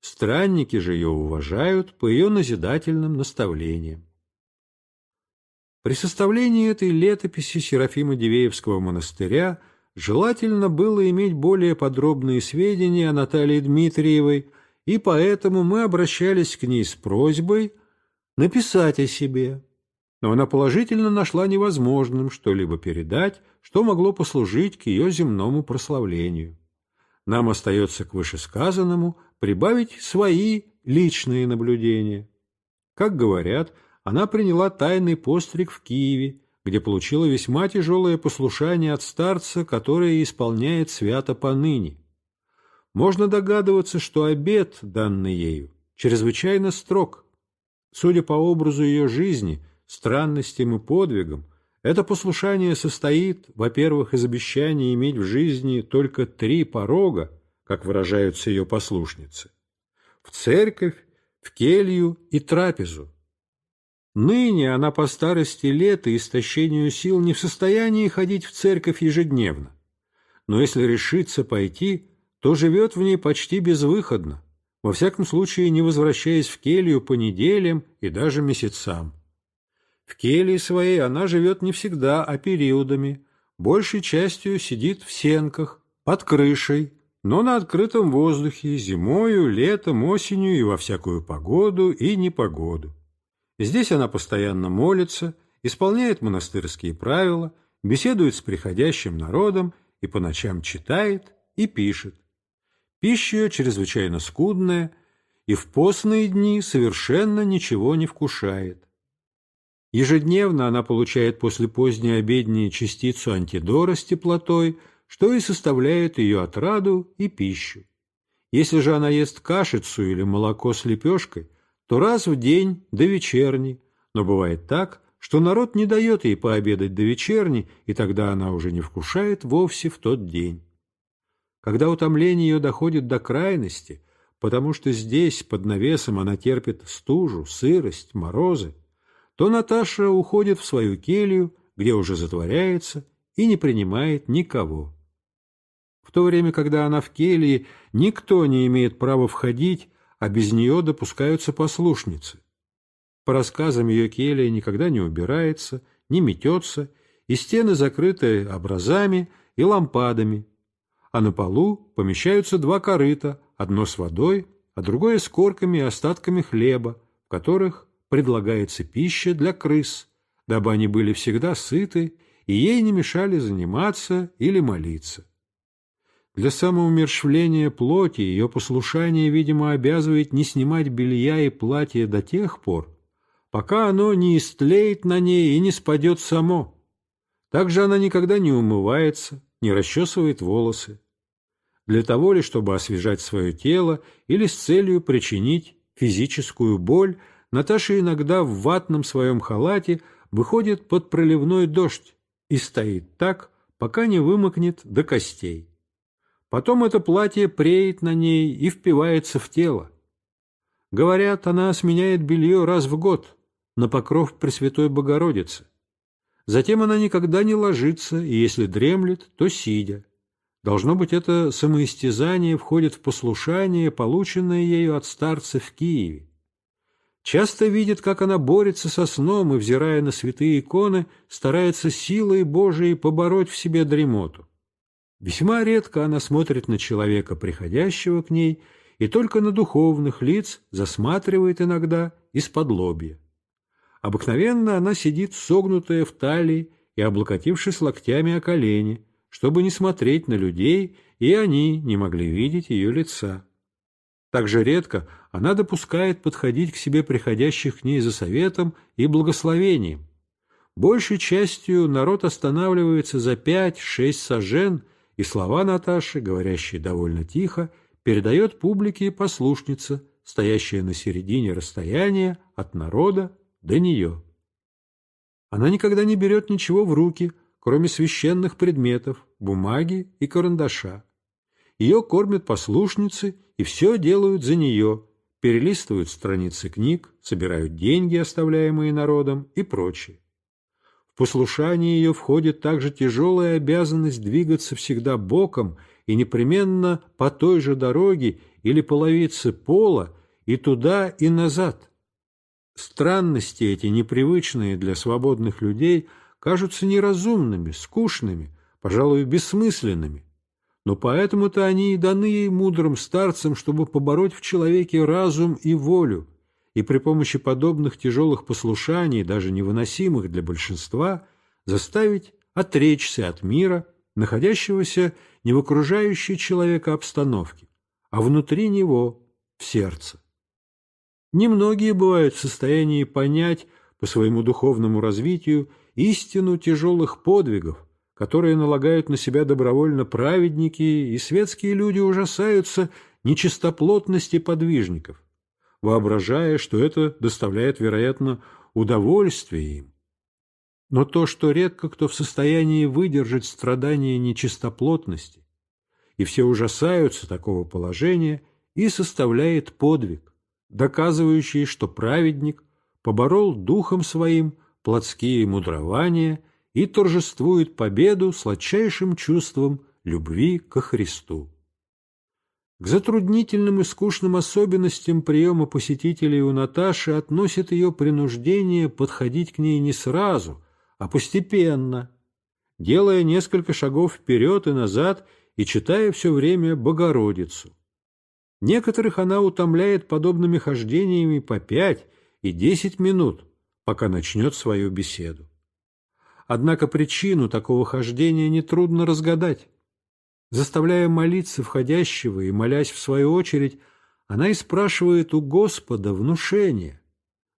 Speaker 1: странники же ее уважают по ее назидательным наставлениям. При составлении этой летописи Серафима Дивеевского монастыря желательно было иметь более подробные сведения о Наталье Дмитриевой, и поэтому мы обращались к ней с просьбой написать о себе. Но она положительно нашла невозможным что-либо передать, что могло послужить к ее земному прославлению. Нам остается к вышесказанному – прибавить свои личные наблюдения. Как говорят, она приняла тайный постриг в Киеве, где получила весьма тяжелое послушание от старца, которое исполняет свято поныне. Можно догадываться, что обед, данный ею, чрезвычайно строг. Судя по образу ее жизни, странностям и подвигам, это послушание состоит, во-первых, из обещания иметь в жизни только три порога, как выражаются ее послушницы, в церковь, в келью и трапезу. Ныне она по старости лет и истощению сил не в состоянии ходить в церковь ежедневно, но если решится пойти, то живет в ней почти безвыходно, во всяком случае не возвращаясь в келью по неделям и даже месяцам. В келье своей она живет не всегда, а периодами, большей частью сидит в сенках, под крышей, но на открытом воздухе, зимою, летом, осенью и во всякую погоду и непогоду. Здесь она постоянно молится, исполняет монастырские правила, беседует с приходящим народом и по ночам читает и пишет. Пища ее чрезвычайно скудная и в постные дни совершенно ничего не вкушает. Ежедневно она получает после поздней обедни частицу антидора с теплотой – что и составляет ее отраду и пищу. Если же она ест кашицу или молоко с лепешкой, то раз в день до вечерней, но бывает так, что народ не дает ей пообедать до вечерней, и тогда она уже не вкушает вовсе в тот день. Когда утомление ее доходит до крайности, потому что здесь, под навесом, она терпит стужу, сырость, морозы, то Наташа уходит в свою келью, где уже затворяется и не принимает никого в то время, когда она в келье, никто не имеет права входить, а без нее допускаются послушницы. По рассказам ее келья никогда не убирается, не метется, и стены закрыты образами и лампадами, а на полу помещаются два корыта, одно с водой, а другое с корками и остатками хлеба, в которых предлагается пища для крыс, дабы они были всегда сыты и ей не мешали заниматься или молиться. Для самоумершвления плоти ее послушание, видимо, обязывает не снимать белья и платья до тех пор, пока оно не истлеет на ней и не спадет само. Также она никогда не умывается, не расчесывает волосы. Для того ли, чтобы освежать свое тело или с целью причинить физическую боль, Наташа иногда в ватном своем халате выходит под проливной дождь и стоит так, пока не вымокнет до костей. Потом это платье преет на ней и впивается в тело. Говорят, она сменяет белье раз в год на покров Пресвятой Богородицы. Затем она никогда не ложится, и если дремлет, то сидя. Должно быть, это самоистязание входит в послушание, полученное ею от старца в Киеве. Часто видит, как она борется со сном и, взирая на святые иконы, старается силой Божией побороть в себе дремоту. Весьма редко она смотрит на человека, приходящего к ней, и только на духовных лиц засматривает иногда из-под лобья. Обыкновенно она сидит согнутая в талии и облокотившись локтями о колени, чтобы не смотреть на людей, и они не могли видеть ее лица. Также редко она допускает подходить к себе приходящих к ней за советом и благословением. Большей частью народ останавливается за пять-шесть сажен и слова Наташи, говорящие довольно тихо, передает публике и послушница, стоящая на середине расстояния от народа до нее. Она никогда не берет ничего в руки, кроме священных предметов, бумаги и карандаша. Ее кормят послушницы и все делают за нее, перелистывают страницы книг, собирают деньги, оставляемые народом и прочее послушание ее входит также тяжелая обязанность двигаться всегда боком и непременно по той же дороге или половице пола и туда и назад. Странности эти, непривычные для свободных людей, кажутся неразумными, скучными, пожалуй, бессмысленными. Но поэтому-то они и даны ей мудрым старцам, чтобы побороть в человеке разум и волю, и при помощи подобных тяжелых послушаний, даже невыносимых для большинства, заставить отречься от мира, находящегося не в окружающей человека обстановке, а внутри него, в сердце. Немногие бывают в состоянии понять по своему духовному развитию истину тяжелых подвигов, которые налагают на себя добровольно праведники, и светские люди ужасаются нечистоплотности подвижников – воображая, что это доставляет, вероятно, удовольствие им. Но то, что редко кто в состоянии выдержать страдания нечистоплотности, и все ужасаются такого положения, и составляет подвиг, доказывающий, что праведник поборол духом своим плотские мудрования и торжествует победу сладчайшим чувством любви ко Христу. К затруднительным и скучным особенностям приема посетителей у Наташи относит ее принуждение подходить к ней не сразу, а постепенно, делая несколько шагов вперед и назад и читая все время Богородицу. Некоторых она утомляет подобными хождениями по пять и десять минут, пока начнет свою беседу. Однако причину такого хождения нетрудно разгадать. Заставляя молиться входящего и молясь в свою очередь, она и спрашивает у Господа внушение,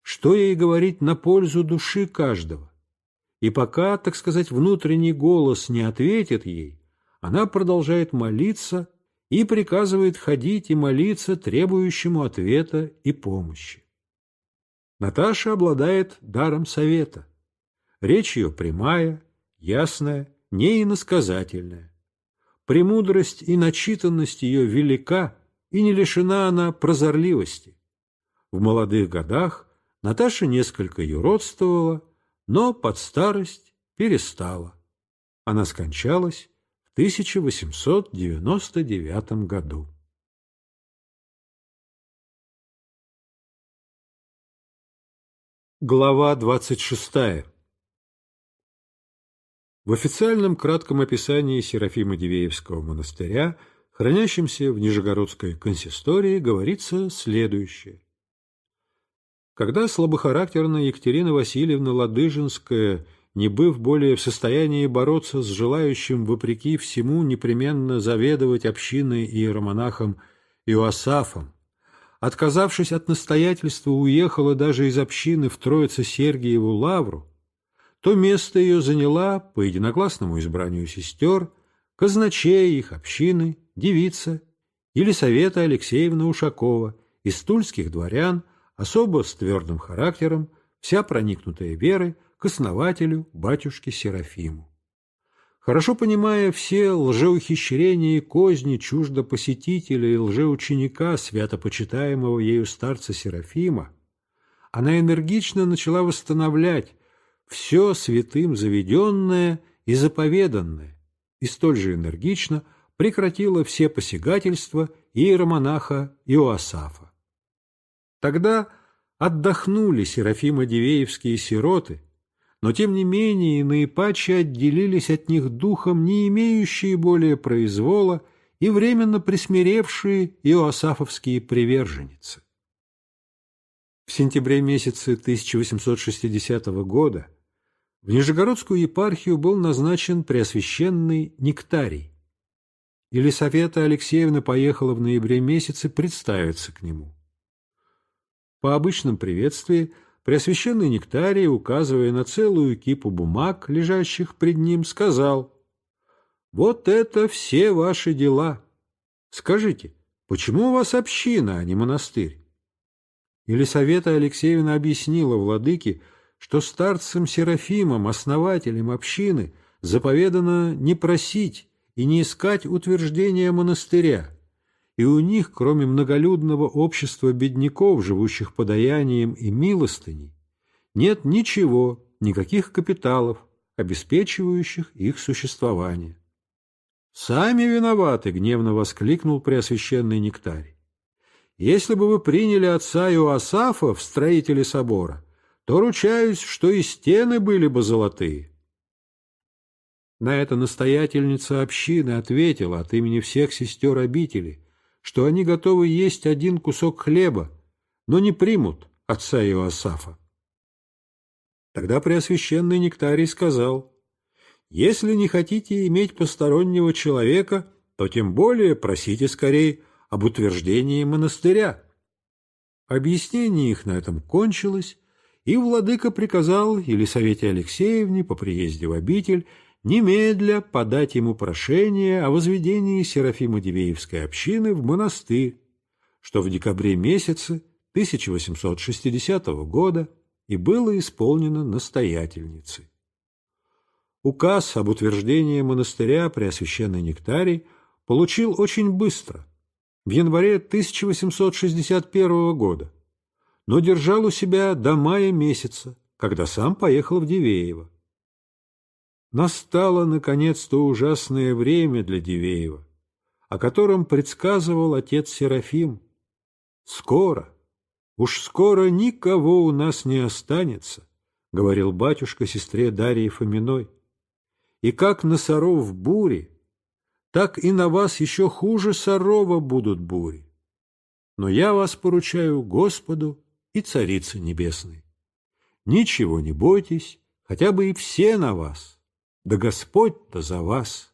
Speaker 1: что ей говорить на пользу души каждого. И пока, так сказать, внутренний голос не ответит ей, она продолжает молиться и приказывает ходить и молиться требующему ответа и помощи. Наташа обладает даром совета. Речь ее прямая, ясная, неиносказательная Премудрость и начитанность ее велика, и не лишена она прозорливости. В молодых годах Наташа несколько юродствовала, но под старость перестала. Она скончалась в 1899 году. Глава двадцать шестая. В официальном кратком описании Серафима Дивеевского монастыря, хранящемся в Нижегородской консистории, говорится следующее. Когда слабохарактерная Екатерина Васильевна Ладыжинская, не быв более в состоянии бороться с желающим, вопреки всему, непременно заведовать общиной иеромонахом Иоасафом, отказавшись от настоятельства, уехала даже из общины в Троице-Сергиеву лавру, то место ее заняла, по единогласному избранию сестер, казначей их общины, девица Елисавета Алексеевна Ушакова из тульских дворян, особо с твердым характером, вся проникнутая верой к основателю батюшке Серафиму. Хорошо понимая все лжеухищрения и козни чуждо посетителя и лжеученика, почитаемого ею старца Серафима, она энергично начала восстановлять все святым заведенное и заповеданное, и столь же энергично прекратила все посягательства иеромонаха Иоасафа. Тогда отдохнули серафимо-дивеевские сироты, но тем не менее и наипаче отделились от них духом, не имеющие более произвола, и временно присмиревшие иоасафовские приверженницы. В сентябре месяце 1860 года в Нижегородскую епархию был назначен преосвященный Нектарий. Елисавета Алексеевна поехала в ноябре месяце представиться к нему. По обычном приветствии Преосвященный Нектарий, указывая на целую кипу бумаг, лежащих пред ним, сказал «Вот это все ваши дела! Скажите, почему у вас община, а не монастырь?» Елисавета Алексеевна объяснила владыке, что старцем Серафимом, основателем общины, заповедано не просить и не искать утверждения монастыря, и у них, кроме многолюдного общества бедняков, живущих подаянием и милостыней, нет ничего, никаких капиталов, обеспечивающих их существование. «Сами виноваты!» — гневно воскликнул Преосвященный Нектарий. «Если бы вы приняли отца Иоасафа в строители собора, то ручаюсь, что и стены были бы золотые. На это настоятельница общины ответила от имени всех сестер обители, что они готовы есть один кусок хлеба, но не примут отца Иоасафа. Тогда Преосвященный Нектарий сказал, «Если не хотите иметь постороннего человека, то тем более просите скорее об утверждении монастыря». Объяснение их на этом кончилось, и владыка приказал Елисавете Алексеевне по приезде в обитель немедля подать ему прошение о возведении Серафима дивеевской общины в монастырь, что в декабре месяце 1860 года и было исполнено настоятельницей. Указ об утверждении монастыря Преосвященной Нектарий получил очень быстро, в январе 1861 года, но держал у себя до мая месяца, когда сам поехал в Дивеево. Настало, наконец, то ужасное время для Дивеева, о котором предсказывал отец Серафим. «Скоро, уж скоро никого у нас не останется», — говорил батюшка сестре Дарье Фоминой. «И как на соров буре, так и на вас еще хуже сорова будут бури. Но я вас поручаю Господу и Царицы Небесной. Ничего не бойтесь, хотя бы и все на вас, да Господь-то за вас.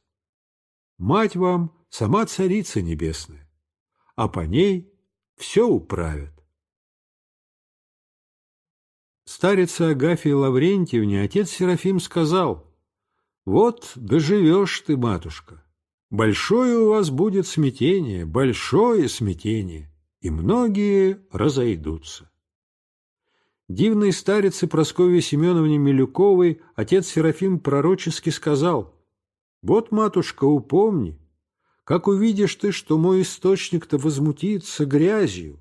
Speaker 1: Мать вам сама Царица Небесная, а по ней все управят. Старице Агафье Лаврентьевне отец Серафим сказал, «Вот доживешь ты, матушка, большое у вас будет смятение, большое смятение, и многие разойдутся». Дивной старице Прасковье Семеновне Милюковой отец Серафим пророчески сказал, «Вот, матушка, упомни, как увидишь ты, что мой источник-то возмутится грязью.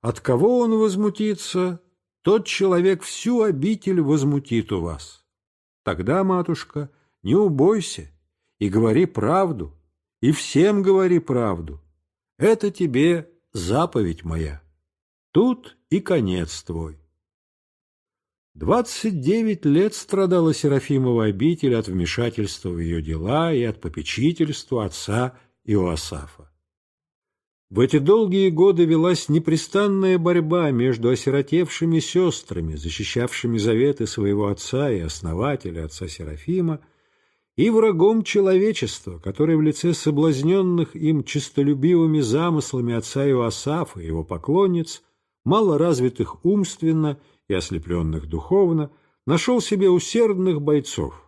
Speaker 1: От кого он возмутится, тот человек всю обитель возмутит у вас. Тогда, матушка, не убойся и говори правду, и всем говори правду. Это тебе заповедь моя. Тут и конец твой». Двадцать девять лет страдала Серафимова обитель от вмешательства в ее дела и от попечительства отца Иоасафа. В эти долгие годы велась непрестанная борьба между осиротевшими сестрами, защищавшими заветы своего отца и основателя, отца Серафима, и врагом человечества, который в лице соблазненных им честолюбивыми замыслами отца Иоасафа и его поклонниц, мало развитых умственно и и ослепленных духовно, нашел себе усердных бойцов.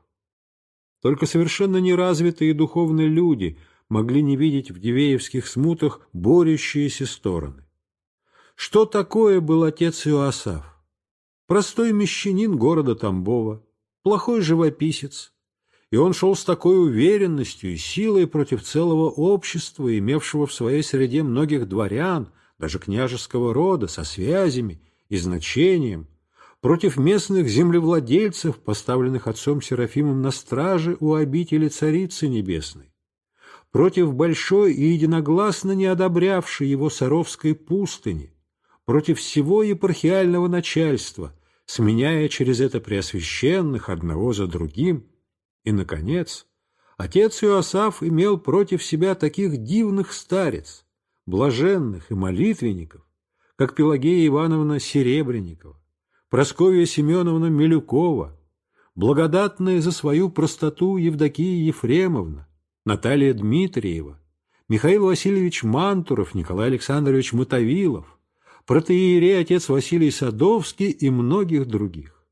Speaker 1: Только совершенно неразвитые духовные люди могли не видеть в Дивеевских смутах борющиеся стороны. Что такое был отец Иоасав? Простой мещанин города Тамбова, плохой живописец, и он шел с такой уверенностью и силой против целого общества, имевшего в своей среде многих дворян, даже княжеского рода, со связями, и значением, против местных землевладельцев, поставленных отцом Серафимом на страже у обители Царицы Небесной, против большой и единогласно не одобрявшей его Саровской пустыни, против всего епархиального начальства, сменяя через это преосвященных одного за другим, и, наконец, отец Иосаф имел против себя таких дивных старец, блаженных и молитвенников, как Пелагея Ивановна Серебренникова, Прасковья Семеновна Милюкова, благодатная за свою простоту Евдокия Ефремовна, Наталья Дмитриева, Михаил Васильевич Мантуров, Николай Александрович Мотовилов, протеерей отец Василий Садовский и многих других.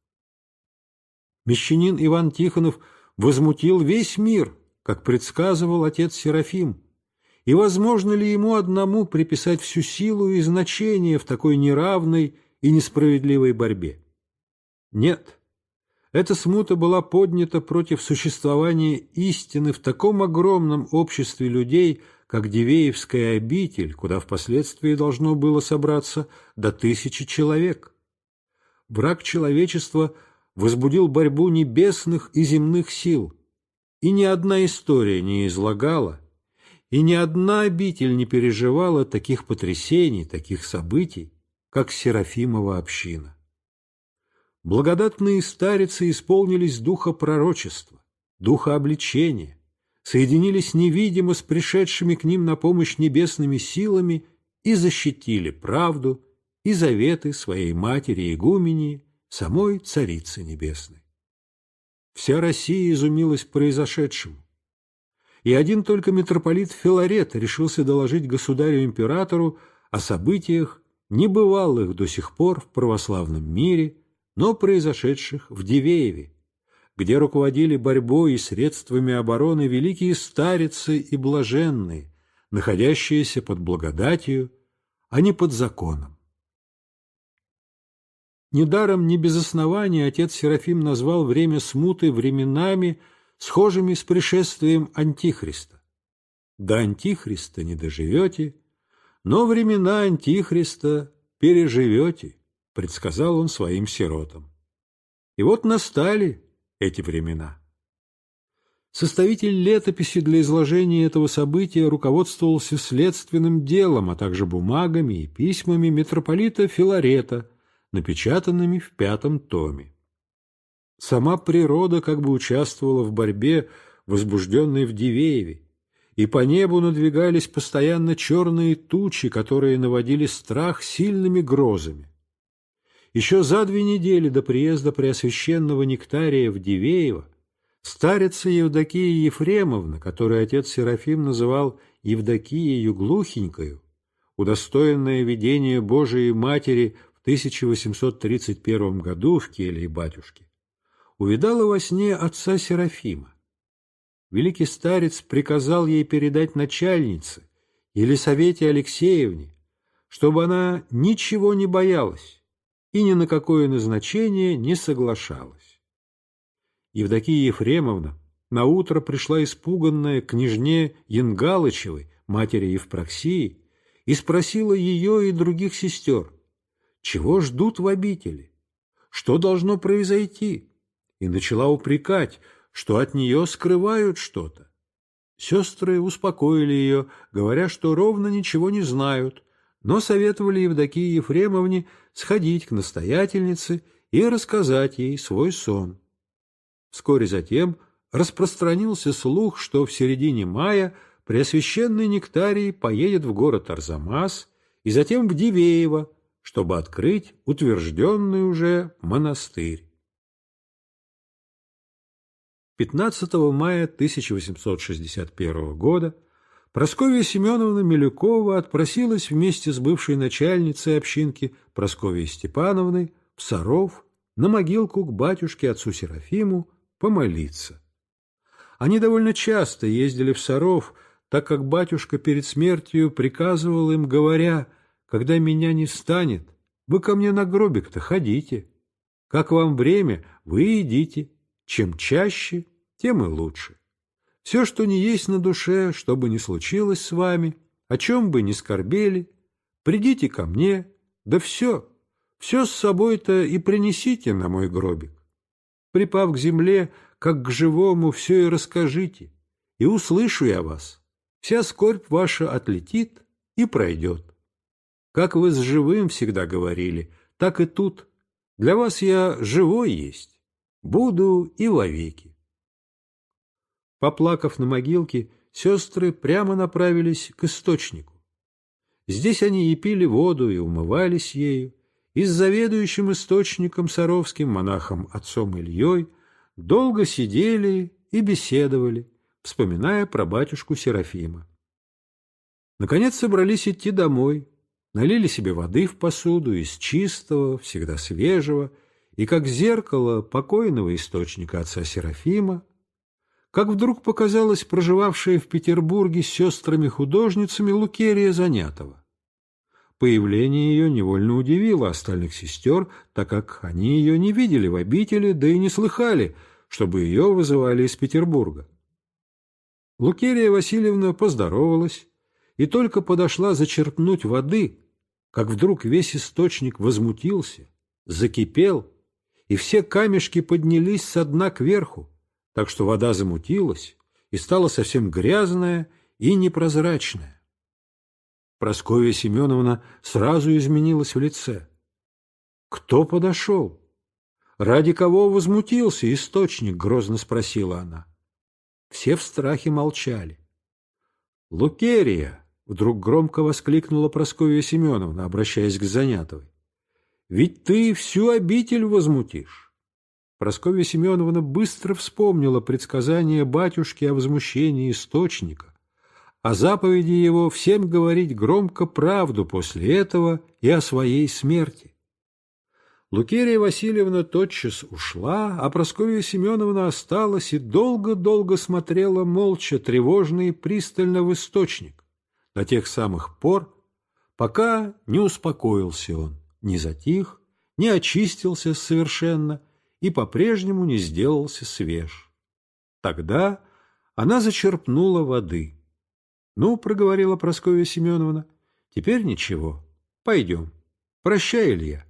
Speaker 1: Мещанин Иван Тихонов возмутил весь мир, как предсказывал отец Серафим, и возможно ли ему одному приписать всю силу и значение в такой неравной и несправедливой борьбе? Нет. Эта смута была поднята против существования истины в таком огромном обществе людей, как Дивеевская обитель, куда впоследствии должно было собраться до тысячи человек. Брак человечества возбудил борьбу небесных и земных сил, и ни одна история не излагала – и ни одна обитель не переживала таких потрясений, таких событий, как Серафимова община. Благодатные старицы исполнились духа пророчества, духа обличения, соединились невидимо с пришедшими к ним на помощь небесными силами и защитили правду и заветы своей матери Игумении, самой Царицы Небесной. Вся Россия изумилась произошедшему и один только митрополит Филарет решился доложить государю-императору о событиях, небывалых до сих пор в православном мире, но произошедших в Дивееве, где руководили борьбой и средствами обороны великие старицы и блаженные, находящиеся под благодатью, а не под законом. Недаром, не без основания, отец Серафим назвал время смуты временами – схожими с пришествием Антихриста. До Антихриста не доживете, но времена Антихриста переживете, предсказал он своим сиротам. И вот настали эти времена. Составитель летописи для изложения этого события руководствовался следственным делом, а также бумагами и письмами митрополита Филарета, напечатанными в пятом томе. Сама природа как бы участвовала в борьбе, возбужденной в Дивееве, и по небу надвигались постоянно черные тучи, которые наводили страх сильными грозами. Еще за две недели до приезда Преосвященного Нектария в Дивеево старица Евдокия Ефремовна, которую отец Серафим называл Евдокией Глухенькою, удостоенная видения Божией Матери в 1831 году в келье батюшки, увидала во сне отца Серафима. Великий старец приказал ей передать начальнице, Елисавете Алексеевне, чтобы она ничего не боялась и ни на какое назначение не соглашалась. Евдокия Ефремовна наутро пришла испуганная к княжне Янгалычевой, матери Евпроксии, и спросила ее и других сестер, чего ждут в обители, что должно произойти и начала упрекать, что от нее скрывают что-то. Сестры успокоили ее, говоря, что ровно ничего не знают, но советовали Евдокии Ефремовне сходить к настоятельнице и рассказать ей свой сон. Вскоре затем распространился слух, что в середине мая Преосвященный Нектарий поедет в город Арзамас и затем в Дивеево, чтобы открыть утвержденный уже монастырь. 15 мая 1861 года Просковья Семеновна Милюкова отпросилась вместе с бывшей начальницей общинки Просковьей Степановной в Саров на могилку к батюшке отцу Серафиму помолиться. Они довольно часто ездили в Саров, так как батюшка перед смертью приказывал им, говоря, «Когда меня не станет, вы ко мне на гробик-то ходите. Как вам время, вы идите, чем чаще, тем и лучше. Все, что не есть на душе, что бы ни случилось с вами, о чем бы ни скорбели, придите ко мне, да все, все с собой-то и принесите на мой гробик. Припав к земле, как к живому, все и расскажите, и услышу я вас. Вся скорбь ваша отлетит и пройдет. Как вы с живым всегда говорили, так и тут. Для вас я живой есть буду и вовеки. Поплакав на могилке, сестры прямо направились к источнику. Здесь они и пили воду, и умывались ею, и с заведующим источником Саровским, монахом отцом Ильей, долго сидели и беседовали, вспоминая про батюшку Серафима. Наконец собрались идти домой, налили себе воды в посуду из чистого, всегда свежего, и как зеркало покойного источника отца Серафима, как вдруг показалась проживавшая в Петербурге с сестрами-художницами Лукерия Занятова. Появление ее невольно удивило остальных сестер, так как они ее не видели в обители, да и не слыхали, чтобы ее вызывали из Петербурга. Лукерия Васильевна поздоровалась и только подошла зачерпнуть воды, как вдруг весь источник возмутился, закипел и все камешки поднялись со дна кверху, так что вода замутилась и стала совсем грязная и непрозрачная. Просковья Семеновна сразу изменилась в лице. «Кто подошел? Ради кого возмутился источник?» — грозно спросила она. Все в страхе молчали. «Лукерия!» — вдруг громко воскликнула Просковья Семеновна, обращаясь к Занятовой ведь ты всю обитель возмутишь. Прасковья Семеновна быстро вспомнила предсказание батюшки о возмущении источника, о а заповеди его всем говорить громко правду после этого и о своей смерти. Лукерия Васильевна тотчас ушла, а Прасковья Семеновна осталась и долго-долго смотрела молча, тревожно и пристально в источник, до тех самых пор, пока не успокоился он не затих, не очистился совершенно и по-прежнему не сделался свеж. Тогда она зачерпнула воды. — Ну, — проговорила Прасковья Семеновна, — теперь ничего. Пойдем. Прощай, Илья.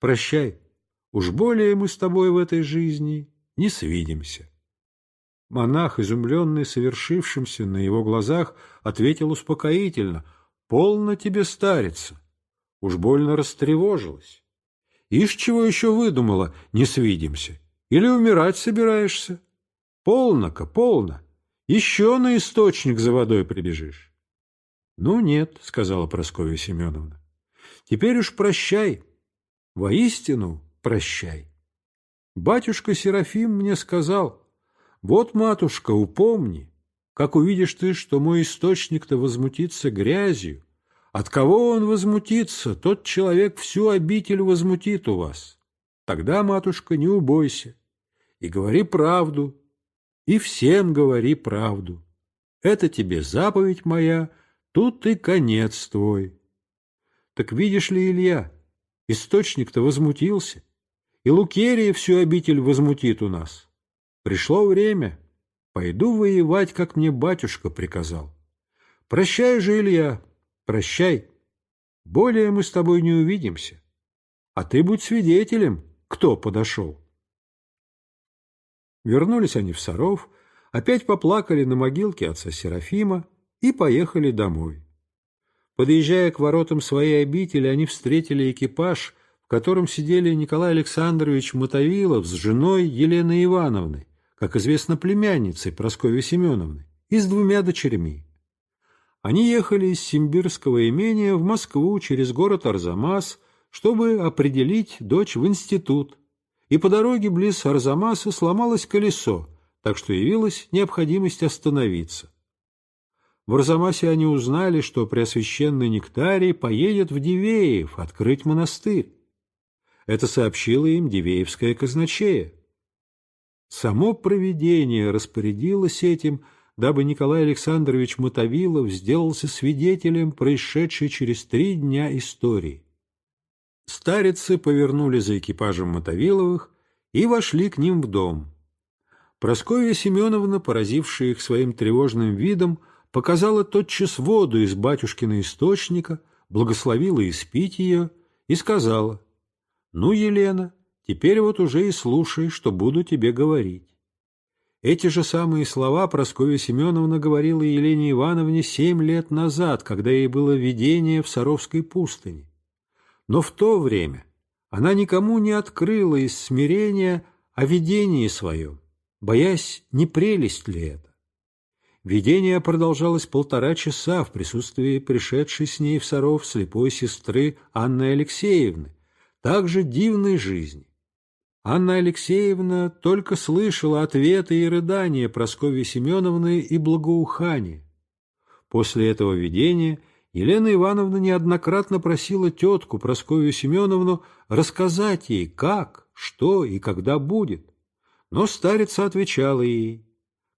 Speaker 1: Прощай. Уж более мы с тобой в этой жизни не свидимся. Монах, изумленный совершившимся на его глазах, ответил успокоительно. — Полно тебе стариться. Уж больно растревожилась. Ишь, чего еще выдумала, не свидимся. Или умирать собираешься? Полно-ка, полно. Еще на источник за водой прибежишь. Ну нет, сказала Прасковья Семеновна. Теперь уж прощай. Воистину прощай. Батюшка Серафим мне сказал, вот, матушка, упомни, как увидишь ты, что мой источник-то возмутится грязью, от кого он возмутится, тот человек всю обитель возмутит у вас. Тогда, матушка, не убойся и говори правду, и всем говори правду. Это тебе заповедь моя, тут и конец твой. Так видишь ли, Илья, источник-то возмутился, и Лукерия всю обитель возмутит у нас. Пришло время, пойду воевать, как мне батюшка приказал. Прощай же, Илья, Прощай. Более мы с тобой не увидимся. А ты будь свидетелем, кто подошел. Вернулись они в Саров, опять поплакали на могилке отца Серафима и поехали домой. Подъезжая к воротам своей обители, они встретили экипаж, в котором сидели Николай Александрович Мотовилов с женой Еленой Ивановной, как известно, племянницей Прасковьи Семеновны, и с двумя дочерьми. Они ехали из симбирского имения в Москву через город Арзамас, чтобы определить дочь в институт. И по дороге близ Арзамаса сломалось колесо, так что явилась необходимость остановиться. В Арзамасе они узнали, что Преосвященный Нектарий поедет в Дивеев открыть монастырь. Это сообщило им Дивеевское казначея. Само провидение распорядилось этим – дабы Николай Александрович Мотовилов сделался свидетелем происшедшей через три дня истории. Старицы повернули за экипажем Мотовиловых и вошли к ним в дом. Просковья Семеновна, поразившая их своим тревожным видом, показала тотчас воду из батюшкина источника, благословила испить ее и сказала, «Ну, Елена, теперь вот уже и слушай, что буду тебе говорить». Эти же самые слова Прасковья Семеновна говорила Елене Ивановне семь лет назад, когда ей было видение в Саровской пустыне. Но в то время она никому не открыла из смирения о видении своем, боясь, не прелесть ли это. Видение продолжалось полтора часа в присутствии пришедшей с ней в Саров слепой сестры Анны Алексеевны, также дивной жизни. Анна Алексеевна только слышала ответы и рыдания Прасковьи Семеновны и благоухание. После этого видения Елена Ивановна неоднократно просила тетку Прасковью Семеновну рассказать ей, как, что и когда будет. Но старица отвечала ей,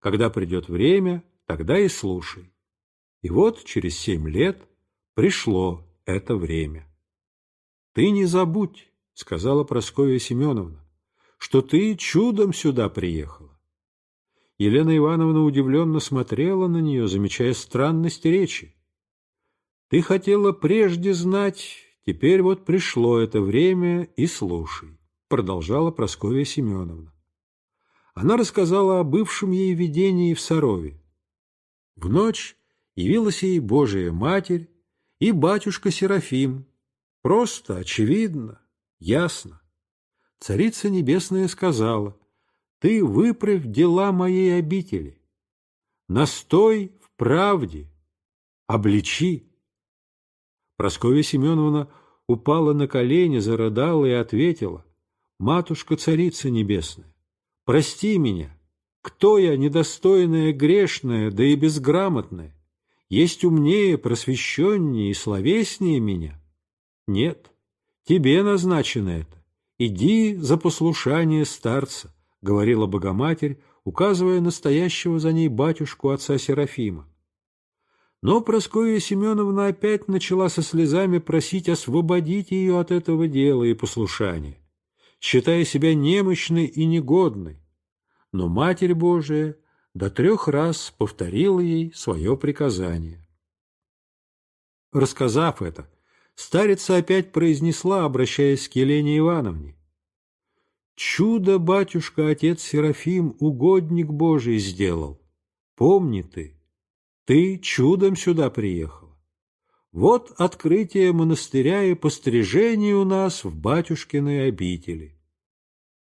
Speaker 1: когда придет время, тогда и слушай. И вот через семь лет пришло это время. — Ты не забудь, — сказала Прасковья Семеновна, что ты чудом сюда приехала. Елена Ивановна удивленно смотрела на нее, замечая странность речи. Ты хотела прежде знать, теперь вот пришло это время, и слушай, продолжала Прасковья Семеновна. Она рассказала о бывшем ей видении в Сарове. В ночь явилась ей Божия Матерь и батюшка Серафим. Просто, очевидно, ясно. Царица Небесная сказала, «Ты выправь дела моей обители, настой в правде, обличи». Прасковья Семеновна упала на колени, зарыдала и ответила, «Матушка Царица Небесная, прости меня, кто я, недостойная, грешная, да и безграмотная? Есть умнее, просвещеннее и словеснее меня? Нет, тебе назначено это. «Иди за послушание старца», — говорила Богоматерь, указывая настоящего за ней батюшку отца Серафима. Но Прасковья Семеновна опять начала со слезами просить освободить ее от этого дела и послушания, считая себя немощной и негодной. Но Матерь Божия до трех раз повторила ей свое приказание. Рассказав это, старица опять произнесла, обращаясь к Елене Ивановне. «Чудо, батюшка, отец Серафим, угодник Божий сделал. Помни ты, ты чудом сюда приехала. Вот открытие монастыря и пострижение у нас в батюшкиной обители».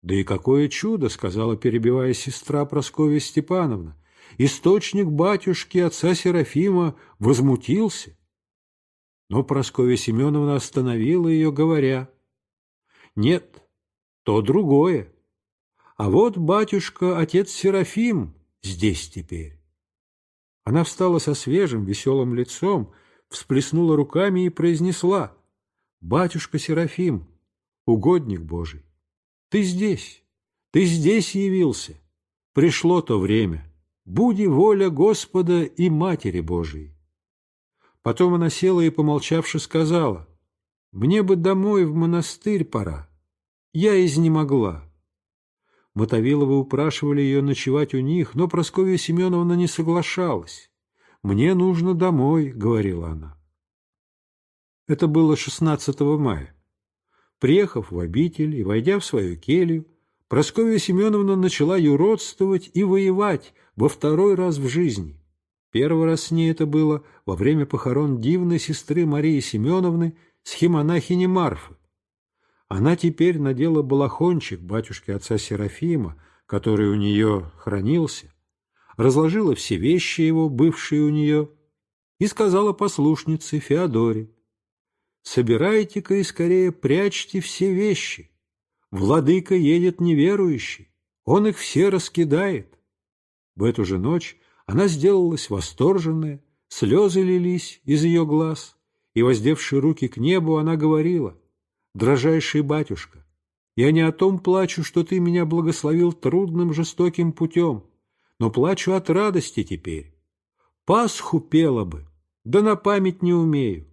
Speaker 1: «Да и какое чудо!» — сказала, перебивая сестра Прасковья Степановна. «Источник батюшки отца Серафима возмутился». Но Прасковья Семеновна остановила ее, говоря, «Нет, то другое. А вот батюшка, отец Серафим, здесь теперь». Она встала со свежим, веселым лицом, всплеснула руками и произнесла, «Батюшка Серафим, угодник Божий, ты здесь, ты здесь явился, пришло то время, буди воля Господа и Матери Божией». Потом она села и, помолчавши, сказала, «Мне бы домой в монастырь пора. Я изнемогла». Мотовиловы упрашивали ее ночевать у них, но Прасковья Семеновна не соглашалась. «Мне нужно домой», — говорила она. Это было 16 мая. Приехав в обитель и войдя в свою келью, Прасковья Семеновна начала юродствовать и воевать во второй раз в жизни. Первый раз с ней это было во время похорон дивной сестры Марии Семеновны с схимонахини Марфы. Она теперь надела балахончик батюшки отца Серафима, который у нее хранился, разложила все вещи его, бывшие у нее, и сказала послушнице Феодоре, «Собирайте-ка и скорее прячьте все вещи. Владыка едет неверующий, он их все раскидает». В эту же ночь она сделалась восторженная, слезы лились из ее глаз, и, воздевши руки к небу, она говорила, «Дрожайший батюшка, я не о том плачу, что ты меня благословил трудным жестоким путем, но плачу от радости теперь. Пасху пела бы, да на память не умею.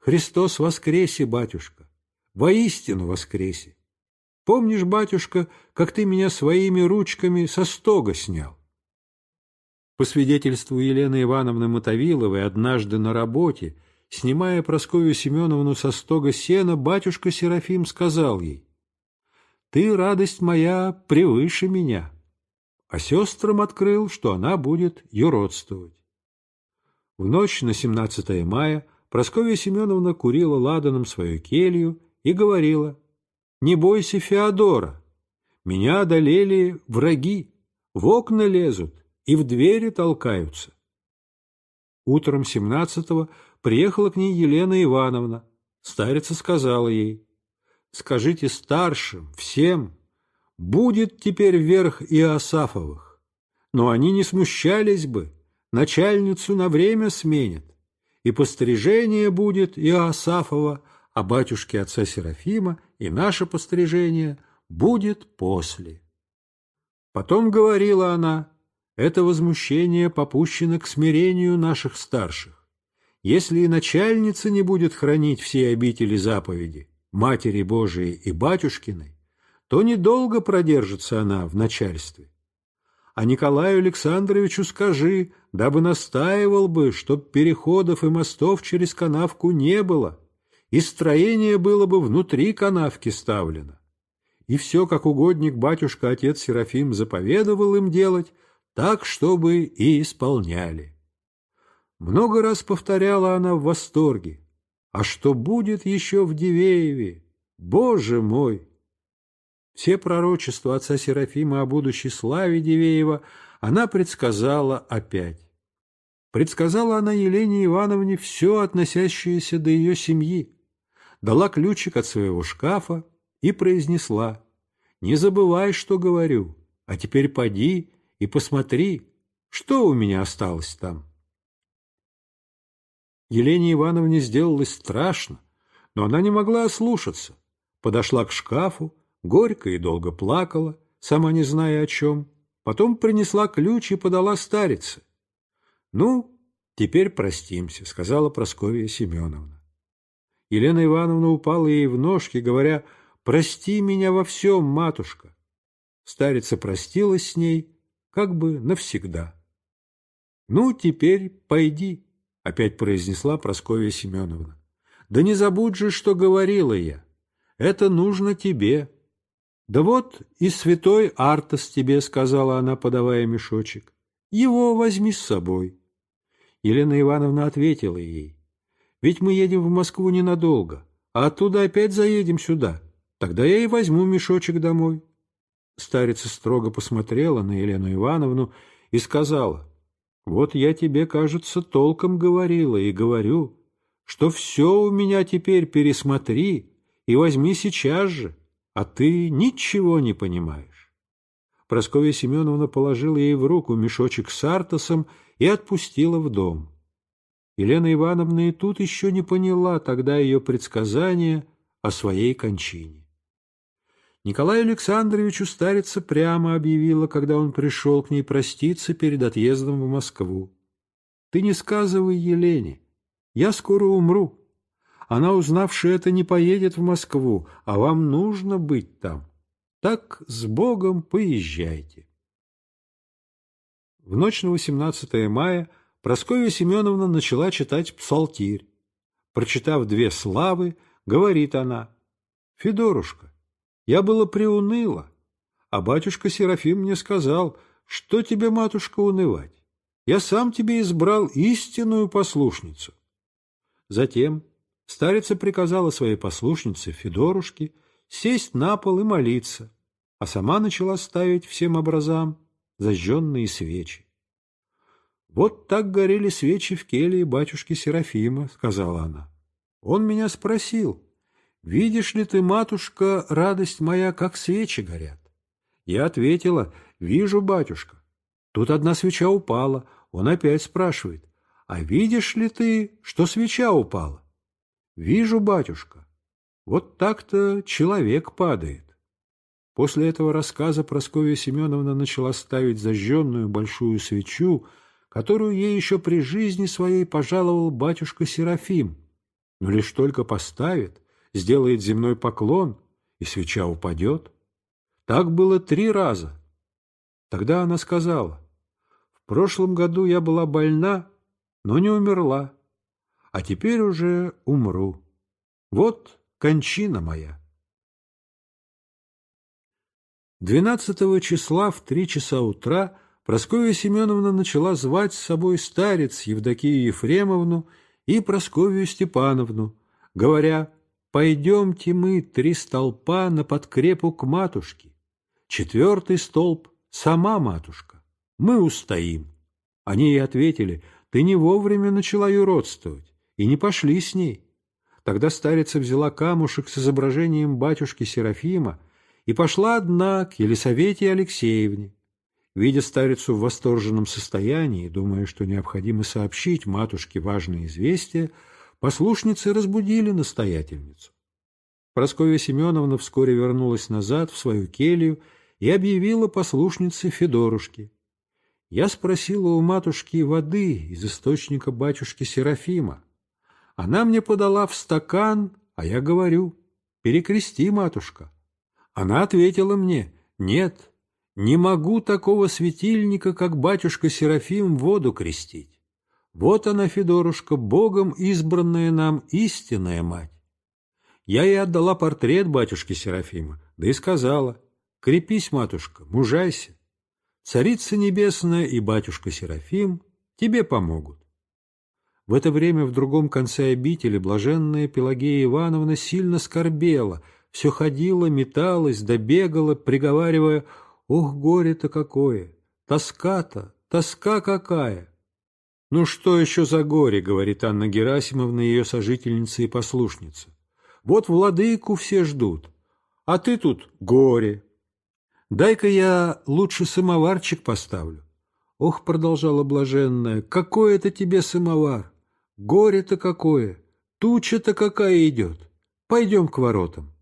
Speaker 1: Христос воскресе, батюшка, воистину воскресе. Помнишь, батюшка, как ты меня своими ручками со стога снял? По свидетельству Елены Ивановны Мотовиловой, однажды на работе, снимая Прасковью Семеновну со стога сена, батюшка Серафим сказал ей, «Ты, радость моя, превыше меня», а сестрам открыл, что она будет юродствовать. В ночь на 17 мая Прасковья Семеновна курила ладаном свою келью и говорила, «Не бойся Феодора, меня одолели враги, в окна лезут, и в двери толкаются. Утром семнадцатого приехала к ней Елена Ивановна. Старица сказала ей, «Скажите старшим, всем, будет теперь верх Иосафовых». Но они не смущались бы, начальницу на время сменят, и пострижение будет Иосафова, а батюшки отца Серафима и наше пострижение будет после. Потом говорила она, это возмущение попущено к смирению наших старших. Если и начальница не будет хранить все обители заповеди, Матери Божией и Батюшкиной, то недолго продержится она в начальстве. А Николаю Александровичу скажи, дабы настаивал бы, чтоб переходов и мостов через канавку не было, и строение было бы внутри канавки ставлено. И все, как угодник батюшка отец Серафим заповедовал им делать, так, чтобы и исполняли. Много раз повторяла она в восторге. А что будет еще в Дивееве? Боже мой! Все пророчества отца Серафима о будущей славе Дивеева она предсказала опять. Предсказала она Елене Ивановне все, относящееся до ее семьи, дала ключик от своего шкафа и произнесла «Не забывай, что говорю, а теперь поди и посмотри, что у меня осталось там. Елене Ивановне сделалось страшно, но она не могла ослушаться. Подошла к шкафу, горько и долго плакала, сама не зная о чем. Потом принесла ключ и подала старице. — Ну, теперь простимся, — сказала Прасковья Семеновна. Елена Ивановна упала ей в ножки, говоря, «Прости меня во всем, матушка». Старица простилась с ней, как бы навсегда. «Ну, теперь пойди», — опять произнесла Прасковья Семеновна. «Да не забудь же, что говорила я. Это нужно тебе». «Да вот и святой Артас тебе», — сказала она, подавая мешочек. «Его возьми с собой». Елена Ивановна ответила ей. «Ведь мы едем в Москву ненадолго, а оттуда опять заедем сюда. Тогда я и возьму мешочек домой». Старица строго посмотрела на Елену Ивановну и сказала, «Вот я тебе, кажется, толком говорила и говорю, что все у меня теперь пересмотри и возьми сейчас же, а ты ничего не понимаешь». Прасковья Семеновна положила ей в руку мешочек с артосом и отпустила в дом. Елена Ивановна и тут еще не поняла тогда ее предсказания о своей кончине. Николаю Александровичу старица прямо объявила, когда он пришел к ней проститься перед отъездом в Москву. «Ты не сказывай Елене. Я скоро умру. Она, узнавши это, не поедет в Москву, а вам нужно быть там. Так с Богом поезжайте». В ночь на 18 мая Прасковья Семеновна начала читать псалтирь. Прочитав две славы, говорит она, «Федорушка, я было приуныла, а батюшка Серафим мне сказал, что тебе, матушка, унывать. Я сам тебе избрал истинную послушницу. Затем старица приказала своей послушнице Федорушке сесть на пол и молиться, а сама начала ставить всем образам зажженные свечи. «Вот так горели свечи в келье батюшки Серафима», — сказала она. «Он меня спросил, «Видишь ли ты, матушка, радость моя, как свечи горят?» Я ответила, «Вижу, батюшка». Тут одна свеча упала, он опять спрашивает, «А видишь ли ты, что свеча упала?» «Вижу, батюшка». Вот так-то человек падает. После этого рассказа Прасковья Семеновна начала ставить зажженную большую свечу, которую ей еще при жизни своей пожаловал батюшка Серафим. Но лишь только поставит, сделает земной поклон, и свеча упадет. Так было три раза. Тогда она сказала, «В прошлом году я была больна, но не умерла, а теперь уже умру. Вот кончина моя». 12 числа в три часа утра Прасковья Семеновна начала звать с собой старец Евдокию Ефремовну и Прасковью Степановну, говоря Пойдемте мы, три столпа, на подкрепу к матушке. Четвертый столб — сама матушка. Мы устоим. Они ей ответили, ты не вовремя начала юродствовать, и не пошли с ней. Тогда старица взяла камушек с изображением батюшки Серафима и пошла одна к Елисавете Алексеевне. Видя старицу в восторженном состоянии, думая, что необходимо сообщить матушке важное известие, Послушницы разбудили настоятельницу. Просковья Семеновна вскоре вернулась назад в свою келью и объявила послушнице Федорушке. Я спросила у матушки воды из источника батюшки Серафима. Она мне подала в стакан, а я говорю, перекрести, матушка. Она ответила мне, нет, не могу такого светильника, как батюшка Серафим, воду крестить. Вот она, Федорушка, Богом избранная нам истинная мать. Я ей отдала портрет батюшки Серафима, да и сказала, крепись, матушка, мужайся. Царица Небесная и батюшка Серафим тебе помогут. В это время в другом конце обители блаженная Пелагея Ивановна сильно скорбела, все ходила, металась, добегала, приговаривая «Ох, горе-то какое! Тоска-то! Тоска какая!» «Ну что еще за горе?» — говорит Анна Герасимовна, ее сожительница и послушница. «Вот владыку все ждут, а ты тут горе. Дай-ка я лучше самоварчик поставлю». «Ох», — продолжала блаженная, — «какой это тебе самовар? Горе-то какое! Туча-то какая идет! Пойдем к воротам».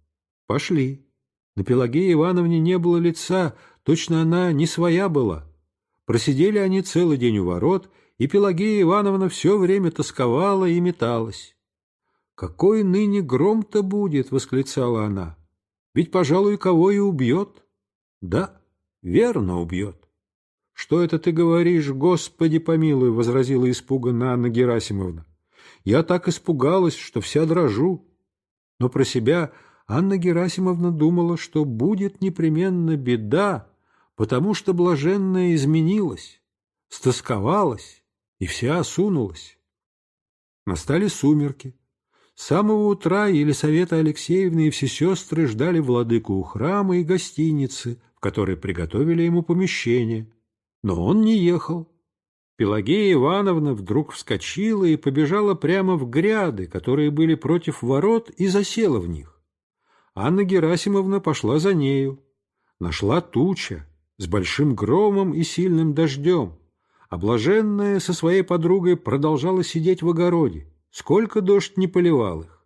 Speaker 1: «Пошли». На Пелагее Ивановне не было лица, точно она не своя была. Просидели они целый день у ворот — и Пелагея Ивановна все время тосковала и металась. «Какой ныне гром-то будет!» — восклицала она. «Ведь, пожалуй, кого и убьет». «Да, верно убьет». «Что это ты говоришь, Господи помилуй!» — возразила испуганно Анна Герасимовна. «Я так испугалась, что вся дрожу». Но про себя Анна Герасимовна думала, что будет непременно беда, потому что блаженная изменилась, стосковалась и вся осунулась. Настали сумерки. С самого утра Елисавета Алексеевна и все сестры ждали владыку у храма и гостиницы, в которой приготовили ему помещение. Но он не ехал. Пелагея Ивановна вдруг вскочила и побежала прямо в гряды, которые были против ворот, и засела в них. Анна Герасимовна пошла за нею. Нашла туча с большим громом и сильным дождем а блаженная со своей подругой продолжала сидеть в огороде, сколько дождь не поливал их.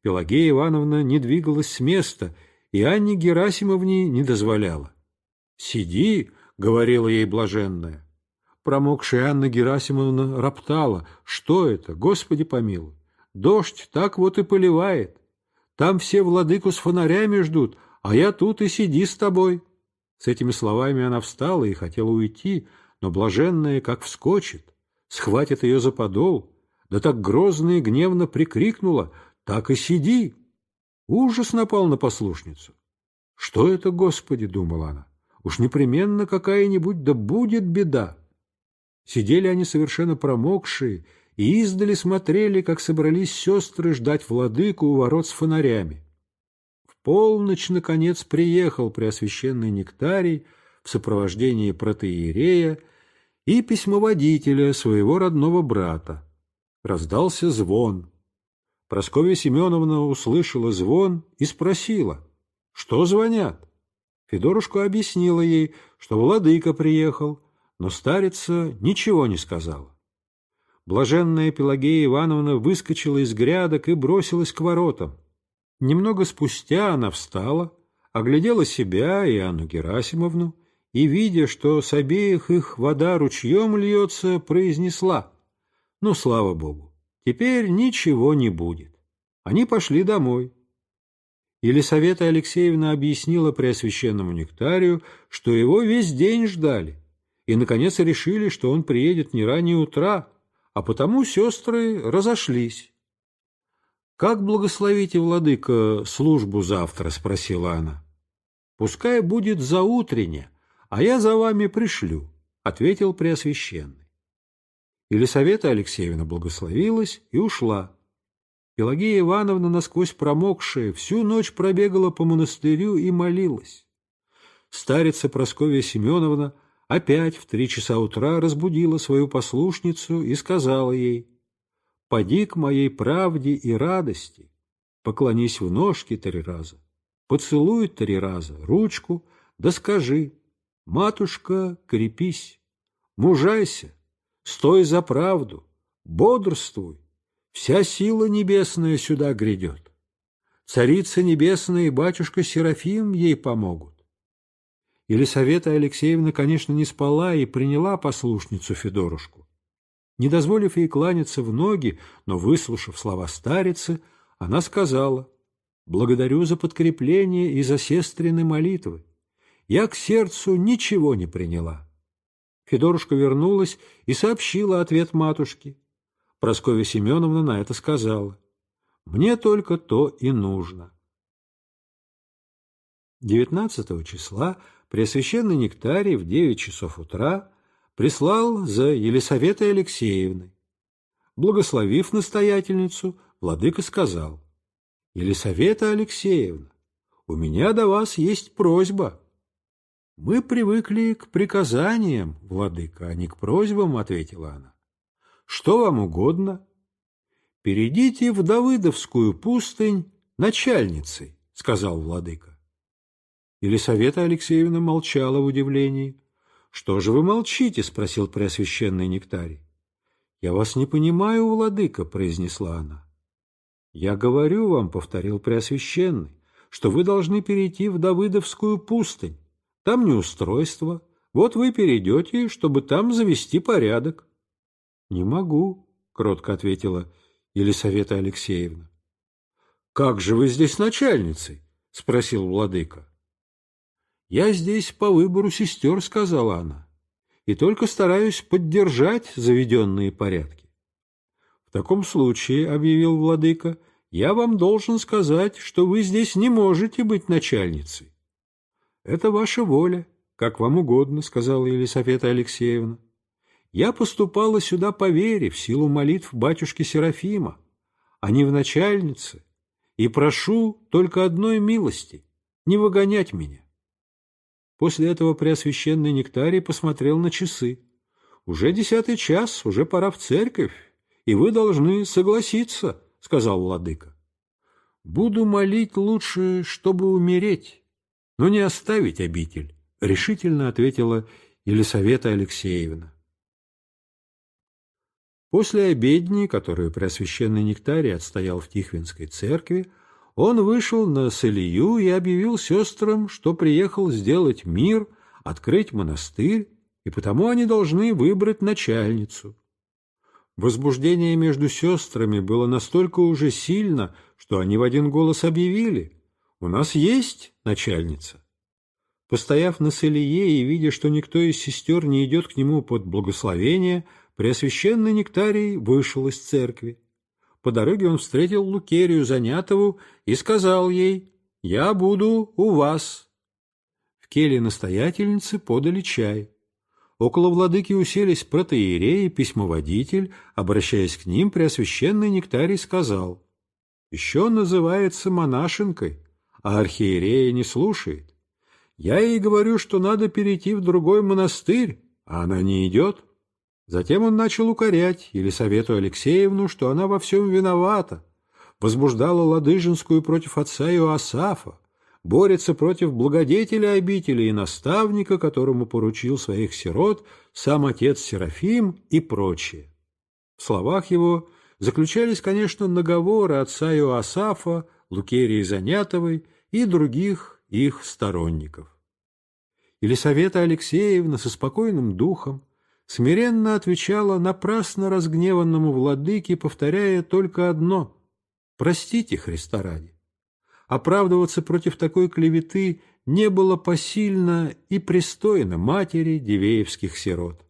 Speaker 1: Пелагея Ивановна не двигалась с места, и Анне Герасимовне не дозволяла. «Сиди», — говорила ей блаженная. Промокшая Анна Герасимовна роптала. «Что это? Господи помилуй! Дождь так вот и поливает. Там все владыку с фонарями ждут, а я тут и сиди с тобой». С этими словами она встала и хотела уйти, — но блаженная, как вскочит, схватит ее за подол, да так грозно и гневно прикрикнула «Так и сиди!» Ужас напал на послушницу. «Что это, Господи!» — думала она. «Уж непременно какая-нибудь, да будет беда!» Сидели они совершенно промокшие и издали смотрели, как собрались сестры ждать владыку у ворот с фонарями. В полночь, наконец, приехал преосвященный Нектарий в сопровождении протеерея и письмоводителя своего родного брата. Раздался звон. Просковья Семеновна услышала звон и спросила, что звонят. Федорушка объяснила ей, что владыка приехал, но старица ничего не сказала. Блаженная Пелагея Ивановна выскочила из грядок и бросилась к воротам. Немного спустя она встала, оглядела себя и Анну Герасимовну, и, видя, что с обеих их вода ручьем льется, произнесла «Ну, слава богу, теперь ничего не будет». Они пошли домой. Елисавета Алексеевна объяснила Преосвященному Нектарию, что его весь день ждали, и, наконец, решили, что он приедет не ранее утра, а потому сестры разошлись. «Как благословите, владыка, службу завтра?» — спросила она. «Пускай будет заутренне, а я за вами пришлю, — ответил Преосвященный. Елисавета Алексеевна благословилась и ушла. Пелагея Ивановна, насквозь промокшая, всю ночь пробегала по монастырю и молилась. Старица Прасковья Семеновна опять в три часа утра разбудила свою послушницу и сказала ей, «Поди к моей правде и радости, поклонись в ножки три раза, поцелуй три раза ручку, да скажи, Матушка, крепись, мужайся, стой за правду, бодрствуй, вся сила небесная сюда грядет. Царица Небесная и батюшка Серафим ей помогут. Елисавета Алексеевна, конечно, не спала и приняла послушницу Федорушку. Не дозволив ей кланяться в ноги, но выслушав слова старицы, она сказала «Благодарю за подкрепление и за сестрины молитвы я к сердцу ничего не приняла. Федорушка вернулась и сообщила ответ матушке. Прасковья Семеновна на это сказала. «Мне только то и нужно». 19 числа Преосвященный Нектарий в 9 часов утра прислал за Елисаветой Алексеевной. Благословив настоятельницу, владыка сказал, «Елисавета Алексеевна, у меня до вас есть просьба». — Мы привыкли к приказаниям, владыка, а не к просьбам, — ответила она. — Что вам угодно? — Перейдите в Давыдовскую пустынь начальницей, — сказал владыка. Елисавета Алексеевна молчала в удивлении. — Что же вы молчите? — спросил Преосвященный Нектарий. — Я вас не понимаю, владыка, — произнесла она. — Я говорю вам, — повторил Преосвященный, — что вы должны перейти в Давыдовскую пустынь там неустройство. Вот вы перейдете, чтобы там завести порядок. — Не могу, — кротко ответила Елисавета Алексеевна. — Как же вы здесь начальницей? — спросил владыка. — Я здесь по выбору сестер, — сказала она, — и только стараюсь поддержать заведенные порядки. — В таком случае, — объявил владыка, — я вам должен сказать, что вы здесь не можете быть начальницей. «Это ваша воля, как вам угодно», — сказала Елисавета Алексеевна. «Я поступала сюда по вере, в силу молитв батюшки Серафима, а не в начальнице, и прошу только одной милости — не выгонять меня». После этого Преосвященный Нектарий посмотрел на часы. «Уже десятый час, уже пора в церковь, и вы должны согласиться», — сказал владыка. «Буду молить лучше, чтобы умереть» но не оставить обитель, решительно ответила Елисавета Алексеевна. После обедни, которую Преосвященный Нектарий отстоял в Тихвинской церкви, он вышел на Салию и объявил сестрам, что приехал сделать мир, открыть монастырь, и потому они должны выбрать начальницу. Возбуждение между сестрами было настолько уже сильно, что они в один голос объявили, у нас есть начальница. Постояв на Селие и видя, что никто из сестер не идет к нему под благословение, Преосвященный Нектарий вышел из церкви. По дороге он встретил Лукерию Занятову и сказал ей «Я буду у вас». В келье настоятельницы подали чай. Около владыки уселись протеерей и письмоводитель, обращаясь к ним, Преосвященный Нектарий сказал «Еще называется монашенкой» а архиерея не слушает. Я ей говорю, что надо перейти в другой монастырь, а она не идет. Затем он начал укорять Елисавету Алексеевну, что она во всем виновата, возбуждала Ладыжинскую против отца Иоасафа, борется против благодетеля обители и наставника, которому поручил своих сирот сам отец Серафим и прочее. В словах его заключались, конечно, наговоры отца Иоасафа Лукерии Занятовой и других их сторонников. Елисавета Алексеевна со спокойным духом смиренно отвечала напрасно разгневанному владыке, повторяя только одно «Простите, Христа ради». Оправдываться против такой клеветы не было посильно и пристойно матери девеевских сирот.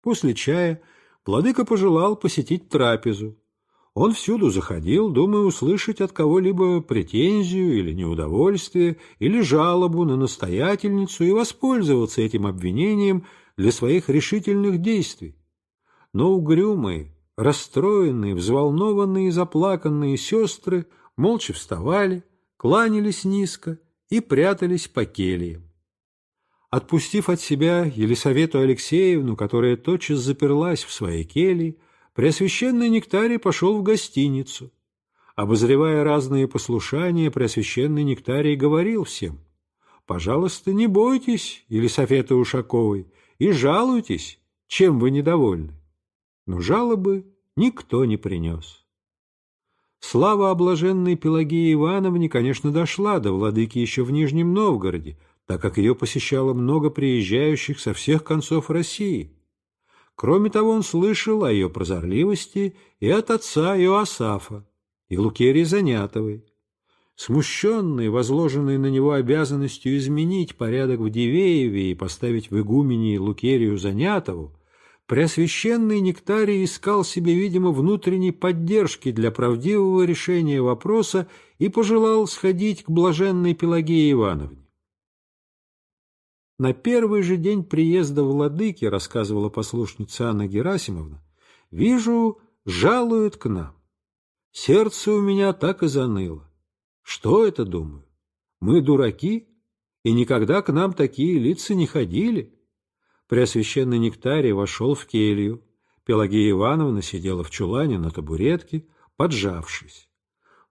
Speaker 1: После чая владыка пожелал посетить трапезу, он всюду заходил, думая услышать от кого-либо претензию или неудовольствие, или жалобу на настоятельницу и воспользоваться этим обвинением для своих решительных действий. Но угрюмые, расстроенные, взволнованные и заплаканные сестры молча вставали, кланялись низко и прятались по кельям. Отпустив от себя Елисавету Алексеевну, которая тотчас заперлась в своей келье, Преосвященный Нектарий пошел в гостиницу. Обозревая разные послушания, Преосвященный Нектарий говорил всем, «Пожалуйста, не бойтесь, Елисафеты Ушаковой, и жалуйтесь, чем вы недовольны». Но жалобы никто не принес. Слава о блаженной Ивановне, конечно, дошла до владыки еще в Нижнем Новгороде, так как ее посещало много приезжающих со всех концов России. Кроме того, он слышал о ее прозорливости и от отца Иоасафа, и Лукерии Занятовой. Смущенный, возложенный на него обязанностью изменить порядок в Дивееве и поставить в игумении Лукерию Занятову, Преосвященный Нектарий искал себе, видимо, внутренней поддержки для правдивого решения вопроса и пожелал сходить к блаженной Пелагее Ивановне. На первый же день приезда владыки, рассказывала послушница Анна Герасимовна, вижу, жалуют к нам. Сердце у меня так и заныло. Что это, думаю? Мы дураки, и никогда к нам такие лица не ходили. Преосвященный Нектарий вошел в келью. Пелагея Ивановна сидела в чулане на табуретке, поджавшись.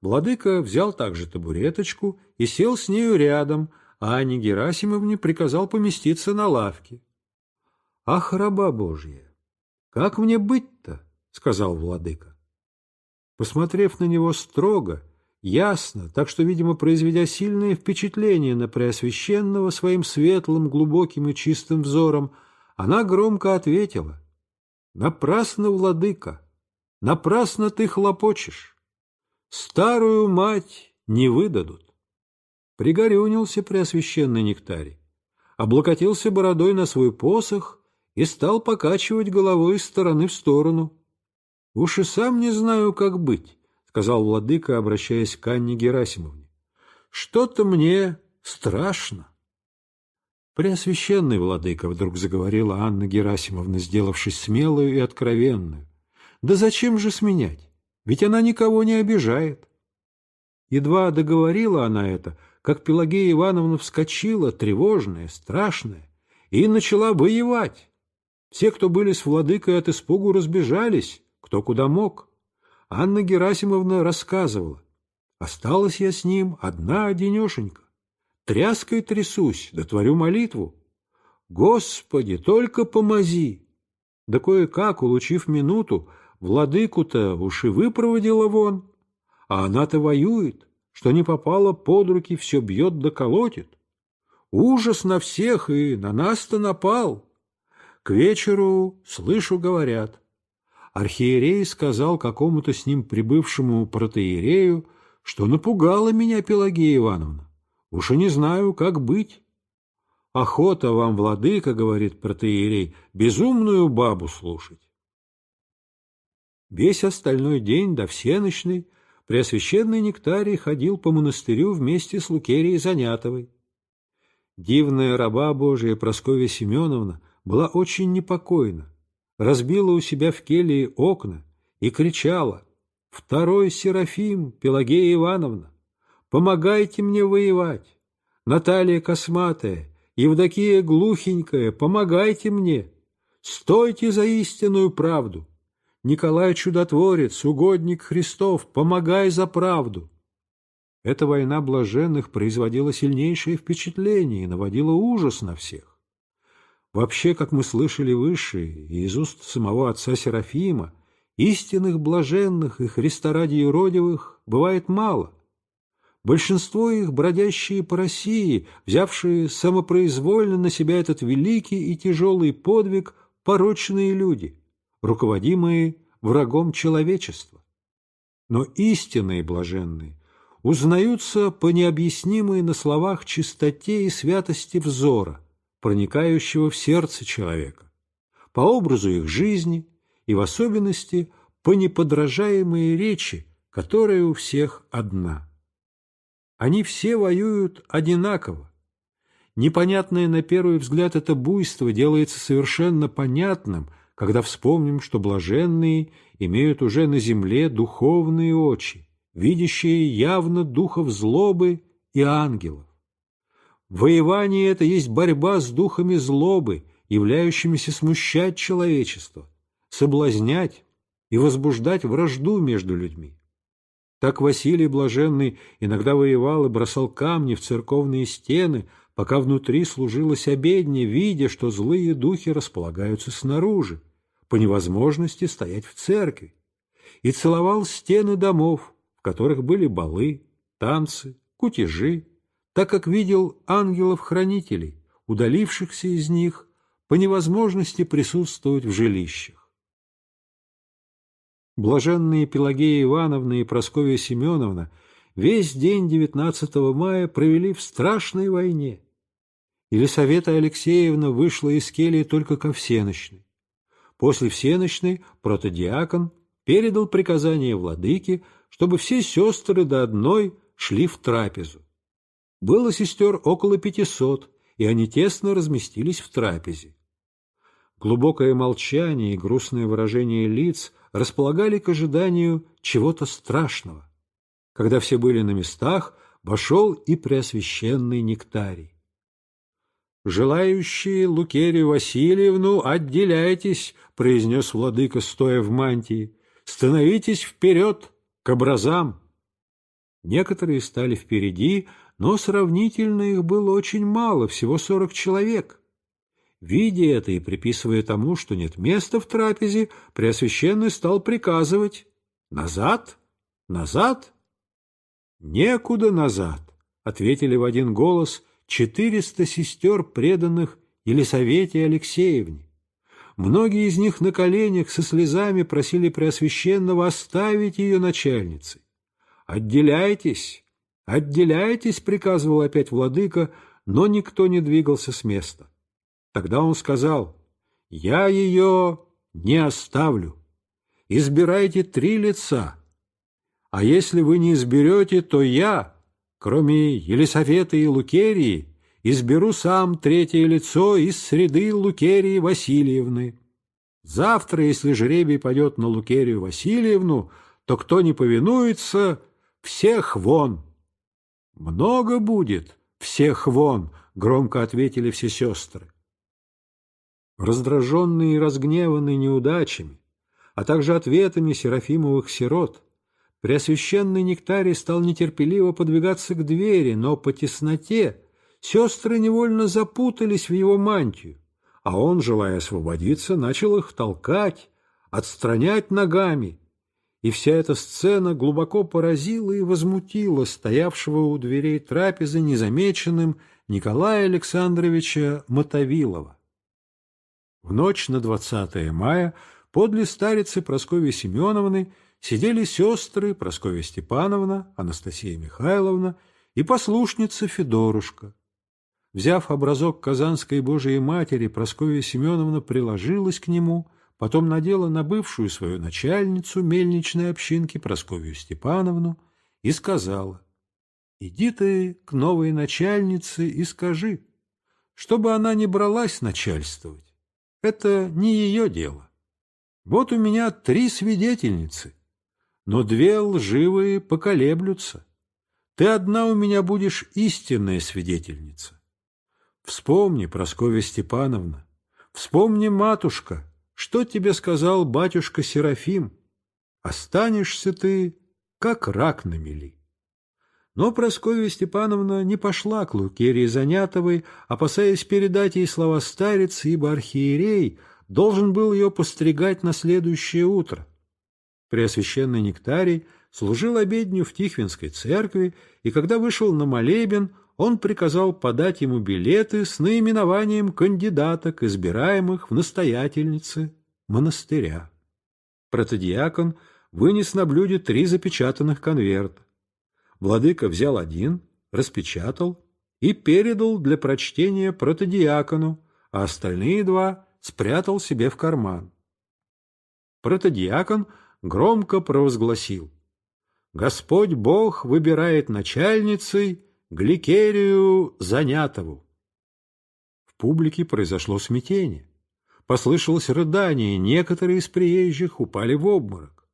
Speaker 1: Владыка взял также табуреточку и сел с нею рядом, а Анне Герасимовне приказал поместиться на лавке. — Ах, раба Божья! Как мне быть-то? — сказал владыка. Посмотрев на него строго, ясно, так что, видимо, произведя сильное впечатление на Преосвященного своим светлым, глубоким и чистым взором, она громко ответила. — Напрасно, владыка! Напрасно ты хлопочешь! Старую мать не выдадут! Пригорюнился преосвященный нектарий, облокотился бородой на свой посох и стал покачивать головой из стороны в сторону. — Уж и сам не знаю, как быть, — сказал владыка, обращаясь к Анне Герасимовне. — Что-то мне страшно. Преосвященный владыка вдруг заговорила Анна Герасимовна, сделавшись смелую и откровенную. Да зачем же сменять? Ведь она никого не обижает. Едва договорила она это, как Пелагея Ивановна вскочила, тревожная, страшная, и начала воевать. Все, кто были с владыкой от испугу, разбежались, кто куда мог. Анна Герасимовна рассказывала. Осталась я с ним одна-одинешенька. Тряской трясусь, да творю молитву. Господи, только помози! Да кое-как, улучив минуту, владыку-то уж и выпроводила вон, а она-то воюет, что не попало под руки, все бьет да колотит. Ужас на всех и на нас-то напал. К вечеру, слышу, говорят. Архиерей сказал какому-то с ним прибывшему протеерею, что напугала меня Пелагея Ивановна. Уж и не знаю, как быть. Охота вам, владыка, говорит протеерей, безумную бабу слушать. Весь остальной день до всеночной Преосвященный Нектарий ходил по монастырю вместе с Лукерией Занятовой. Дивная раба Божия Прасковья Семеновна была очень непокойна, разбила у себя в келье окна и кричала «Второй Серафим, Пелагея Ивановна, помогайте мне воевать! Наталья Косматая, Евдокия Глухенькая, помогайте мне! Стойте за истинную правду!» Николай Чудотворец, угодник Христов, помогай за правду!» Эта война блаженных производила сильнейшее впечатление и наводила ужас на всех. Вообще, как мы слышали выше, из уст самого отца Серафима, истинных блаженных и Христа ради юродивых бывает мало. Большинство их бродящие по России, взявшие самопроизвольно на себя этот великий и тяжелый подвиг порочные люди – руководимые врагом человечества. Но истинные блаженные узнаются по необъяснимой на словах чистоте и святости взора, проникающего в сердце человека, по образу их жизни и в особенности по неподражаемой речи, которая у всех одна. Они все воюют одинаково, Непонятное на первый взгляд это буйство делается совершенно понятным – когда вспомним, что блаженные имеют уже на земле духовные очи, видящие явно духов злобы и ангелов. Воевание — это есть борьба с духами злобы, являющимися смущать человечество, соблазнять и возбуждать вражду между людьми. Так Василий Блаженный иногда воевал и бросал камни в церковные стены, пока внутри служилась обедня, видя, что злые духи располагаются снаружи, по невозможности стоять в церкви, и целовал стены домов, в которых были балы, танцы, кутежи, так как видел ангелов-хранителей, удалившихся из них, по невозможности присутствовать в жилищах. Блаженные Пелагея Ивановна и Прасковья Семеновна весь день 19 мая провели в страшной войне – Елисавета Алексеевна вышла из келии только ко всеночной. После всеночной протодиакон передал приказание владыке, чтобы все сестры до одной шли в трапезу. Было сестер около пятисот, и они тесно разместились в трапезе. Глубокое молчание и грустное выражение лиц располагали к ожиданию чего-то страшного. Когда все были на местах, вошел и преосвященный Нектарий. «Желающие Лукерию Васильевну, отделяйтесь!» — произнес владыка, стоя в мантии. «Становитесь вперед, к образам!» Некоторые стали впереди, но сравнительно их было очень мало, всего сорок человек. Видя это и приписывая тому, что нет места в трапезе, Преосвященный стал приказывать «Назад! Назад!» «Некуда назад!» — ответили в один голос — 400 сестер, преданных Елисавете Алексеевне. Многие из них на коленях со слезами просили Преосвященного оставить ее начальницей. «Отделяйтесь! Отделяйтесь!» — приказывал опять владыка, но никто не двигался с места. Тогда он сказал, «Я ее не оставлю. Избирайте три лица, а если вы не изберете, то я, Кроме Елисаветы и Лукерии, изберу сам третье лицо из среды Лукерии Васильевны. Завтра, если жребий пойдет на Лукерию Васильевну, то кто не повинуется, всех вон. Много будет, всех вон, громко ответили все сестры. Раздраженные и разгневанные неудачами, а также ответами серафимовых сирот, Преосвященный Нектарий стал нетерпеливо подвигаться к двери, но по тесноте сестры невольно запутались в его мантию, а он, желая освободиться, начал их толкать, отстранять ногами, и вся эта сцена глубоко поразила и возмутила стоявшего у дверей трапезы незамеченным Николая Александровича Мотовилова. В ночь на 20 мая подле старицы Прасковьи Семеновны сидели сестры Прасковья Степановна, Анастасия Михайловна и послушница Федорушка. Взяв образок Казанской Божией Матери, Прасковья Семеновна приложилась к нему, потом надела на бывшую свою начальницу мельничной общинки Прасковью Степановну и сказала, «Иди ты к новой начальнице и скажи, чтобы она не бралась начальствовать. Это не ее дело. Вот у меня три свидетельницы но две лживые поколеблются. Ты одна у меня будешь истинная свидетельница. Вспомни, Прасковья Степановна, вспомни, матушка, что тебе сказал батюшка Серафим. Останешься ты, как рак на мели. Но Прасковья Степановна не пошла к Лукерии Занятовой, опасаясь передать ей слова старицы, ибо архиерей должен был ее постригать на следующее утро. Преосвященный Нектарий служил обедню в Тихвинской церкви, и когда вышел на молебен, он приказал подать ему билеты с наименованием кандидаток, избираемых в настоятельницы монастыря. Протодиакон вынес на блюде три запечатанных конверта. Владыка взял один, распечатал и передал для прочтения протодиакону, а остальные два спрятал себе в карман. Протодиакон — громко провозгласил. Господь Бог выбирает начальницей Гликерию Занятову. В публике произошло смятение. Послышалось рыдание, некоторые из приезжих упали в обморок.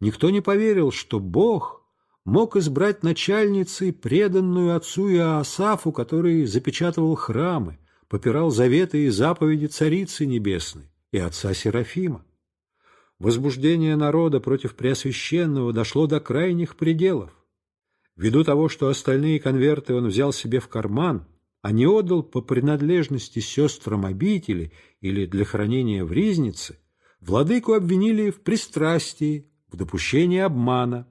Speaker 1: Никто не поверил, что Бог мог избрать начальницей преданную отцу Иоасафу, который запечатывал храмы, попирал заветы и заповеди Царицы Небесной и отца Серафима. Возбуждение народа против Преосвященного дошло до крайних пределов. Ввиду того, что остальные конверты он взял себе в карман, а не отдал по принадлежности сестрам обители или для хранения в ризнице, владыку обвинили в пристрастии, в допущении обмана.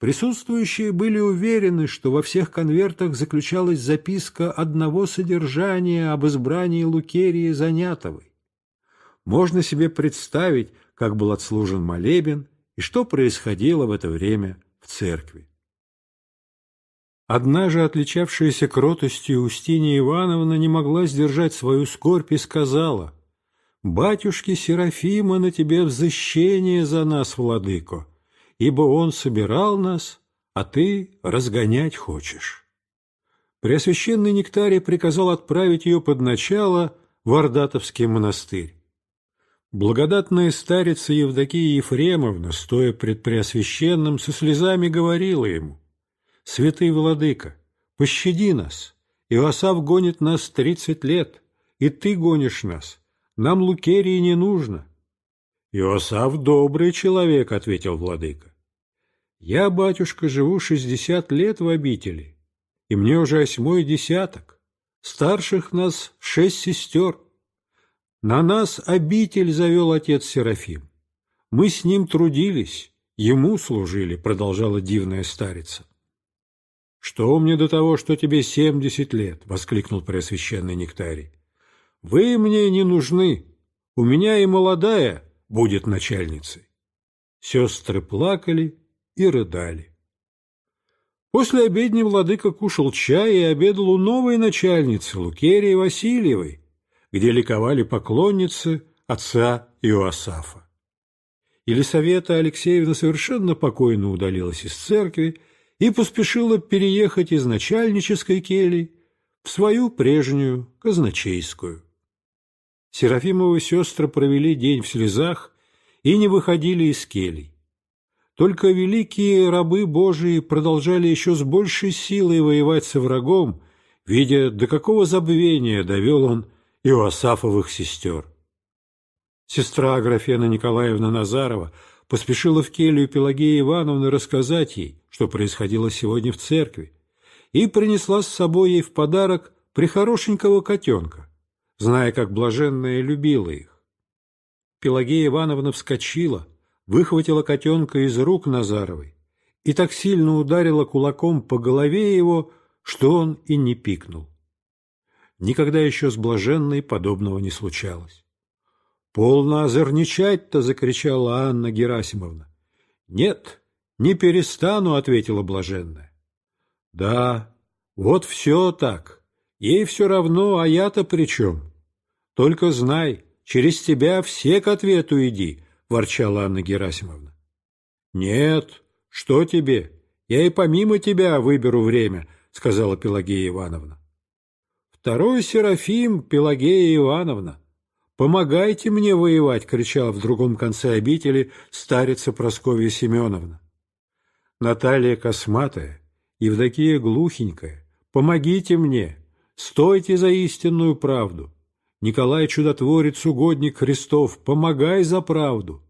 Speaker 1: Присутствующие были уверены, что во всех конвертах заключалась записка одного содержания об избрании Лукерии Занятовой. Можно себе представить, как был отслужен молебен и что происходило в это время в церкви. Одна же отличавшаяся кротостью Устиния Ивановна не могла сдержать свою скорбь и сказала, «Батюшки Серафима на тебе взыщение за нас, владыко, ибо он собирал нас, а ты разгонять хочешь». Преосвященный Нектарий приказал отправить ее под начало в Ордатовский монастырь. Благодатная старица Евдокия Ефремовна, стоя пред Преосвященным, со слезами говорила ему, «Святый Владыка, пощади нас, Иосав гонит нас тридцать лет, и ты гонишь нас, нам Лукерии не нужно». «Иосав добрый человек», — ответил Владыка. «Я, батюшка, живу шестьдесят лет в обители, и мне уже восьмой десяток, старших нас шесть сестер, на нас обитель завел отец Серафим. Мы с ним трудились, ему служили, продолжала дивная старица. «Что мне до того, что тебе семьдесят лет?» — воскликнул Преосвященный Нектарий. «Вы мне не нужны. У меня и молодая будет начальницей». Сестры плакали и рыдали. После обедни владыка кушал чай и обедал у новой начальницы, Лукерии Васильевой, где ликовали поклонницы отца Иоасафа. Елисавета Алексеевна совершенно покойно удалилась из церкви и поспешила переехать из начальнической кельи в свою прежнюю казначейскую. Серафимовы сестры провели день в слезах и не выходили из келий. Только великие рабы Божии продолжали еще с большей силой воевать со врагом, видя, до какого забвения довел он и у Асафовых сестер. Сестра Аграфена Николаевна Назарова поспешила в келью Пелагеи Ивановны рассказать ей, что происходило сегодня в церкви, и принесла с собой ей в подарок прихорошенького котенка, зная, как блаженная любила их. Пелагея Ивановна вскочила, выхватила котенка из рук Назаровой и так сильно ударила кулаком по голове его, что он и не пикнул никогда еще с блаженной подобного не случалось. «Полно озорничать-то!» — закричала Анна Герасимовна. «Нет, не перестану!» — ответила блаженная. «Да, вот все так. Ей все равно, а я-то при чем? Только знай, через тебя все к ответу иди!» — ворчала Анна Герасимовна. «Нет, что тебе? Я и помимо тебя выберу время», — сказала Пелагея Ивановна. Второй Серафим, Пелагея Ивановна, помогайте мне воевать, кричала в другом конце обители старица Просковья Семеновна. Наталья Косматая, Евдокия Глухенькая, помогите мне, стойте за истинную правду. Николай Чудотворец, угодник Христов, помогай за правду.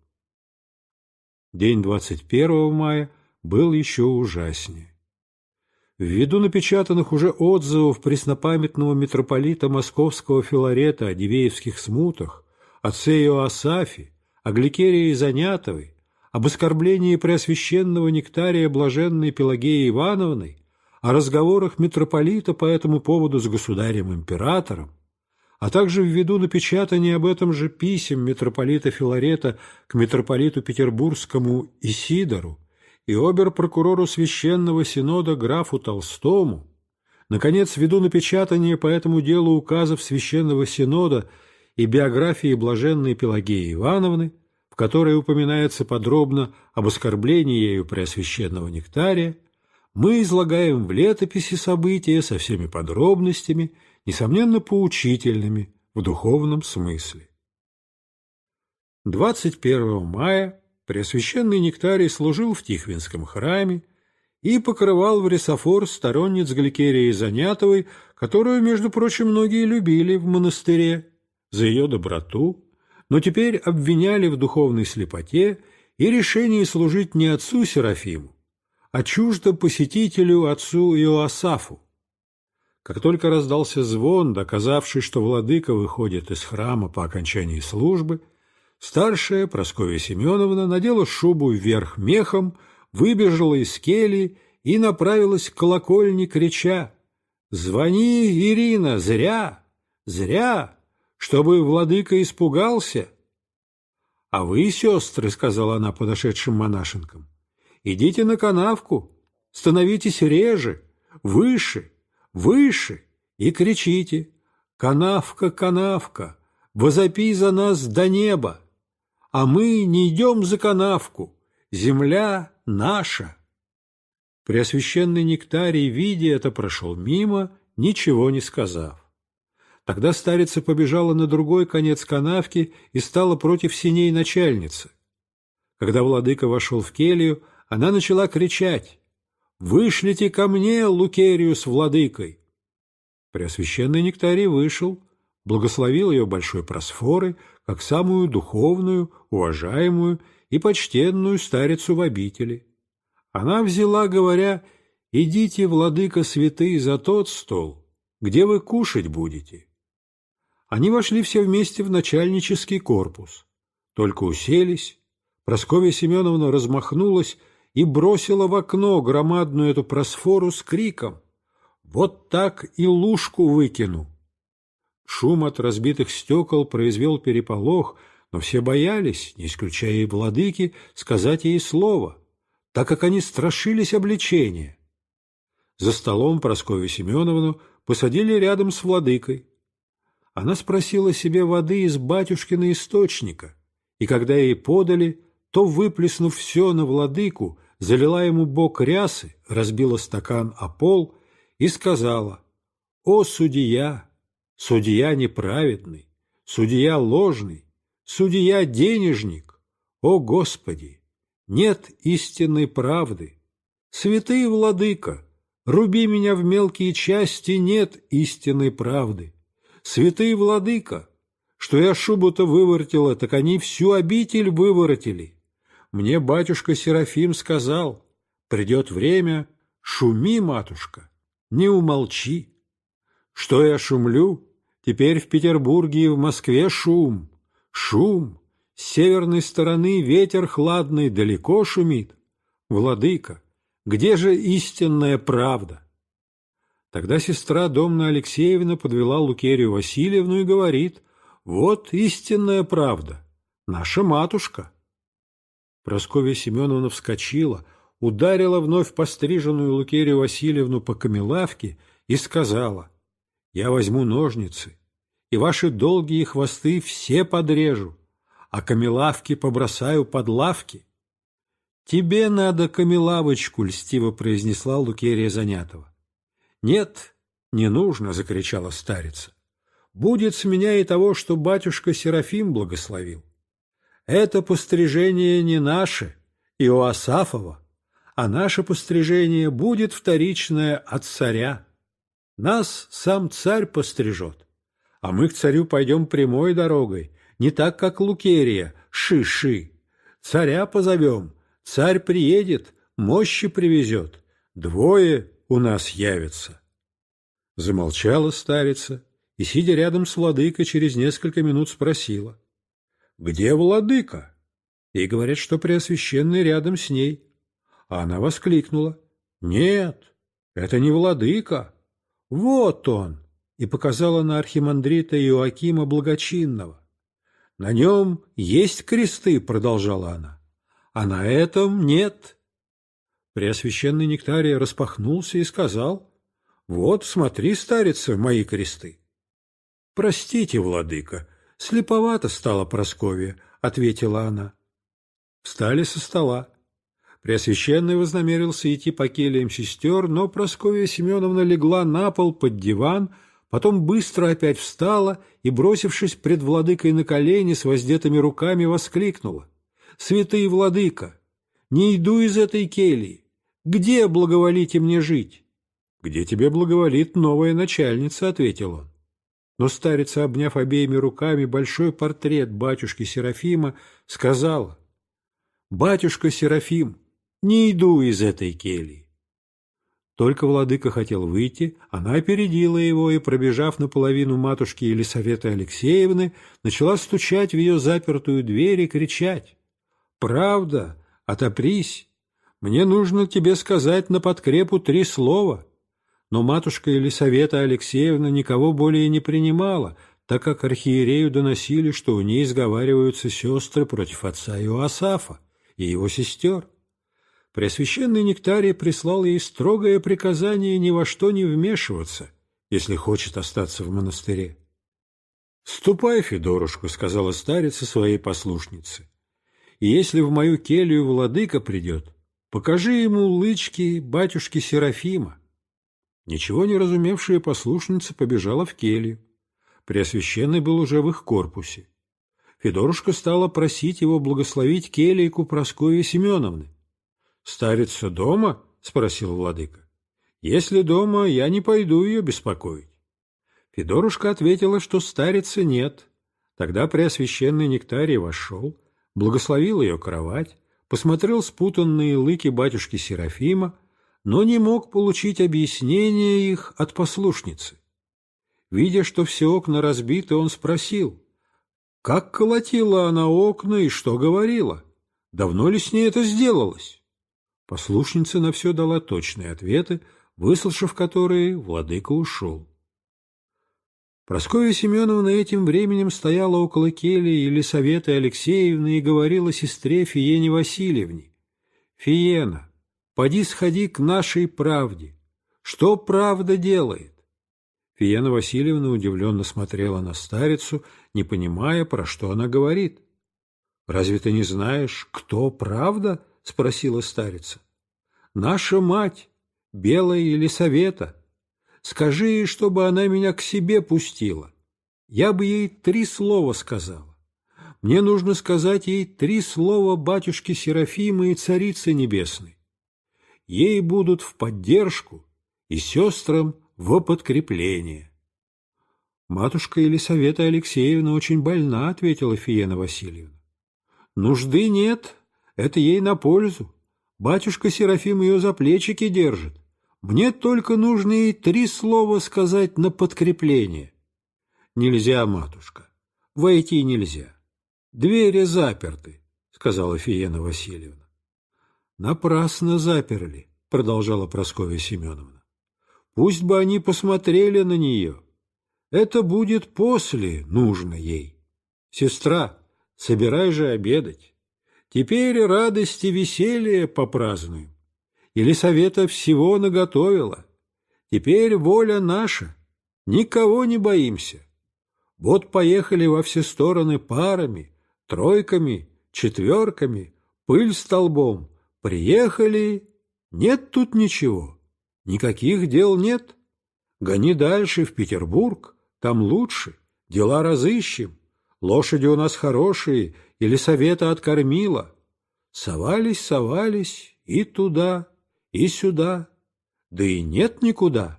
Speaker 1: День 21 мая был еще ужаснее. Ввиду напечатанных уже отзывов преснопамятного митрополита московского Филарета о Дивеевских смутах, о Цею Асафе, о Гликерии Занятовой, об оскорблении преосвященного нектария блаженной Пелагеи Ивановны, о разговорах митрополита по этому поводу с государем-императором, а также ввиду напечатания об этом же писем митрополита Филарета к митрополиту Петербургскому Исидору, и обер-прокурору Священного Синода графу Толстому, наконец, ввиду напечатания по этому делу указов Священного Синода и биографии блаженной Пелагеи Ивановны, в которой упоминается подробно об оскорблении ею Преосвященного Нектария, мы излагаем в летописи события со всеми подробностями, несомненно, поучительными в духовном смысле. 21 мая Преосвященный Нектарий служил в Тихвинском храме и покрывал в ресофор сторонниц Гликерии Занятовой, которую, между прочим, многие любили в монастыре за ее доброту, но теперь обвиняли в духовной слепоте и решении служить не отцу Серафиму, а чуждо посетителю отцу Иоасафу. Как только раздался звон, доказавший, что владыка выходит из храма по окончании службы, Старшая, Прасковья Семеновна, надела шубу вверх мехом, выбежала из кели и направилась к колокольне, крича «Звони, Ирина, зря! Зря! Чтобы владыка испугался!» «А вы, сестры, — сказала она подошедшим монашенкам, — идите на канавку, становитесь реже, выше, выше и кричите «Канавка, канавка, возопи за нас до неба!» а мы не идем за канавку, земля наша». Преосвященный Нектарий, видя это, прошел мимо, ничего не сказав. Тогда старица побежала на другой конец канавки и стала против синей начальницы. Когда владыка вошел в келью, она начала кричать «Вышлите ко мне Лукерию с владыкой!» Преосвященный Нектарий вышел, благословил ее большой просфорой, как самую духовную, уважаемую и почтенную старицу в обители. Она взяла, говоря, «Идите, владыка святый, за тот стол, где вы кушать будете». Они вошли все вместе в начальнический корпус, только уселись, Прасковья Семеновна размахнулась и бросила в окно громадную эту просфору с криком «Вот так и лужку выкину!» Шум от разбитых стекол произвел переполох, но все боялись, не исключая и владыки, сказать ей слово, так как они страшились обличения. За столом Прасковью Семеновну посадили рядом с владыкой. Она спросила себе воды из батюшкина источника, и когда ей подали, то, выплеснув все на владыку, залила ему бок рясы, разбила стакан о пол и сказала «О, судья!» Судья неправедный, судья ложный, судья денежник. О, Господи! Нет истинной правды. Святые владыка, руби меня в мелкие части, нет истинной правды. Святые владыка, что я шубу-то выворотила, так они всю обитель выворотили. Мне батюшка Серафим сказал, придет время, шуми, матушка, не умолчи. Что я шумлю? Теперь в Петербурге и в Москве шум. Шум. С северной стороны ветер хладный далеко шумит. Владыка, где же истинная правда? Тогда сестра Домна Алексеевна подвела Лукерию Васильевну и говорит, «Вот истинная правда, наша матушка». Прасковья Семеновна вскочила, ударила вновь постриженную Лукерию Васильевну по камелавке и сказала, я возьму ножницы, и ваши долгие хвосты все подрежу, а камелавки побросаю под лавки. Тебе надо камелавочку, — льстиво произнесла Лукерия Занятого. Нет, не нужно, — закричала старица. Будет с меня и того, что батюшка Серафим благословил. Это пострижение не наше, и у Асафова, а наше пострижение будет вторичное от царя. Нас сам царь пострижет, а мы к царю пойдем прямой дорогой, не так, как Лукерия, ши-ши. Царя позовем, царь приедет, мощи привезет, двое у нас явятся. Замолчала старица и, сидя рядом с владыкой, через несколько минут спросила. «Где владыка?» И говорят, что Преосвященный рядом с ней. А она воскликнула. «Нет, это не владыка, вот он!» и показала на архимандрита Иоакима Благочинного. «На нем есть кресты», — продолжала она, — «а на этом нет». Преосвященный Нектарий распахнулся и сказал, «Вот, смотри, старица, мои кресты». «Простите, владыка, слеповато стало, Прасковья», — ответила она. Встали со стола. Преосвященный вознамерился идти по келиям сестер, но Прасковья Семеновна легла на пол под диван, потом быстро опять встала и, бросившись пред владыкой на колени с воздетыми руками, воскликнула. «Святый владыка, не иду из этой кельи! Где благоволите мне жить?» «Где тебе благоволит новая начальница?» — ответил он. Но старица, обняв обеими руками большой портрет батюшки Серафима, сказала, «Батюшка Серафим, не иду из этой кельи. Только владыка хотел выйти, она опередила его и, пробежав наполовину матушки Елисаветы Алексеевны, начала стучать в ее запертую дверь и кричать. «Правда, отопрись! Мне нужно тебе сказать на подкрепу три слова!» Но матушка Елисавета Алексеевна никого более не принимала, так как архиерею доносили, что у ней изговариваются сестры против отца Иоасафа и его сестер. Преосвященный Нектарий прислал ей строгое приказание ни во что не вмешиваться, если хочет остаться в монастыре. «Ступай, Федорушка», — сказала старица своей послушнице, — «и если в мою келью владыка придет, покажи ему лычки батюшки Серафима». Ничего не разумевшая послушница побежала в келью. Преосвященный был уже в их корпусе. Федорушка стала просить его благословить келейку Прасковьи Семеновны, «Старица дома?» — спросил владыка. «Если дома, я не пойду ее беспокоить». Федорушка ответила, что старицы нет. Тогда Преосвященный Нектарий вошел, благословил ее кровать, посмотрел спутанные лыки батюшки Серафима, но не мог получить объяснение их от послушницы. Видя, что все окна разбиты, он спросил, как колотила она окна и что говорила, давно ли с ней это сделалось? Послушница на все дала точные ответы, выслушав которые, владыка ушел. Прасковья Семеновна этим временем стояла около келии Елисаветы Алексеевны и говорила сестре Фиене Васильевне. «Фиена, поди сходи к нашей правде. Что правда делает?» Фиена Васильевна удивленно смотрела на старицу, не понимая, про что она говорит. «Разве ты не знаешь, кто правда?» — спросила старица. «Наша мать, белая Елисавета. Скажи ей, чтобы она меня к себе пустила. Я бы ей три слова сказала. Мне нужно сказать ей три слова батюшки Серафимы и Царицы Небесной. Ей будут в поддержку и сестрам в подкрепление». «Матушка Елисавета Алексеевна очень больна», — ответила Фиена Васильевна. «Нужды нет», это ей на пользу. Батюшка Серафим ее за плечики держит. Мне только нужно ей три слова сказать на подкрепление. Нельзя, матушка. Войти нельзя. Двери заперты, сказала Фиена Васильевна. Напрасно заперли, продолжала Прасковья Семеновна. Пусть бы они посмотрели на нее. Это будет после нужно ей. Сестра, собирай же обедать. Теперь радости веселье попразднуем. Елисавета всего наготовила. Теперь воля наша. Никого не боимся. Вот поехали во все стороны парами, тройками, четверками, пыль столбом. Приехали. Нет тут ничего. Никаких дел нет. Гони дальше в Петербург. Там лучше. Дела разыщем. Лошади у нас хорошие, Или совета откормила. Совались, совались, и туда, и сюда, да и нет никуда.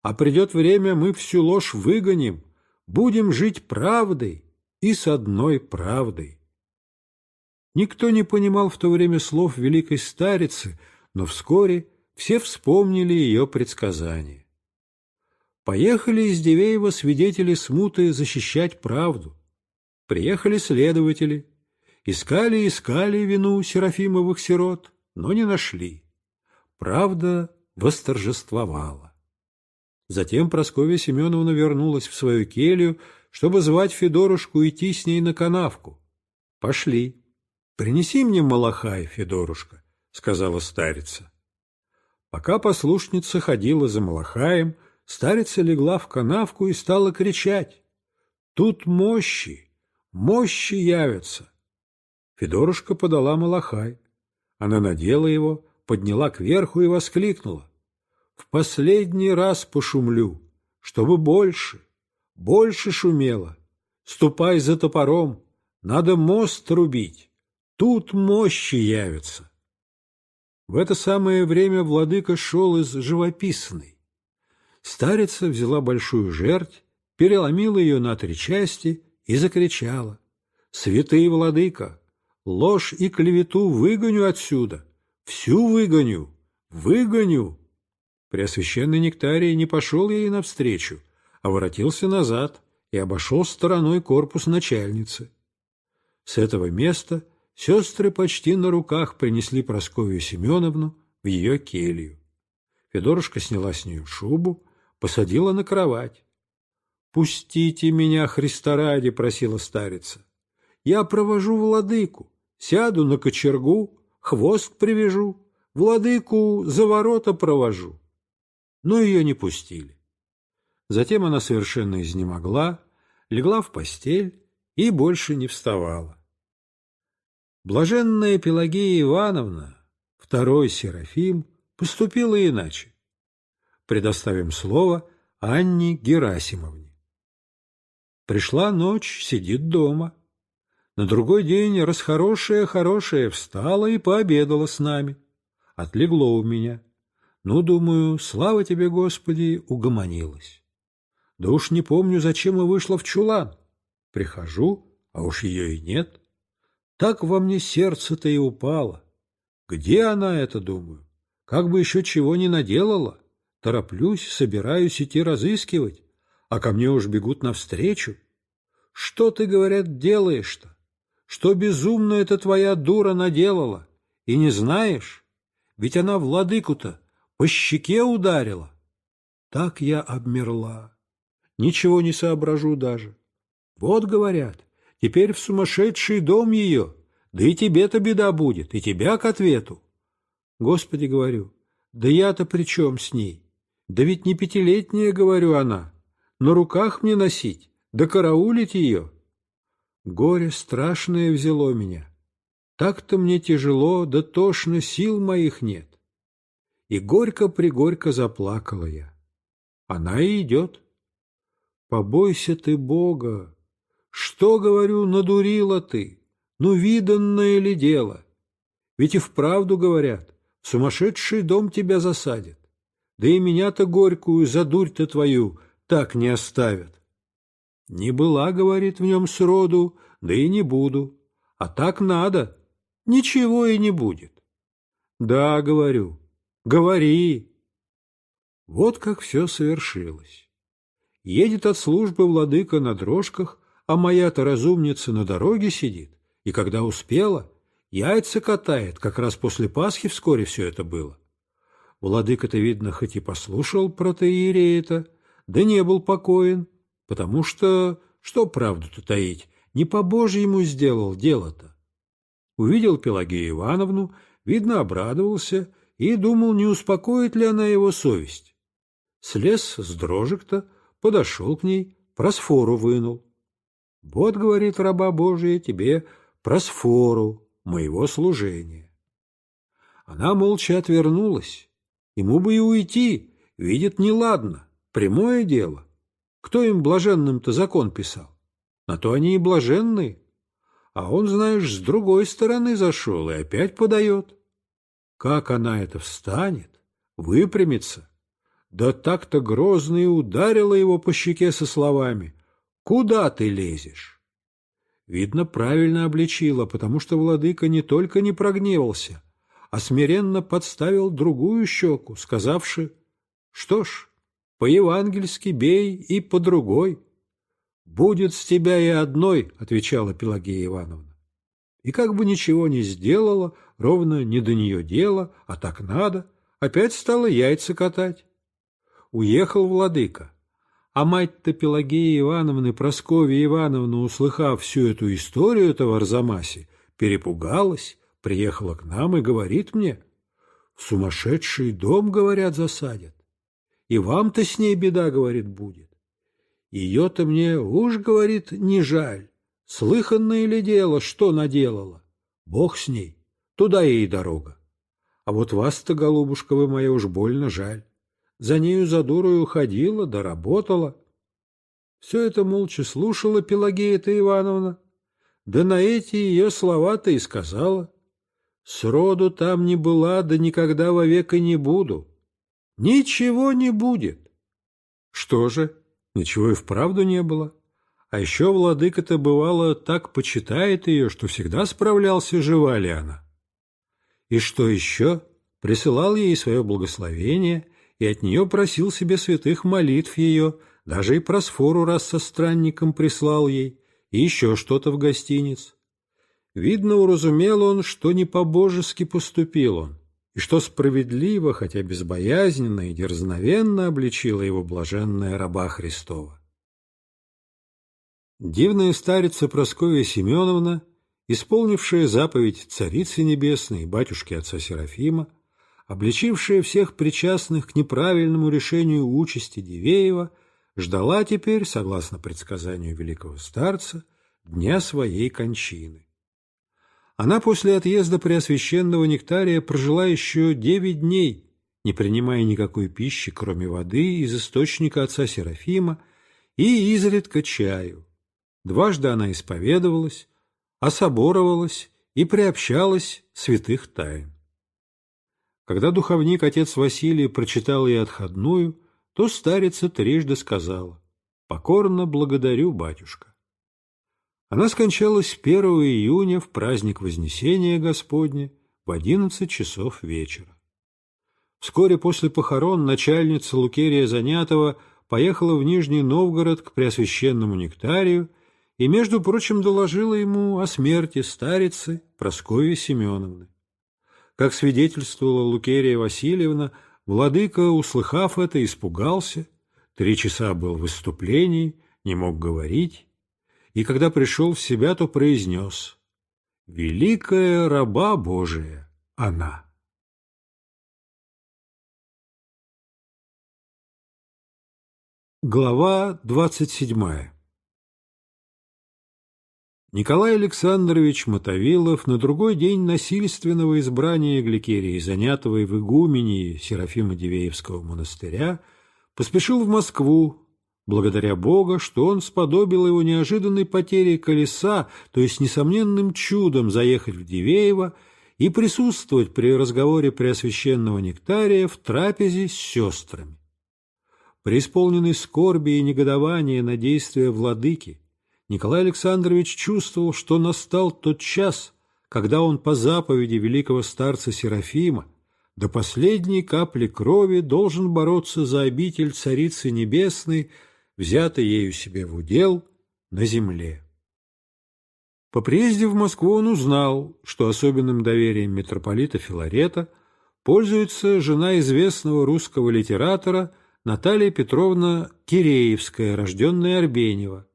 Speaker 1: А придет время, мы всю ложь выгоним, будем жить правдой и с одной правдой. Никто не понимал в то время слов великой старицы, но вскоре все вспомнили ее предсказание. Поехали из Дивеева свидетели смуты защищать правду. Приехали следователи. Искали, искали вину Серафимовых сирот, но не нашли. Правда восторжествовала. Затем Прасковья Семеновна вернулась в свою келью, чтобы звать Федорушку идти с ней на канавку. Пошли. «Принеси мне малахай, Федорушка», — сказала старица. Пока послушница ходила за малахаем, старица легла в канавку и стала кричать. «Тут мощи! Мощи явятся. Федорушка подала малахай. Она надела его, подняла кверху и воскликнула. В последний раз пошумлю, чтобы больше, больше шумело. Ступай за топором, надо мост рубить, тут мощи явятся. В это самое время владыка шел из живописной. Старица взяла большую жерть, переломила ее на три части и закричала. «Святый владыка, ложь и клевету выгоню отсюда! Всю выгоню! Выгоню!» Преосвященный Нектарий не пошел ей навстречу, а воротился назад и обошел стороной корпус начальницы. С этого места сестры почти на руках принесли Просковью Семеновну в ее келью. Федорушка сняла с нее шубу, посадила на кровать, «Пустите меня, Христа ради!» — просила старица. «Я провожу владыку, сяду на кочергу, хвост привяжу, владыку за ворота провожу». Но ее не пустили. Затем она совершенно изнемогла, легла в постель и больше не вставала. Блаженная Пелагея Ивановна, второй Серафим, поступила иначе. Предоставим слово Анне Герасимовне. Пришла ночь, сидит дома. На другой день расхорошая-хорошая встала и пообедала с нами. Отлегло у меня. Ну, думаю, слава тебе, Господи, угомонилась. Да уж не помню, зачем и вышла в чулан. Прихожу, а уж ее и нет. Так во мне сердце-то и упало. Где она это, думаю? Как бы еще чего не наделала. Тороплюсь, собираюсь идти разыскивать а ко мне уж бегут навстречу. Что ты, говорят, делаешь-то? Что безумно это твоя дура наделала? И не знаешь? Ведь она владыку-то по щеке ударила. Так я обмерла. Ничего не соображу даже. Вот, говорят, теперь в сумасшедший дом ее. Да и тебе-то беда будет, и тебя к ответу. Господи, говорю, да я-то при чем с ней? Да ведь не пятилетняя, говорю она, на руках мне носить, да караулить ее. Горе страшное взяло меня. Так-то мне тяжело, да тошно, сил моих нет. И горько-пригорько заплакала я. Она и идет. Побойся ты Бога. Что, говорю, надурила ты? Ну, виданное ли дело? Ведь и вправду говорят, сумасшедший дом тебя засадит. Да и меня-то горькую за дурь-то твою так не оставят. Не была, говорит в нем сроду, да и не буду. А так надо, ничего и не будет. Да, говорю, говори. Вот как все совершилось. Едет от службы владыка на дрожках, а моя-то разумница на дороге сидит, и когда успела, яйца катает, как раз после Пасхи вскоре все это было. Владыка-то, видно, хоть и послушал протеирея это, да не был покоен, потому что, что правду-то таить, не по-божьему сделал дело-то. Увидел Пелагею Ивановну, видно, обрадовался и думал, не успокоит ли она его совесть. Слез с дрожек-то, подошел к ней, просфору вынул. «Вот, — говорит раба Божия, — тебе просфору моего служения». Она молча отвернулась. Ему бы и уйти, видит неладно. Прямое дело. Кто им блаженным-то закон писал? На то они и блаженные. А он, знаешь, с другой стороны зашел и опять подает. Как она это встанет, выпрямится? Да так-то грозно и ударила его по щеке со словами «Куда ты лезешь?» Видно, правильно обличила, потому что владыка не только не прогневался, а смиренно подставил другую щеку, сказавши «Что ж, по-евангельски бей и по другой. Будет с тебя и одной, отвечала Пелагея Ивановна. И как бы ничего не сделала, ровно не до нее дело, а так надо, опять стала яйца катать. Уехал владыка. А мать-то Пелагея Ивановны, Прасковья Ивановна, услыхав всю эту историю этого Арзамаси, перепугалась, приехала к нам и говорит мне, «Сумасшедший дом, говорят, засадят и вам-то с ней беда, говорит, будет. Ее-то мне уж, говорит, не жаль. Слыханное ли дело, что наделала? Бог с ней, туда ей дорога. А вот вас-то, голубушка вы моя, уж больно жаль. За нею за дурою ходила, доработала. Да Все это молча слушала Пелагея-то Ивановна. Да на эти ее слова-то и сказала. Сроду там не была, да никогда вовека не буду. Ничего не будет. Что же, ничего и вправду не было. А еще владыка-то, бывало, так почитает ее, что всегда справлялся, жива ли она. И что еще? Присылал ей свое благословение и от нее просил себе святых молитв ее, даже и просфору раз со странником прислал ей, и еще что-то в гостиниц. Видно, уразумел он, что не по-божески поступил он, и что справедливо, хотя безбоязненно и дерзновенно обличила его блаженная раба Христова. Дивная старица Прасковья Семеновна, исполнившая заповедь Царицы Небесной и батюшки отца Серафима, обличившая всех причастных к неправильному решению участи Дивеева, ждала теперь, согласно предсказанию великого старца, дня своей кончины. Она после отъезда Преосвященного Нектария прожила еще девять дней, не принимая никакой пищи, кроме воды из источника отца Серафима и изредка чаю. Дважды она исповедовалась, особоровалась и приобщалась святых тайн. Когда духовник отец Василий прочитал ей отходную, то старица трижды сказала «Покорно благодарю, батюшка». Она скончалась 1 июня в праздник Вознесения Господня в 11 часов вечера. Вскоре после похорон начальница Лукерия Занятова поехала в Нижний Новгород к Преосвященному Нектарию и, между прочим, доложила ему о смерти старицы Прасковьи Семеновны. Как свидетельствовала Лукерия Васильевна, владыка, услыхав это, испугался, три часа был в выступлении, не мог говорить и когда пришел в себя, то произнес «Великая раба Божия она».
Speaker 2: Глава
Speaker 1: двадцать седьмая Николай Александрович Мотовилов на другой день насильственного избрания Гликерии, занятого в игумении Серафима Дивеевского монастыря, поспешил в Москву благодаря Бога, что он сподобил его неожиданной потере колеса, то есть несомненным чудом заехать в Дивеево и присутствовать при разговоре Преосвященного Нектария в трапезе с сестрами. Преисполненный скорби и негодования на действия владыки, Николай Александрович чувствовал, что настал тот час, когда он по заповеди великого старца Серафима до последней капли крови должен бороться за обитель Царицы Небесной взято ею себе в удел на земле. По приезде в Москву он узнал, что особенным доверием митрополита Филарета пользуется жена известного русского литератора Наталья Петровна Киреевская, рожденная Арбенева,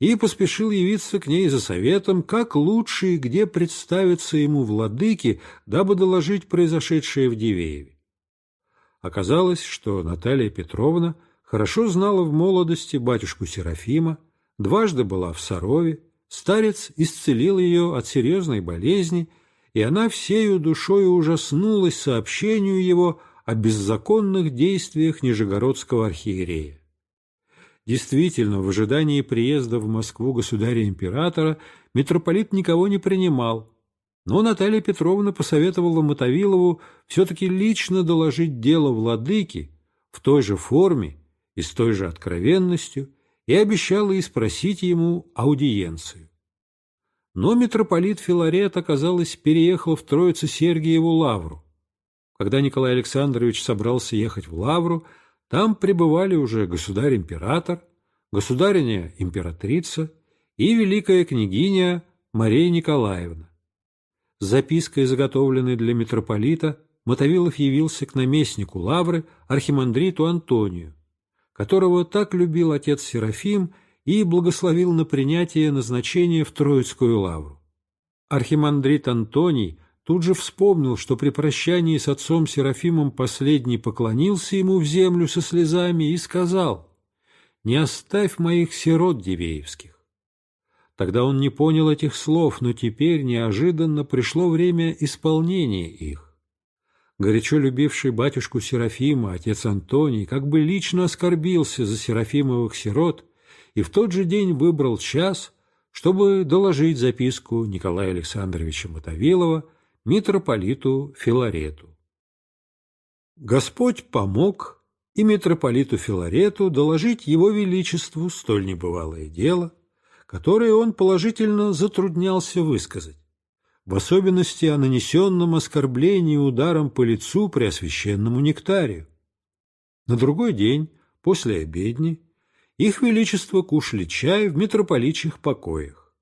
Speaker 1: и поспешил явиться к ней за советом, как лучше и где представиться ему владыке, дабы доложить произошедшее в Дивееве. Оказалось, что Наталья Петровна хорошо знала в молодости батюшку Серафима, дважды была в Сарове, старец исцелил ее от серьезной болезни, и она всею душою ужаснулась сообщению его о беззаконных действиях Нижегородского архиерея. Действительно, в ожидании приезда в Москву государя-императора митрополит никого не принимал, но Наталья Петровна посоветовала Мотовилову все-таки лично доложить дело владыки в той же форме, и с той же откровенностью и обещала испросить ему аудиенцию. Но митрополит Филарет, оказалось, переехал в Троицу Сергиеву лавру. Когда Николай Александрович собрался ехать в лавру, там пребывали уже государь-император, государиня-императрица и великая княгиня Мария Николаевна. С запиской, заготовленной для митрополита, Мотовилов явился к наместнику лавры, архимандриту Антонию, которого так любил отец Серафим и благословил на принятие назначения в Троицкую лавру. Архимандрит Антоний тут же вспомнил, что при прощании с отцом Серафимом последний поклонился ему в землю со слезами и сказал «Не оставь моих сирот Дивеевских». Тогда он не понял этих слов, но теперь неожиданно пришло время исполнения их горячо любивший батюшку Серафима, отец Антоний, как бы лично оскорбился за Серафимовых сирот и в тот же день выбрал час, чтобы доложить записку Николая Александровича Мотовилова митрополиту Филарету. Господь помог и митрополиту Филарету доложить его величеству столь небывалое дело, которое он положительно затруднялся высказать в особенности о нанесенном оскорблении ударом по лицу преосвященному нектарию. На другой день, после обедни, их Величество кушали чай в митрополитчих покоях.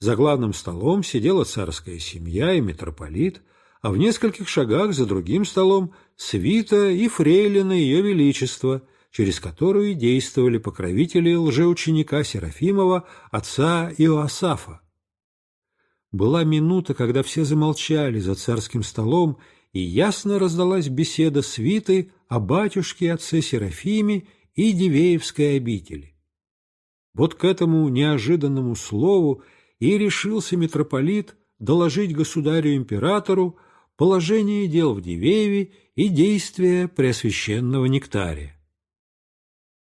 Speaker 1: За главным столом сидела царская семья и митрополит, а в нескольких шагах за другим столом свита и фрейлина Ее Величества, через которую действовали покровители лжеученика Серафимова, отца Иоасафа. Была минута, когда все замолчали за царским столом, и ясно раздалась беседа свиты о батюшке отце Серафиме и Дивеевской обители. Вот к этому неожиданному слову и решился митрополит доложить государю-императору положение дел в Дивееве и действия Преосвященного Нектария.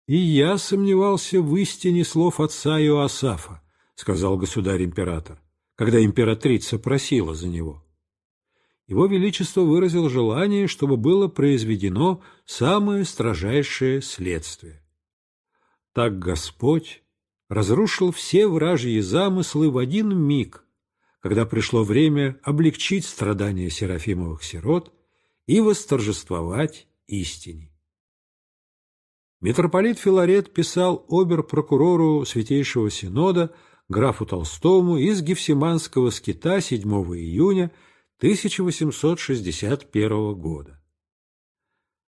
Speaker 1: «И я сомневался в истине слов отца Иоасафа», — сказал государь-император когда императрица просила за него. Его Величество выразил желание, чтобы было произведено самое строжайшее следствие. Так Господь разрушил все вражьи замыслы в один миг, когда пришло время облегчить страдания Серафимовых сирот и восторжествовать истине. Митрополит Филарет писал обер-прокурору Святейшего Синода – графу Толстому из Гефсиманского скита 7 июня 1861 года.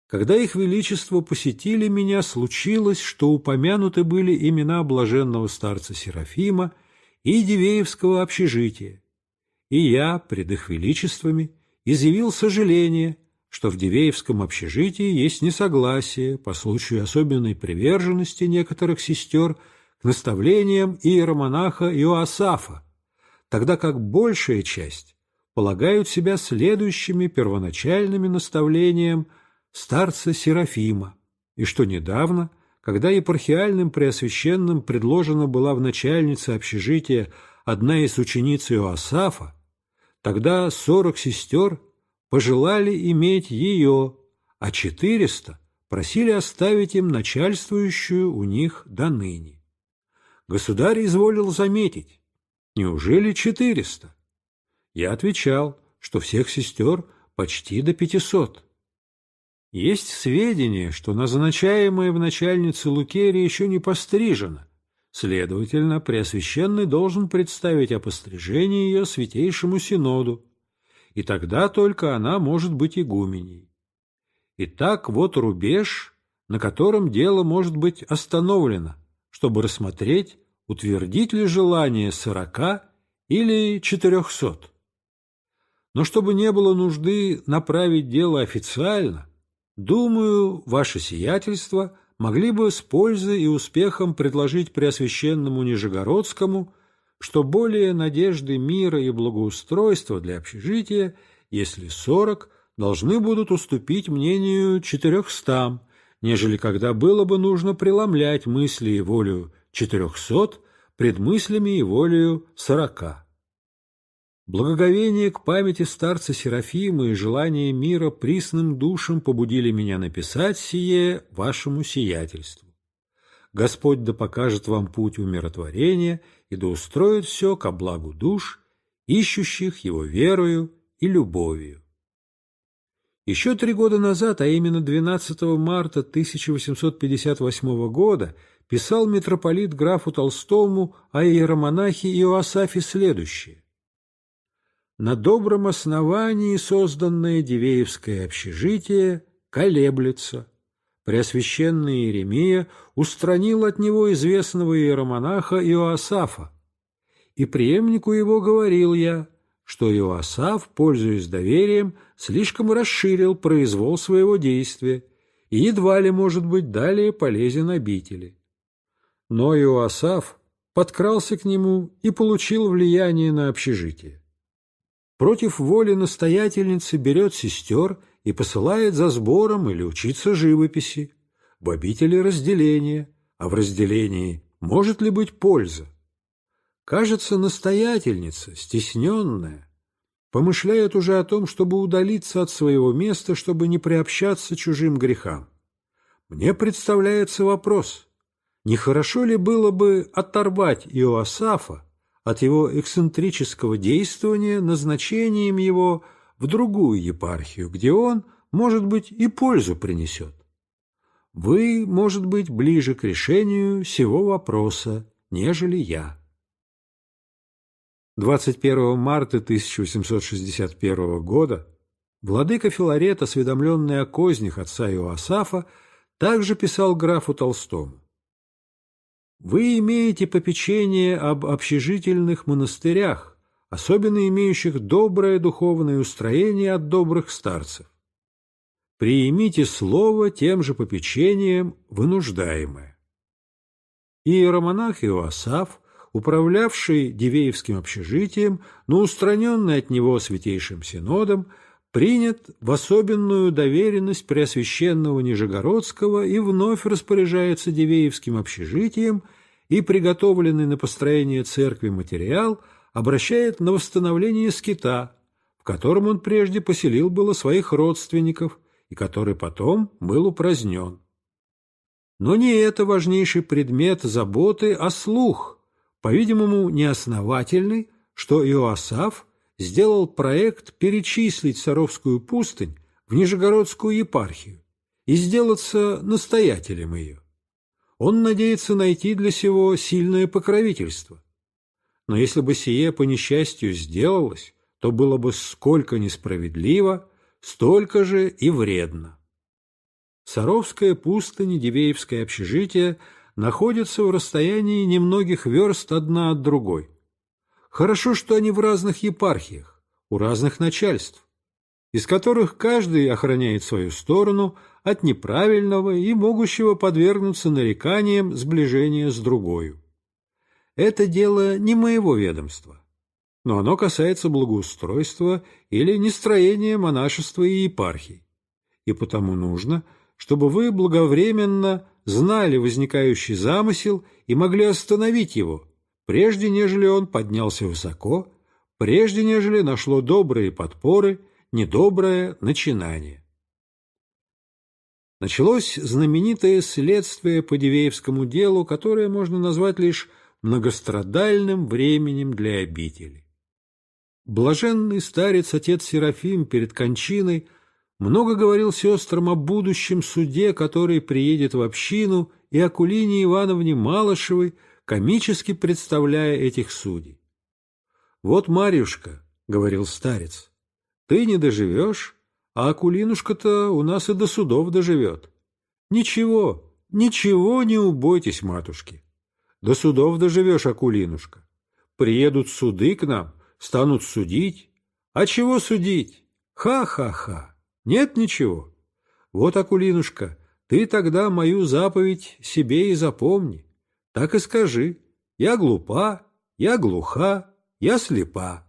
Speaker 1: Когда их величество посетили меня, случилось, что упомянуты были имена блаженного старца Серафима и Дивеевского общежития, и я, пред их величествами, изъявил сожаление, что в Дивеевском общежитии есть несогласие по случаю особенной приверженности некоторых сестер – наставлением иеромонаха Иоасафа, тогда как большая часть полагают себя следующими первоначальными наставлением старца Серафима, и что недавно, когда епархиальным преосвященным предложена была в начальнице общежития одна из учениц Иоасафа, тогда сорок сестер пожелали иметь ее, а четыреста просили оставить им начальствующую у них до ныне государь изволил заметить, неужели четыреста? Я отвечал, что всех сестер почти до пятисот. Есть сведения, что назначаемая в начальнице Лукерия еще не пострижена, следовательно, Преосвященный должен представить о пострижении ее Святейшему Синоду, и тогда только она может быть игуменей. Итак, вот рубеж, на котором дело может быть остановлено, чтобы рассмотреть, утвердить ли желание сорока или четырехсот. Но чтобы не было нужды направить дело официально, думаю, ваше сиятельство могли бы с пользой и успехом предложить Преосвященному Нижегородскому, что более надежды мира и благоустройства для общежития, если сорок, должны будут уступить мнению четырехстам, нежели когда было бы нужно преломлять мысли и волю четырехсот пред мыслями и волею сорока. Благоговение к памяти старца Серафима и желание мира присным душам побудили меня написать сие вашему сиятельству. Господь да покажет вам путь умиротворения и да устроит все ко благу душ, ищущих его верою и любовью. Еще три года назад, а именно 12 марта 1858 года, писал митрополит графу Толстому о иеромонахе Иоасафе следующее. «На добром основании созданное Дивеевское общежитие колеблется. Преосвященный Иеремия устранил от него известного иеромонаха Иоасафа, и преемнику его говорил я – что Иоасав, пользуясь доверием, слишком расширил произвол своего действия и едва ли, может быть, далее полезен обители. Но Иоасав подкрался к нему и получил влияние на общежитие. Против воли настоятельницы берет сестер и посылает за сбором или учиться живописи, в обители разделения, а в разделении может ли быть польза? Кажется, настоятельница, стесненная, помышляет уже о том, чтобы удалиться от своего места, чтобы не приобщаться чужим грехам. Мне представляется вопрос, нехорошо ли было бы оторвать Иоасафа от его эксцентрического действования назначением его в другую епархию, где он, может быть, и пользу принесет? Вы, может быть, ближе к решению всего вопроса, нежели я. 21 марта 1861 года владыка Филарет, осведомленный о кознях отца Иоасафа, также писал графу Толстому. «Вы имеете попечение об общежительных монастырях, особенно имеющих доброе духовное устроение от добрых старцев. Приимите слово тем же попечением, вынуждаемое». Иеромонах Иоасаф – управлявший Дивеевским общежитием, но устраненный от него Святейшим Синодом, принят в особенную доверенность Преосвященного Нижегородского и вновь распоряжается Дивеевским общежитием и приготовленный на построение церкви материал обращает на восстановление скита, в котором он прежде поселил было своих родственников и который потом был упразднен. Но не это важнейший предмет заботы, а слух, по-видимому, неосновательный, что Иоасав сделал проект перечислить Саровскую пустынь в Нижегородскую епархию и сделаться настоятелем ее. Он надеется найти для сего сильное покровительство. Но если бы сие по несчастью сделалось, то было бы сколько несправедливо, столько же и вредно. Саровское пустынь Дивеевское общежитие находятся в расстоянии немногих верст одна от другой. Хорошо, что они в разных епархиях, у разных начальств, из которых каждый охраняет свою сторону от неправильного и могущего подвергнуться нареканиям сближения с другою. Это дело не моего ведомства, но оно касается благоустройства или нестроения монашества и епархий, и потому нужно, чтобы вы благовременно знали возникающий замысел и могли остановить его, прежде нежели он поднялся высоко, прежде нежели нашло добрые подпоры, недоброе начинание. Началось знаменитое следствие по Дивеевскому делу, которое можно назвать лишь многострадальным временем для обители. Блаженный старец отец Серафим перед кончиной много говорил сестрам о будущем суде, который приедет в общину, и о Кулине Ивановне Малышевой, комически представляя этих судей. «Вот, Марьюшка», — говорил старец, — «ты не доживешь, а Акулинушка-то у нас и до судов доживет. Ничего, ничего не убойтесь, матушки. До судов доживешь, Акулинушка. Приедут суды к нам, станут судить. А чего судить? Ха-ха-ха!» Нет ничего. Вот, Акулинушка, ты тогда мою заповедь себе и запомни. Так и скажи. Я глупа, я глуха, я слепа.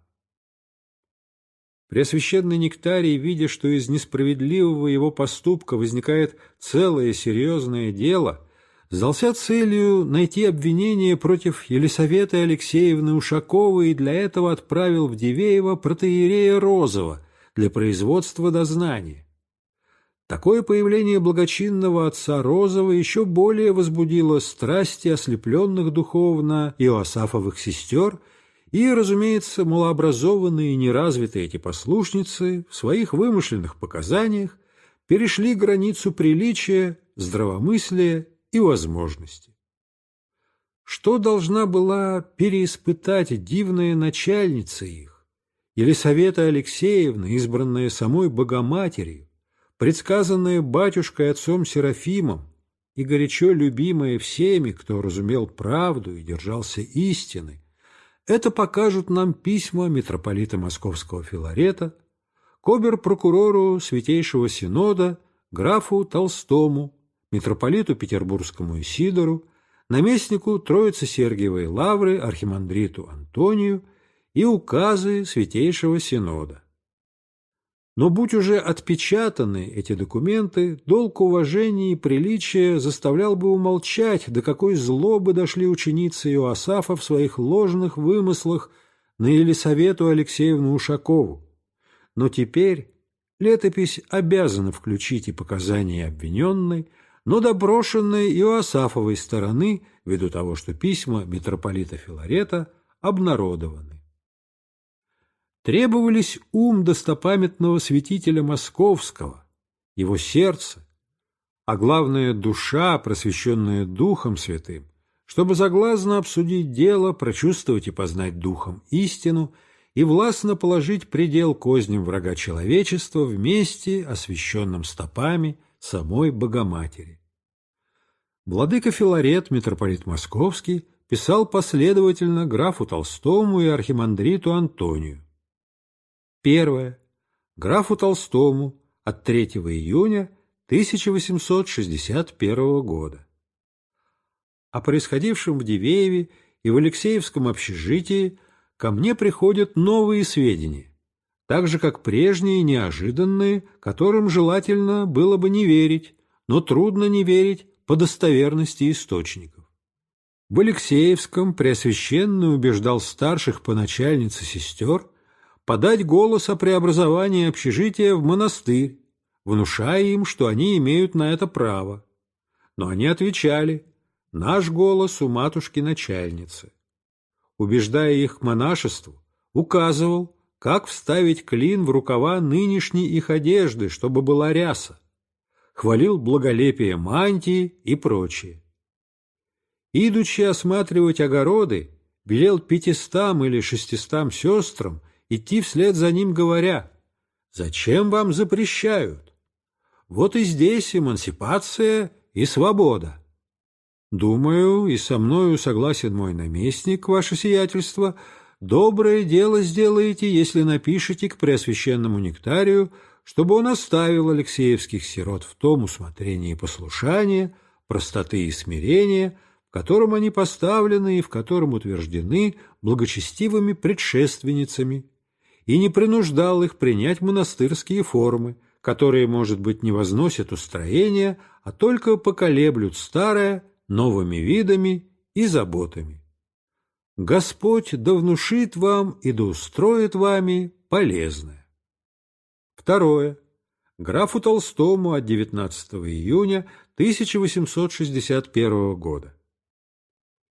Speaker 1: Преосвященный Нектарий, видя, что из несправедливого его поступка возникает целое серьезное дело, сдался целью найти обвинение против Елисаветы Алексеевны Ушаковой и для этого отправил в Дивеево протеерея Розова, для производства дознания. Такое появление благочинного отца Розова еще более возбудило страсти ослепленных духовно Иоасафовых сестер, и, разумеется, малообразованные и неразвитые эти послушницы в своих вымышленных показаниях перешли границу приличия, здравомыслия и возможности. Что должна была переиспытать дивная начальница их? Елисавета Алексеевна, избранная самой Богоматерью, предсказанная батюшкой отцом Серафимом и горячо любимая всеми, кто разумел правду и держался истины, это покажут нам письма митрополита Московского Филарета, кобер-прокурору Святейшего Синода, графу Толстому, митрополиту Петербургскому Исидору, наместнику Троицы Сергиевой Лавры, архимандриту Антонию – и указы Святейшего Синода. Но будь уже отпечатаны эти документы, долг уважения и приличия заставлял бы умолчать, до какой злобы дошли ученицы Иоасафа в своих ложных вымыслах на Елисавету Алексеевну Ушакову. Но теперь летопись обязана включить и показания обвиненной, но доброшенной Иоасафовой стороны, ввиду того, что письма митрополита Филарета обнародованы требовались ум достопамятного святителя Московского, его сердце, а главное душа, просвещенная Духом Святым, чтобы заглазно обсудить дело, прочувствовать и познать Духом истину и властно положить предел козням врага человечества вместе, освященным стопами самой Богоматери. Владыка Филарет, митрополит Московский, писал последовательно графу Толстому и архимандриту Антонию, Первое. Графу Толстому от 3 июня 1861 года. О происходившем в Дивееве и в Алексеевском общежитии ко мне приходят новые сведения, так же, как прежние неожиданные, которым желательно было бы не верить, но трудно не верить по достоверности источников. В Алексеевском Преосвященный убеждал старших по начальнице сестер подать голос о преобразовании общежития в монастырь, внушая им, что они имеют на это право. Но они отвечали «Наш голос у матушки-начальницы». Убеждая их к монашеству, указывал, как вставить клин в рукава нынешней их одежды, чтобы была ряса. Хвалил благолепие мантии и прочее. Идучи осматривать огороды, велел пятистам или шестистам сестрам идти вслед за ним, говоря, «Зачем вам запрещают? Вот и здесь эмансипация и свобода». Думаю, и со мною согласен мой наместник, ваше сиятельство, доброе дело сделаете, если напишете к Преосвященному Нектарию, чтобы он оставил Алексеевских сирот в том усмотрении послушания, простоты и смирения, в котором они поставлены и в котором утверждены благочестивыми предшественницами и не принуждал их принять монастырские формы, которые, может быть, не возносят устроение, а только поколеблют старое новыми видами и заботами. Господь довнушит вам и доустроит вами полезное. Второе. Графу Толстому от 19 июня 1861 года.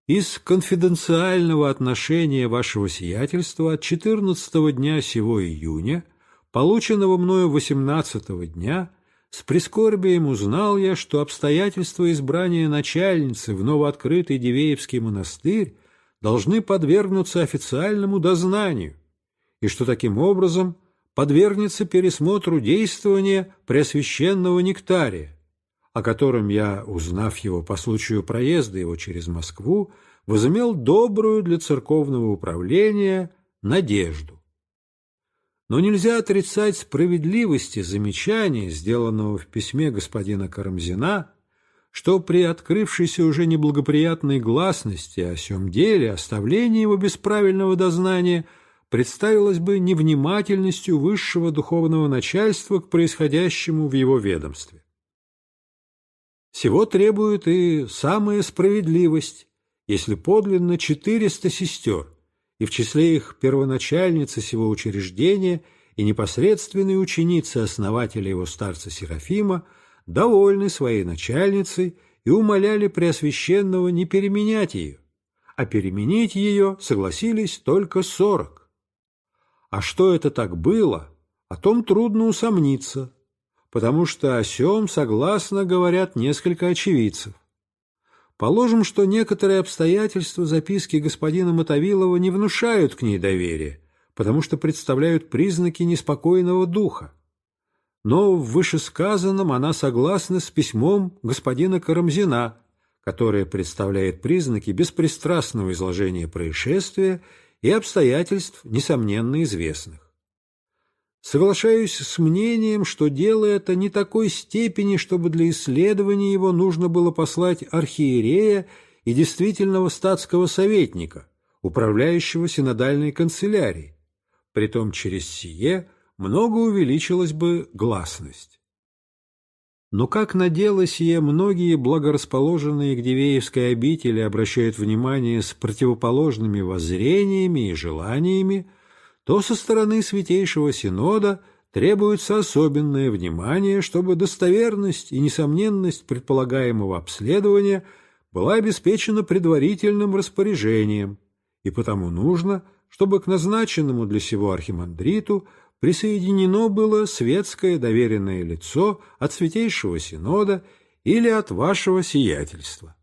Speaker 1: Из конфиденциального отношения вашего сиятельства от 14 дня сего июня, полученного мною 18 дня, с прискорбием узнал я, что обстоятельства избрания начальницы в новооткрытый Дивеевский монастырь должны подвергнуться официальному дознанию, и что таким образом подвергнется пересмотру действования Преосвященного Нектария, о котором я, узнав его по случаю проезда его через Москву, возымел добрую для церковного управления надежду. Но нельзя отрицать справедливости замечания, сделанного в письме господина Карамзина, что при открывшейся уже неблагоприятной гласности о сём деле оставление его без правильного дознания представилось бы невнимательностью высшего духовного начальства к происходящему в его ведомстве. Всего требует и самая справедливость, если подлинно 400 сестер, и в числе их первоначальницы сего учреждения и непосредственные ученицы основателя его старца Серафима довольны своей начальницей и умоляли Преосвященного не переменять ее, а переменить ее согласились только сорок. А что это так было, о том трудно усомниться, потому что о сём согласно говорят несколько очевидцев. Положим, что некоторые обстоятельства записки господина Мотовилова не внушают к ней доверия, потому что представляют признаки неспокойного духа. Но в вышесказанном она согласна с письмом господина Карамзина, которое представляет признаки беспристрастного изложения происшествия и обстоятельств, несомненно, известных. Соглашаюсь с мнением, что дело это не такой степени, чтобы для исследования его нужно было послать архиерея и действительного статского советника, управляющего синодальной канцелярией. Притом через сие много увеличилась бы гласность. Но как на дело сие многие благорасположенные к Дивеевской обители обращают внимание с противоположными воззрениями и желаниями, то со стороны Святейшего Синода требуется особенное внимание, чтобы достоверность и несомненность предполагаемого обследования была обеспечена предварительным распоряжением, и потому нужно, чтобы к назначенному для сего архимандриту присоединено было светское доверенное лицо от Святейшего Синода или от вашего сиятельства.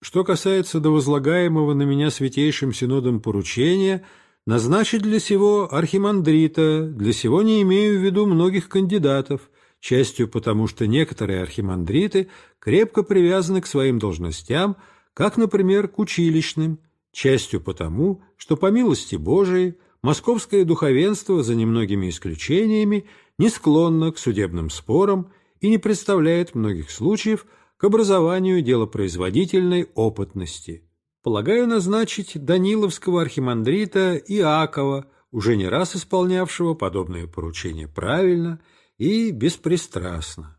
Speaker 1: Что касается до возлагаемого на меня Святейшим Синодом поручения – назначить для сего архимандрита, для сего не имею в виду многих кандидатов, частью потому, что некоторые архимандриты крепко привязаны к своим должностям, как, например, к училищным, частью потому, что, по милости Божией, московское духовенство, за немногими исключениями, не склонно к судебным спорам и не представляет многих случаев к образованию делопроизводительной опытности – полагаю назначить Даниловского архимандрита Иакова, уже не раз исполнявшего подобные поручения правильно и беспристрастно.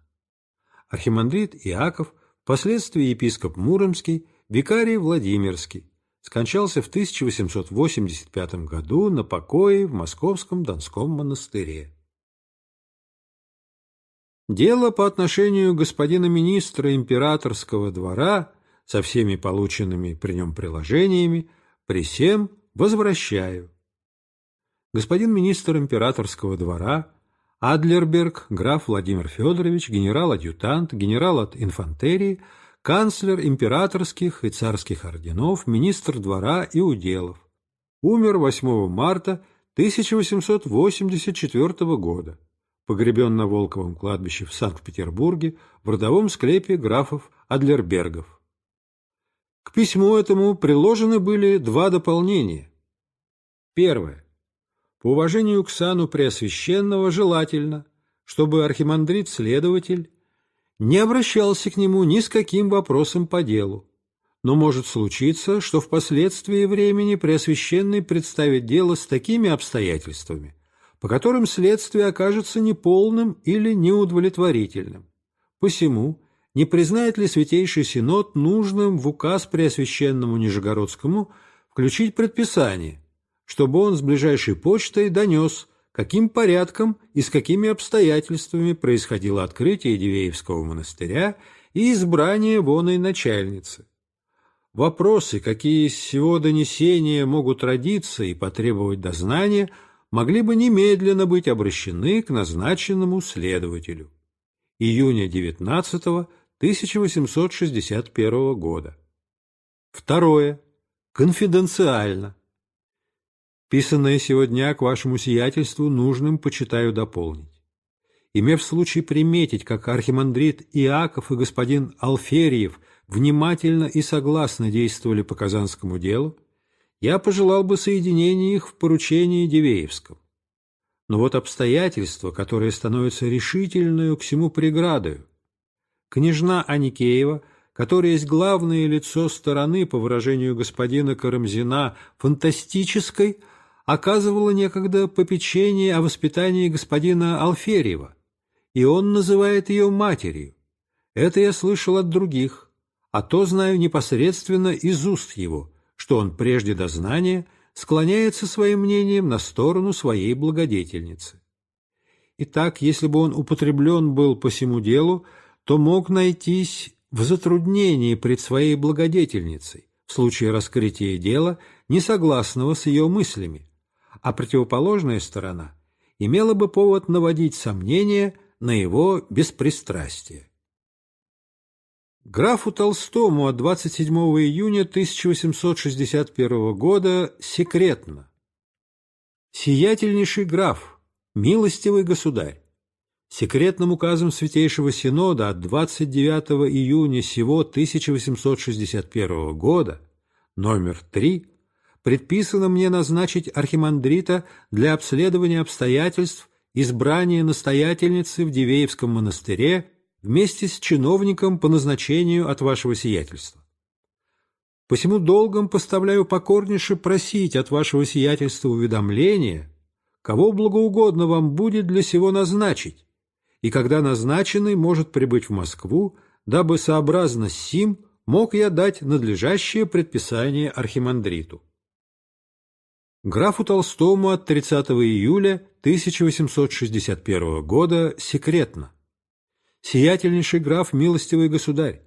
Speaker 1: Архимандрит Иаков, впоследствии епископ Муромский, викарий Владимирский, скончался в 1885 году на покое в Московском Донском монастыре. Дело по отношению господина министра императорского двора – со всеми полученными при нем приложениями, при всем возвращаю. Господин министр императорского двора Адлерберг, граф Владимир Федорович, генерал-адъютант, генерал от инфантерии, канцлер императорских и царских орденов, министр двора и уделов. Умер 8 марта 1884 года. Погребен на Волковом кладбище в Санкт-Петербурге в родовом склепе графов Адлербергов. К письму этому приложены были два дополнения. Первое. По уважению к сану Преосвященного желательно, чтобы архимандрит-следователь не обращался к нему ни с каким вопросом по делу, но может случиться, что впоследствии времени Преосвященный представит дело с такими обстоятельствами, по которым следствие окажется неполным или неудовлетворительным. Посему не признает ли Святейший Синод нужным в указ Преосвященному Нижегородскому включить предписание, чтобы он с ближайшей почтой донес, каким порядком и с какими обстоятельствами происходило открытие Дивеевского монастыря и избрание воной начальницы. Вопросы, какие из всего донесения могут родиться и потребовать дознания, могли бы немедленно быть обращены к назначенному следователю. Июня 19 1861 года. Второе. Конфиденциально. Писанное сегодня к вашему сиятельству нужным почитаю дополнить. Имев случай приметить, как архимандрит Иаков и господин Алферьев внимательно и согласно действовали по казанскому делу, я пожелал бы соединения их в поручении Дивеевском. Но вот обстоятельства, которые становятся решительную к всему преградою, Княжна Аникеева, которая есть главное лицо стороны, по выражению господина Карамзина, фантастической, оказывала некогда попечение о воспитании господина Алферьева, и он называет ее матерью. Это я слышал от других, а то знаю непосредственно из уст его, что он прежде дознания склоняется своим мнением на сторону своей благодетельницы. Итак, если бы он употреблен был по всему делу, то мог найтись в затруднении пред своей благодетельницей в случае раскрытия дела, не согласного с ее мыслями, а противоположная сторона имела бы повод наводить сомнения на его беспристрастие. Графу Толстому от 27 июня 1861 года секретно. «Сиятельнейший граф, милостивый государь, Секретным указом Святейшего Синода от 29 июня сего 1861 года, номер 3, предписано мне назначить архимандрита для обследования обстоятельств избрания настоятельницы в Дивеевском монастыре вместе с чиновником по назначению от вашего сиятельства. Посему долгом поставляю покорнейше просить от вашего сиятельства уведомления, кого благоугодно вам будет для сего назначить, и когда назначенный может прибыть в Москву, дабы сообразно с сим мог я дать надлежащее предписание архимандриту. Графу Толстому от 30 июля 1861 года секретно. Сиятельнейший граф, милостивый государь,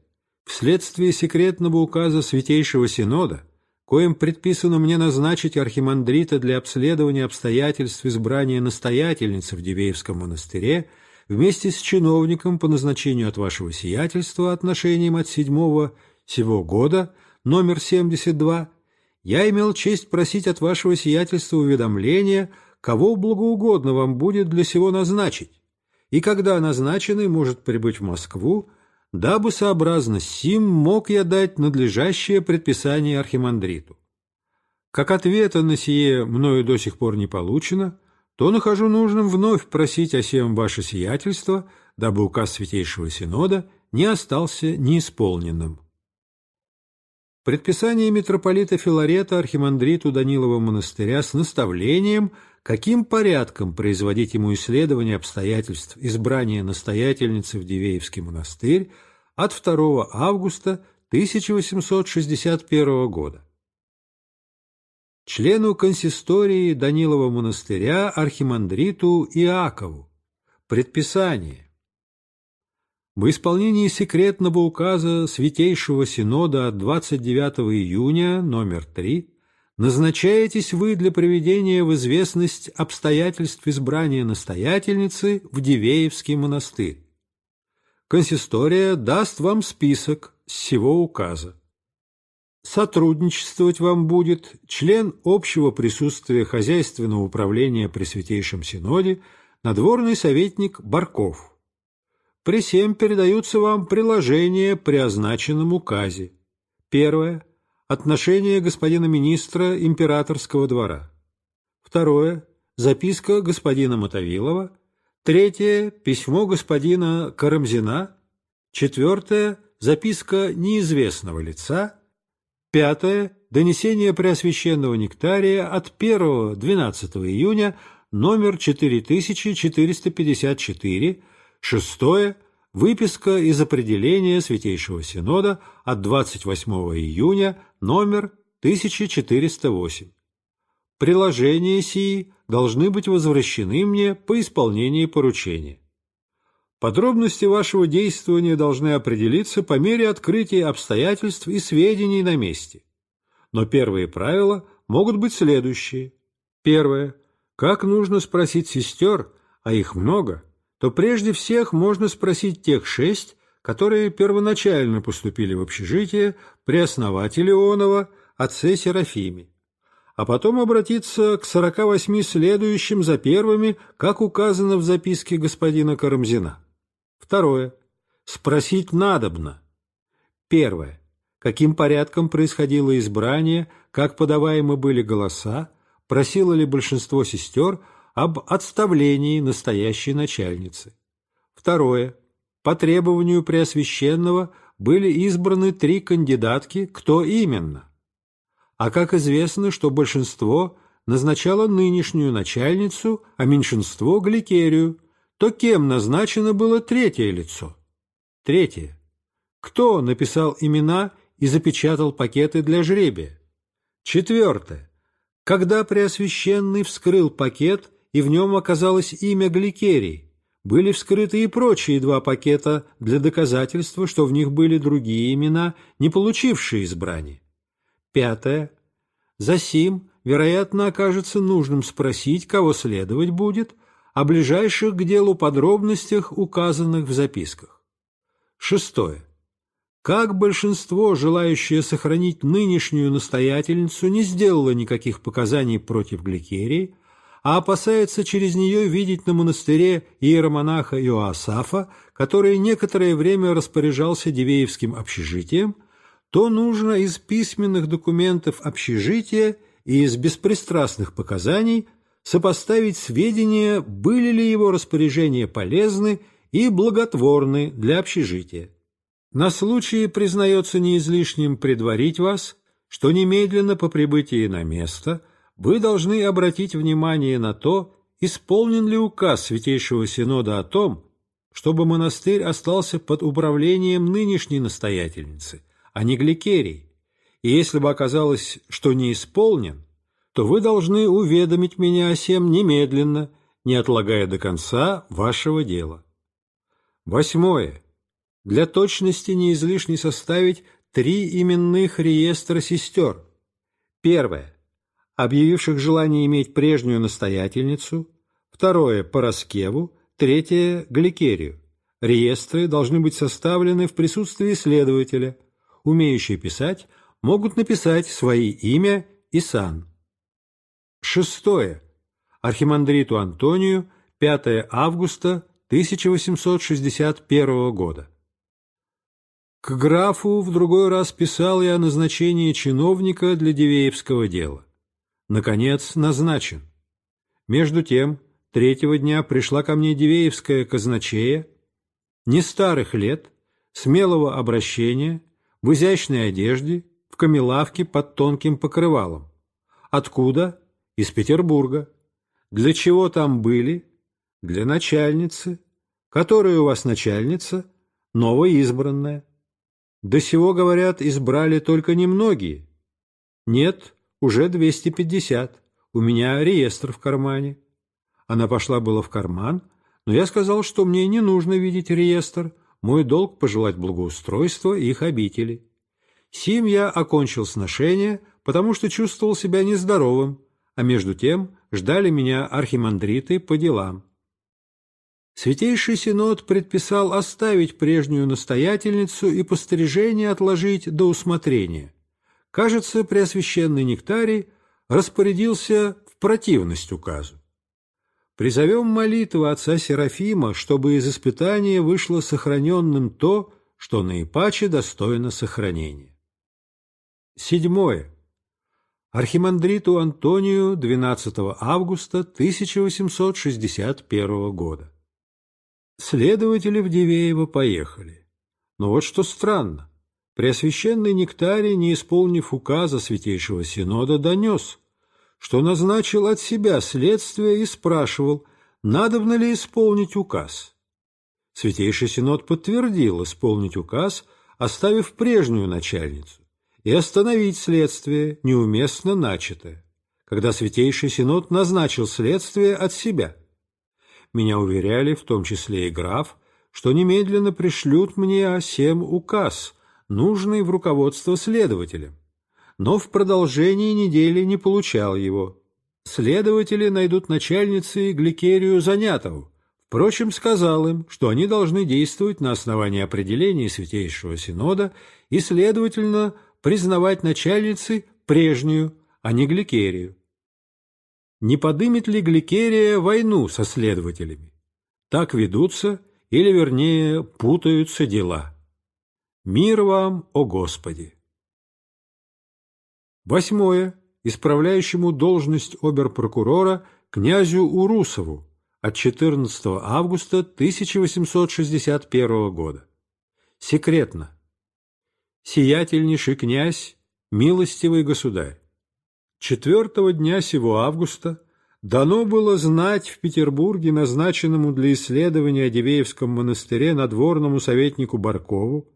Speaker 1: вследствие секретного указа Святейшего Синода, коим предписано мне назначить архимандрита для обследования обстоятельств избрания настоятельницы в Дивеевском монастыре – вместе с чиновником по назначению от вашего сиятельства отношением от седьмого сего года, номер 72, я имел честь просить от вашего сиятельства уведомления, кого благоугодно вам будет для сего назначить, и когда назначенный может прибыть в Москву, дабы сообразно сим мог я дать надлежащее предписание архимандриту. Как ответа на сие мною до сих пор не получено – то нахожу нужным вновь просить о сем ваше сиятельство, дабы указ Святейшего Синода не остался неисполненным. Предписание митрополита Филарета архимандриту Данилова монастыря с наставлением, каким порядком производить ему исследование обстоятельств избрания настоятельницы в Дивеевский монастырь от 2 августа 1861 года члену консистории Данилова монастыря архимандриту Иакову. Предписание. В исполнении секретного указа Святейшего Синода от 29 июня номер 3 назначаетесь вы для приведения в известность обстоятельств избрания настоятельницы в Дивеевский монастырь. Консистория даст вам список с сего указа сотрудничествовать вам будет член общего присутствия хозяйственного управления при Святейшем Синоде, надворный советник Барков. При всем передаются вам приложения при означенном указе. Первое. Отношение господина министра императорского двора. Второе. Записка господина Мотовилова. Третье. Письмо господина Карамзина. Четвертое. Записка неизвестного лица Пятое. Донесение Преосвященного Нектария от 1-12 июня, номер 4454. Шестое. Выписка из определения Святейшего Синода от 28 июня, номер 1408. Приложения сии должны быть возвращены мне по исполнении поручения. Подробности вашего действования должны определиться по мере открытия обстоятельств и сведений на месте. Но первые правила могут быть следующие. Первое. Как нужно спросить сестер, а их много, то прежде всех можно спросить тех шесть, которые первоначально поступили в общежитие при основателе Онова, отце Серафиме, а потом обратиться к 48 следующим за первыми, как указано в записке господина Карамзина. Второе. Спросить надобно. Первое. Каким порядком происходило избрание, как подаваемы были голоса, просило ли большинство сестер об отставлении настоящей начальницы. Второе. По требованию Преосвященного были избраны три кандидатки, кто именно. А как известно, что большинство назначало нынешнюю начальницу, а меньшинство – Гликерию – то кем назначено было третье лицо? Третье. Кто написал имена и запечатал пакеты для жребия? Четвертое. Когда Преосвященный вскрыл пакет, и в нем оказалось имя Гликерий, были вскрыты и прочие два пакета для доказательства, что в них были другие имена, не получившие избрание. Пятое. за Засим, вероятно, окажется нужным спросить, кого следовать будет – о ближайших к делу подробностях, указанных в записках. Шестое. Как большинство, желающее сохранить нынешнюю настоятельницу, не сделало никаких показаний против Гликерии, а опасается через нее видеть на монастыре иеромонаха Иоасафа, который некоторое время распоряжался Дивеевским общежитием, то нужно из письменных документов общежития и из беспристрастных показаний – сопоставить сведения, были ли его распоряжения полезны и благотворны для общежития. На случай признается неизлишним предварить вас, что немедленно по прибытии на место вы должны обратить внимание на то, исполнен ли указ Святейшего Синода о том, чтобы монастырь остался под управлением нынешней настоятельницы, а не гликерий, и если бы оказалось, что не исполнен – то вы должны уведомить меня о сем немедленно, не отлагая до конца вашего дела. Восьмое. Для точности не излишне составить три именных реестра сестер. Первое. Объявивших желание иметь прежнюю настоятельницу. Второе – Пороскеву. Третье – Гликерию. Реестры должны быть составлены в присутствии следователя. Умеющие писать могут написать свои имя и сан. Шестое. Архимандриту Антонию 5 августа 1861 года. К графу в другой раз писал я о назначении чиновника для Дивеевского дела. Наконец, назначен. Между тем, третьего дня пришла ко мне Дивеевская казначея, не старых лет, смелого обращения, в изящной одежде, в камелавке под тонким покрывалом, откуда из Петербурга. Для чего там были? Для начальницы. Которая у вас начальница? Новоизбранная. До сего, говорят, избрали только немногие. Нет, уже 250. У меня реестр в кармане. Она пошла было в карман, но я сказал, что мне не нужно видеть реестр. Мой долг пожелать благоустройства их обители. Сим я окончил сношение, потому что чувствовал себя нездоровым, а между тем ждали меня архимандриты по делам. Святейший Синод предписал оставить прежнюю настоятельницу и пострижение отложить до усмотрения. Кажется, Преосвященный Нектарий распорядился в противность указу. Призовем молитву отца Серафима, чтобы из испытания вышло сохраненным то, что наипаче достойно сохранения. Седьмое архимандриту Антонию 12 августа 1861 года. Следователи в Вдивеева поехали. Но вот что странно. Преосвященный Нектарий, не исполнив указа Святейшего Синода, донес, что назначил от себя следствие и спрашивал, надобно ли исполнить указ. Святейший Синод подтвердил исполнить указ, оставив прежнюю начальницу и остановить следствие, неуместно начатое, когда Святейший Синод назначил следствие от себя. Меня уверяли, в том числе и граф, что немедленно пришлют мне о сем указ, нужный в руководство следователям. Но в продолжении недели не получал его. Следователи найдут начальницы Гликерию Занятову, Впрочем, сказал им, что они должны действовать на основании определений Святейшего Синода и, следовательно, признавать начальницы прежнюю, а не Гликерию. Не подымет ли Гликерия войну со следователями? Так ведутся, или вернее путаются дела. Мир вам, о Господи! Восьмое. Исправляющему должность оберпрокурора князю Урусову от 14 августа 1861 года. Секретно сиятельнейший князь, милостивый государь, четвертого дня сего августа дано было знать в Петербурге назначенному для исследования Адивеевском монастыре надворному советнику Баркову,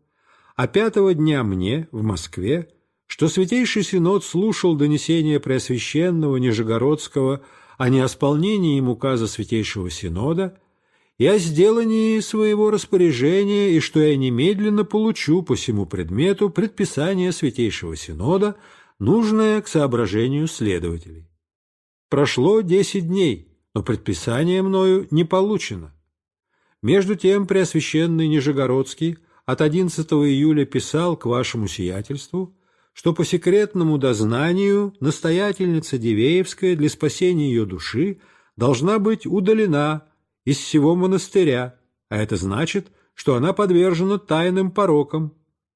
Speaker 1: а пятого дня мне, в Москве, что Святейший Синод слушал донесение Преосвященного Нижегородского о неосполнении им указа Святейшего Синода – и о сделании своего распоряжения, и что я немедленно получу по всему предмету предписание Святейшего Синода, нужное к соображению следователей. Прошло десять дней, но предписание мною не получено. Между тем Преосвященный Нижегородский от 11 июля писал к вашему сиятельству, что по секретному дознанию настоятельница Дивеевская для спасения ее души должна быть удалена из всего монастыря, а это значит, что она подвержена тайным порокам,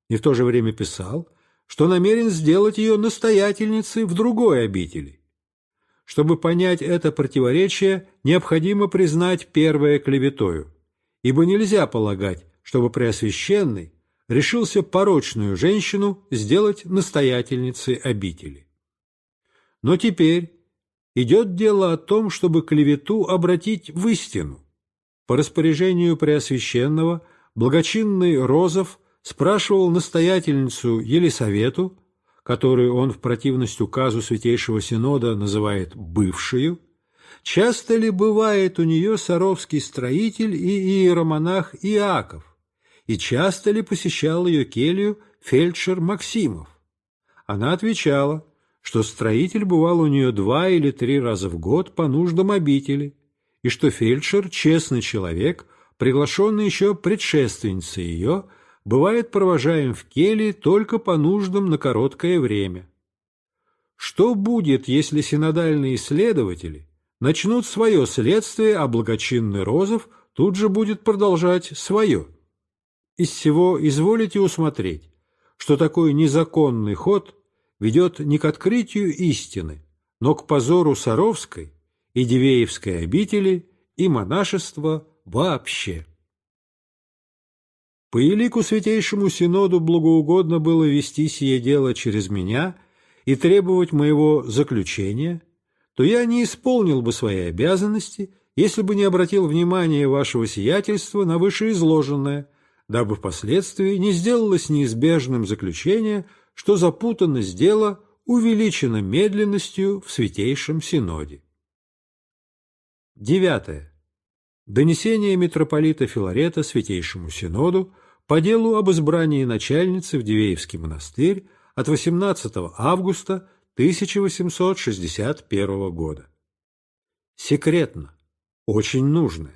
Speaker 1: и в то же время писал, что намерен сделать ее настоятельницей в другой обители. Чтобы понять это противоречие, необходимо признать первое клеветою, ибо нельзя полагать, чтобы Преосвященный решился порочную женщину сделать настоятельницей обители. Но теперь, идет дело о том, чтобы клевету обратить в истину. По распоряжению Преосвященного благочинный Розов спрашивал настоятельницу Елисавету, которую он в противность указу Святейшего Синода называет «бывшую», часто ли бывает у нее саровский строитель и иеромонах Иаков, и часто ли посещал ее келью фельдшер Максимов. Она отвечала – что строитель бывал у нее два или три раза в год по нуждам обители, и что фельдшер, честный человек, приглашенный еще предшественницей ее, бывает провожаем в келье только по нуждам на короткое время. Что будет, если синодальные исследователи начнут свое следствие, а благочинный Розов тут же будет продолжать свое? Из всего изволите усмотреть, что такой незаконный ход – ведет не к открытию истины, но к позору Саровской и Дивеевской обители и монашества вообще. По елику Святейшему Синоду благоугодно было вести сие дело через меня и требовать моего заключения, то я не исполнил бы свои обязанности, если бы не обратил внимания вашего сиятельства на вышеизложенное, дабы впоследствии не сделалось неизбежным заключение – что запутанность дела увеличена медленностью в Святейшем Синоде. Девятое. Донесение митрополита Филарета Святейшему Синоду по делу об избрании начальницы в Дивеевский монастырь от 18 августа 1861 года. Секретно, очень нужное.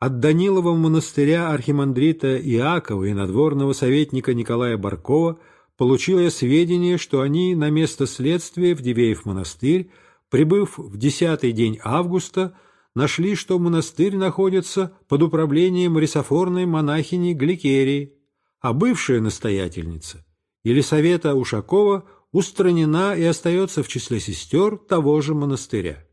Speaker 1: От Данилова монастыря архимандрита Иакова и надворного советника Николая Баркова – получил я сведения, что они на место следствия в Дивеев монастырь, прибыв в десятый день августа, нашли, что монастырь находится под управлением рисофорной монахини Гликерии, а бывшая настоятельница Елисавета Ушакова устранена и остается в числе сестер того же монастыря.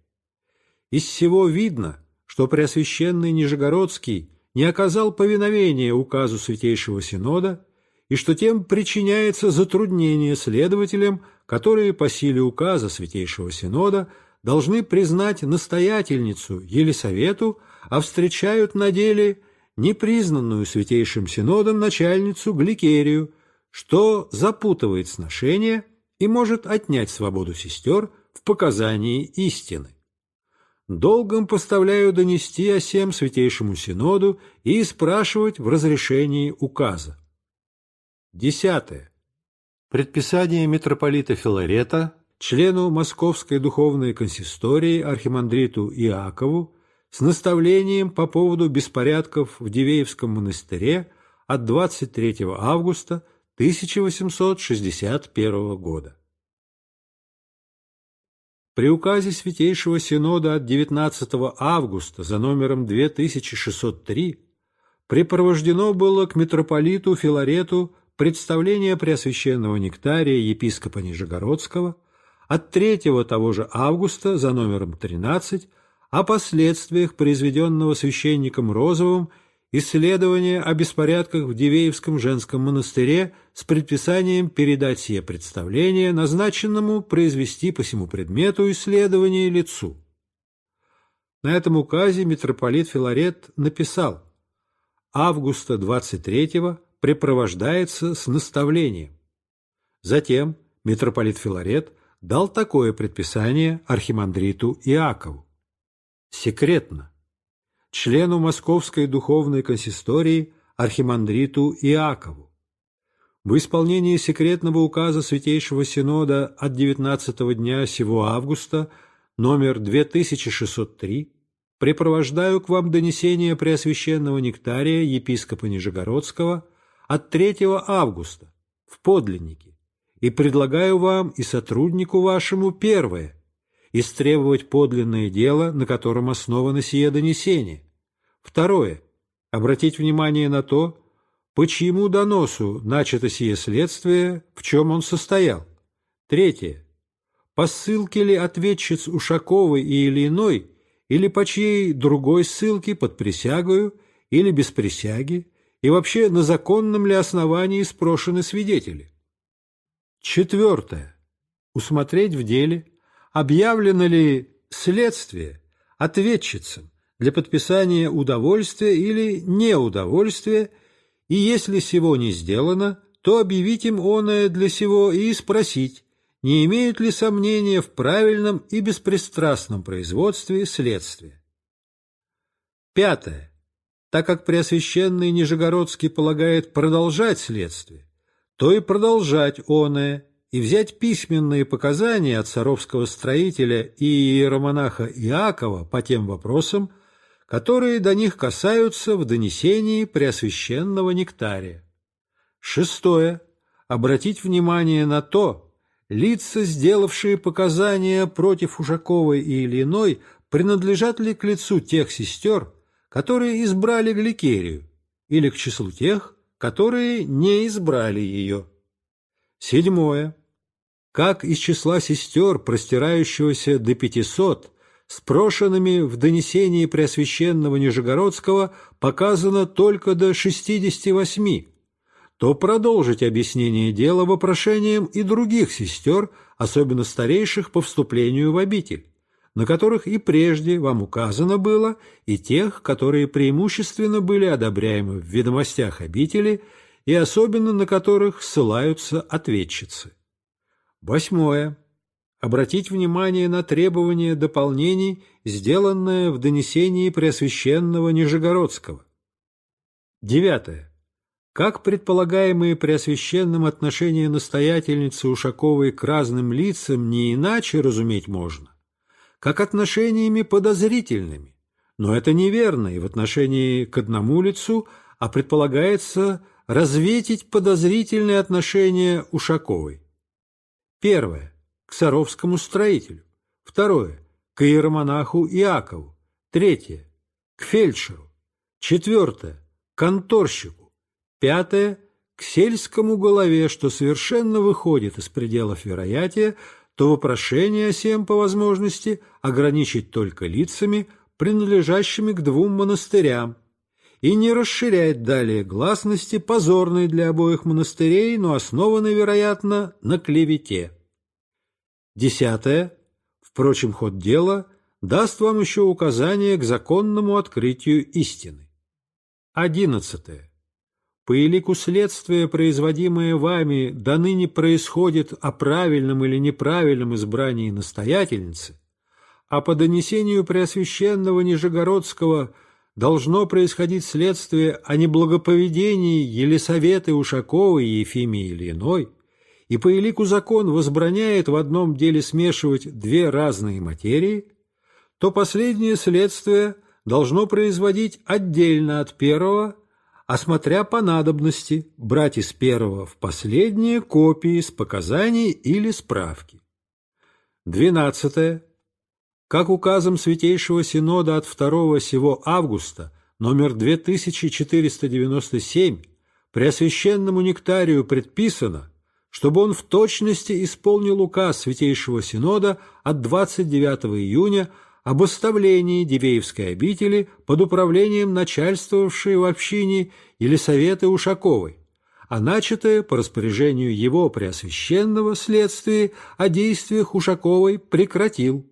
Speaker 1: Из всего видно, что Преосвященный Нижегородский не оказал повиновения указу Святейшего Синода и что тем причиняется затруднение следователям, которые по силе указа Святейшего Синода должны признать настоятельницу Елисавету, а встречают на деле непризнанную Святейшим Синодом начальницу Гликерию, что запутывает сношение и может отнять свободу сестер в показании истины. Долгом поставляю донести о сем Святейшему Синоду и спрашивать в разрешении указа. Десятое. Предписание митрополита Филарета члену Московской духовной консистории архимандриту Иакову с наставлением по поводу беспорядков в Дивеевском монастыре от 23 августа 1861 года. При указе Святейшего Синода от 19 августа за номером 2603 препровождено было к митрополиту Филарету представление Преосвященного Нектария епископа Нижегородского от 3 того же августа за номером 13 о последствиях произведенного священником Розовым исследования о беспорядках в Дивеевском женском монастыре с предписанием передать сие представление назначенному произвести по всему предмету исследования лицу. На этом указе митрополит Филарет написал «Августа 23 -го препровождается с наставлением. Затем митрополит Филарет дал такое предписание архимандриту Иакову. Секретно. Члену Московской духовной консистории архимандриту Иакову. В исполнении секретного указа Святейшего Синода от 19 дня сего августа номер 2603 препровождаю к вам донесение Преосвященного Нектария, епископа Нижегородского, от 3 августа в подлиннике, и предлагаю вам и сотруднику вашему первое – истребовать подлинное дело, на котором основано сие донесение. Второе – обратить внимание на то, почему доносу начато сие следствие, в чем он состоял. Третье – по ссылке ли ответчиц Ушаковой или иной, или по чьей другой ссылке под присягою или без присяги, и вообще на законном ли основании спрошены свидетели. Четвертое. Усмотреть в деле, объявлено ли следствие ответчицам для подписания удовольствия или неудовольствия, и если сего не сделано, то объявить им оное для сего и спросить, не имеют ли сомнения в правильном и беспристрастном производстве следствия. Пятое так как Преосвященный Нижегородский полагает продолжать следствие, то и продолжать оное и взять письменные показания от саровского строителя и иеромонаха Иакова по тем вопросам, которые до них касаются в донесении Преосвященного Нектария. Шестое. Обратить внимание на то, лица, сделавшие показания против Ушаковой и Ильиной, принадлежат ли к лицу тех сестер, которые избрали Гликерию, или к числу тех, которые не избрали ее. Седьмое. Как из числа сестер, простирающегося до пятисот, спрошенными в донесении Преосвященного Нижегородского показано только до шестидесяти восьми, то продолжить объяснение дела вопрошением и других сестер, особенно старейших по вступлению в обитель на которых и прежде вам указано было, и тех, которые преимущественно были одобряемы в ведомостях обители, и особенно на которых ссылаются ответчицы. Восьмое. Обратить внимание на требования дополнений, сделанное в донесении Преосвященного Нижегородского. Девятое. Как предполагаемые Преосвященным отношения настоятельницы Ушаковой к разным лицам не иначе разуметь можно, как отношениями подозрительными. Но это неверно, и в отношении к одному лицу, а предполагается разветить подозрительные отношения Ушаковой. Первое. К Саровскому строителю. Второе. К иеромонаху Иакову. Третье. К фельдшеру. Четвертое. К конторщику. Пятое. К сельскому голове, что совершенно выходит из пределов вероятия, то вопрошение о сем по возможности ограничить только лицами, принадлежащими к двум монастырям, и не расширять далее гласности, позорной для обоих монастырей, но основанной, вероятно, на клевете. Десятое. Впрочем, ход дела даст вам еще указание к законному открытию истины. Одиннадцатое по элику следствия, производимое вами, до ныне происходит о правильном или неправильном избрании настоятельницы, а по донесению Преосвященного Нижегородского должно происходить следствие о неблагоповедении Елисаветы Ушаковой и Ефимии Ильиной, и по элику закон возбраняет в одном деле смешивать две разные материи, то последнее следствие должно производить отдельно от первого – а смотря по надобности, брать из первого в последнее копии с показаний или справки. 12. Как указом Святейшего Синода от 2 сего августа номер 2497 Преосвященному Нектарию предписано, чтобы он в точности исполнил указ Святейшего Синода от 29 июня об уставлении Дивеевской обители под управлением начальствовавшей в общине Елисаветы Ушаковой, а начатое по распоряжению его преосвященного следствия о действиях Ушаковой прекратил,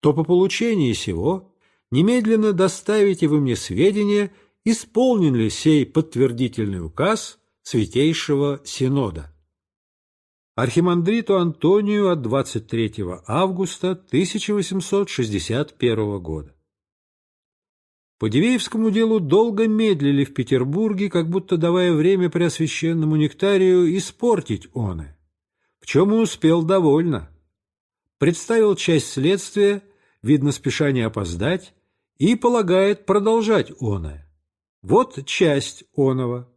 Speaker 1: то по получении сего немедленно доставите вы мне сведения, исполнен ли сей подтвердительный указ Святейшего Синода архимандриту Антонию от 23 августа 1861 года. По Дивеевскому делу долго медлили в Петербурге, как будто давая время Преосвященному Нектарию испортить оны, в чем и успел довольно. Представил часть следствия, видно спеша не опоздать, и полагает продолжать оное. Вот часть оного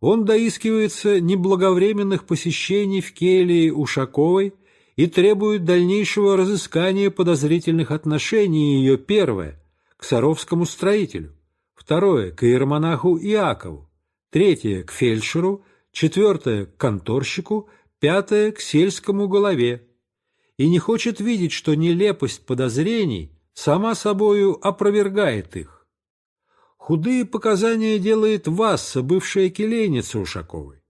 Speaker 1: он доискивается неблаговременных посещений в келии Ушаковой и требует дальнейшего разыскания подозрительных отношений ее первое к Саровскому строителю, второе к иеромонаху Иакову, третье к фельдшеру, четвертое к конторщику, пятое к сельскому голове, и не хочет видеть, что нелепость подозрений сама собою опровергает их. Худые показания делает Васса, бывшая келейница Ушаковой.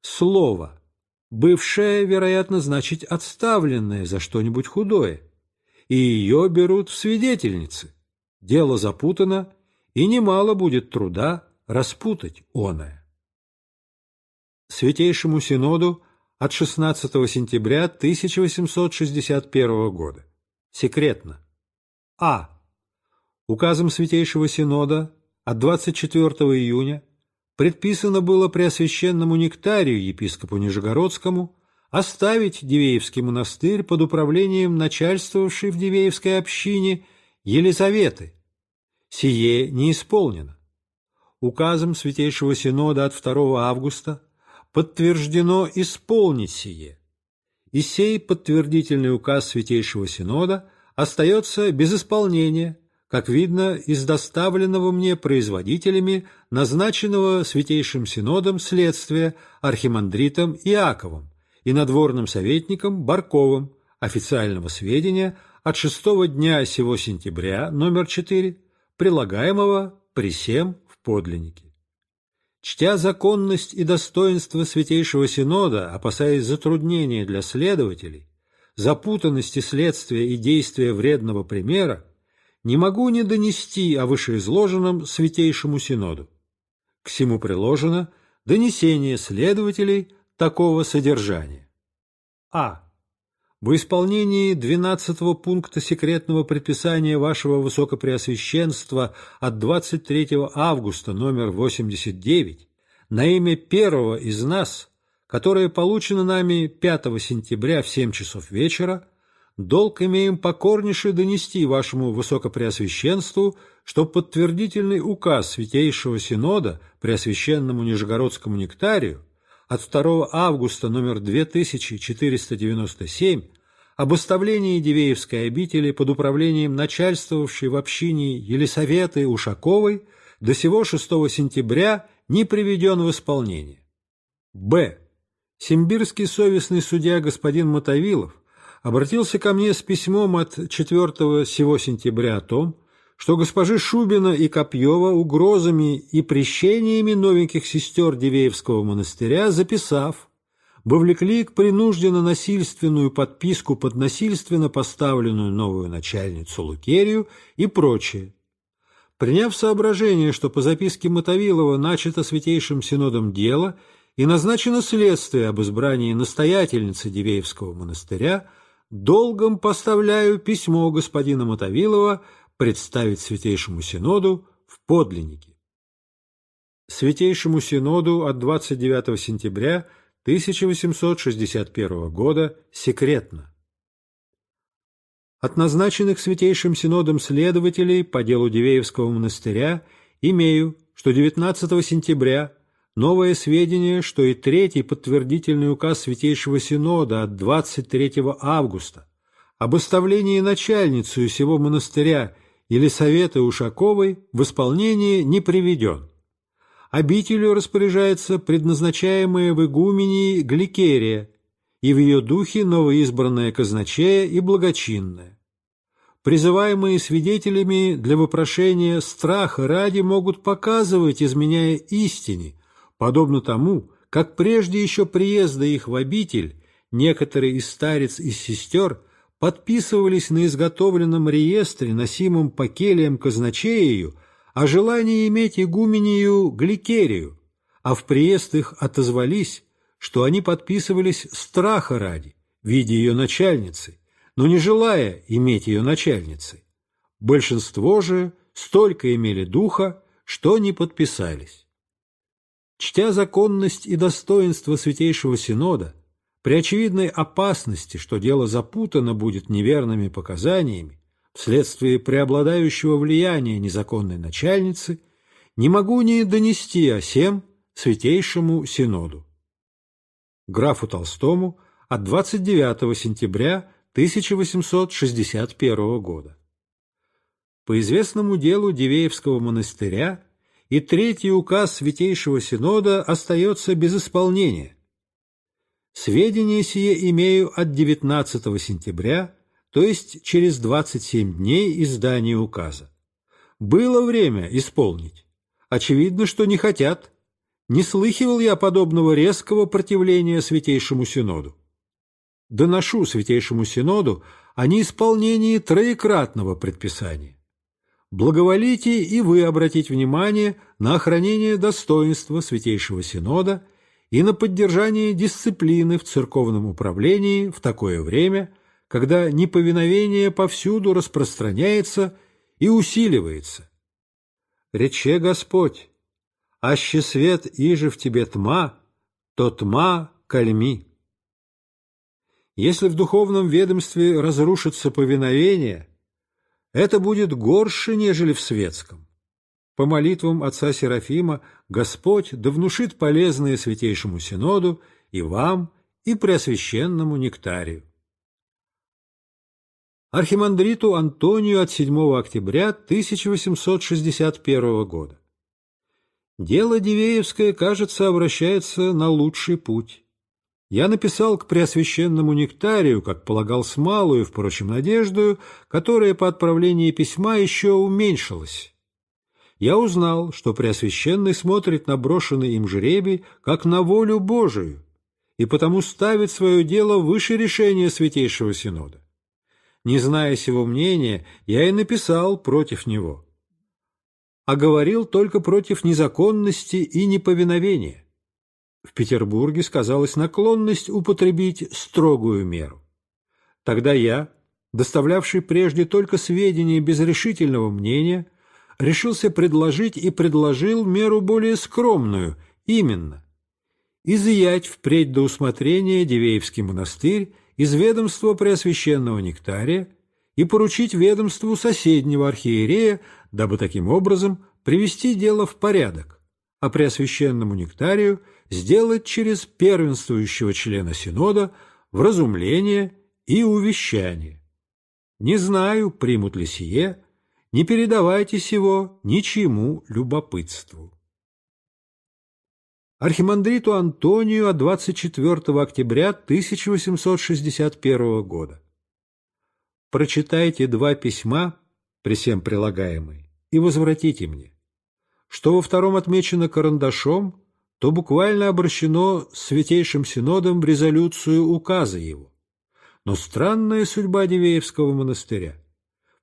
Speaker 1: Слово «бывшая», вероятно, значит отставленная за что-нибудь худое, и ее берут в свидетельницы. Дело запутано, и немало будет труда распутать оное. Святейшему Синоду от 16 сентября 1861 года. Секретно. А. Указом Святейшего Синода а от 24 июня предписано было Преосвященному Нектарию, епископу Нижегородскому, оставить Дивеевский монастырь под управлением начальствовавшей в Дивеевской общине Елизаветы. Сие не исполнено. Указом Святейшего Синода от 2 августа подтверждено исполнить сие. И сей подтвердительный указ Святейшего Синода остается без исполнения – как видно из доставленного мне производителями, назначенного Святейшим Синодом следствия архимандритом Иаковым и надворным советником Барковым официального сведения от 6 дня сего сентября номер 4, прилагаемого при всем в подлиннике. Чтя законность и достоинство Святейшего Синода, опасаясь затруднений для следователей, запутанности следствия и действия вредного примера, не могу не донести о вышеизложенном Святейшему Синоду. К всему приложено донесение следователей такого содержания. А. В исполнении 12 пункта секретного предписания вашего Высокопреосвященства от 23 августа номер 89 на имя первого из нас, которое получено нами 5 сентября в 7 часов вечера, долг имеем покорнейше донести вашему Высокопреосвященству, что подтвердительный указ Святейшего Синода Преосвященному Нижегородскому Нектарию от 2 августа номер 2497 об оставлении Дивеевской обители под управлением начальствовавшей в общине Елисаветы Ушаковой до сего 6 сентября не приведен в исполнение. Б. Симбирский совестный судья господин Мотовилов – обратился ко мне с письмом от 4 сего сентября о том, что госпожи Шубина и Копьева угрозами и прещениями новеньких сестер Дивеевского монастыря, записав, вовлекли к принужденно-насильственную подписку под насильственно поставленную новую начальницу Лукерию и прочее. Приняв соображение, что по записке Мотовилова начато Святейшим Синодом дело и назначено следствие об избрании настоятельницы Дивеевского монастыря, долгом поставляю письмо господина Мотовилова представить Святейшему Синоду в подлиннике. Святейшему Синоду от 29 сентября 1861 года секретно. От назначенных Святейшим Синодом следователей по делу Дивеевского монастыря имею, что 19 сентября Новое сведение, что и третий подтвердительный указ Святейшего Синода от 23 августа об оставлении начальницей сего монастыря или совета Ушаковой в исполнение не приведен. Обителю распоряжается предназначаемая в игумении Гликерия и в ее духе новоизбранная казначея и благочинная. Призываемые свидетелями для вопрошения страха ради могут показывать, изменяя истине, подобно тому, как прежде еще приезда их в обитель некоторые из старец и сестер подписывались на изготовленном реестре, носимом Покелием казначею, о желании иметь игумению Гликерию, а в приезд их отозвались, что они подписывались страха ради, видя ее начальницы, но не желая иметь ее начальницей. Большинство же столько имели духа, что не подписались. Чтя законность и достоинство Святейшего Синода, при очевидной опасности, что дело запутано будет неверными показаниями, вследствие преобладающего влияния незаконной начальницы, не могу не донести о сем Святейшему Синоду. Графу Толстому от 29 сентября 1861 года. По известному делу Дивеевского монастыря и третий указ Святейшего Синода остается без исполнения. Сведения сие имею от 19 сентября, то есть через 27 дней издания указа. Было время исполнить. Очевидно, что не хотят. Не слыхивал я подобного резкого противления Святейшему Синоду. Доношу Святейшему Синоду о неисполнении троекратного предписания благоволите и вы обратить внимание на охранение достоинства Святейшего Синода и на поддержание дисциплины в церковном управлении в такое время, когда неповиновение повсюду распространяется и усиливается. Рече Господь, аще свет иже в тебе тьма, то тьма кальми. Если в духовном ведомстве разрушится повиновение – это будет горше, нежели в светском. По молитвам отца Серафима Господь да внушит полезное святейшему синоду и вам, и преосвященному нектарию. Архимандриту Антонию от 7 октября 1861 года. Дело Дивеевское, кажется, обращается на лучший путь я написал к Преосвященному Нектарию, как полагал с малую, впрочем, надеждою, которая по отправлении письма еще уменьшилась. Я узнал, что Преосвященный смотрит на брошенный им жребий, как на волю Божию, и потому ставит свое дело выше решения Святейшего Синода. Не зная сего мнения, я и написал против него, а говорил только против незаконности и неповиновения в Петербурге сказалась наклонность употребить строгую меру. Тогда я, доставлявший прежде только сведения без решительного мнения, решился предложить и предложил меру более скромную, именно изъять впредь до усмотрения Дивеевский монастырь из ведомства Преосвященного Нектария и поручить ведомству соседнего архиерея, дабы таким образом привести дело в порядок, а Преосвященному Нектарию – сделать через первенствующего члена Синода вразумление и увещание. Не знаю, примут ли сие, не передавайте сего ничему любопытству. Архимандриту Антонию от 24 октября 1861 года. Прочитайте два письма, при всем прилагаемые, и возвратите мне, что во втором отмечено карандашом, то буквально обращено Святейшим Синодом в резолюцию указа его. Но странная судьба Дивеевского монастыря.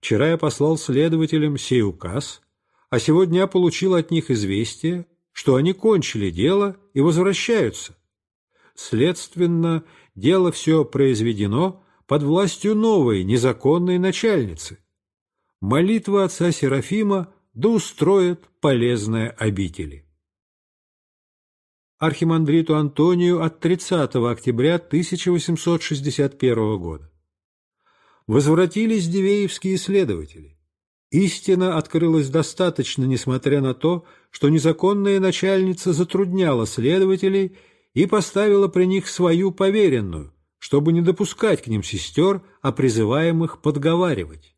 Speaker 1: Вчера я послал следователям сей указ, а сегодня получил от них известие, что они кончили дело и возвращаются. Следственно, дело все произведено под властью новой незаконной начальницы. Молитва отца Серафима да устроит полезные обители архимандриту Антонию от 30 октября 1861 года. Возвратились Дивеевские следователи. Истина открылась достаточно, несмотря на то, что незаконная начальница затрудняла следователей и поставила при них свою поверенную, чтобы не допускать к ним сестер, а призываемых подговаривать.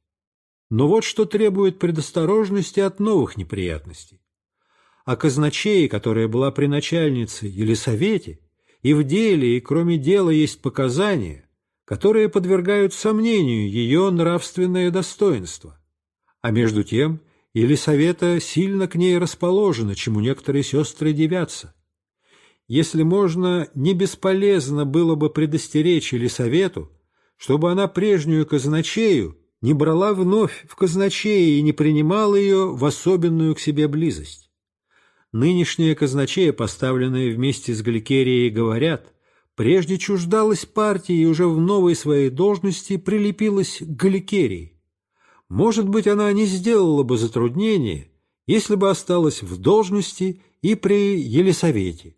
Speaker 1: Но вот что требует предосторожности от новых неприятностей а казначей, которая была при начальнице или совете, и в деле, и кроме дела есть показания, которые подвергают сомнению ее нравственное достоинство. А между тем, или совета сильно к ней расположена, чему некоторые сестры девятся. Если можно, не бесполезно было бы предостеречь или совету, чтобы она прежнюю казначею не брала вновь в казначеи и не принимала ее в особенную к себе близость. Нынешние казначеи, поставленные вместе с Гликерией, говорят, прежде чуждалась партии и уже в новой своей должности прилепилась к Гликерии. Может быть, она не сделала бы затруднения, если бы осталась в должности и при Елисавете.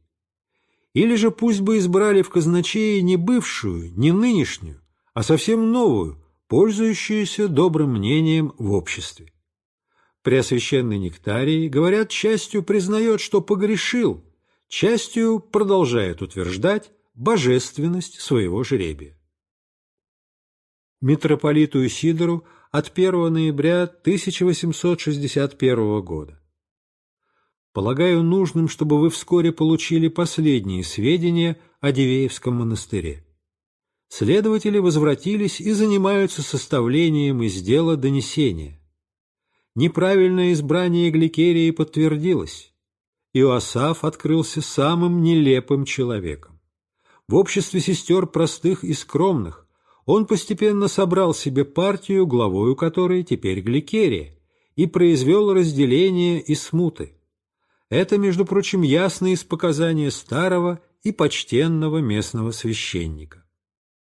Speaker 1: Или же пусть бы избрали в казначеи не бывшую, не нынешнюю, а совсем новую, пользующуюся добрым мнением в обществе. Преосвященный Нектарий, говорят, частью признает, что погрешил, частью продолжает утверждать божественность своего жребия. Митрополиту Исидору от 1 ноября 1861 года. Полагаю нужным, чтобы вы вскоре получили последние сведения о Дивеевском монастыре. Следователи возвратились и занимаются составлением из дела донесения. Неправильное избрание Гликерии подтвердилось. Иоасаф открылся самым нелепым человеком. В обществе сестер простых и скромных он постепенно собрал себе партию, главою которой теперь Гликерия, и произвел разделение и смуты. Это, между прочим, ясно из показания старого и почтенного местного священника.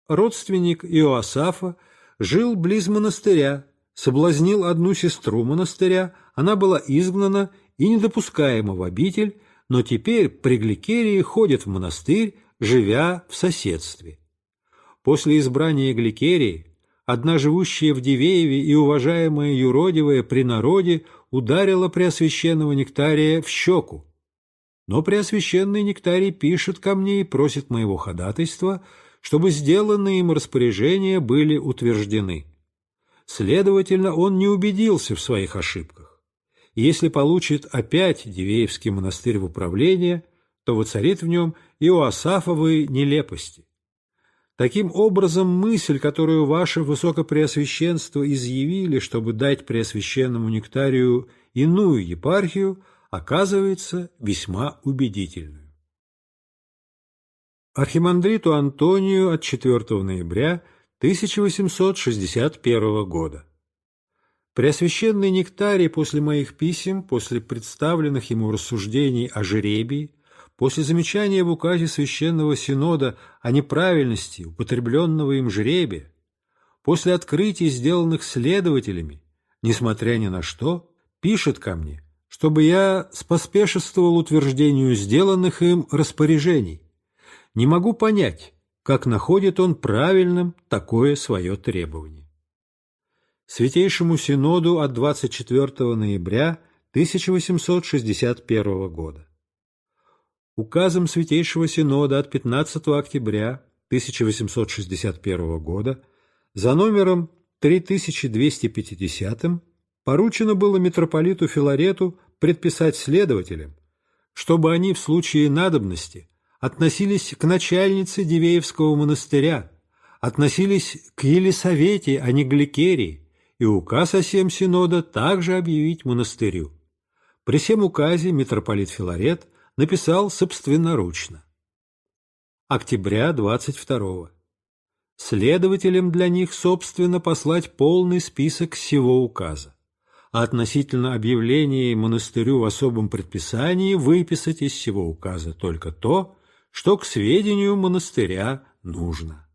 Speaker 1: Родственник Иоасафа жил близ монастыря, соблазнил одну сестру монастыря, она была изгнана и недопускаема в обитель, но теперь при Гликерии ходит в монастырь, живя в соседстве. После избрания Гликерии одна живущая в Дивееве и уважаемая юродивая при народе ударила Преосвященного Нектария в щеку. Но Преосвященный Нектарий пишет ко мне и просит моего ходатайства, чтобы сделанные им распоряжения были утверждены. Следовательно, он не убедился в своих ошибках. Если получит опять Дивеевский монастырь в управление, то воцарит в нем иоасафовые нелепости. Таким образом, мысль, которую ваше Высокопреосвященство изъявили, чтобы дать Преосвященному Нектарию иную епархию, оказывается весьма убедительной. Архимандриту Антонию от 4 ноября – 1861 года. Преосвященный Нектарий после моих писем, после представленных ему рассуждений о жеребии, после замечания в указе Священного Синода о неправильности употребленного им жеребия, после открытий, сделанных следователями, несмотря ни на что, пишет ко мне, чтобы я споспешествовал утверждению сделанных им распоряжений. Не могу понять, как находит он правильным такое свое требование. Святейшему Синоду от 24 ноября 1861 года. Указом Святейшего Синода от 15 октября 1861 года за номером 3250 поручено было митрополиту Филарету предписать следователям, чтобы они в случае надобности относились к начальнице Дивеевского монастыря, относились к Елисавете, а не Гликерии, и указ о сем синода также объявить монастырю. При всем указе митрополит Филарет написал собственноручно. Октября 22 -го. Следователям для них, собственно, послать полный список всего указа, а относительно объявления монастырю в особом предписании выписать из всего указа только то, что к сведению монастыря нужно.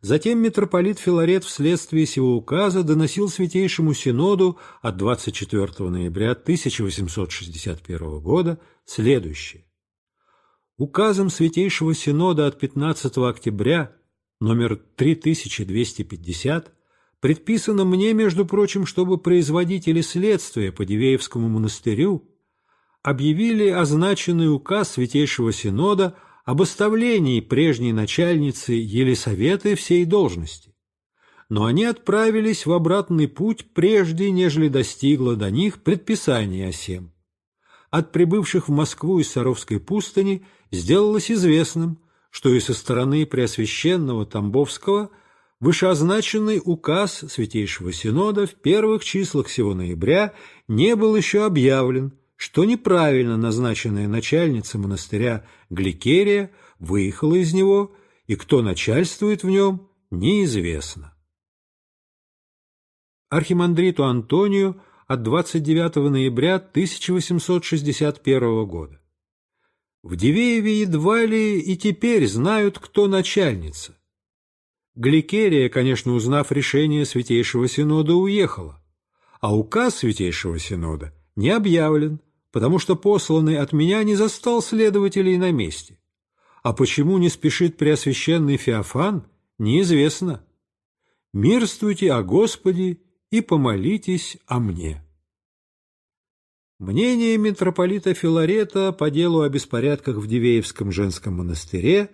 Speaker 1: Затем митрополит Филарет вследствие сего указа доносил Святейшему Синоду от 24 ноября 1861 года следующее. Указом Святейшего Синода от 15 октября номер 3250 предписано мне, между прочим, чтобы производители следствия по Дивеевскому монастырю объявили означенный указ Святейшего Синода об оставлении прежней начальницы Елисаветы всей должности. Но они отправились в обратный путь прежде, нежели достигло до них предписание о сем. От прибывших в Москву из Саровской пустыни сделалось известным, что и со стороны Преосвященного Тамбовского вышеозначенный указ Святейшего Синода в первых числах всего ноября не был еще объявлен – что неправильно назначенная начальница монастыря Гликерия выехала из него, и кто начальствует в нем, неизвестно. Архимандриту Антонию от 29 ноября 1861 года. В Дивееве едва ли и теперь знают, кто начальница. Гликерия, конечно, узнав решение Святейшего Синода, уехала, а указ Святейшего Синода не объявлен, потому что посланный от меня не застал следователей на месте. А почему не спешит Преосвященный Феофан, неизвестно. Мирствуйте о Господе и помолитесь о мне. Мнение митрополита Филарета по делу о беспорядках в Дивеевском женском монастыре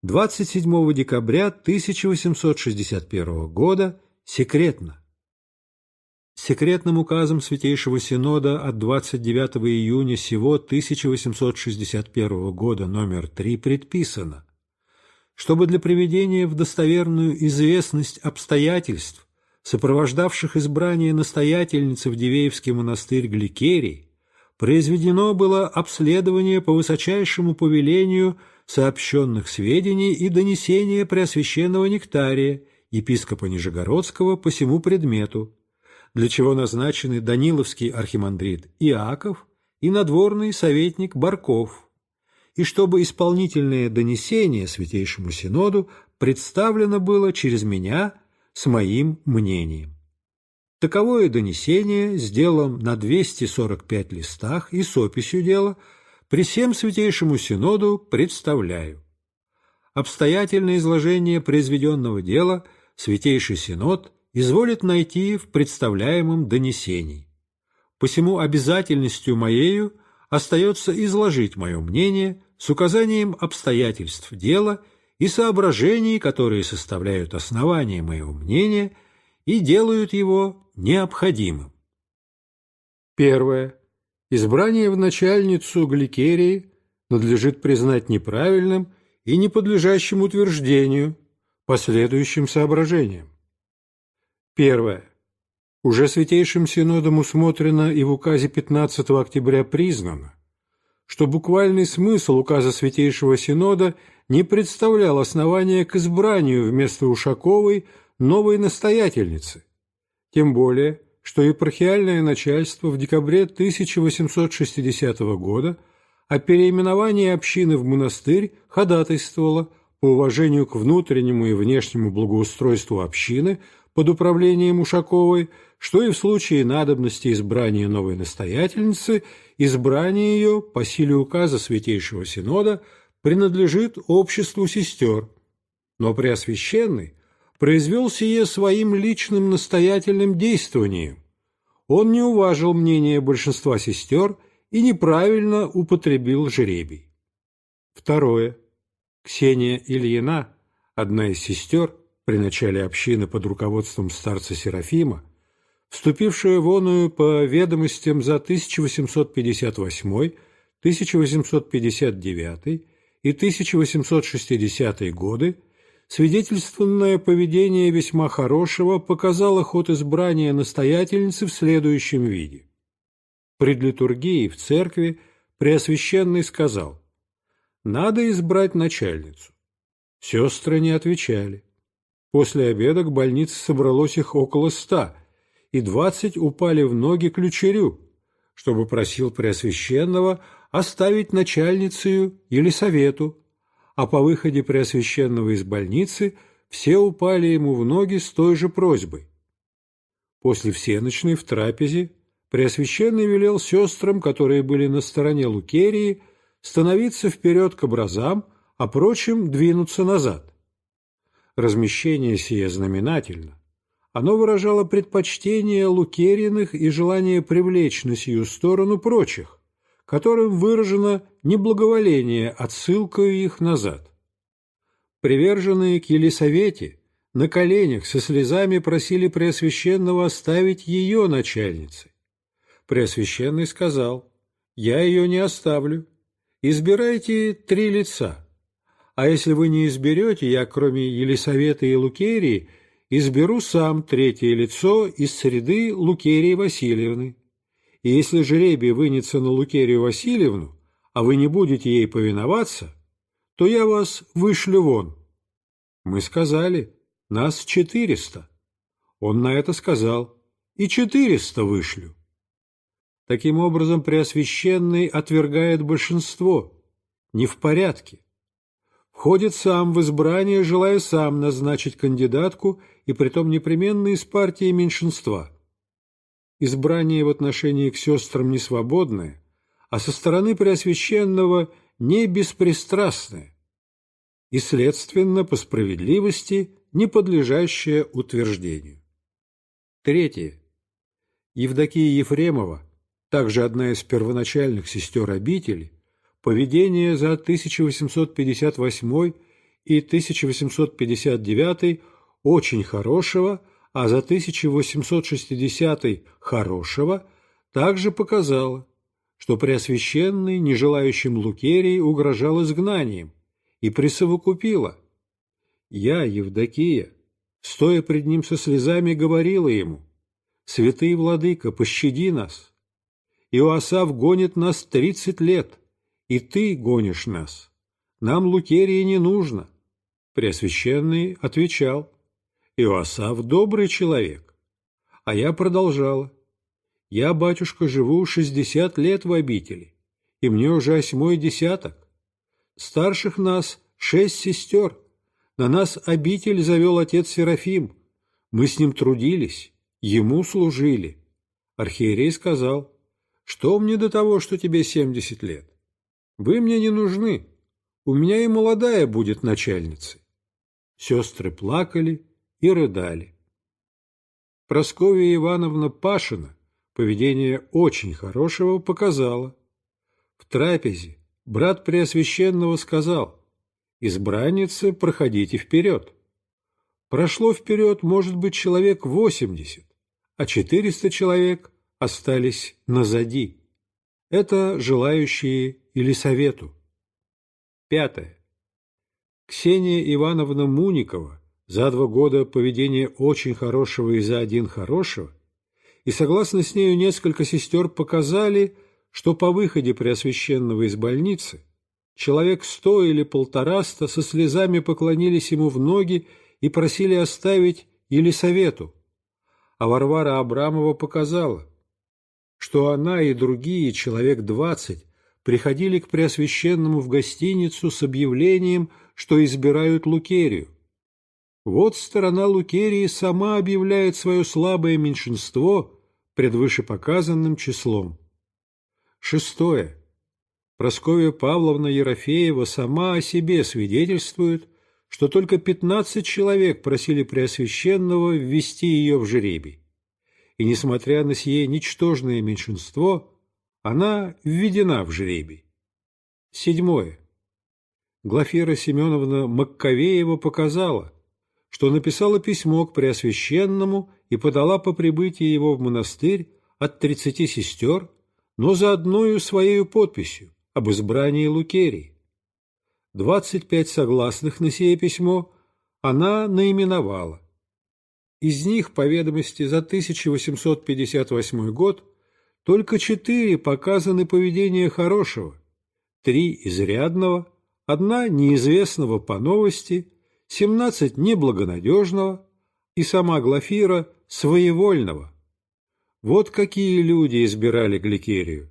Speaker 1: 27 декабря 1861 года секретно. Секретным указом Святейшего Синода от 29 июня сего 1861 года номер 3 предписано, чтобы для приведения в достоверную известность обстоятельств, сопровождавших избрание настоятельницы в Дивеевский монастырь Гликерий, произведено было обследование по высочайшему повелению сообщенных сведений и донесения Преосвященного Нектария, епископа Нижегородского, по всему предмету, для чего назначены Даниловский архимандрит Иаков и надворный советник Барков, и чтобы исполнительное донесение Святейшему Синоду представлено было через меня с моим мнением. Таковое донесение сделано на 245 листах и с описью дела при всем Святейшему Синоду представляю. Обстоятельное изложение произведенного дела Святейший Синод – изволит найти в представляемом донесении. Посему обязательностью моею остается изложить мое мнение с указанием обстоятельств дела и соображений, которые составляют основание моего мнения и делают его необходимым. Первое. Избрание в начальницу Гликерии надлежит признать неправильным и не подлежащим утверждению по следующим соображениям. Первое. Уже Святейшим Синодом усмотрено и в указе 15 октября признано, что буквальный смысл указа Святейшего Синода не представлял основания к избранию вместо Ушаковой новой настоятельницы, тем более, что епархиальное начальство в декабре 1860 года о переименовании общины в монастырь ходатайствовало по уважению к внутреннему и внешнему благоустройству общины – под управлением Ушаковой, что и в случае надобности избрания новой настоятельницы, избрание ее по силе указа Святейшего Синода принадлежит обществу сестер, но Преосвященный произвел сие своим личным настоятельным действованием. Он не уважил мнение большинства сестер и неправильно употребил жребий. Второе. Ксения Ильина, одна из сестер, при начале общины под руководством старца Серафима, вступившая в оную по ведомостям за 1858, 1859 и 1860 годы, свидетельственное поведение весьма хорошего показало ход избрания настоятельницы в следующем виде. Пред литургией в церкви Преосвященный сказал «Надо избрать начальницу». Сестры не отвечали. После обеда к больнице собралось их около ста, и двадцать упали в ноги ключерю, чтобы просил Преосвященного оставить начальницею или совету, а по выходе Преосвященного из больницы все упали ему в ноги с той же просьбой. После всеночной в трапезе Преосвященный велел сестрам, которые были на стороне Лукерии, становиться вперед к образам, а прочим двинуться назад. Размещение сие знаменательно. Оно выражало предпочтение лукериных и желание привлечь на сию сторону прочих, которым выражено неблаговоление отсылкой их назад. Приверженные к Елисавете на коленях со слезами просили Преосвященного оставить ее начальницей. Преосвященный сказал, «Я ее не оставлю. Избирайте три лица» а если вы не изберете, я, кроме Елисавета и Лукерии, изберу сам третье лицо из среды Лукерии Васильевны. И если жребий вынется на Лукерию Васильевну, а вы не будете ей повиноваться, то я вас вышлю вон. Мы сказали, нас четыреста. Он на это сказал, и четыреста вышлю. Таким образом, Преосвященный отвергает большинство, не в порядке ходит сам в избрание, желая сам назначить кандидатку, и притом непременно из партии меньшинства. Избрание в отношении к сестрам не свободное, а со стороны Преосвященного не беспристрастное и, следственно, по справедливости, не подлежащее утверждению. Третье. Евдокия Ефремова, также одна из первоначальных сестер обители, Поведение за 1858 и 1859 очень хорошего, а за 1860 хорошего также показало, что Преосвященный нежелающим Лукерии угрожал изгнанием и присовокупила. Я, Евдокия, стоя пред ним со слезами, говорила ему, «Святый владыка, пощади нас! Иоасав гонит нас тридцать лет!» и ты гонишь нас. Нам Лукерии не нужно. Преосвященный отвечал, Иоасав добрый человек. А я продолжала, я, батюшка, живу шестьдесят лет в обители, и мне уже восьмой десяток. Старших нас шесть сестер. На нас обитель завел отец Серафим. Мы с ним трудились, ему служили. Архиерей сказал, что мне до того, что тебе семьдесят лет? Вы мне не нужны. У меня и молодая будет начальницей. Сестры плакали и рыдали. Просковья Ивановна Пашина поведение очень хорошего показала. В трапезе брат Преосвященного сказал, «Избранницы, проходите вперед». Прошло вперед, может быть, человек восемьдесят, а четыреста человек остались назади. Это желающие или совету. Пятое. Ксения Ивановна Муникова за два года поведения очень хорошего и за один хорошего, и, согласно с нею, несколько сестер показали, что по выходе Преосвященного из больницы человек сто или полтораста со слезами поклонились ему в ноги и просили оставить или совету, а Варвара Абрамова показала – что она и другие, человек двадцать, приходили к Преосвященному в гостиницу с объявлением, что избирают Лукерию. Вот сторона Лукерии сама объявляет свое слабое меньшинство пред вышепоказанным числом. Шестое. Прасковья Павловна Ерофеева сама о себе свидетельствует, что только пятнадцать человек просили Преосвященного ввести ее в жребий и, несмотря на сие ничтожное меньшинство, она введена в жребий. Седьмое. Глафира Семеновна Маккавеева показала, что написала письмо к Преосвященному и подала по прибытии его в монастырь от тридцати сестер, но за одною своей подписью об избрании Лукерии. Двадцать пять согласных на сие письмо она наименовала, из них, по ведомости, за 1858 год только четыре показаны поведение хорошего, три изрядного, одна неизвестного по новости, 17 неблагонадежного и сама Глафира своевольного. Вот какие люди избирали Гликерию.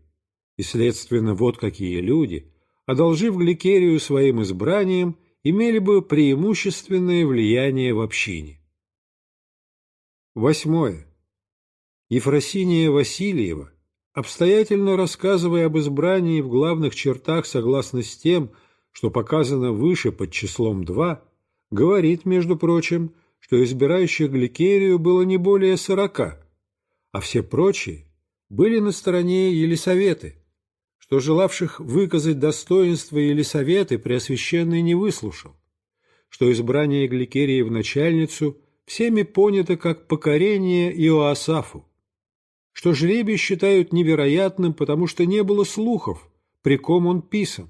Speaker 1: И, следственно, вот какие люди, одолжив Гликерию своим избранием, имели бы преимущественное влияние в общине. Восьмое. Ефросиния Васильева, обстоятельно рассказывая об избрании в главных чертах согласно с тем, что показано выше под числом 2, говорит, между прочим, что избирающих Гликерию было не более сорока, а все прочие были на стороне Елисаветы, что желавших выказать достоинство Елисаветы Преосвященный не выслушал, что избрание Гликерии в начальницу – всеми понято как покорение Иоасафу, что жребий считают невероятным, потому что не было слухов, при ком он писан.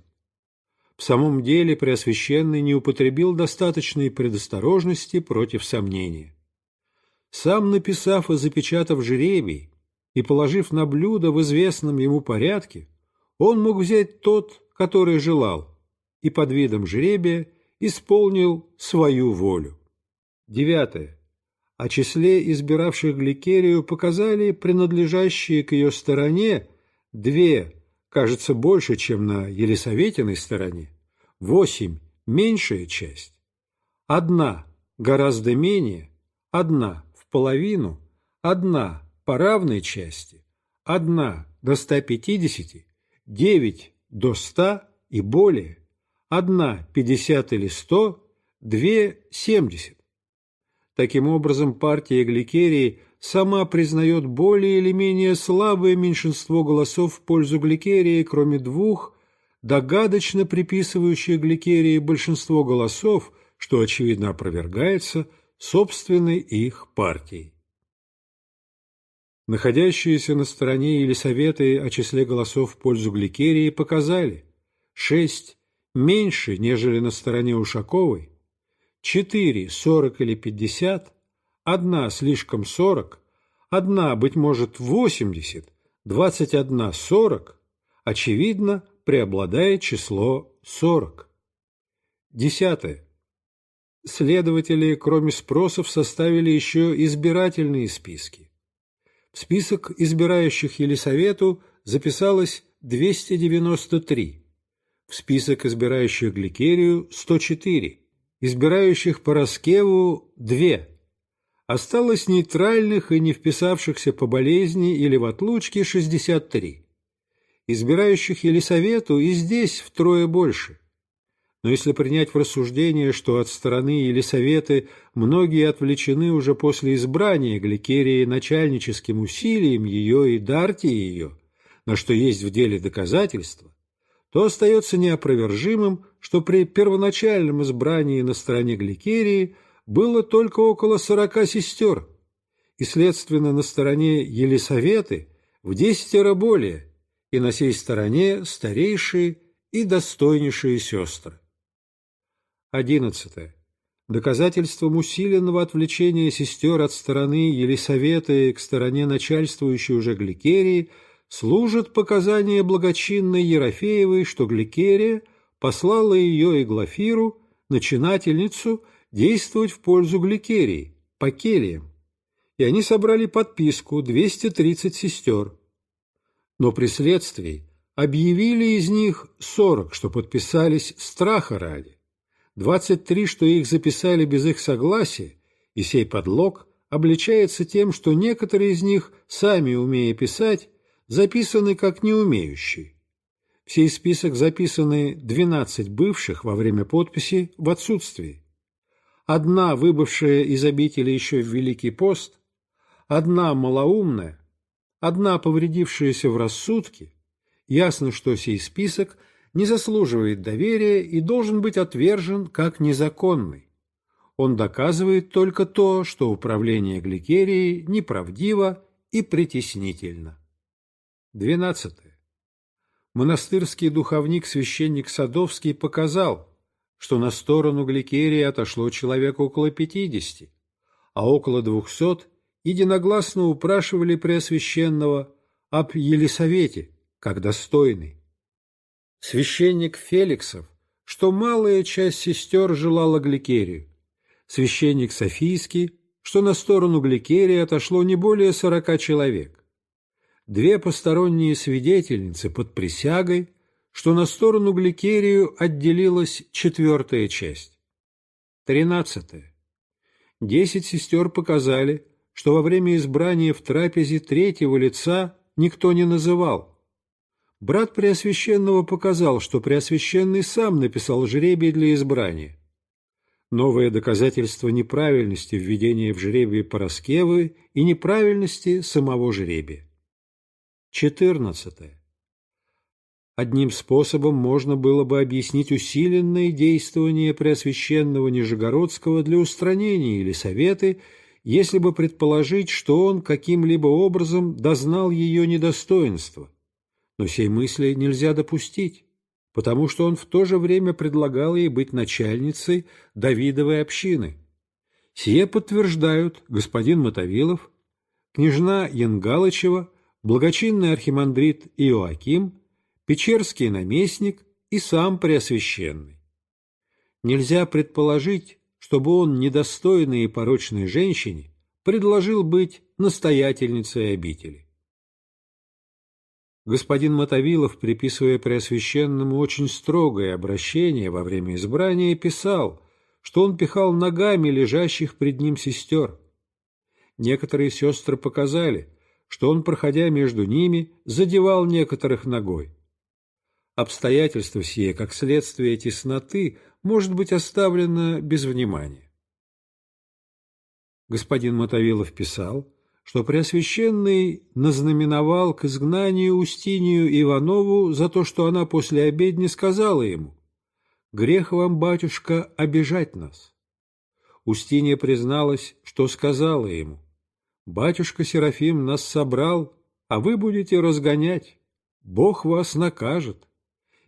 Speaker 1: В самом деле Преосвященный не употребил достаточной предосторожности против сомнения. Сам написав и запечатав жребий и положив на блюдо в известном ему порядке, он мог взять тот, который желал, и под видом жребия исполнил свою волю. Девятое. О числе избиравших Гликерию показали принадлежащие к ее стороне две, кажется, больше, чем на Елисаветиной стороне, восемь, меньшая часть, одна, гораздо менее, одна, в половину, одна, по равной части, одна, до 150, девять до 100 и более, одна, 50 или 100, две, 70. Таким образом, партия Гликерии сама признает более или менее слабое меньшинство голосов в пользу Гликерии, кроме двух, догадочно приписывающих Гликерии большинство голосов, что, очевидно, опровергается, собственной их партией. Находящиеся на стороне Елисаветы о числе голосов в пользу Гликерии показали – шесть меньше, нежели на стороне Ушаковой, Четыре, сорок или пятьдесят, одна слишком сорок, одна, быть может, восемьдесят, двадцать одна сорок. очевидно, преобладает число сорок. Десятое. Следователи, кроме спросов, составили еще избирательные списки. В список избирающих Елисавету записалось 293, в список избирающих Гликерию – 104, избирающих по раскеву две. Осталось нейтральных и не вписавшихся по болезни или в отлучке 63. Избирающих Елисавету и здесь втрое больше. Но если принять в рассуждение, что от стороны Елисаветы многие отвлечены уже после избрания Гликерии начальническим усилием ее и дарти ее, на что есть в деле доказательства, то остается неопровержимым, что при первоначальном избрании на стороне Гликерии было только около сорока сестер, и, следственно, на стороне Елисаветы в десятеро более, и на сей стороне старейшие и достойнейшие сестры. Одиннадцатое. Доказательством усиленного отвлечения сестер от стороны Елисаветы к стороне начальствующей уже Гликерии – Служат показания благочинной Ерофеевой, что Гликерия послала ее и Глафиру начинательницу, действовать в пользу Гликерии, по келиям, и они собрали подписку 230 сестер. Но при следствии объявили из них 40, что подписались страха ради, 23, что их записали без их согласия, и сей подлог обличается тем, что некоторые из них, сами умея писать, записаны как неумеющий. В сей список записаны 12 бывших во время подписи в отсутствии. Одна, выбывшая из обители еще в Великий пост, одна малоумная, одна повредившаяся в рассудке, ясно, что сей список не заслуживает доверия и должен быть отвержен как незаконный. Он доказывает только то, что управление Гликерией неправдиво и притеснительно. 12. Монастырский духовник-священник Садовский показал, что на сторону Гликерии отошло человек около 50, а около 200 единогласно упрашивали Преосвященного об Елисавете, как достойный. Священник Феликсов, что малая часть сестер желала Гликерию. Священник Софийский, что на сторону Гликерии отошло не более сорока человек две посторонние свидетельницы под присягой, что на сторону Гликерию отделилась четвертая часть. Тринадцатое. Десять сестер показали, что во время избрания в трапезе третьего лица никто не называл. Брат Преосвященного показал, что Преосвященный сам написал жребий для избрания. Новое доказательство неправильности введения в жребий Пороскевы и неправильности самого жребия. 14. Одним способом можно было бы объяснить усиленное действование Преосвященного Нижегородского для устранения Или советы, если бы предположить, что он каким-либо образом дознал ее недостоинство. Но сей мысли нельзя допустить, потому что он в то же время предлагал ей быть начальницей Давидовой общины. Сие подтверждают господин Мотовилов, княжна Янгалычева благочинный архимандрит Иоаким, печерский наместник и сам Преосвященный. Нельзя предположить, чтобы он недостойной и порочной женщине предложил быть настоятельницей обители. Господин Мотовилов, приписывая Преосвященному очень строгое обращение во время избрания, писал, что он пихал ногами лежащих пред ним сестер. Некоторые сестры показали – что он, проходя между ними, задевал некоторых ногой. Обстоятельство сие, как следствие тесноты, может быть оставлено без внимания. Господин Мотовилов писал, что Преосвященный назнаменовал к изгнанию Устинию Иванову за то, что она после обедни сказала ему «Грех вам, батюшка, обижать нас». Устиния призналась, что сказала ему Батюшка Серафим нас собрал, а вы будете разгонять. Бог вас накажет.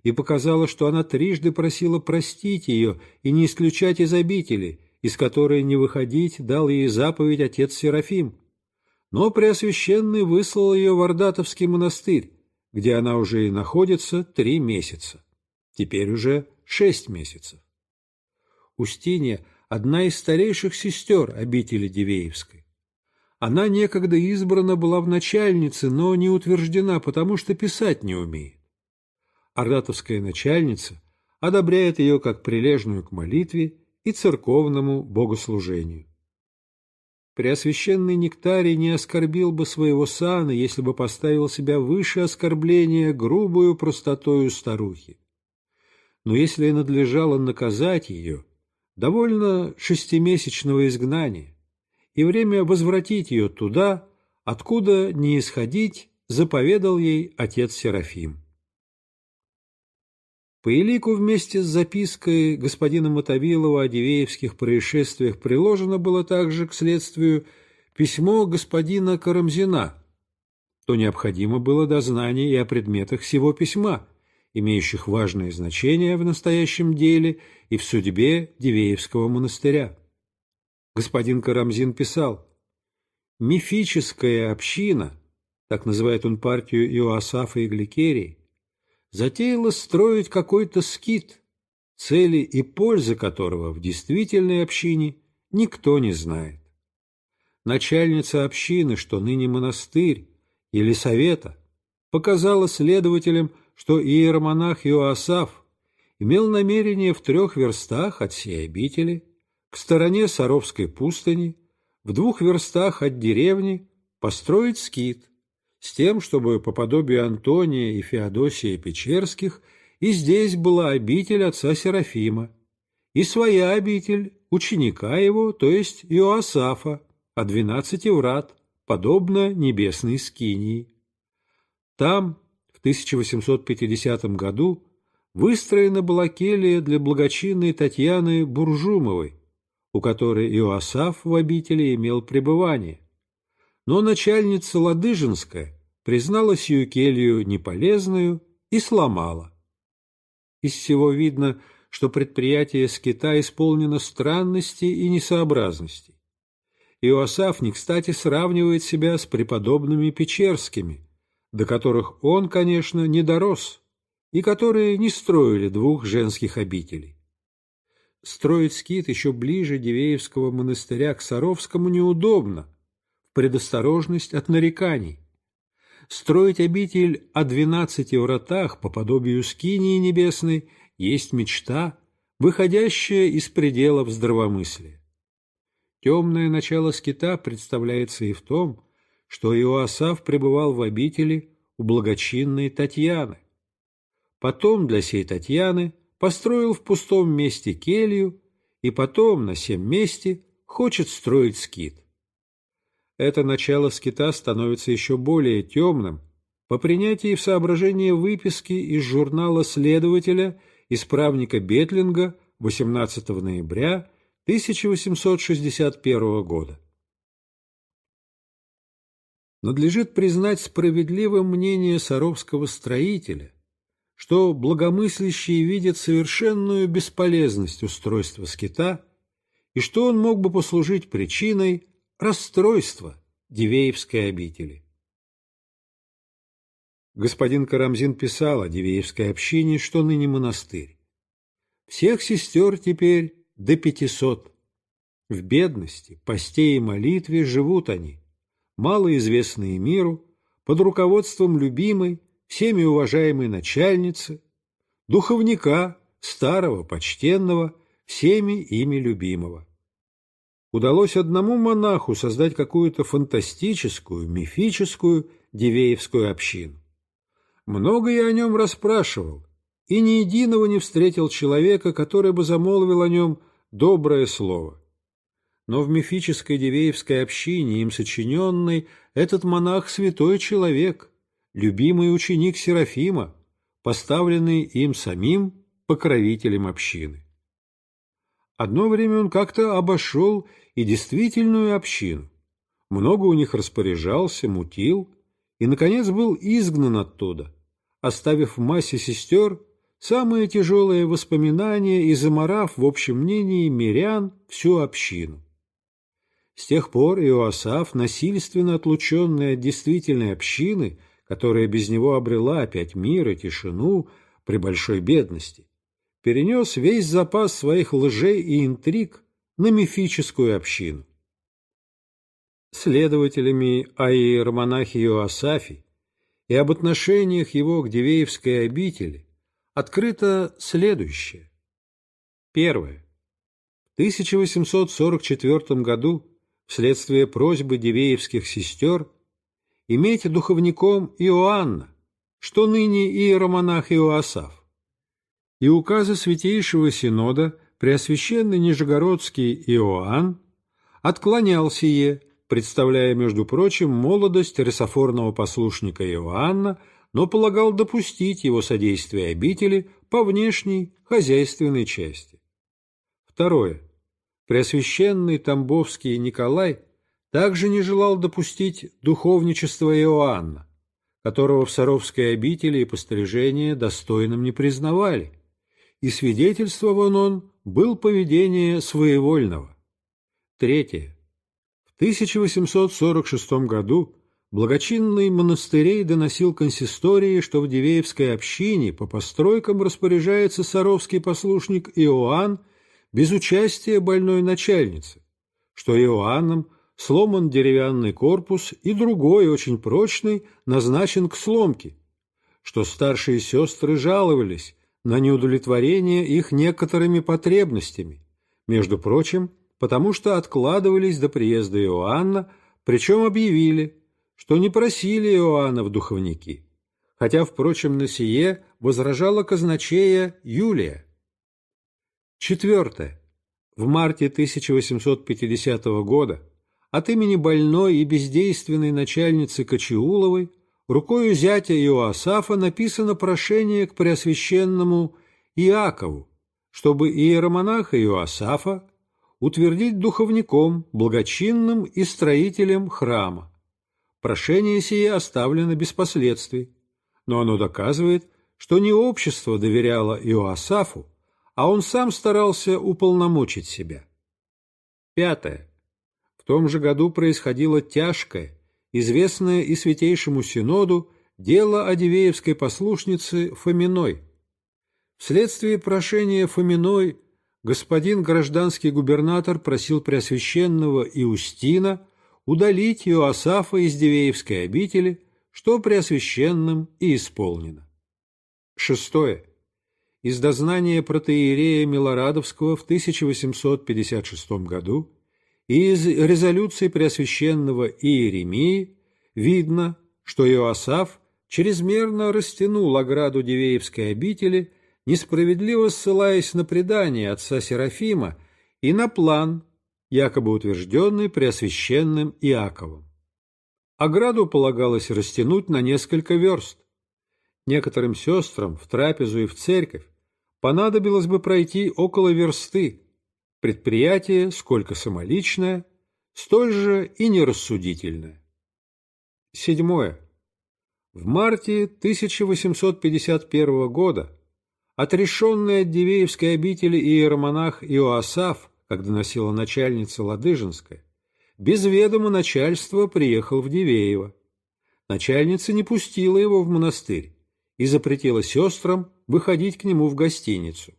Speaker 1: И показала, что она трижды просила простить ее и не исключать из обители, из которой не выходить дал ей заповедь отец Серафим. Но Преосвященный выслал ее в Ордатовский монастырь, где она уже и находится три месяца. Теперь уже шесть месяцев. Устинья – одна из старейших сестер обители Дивеевской. Она некогда избрана была в начальнице, но не утверждена, потому что писать не умеет. Ардатовская начальница одобряет ее как прилежную к молитве и церковному богослужению. Преосвященный Нектарий не оскорбил бы своего сана, если бы поставил себя выше оскорбления грубую простотою старухи. Но если и надлежало наказать ее, довольно шестимесячного изгнания и время возвратить ее туда, откуда не исходить, заповедал ей отец Серафим. По Илику вместе с запиской господина Мотовилова о Дивеевских происшествиях приложено было также к следствию письмо господина Карамзина, то необходимо было дознание и о предметах всего письма, имеющих важное значение в настоящем деле и в судьбе Дивеевского монастыря. Господин Карамзин писал, «Мифическая община, так называет он партию Иоасафа и Гликерии, затеяла строить какой-то скит, цели и пользы которого в действительной общине никто не знает. Начальница общины, что ныне монастырь, или совета, показала следователям, что иеромонах Иоасаф имел намерение в трех верстах от всей обители – в стороне Саровской пустыни, в двух верстах от деревни, построить скит с тем, чтобы по подобию Антония и Феодосия Печерских и здесь была обитель отца Серафима, и своя обитель ученика его, то есть Иоасафа, а двенадцати врат, подобно небесной скинии. Там, в 1850 году, выстроена была келья для благочинной Татьяны Буржумовой, у которой Иоасаф в обители имел пребывание. Но начальница Ладыжинская признала сию келью неполезную и сломала. Из всего видно, что предприятие скита исполнено странности и несообразности. Иоасаф не кстати сравнивает себя с преподобными Печерскими, до которых он, конечно, не дорос, и которые не строили двух женских обителей. Строить скит еще ближе Дивеевского монастыря к Саровскому неудобно, в предосторожность от нареканий. Строить обитель о двенадцати вратах по подобию скинии небесной есть мечта, выходящая из пределов здравомыслия. Темное начало скита представляется и в том, что Иоасав пребывал в обители у благочинной Татьяны. Потом для сей Татьяны – построил в пустом месте келью и потом на сем месте хочет строить скит. Это начало скита становится еще более темным по принятии в соображение выписки из журнала следователя исправника Бетлинга 18 ноября 1861 года. Надлежит признать справедливым мнение саровского строителя, что благомыслящие видят совершенную бесполезность устройства скита и что он мог бы послужить причиной расстройства Дивеевской обители. Господин Карамзин писал о Дивеевской общине, что ныне монастырь. Всех сестер теперь до пятисот. В бедности, посте и молитве живут они, малоизвестные миру, под руководством любимой, всеми уважаемой начальницы, духовника, старого, почтенного, всеми ими любимого. Удалось одному монаху создать какую-то фантастическую, мифическую Дивеевскую общину. Много я о нем расспрашивал, и ни единого не встретил человека, который бы замолвил о нем доброе слово. Но в мифической Дивеевской общине, им сочиненной, этот монах – святой человек – любимый ученик Серафима, поставленный им самим покровителем общины. Одно время он как-то обошел и действительную общину. Много у них распоряжался, мутил, и, наконец, был изгнан оттуда, оставив в массе сестер самые тяжелые воспоминания и заморав в общем мнении мирян всю общину. С тех пор Иоасаф, насильственно отлученный от действительной общины, которая без него обрела опять мир и тишину при большой бедности, перенес весь запас своих лжей и интриг на мифическую общину. Следователями о иеромонахе Иоасафе и об отношениях его к Дивеевской обители открыто следующее. Первое. В 1844 году вследствие просьбы Дивеевских сестер иметь духовником Иоанна, что ныне иеромонах Иоасав. И указы Святейшего Синода Преосвященный Нижегородский Иоанн отклонял сие, представляя, между прочим, молодость ресофорного послушника Иоанна, но полагал допустить его содействие обители по внешней хозяйственной части. Второе. Преосвященный Тамбовский Николай также не желал допустить духовничество Иоанна, которого в Саровской обители и пострижение достойным не признавали, и свидетельствован он был поведение своевольного. Третье. В 1846 году благочинный монастырей доносил консистории, что в Дивеевской общине по постройкам распоряжается саровский послушник Иоанн без участия больной начальницы, что Иоанном – сломан деревянный корпус и другой, очень прочный, назначен к сломке, что старшие сестры жаловались на неудовлетворение их некоторыми потребностями, между прочим, потому что откладывались до приезда Иоанна, причем объявили, что не просили Иоанна в духовники, хотя, впрочем, на сие возражала казначея Юлия. Четвертое. В марте 1850 года от имени больной и бездейственной начальницы Кочеуловой рукою зятя Иоасафа написано прошение к Преосвященному Иакову, чтобы иеромонаха Иоасафа утвердить духовником, благочинным и строителем храма. Прошение сие оставлено без последствий, но оно доказывает, что не общество доверяло Иоасафу, а он сам старался уполномочить себя. Пятое том же году происходило тяжкое, известное и Святейшему Синоду, дело о Дивеевской послушнице Фоминой. Вследствие прошения Фоминой господин гражданский губернатор просил Преосвященного Иустина удалить Иоасафа из Дивеевской обители, что Преосвященным и исполнено. Шестое. Из дознания протеерея Милорадовского в 1856 году из резолюции Преосвященного Иеремии видно, что Иоасав чрезмерно растянул ограду Дивеевской обители, несправедливо ссылаясь на предание отца Серафима и на план, якобы утвержденный Преосвященным Иаковом. Ограду полагалось растянуть на несколько верст. Некоторым сестрам в трапезу и в церковь понадобилось бы пройти около версты, предприятие, сколько самоличное, столь же и нерассудительное. Седьмое. В марте 1851 года отрешенный от Дивеевской обители иеромонах Иоасаф, как доносила начальница Ладыжинская, без ведома начальства приехал в Дивеево. Начальница не пустила его в монастырь и запретила сестрам выходить к нему в гостиницу.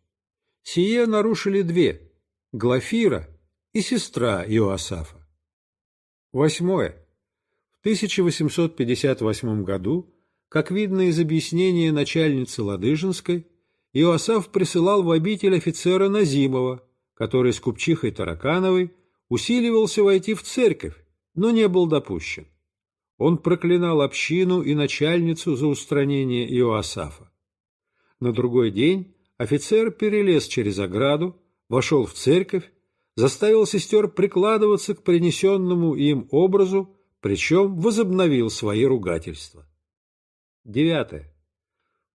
Speaker 1: Сие нарушили две Глафира и сестра Иоасафа. Восьмое. В 1858 году, как видно из объяснения начальницы Ладыжинской, Иоасаф присылал в обитель офицера Назимова, который с Купчихой Таракановой усиливался войти в церковь, но не был допущен. Он проклинал общину и начальницу за устранение Иоасафа. На другой день офицер перелез через ограду, вошел в церковь, заставил сестер прикладываться к принесенному им образу, причем возобновил свои ругательства. Девятое.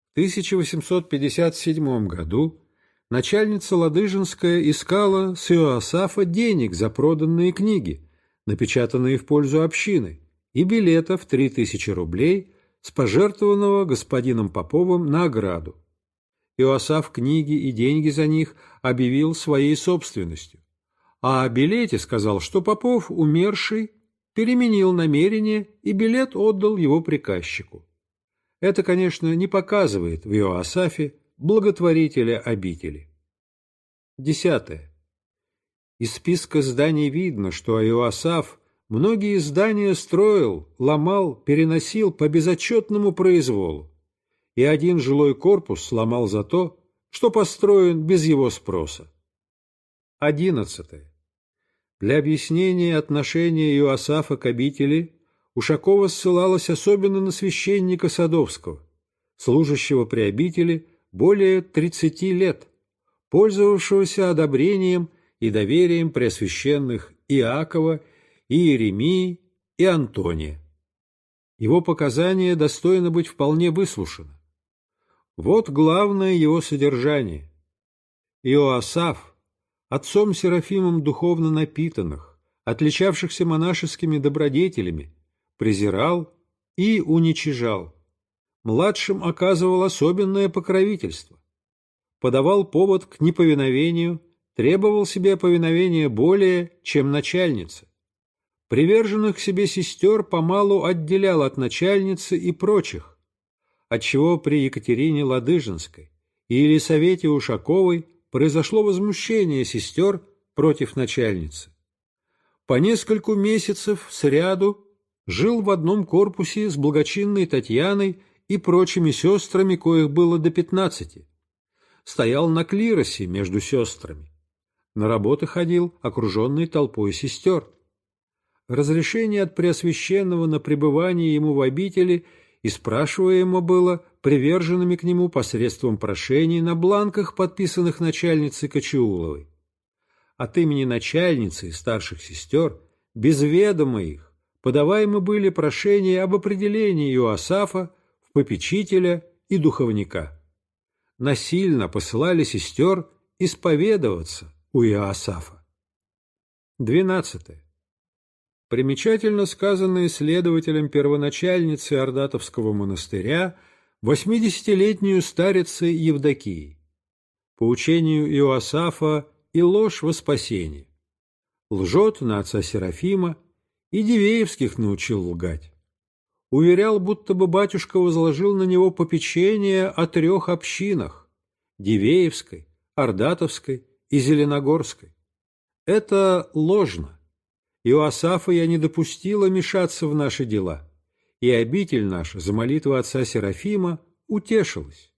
Speaker 1: В 1857 году начальница Ладыжинская искала с Иоасафа денег за проданные книги, напечатанные в пользу общины, и билетов в 3000 рублей с пожертвованного господином Поповым на ограду. Иосаф книги и деньги за них объявил своей собственностью. А о билете сказал, что Попов, умерший, переменил намерение и билет отдал его приказчику. Это, конечно, не показывает в Иоасафе благотворителя обители. Десятое. Из списка зданий видно, что Иоасаф многие здания строил, ломал, переносил по безотчетному произволу и один жилой корпус сломал за то, что построен без его спроса. Одиннадцатое. Для объяснения отношения Иоасафа к обители Ушакова ссылалась особенно на священника Садовского, служащего при обители более 30 лет, пользовавшегося одобрением и доверием преосвященных Иакова, Иеремии и Антония. Его показания достойно быть вполне выслушаны. Вот главное его содержание. Иоасав, отцом Серафимом духовно напитанных, отличавшихся монашескими добродетелями, презирал и уничижал. Младшим оказывал особенное покровительство. Подавал повод к неповиновению, требовал себе повиновения более, чем начальница. Приверженных себе сестер помалу отделял от начальницы и прочих, отчего при Екатерине Ладыжинской и Елисавете Ушаковой произошло возмущение сестер против начальницы. По нескольку месяцев сряду жил в одном корпусе с благочинной Татьяной и прочими сестрами, коих было до пятнадцати. Стоял на клиросе между сестрами. На работы ходил, окруженный толпой сестер. Разрешение от Преосвященного на пребывание ему в обители – и спрашиваемо было приверженными к нему посредством прошений на бланках, подписанных начальницей Кочеуловой. От имени начальницы и старших сестер, без ведома их, подаваемы были прошения об определении Иоасафа в попечителя и духовника. Насильно посылали сестер исповедоваться у Иоасафа. Двенадцатое примечательно сказанное следователем первоначальницы Ордатовского монастыря, 80-летнюю старицы Евдокии, по учению Иоасафа и ложь во спасение. Лжет на отца Серафима и Дивеевских научил лгать. Уверял, будто бы батюшка возложил на него попечение о трех общинах – Дивеевской, Ордатовской и Зеленогорской. Это ложно и у Иоасафа я не допустила мешаться в наши дела, и обитель наш за молитву отца Серафима утешилась.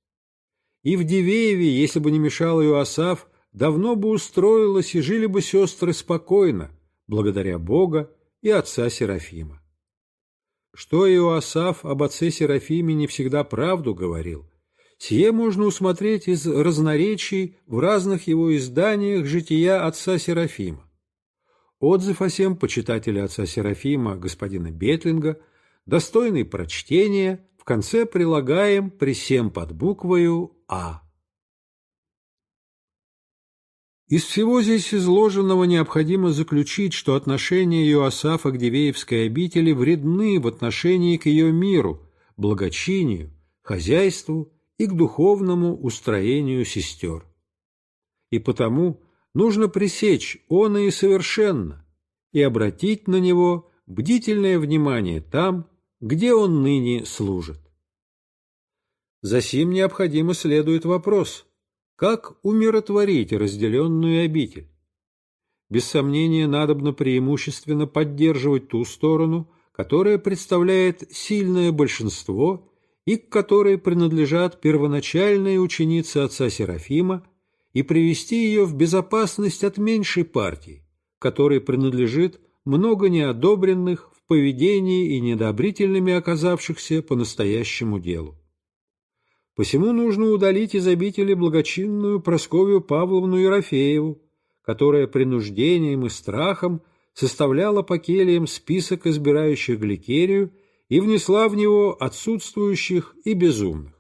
Speaker 1: И в Дивееве, если бы не мешал Иоасаф, давно бы устроилась и жили бы сестры спокойно, благодаря Бога и отца Серафима. Что Иоасаф об отце Серафиме не всегда правду говорил, сие можно усмотреть из разноречий в разных его изданиях жития отца Серафима. Отзыв о сем почитателя отца Серафима господина Бетлинга, достойный прочтения, в конце прилагаем при сем под буквою «А». Из всего здесь изложенного необходимо заключить, что отношения Иоасафа к Дивеевской обители вредны в отношении к ее миру, благочинию, хозяйству и к духовному устроению сестер. И потому нужно пресечь он и совершенно и обратить на него бдительное внимание там, где он ныне служит. Засим необходимо следует вопрос, как умиротворить разделенную обитель? Без сомнения, надобно преимущественно поддерживать ту сторону, которая представляет сильное большинство и к которой принадлежат первоначальные ученицы отца Серафима, и привести ее в безопасность от меньшей партии, которой принадлежит много неодобренных в поведении и недобрительными оказавшихся по настоящему делу. Посему нужно удалить из обители благочинную Просковью Павловну Ерофееву, которая принуждением и страхом составляла по келиям список избирающих гликерию и внесла в него отсутствующих и безумных.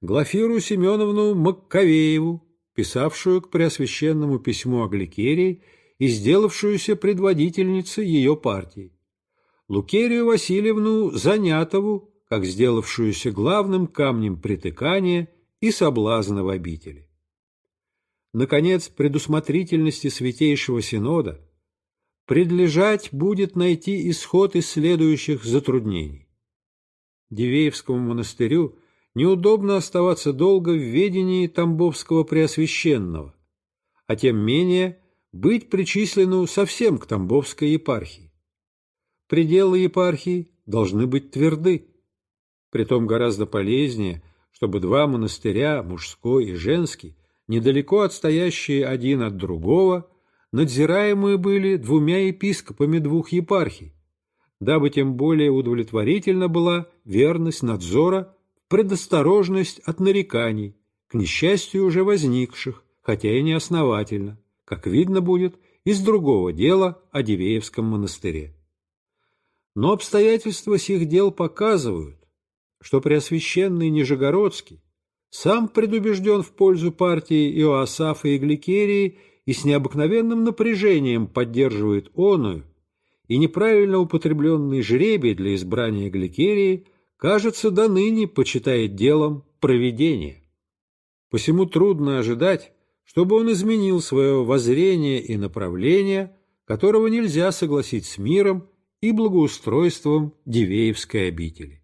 Speaker 1: Глафиру Семеновну Маккавееву, писавшую к Преосвященному письму о Гликерии и сделавшуюся предводительницей ее партии, Лукерию Васильевну Занятову, как сделавшуюся главным камнем притыкания и соблазна в обители. Наконец, предусмотрительности Святейшего Синода предлежать будет найти исход из следующих затруднений. Дивеевскому монастырю – неудобно оставаться долго в ведении Тамбовского Преосвященного, а тем менее быть причисленную совсем к Тамбовской епархии. Пределы епархии должны быть тверды, притом гораздо полезнее, чтобы два монастыря, мужской и женский, недалеко отстоящие один от другого, надзираемые были двумя епископами двух епархий, дабы тем более удовлетворительна была верность надзора предосторожность от нареканий, к несчастью уже возникших, хотя и не основательно, как видно будет из другого дела о Дивеевском монастыре. Но обстоятельства сих дел показывают, что Преосвященный Нижегородский сам предубежден в пользу партии Иоасафа и Гликерии и с необыкновенным напряжением поддерживает оную, и неправильно употребленный жребий для избрания Гликерии – кажется, до ныне почитает делом провидение. Посему трудно ожидать, чтобы он изменил свое воззрение и направление, которого нельзя согласить с миром и благоустройством Дивеевской обители.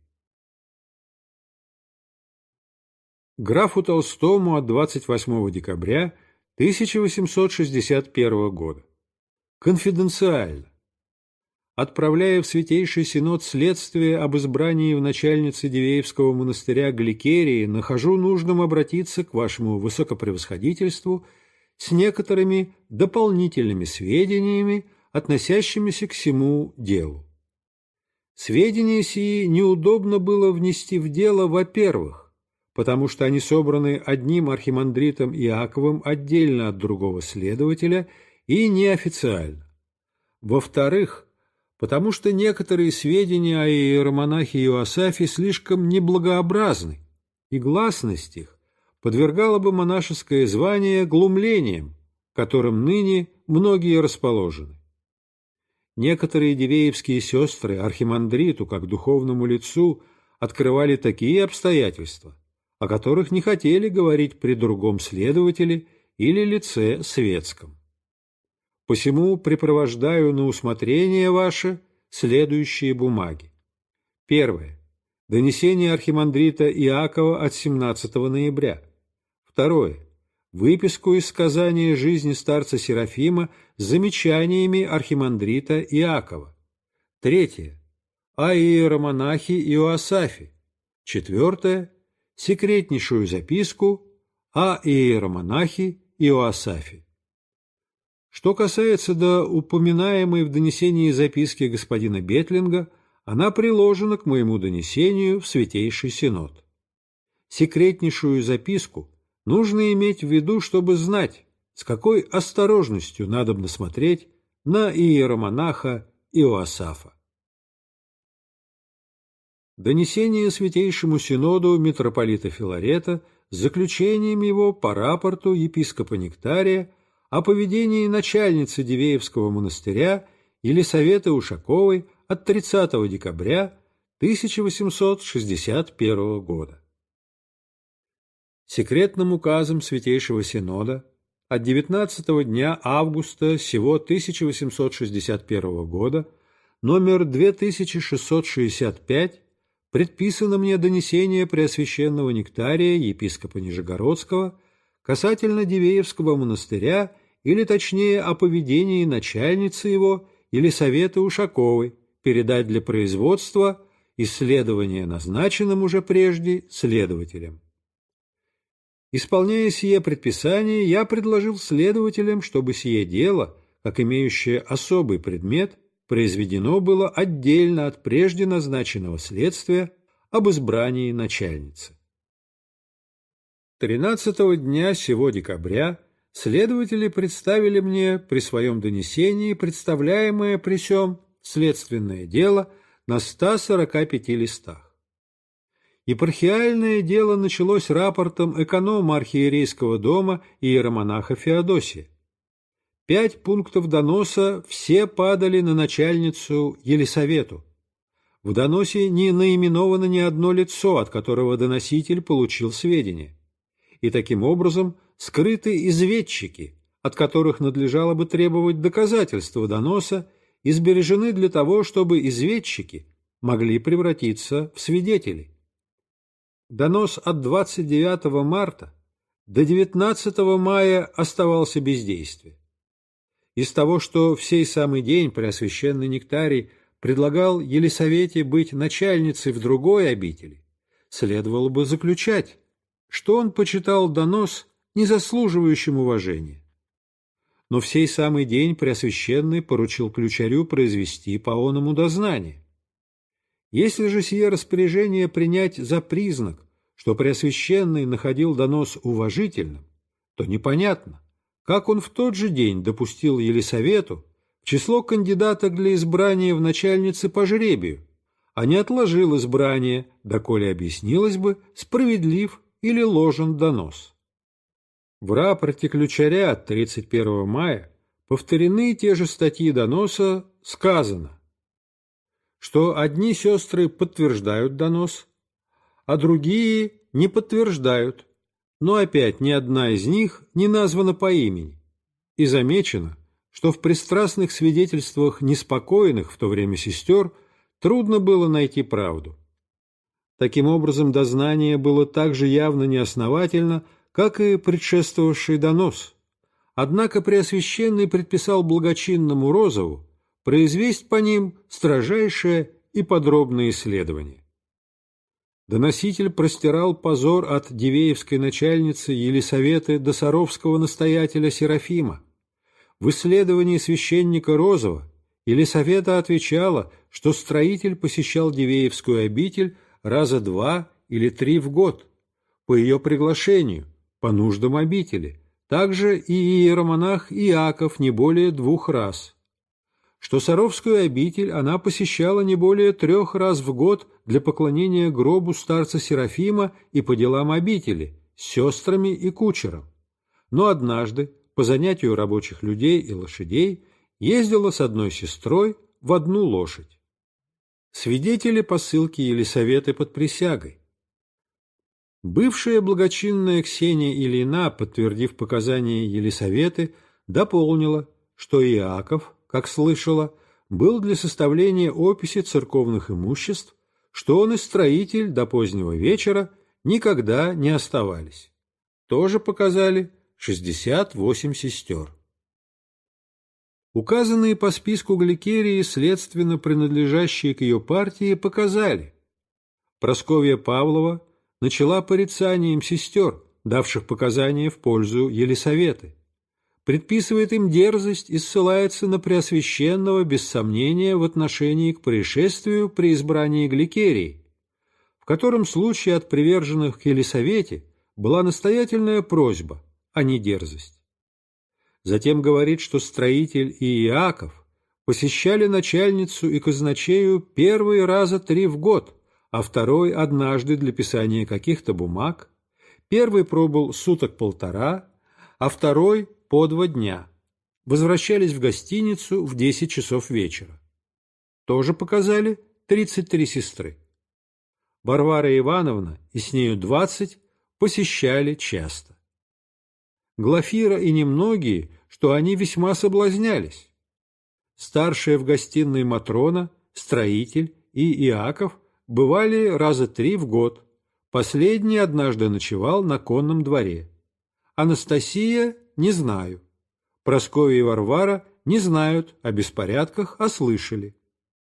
Speaker 1: Графу Толстому от 28 декабря 1861 года. Конфиденциально отправляя в Святейший Синод следствие об избрании в начальнице Дивеевского монастыря Гликерии, нахожу нужным обратиться к вашему высокопревосходительству с некоторыми дополнительными сведениями, относящимися к всему делу. Сведения сии неудобно было внести в дело, во-первых, потому что они собраны одним архимандритом Иаковым отдельно от другого следователя и неофициально. Во-вторых, потому что некоторые сведения о иеромонахе Иоасафе слишком неблагообразны, и гласность их подвергала бы монашеское звание глумлениям, которым ныне многие расположены. Некоторые дивеевские сестры архимандриту, как духовному лицу, открывали такие обстоятельства, о которых не хотели говорить при другом следователе или лице светском. Посему препровождаю на усмотрение ваше следующие бумаги. Первое. Донесение архимандрита Иакова от 17 ноября. Второе. Выписку из сказания жизни старца Серафима с замечаниями архимандрита Иакова. Третье. О иеромонахе Иоасафе. Четвертое. Секретнейшую записку о иеромонахе Иоасафе. Что касается до упоминаемой в донесении записки господина Бетлинга, она приложена к моему донесению в Святейший Синод. Секретнейшую записку нужно иметь в виду, чтобы знать, с какой осторожностью надобно смотреть на иеромонаха Иоасафа. Донесение Святейшему Синоду митрополита Филарета с заключением его по рапорту епископа Нектария – о поведении начальницы Дивеевского монастыря или Елисаветы Ушаковой от 30 декабря 1861 года. Секретным указом Святейшего Синода от 19 дня августа сего 1861 года номер 2665 предписано мне донесение Преосвященного Нектария епископа Нижегородского касательно Дивеевского монастыря или точнее о поведении начальницы его или совета Ушаковой, передать для производства исследование назначенным уже прежде следователям. Исполняя сие предписание, я предложил следователям, чтобы сие дело, как имеющее особый предмет, произведено было отдельно от прежде назначенного следствия об избрании начальницы. 13 дня сего декабря следователи представили мне при своем донесении представляемое при чем следственное дело на 145 листах. Епархиальное дело началось рапортом эконома архиерейского дома и иеромонаха Феодосия. Пять пунктов доноса все падали на начальницу Елисавету. В доносе не наименовано ни одно лицо, от которого доноситель получил сведения. И таким образом скрыты изведчики, от которых надлежало бы требовать доказательства доноса, и сбережены для того, чтобы изведчики могли превратиться в свидетелей. Донос от 29 марта до 19 мая оставался бездействием. Из того, что в сей самый день Преосвященный Нектарий предлагал Елисавете быть начальницей в другой обители, следовало бы заключать, что он почитал донос не заслуживающим уважения. Но в сей самый день Преосвященный поручил ключарю произвести по оному дознание. Если же сие распоряжение принять за признак, что Преосвященный находил донос уважительным, то непонятно, как он в тот же день допустил Елисавету в число кандидаток для избрания в начальницы по жребию, а не отложил избрание, доколе объяснилось бы, справедлив или ложен донос. В рапорте Ключаря от 31 мая повторены те же статьи доноса, сказано, что одни сестры подтверждают донос, а другие не подтверждают, но опять ни одна из них не названа по имени. И замечено, что в пристрастных свидетельствах неспокойных в то время сестер трудно было найти правду. Таким образом, дознание было также явно неосновательно, как и предшествовавший донос. Однако Преосвященный предписал благочинному Розову произвести по ним строжайшее и подробное исследование. Доноситель простирал позор от Дивеевской начальницы Елисаветы до Саровского настоятеля Серафима. В исследовании священника Розова Елисавета отвечала, что строитель посещал Дивеевскую обитель раза два или три в год по ее приглашению, по нуждам обители. Также и иеромонах Иаков не более двух раз. Что Саровскую обитель она посещала не более трех раз в год для поклонения гробу старца Серафима и по делам обители, с сестрами и кучером. Но однажды, по занятию рабочих людей и лошадей, ездила с одной сестрой в одну лошадь. Свидетели посылки или советы под присягой Бывшая благочинная Ксения Ильина, подтвердив показания Елисаветы, дополнила, что Иаков, как слышала, был для составления описи церковных имуществ, что он и строитель до позднего вечера никогда не оставались. Тоже показали 68 сестер. Указанные по списку Гликерии, следственно принадлежащие к ее партии, показали. Просковья Павлова – начала порицанием сестер, давших показания в пользу Елисаветы, предписывает им дерзость и ссылается на Преосвященного без сомнения в отношении к происшествию при избрании Гликерии, в котором случае от приверженных к Елисавете была настоятельная просьба, а не дерзость. Затем говорит, что строитель и Иаков посещали начальницу и казначею первые раза три в год – а второй однажды для писания каких-то бумаг, первый пробыл суток полтора, а второй по два дня. Возвращались в гостиницу в 10 часов вечера. Тоже показали 33 сестры. Варвара Ивановна и с нею 20 посещали часто. Глафира и немногие, что они весьма соблазнялись. Старшая в гостиной Матрона, Строитель и Иаков бывали раза три в год. Последний однажды ночевал на конном дворе. Анастасия – не знаю. Просковья и Варвара не знают о беспорядках, а слышали.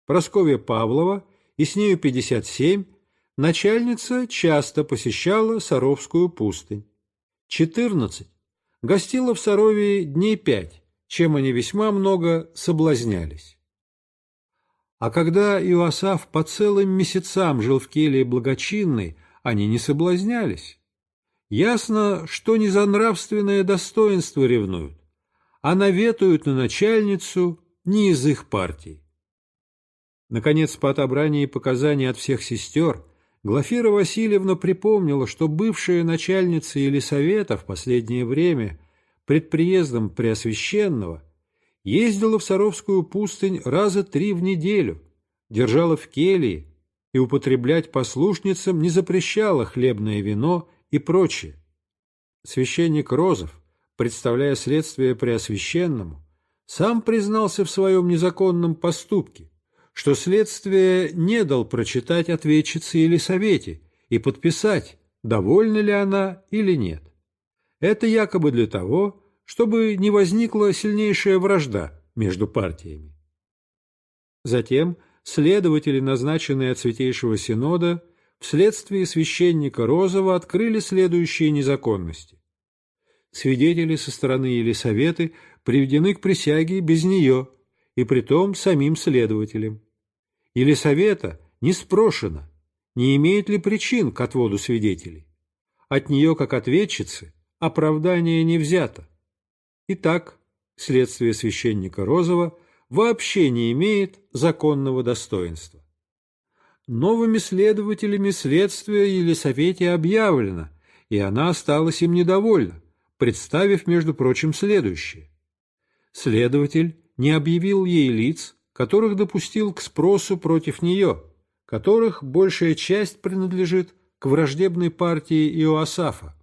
Speaker 1: Просковья Павлова и с нею 57 начальница часто посещала Саровскую пустынь. 14. Гостила в Сарове дней пять, чем они весьма много соблазнялись. А когда Иоасаф по целым месяцам жил в келье благочинной, они не соблазнялись. Ясно, что не за нравственное достоинство ревнуют, а наветуют на начальницу не из их партии. Наконец, по отобрании показаний от всех сестер, Глафира Васильевна припомнила, что бывшая начальница Елисавета в последнее время пред приездом Преосвященного ездила в Саровскую пустынь раза три в неделю, держала в келии и употреблять послушницам не запрещала хлебное вино и прочее. Священник Розов, представляя следствие Преосвященному, сам признался в своем незаконном поступке, что следствие не дал прочитать ответчице или совете и подписать, довольна ли она или нет. Это якобы для того, чтобы не возникла сильнейшая вражда между партиями. Затем следователи, назначенные от Святейшего Синода, вследствие священника Розова открыли следующие незаконности. Свидетели со стороны или советы приведены к присяге без нее, и притом самим следователем. совета не спрошена, не имеет ли причин к отводу свидетелей. От нее, как ответчицы, оправдание не взято. Итак, следствие священника Розова вообще не имеет законного достоинства. Новыми следователями следствия Елисавете объявлено, и она осталась им недовольна, представив, между прочим, следующее. Следователь не объявил ей лиц, которых допустил к спросу против нее, которых большая часть принадлежит к враждебной партии Иоасафа.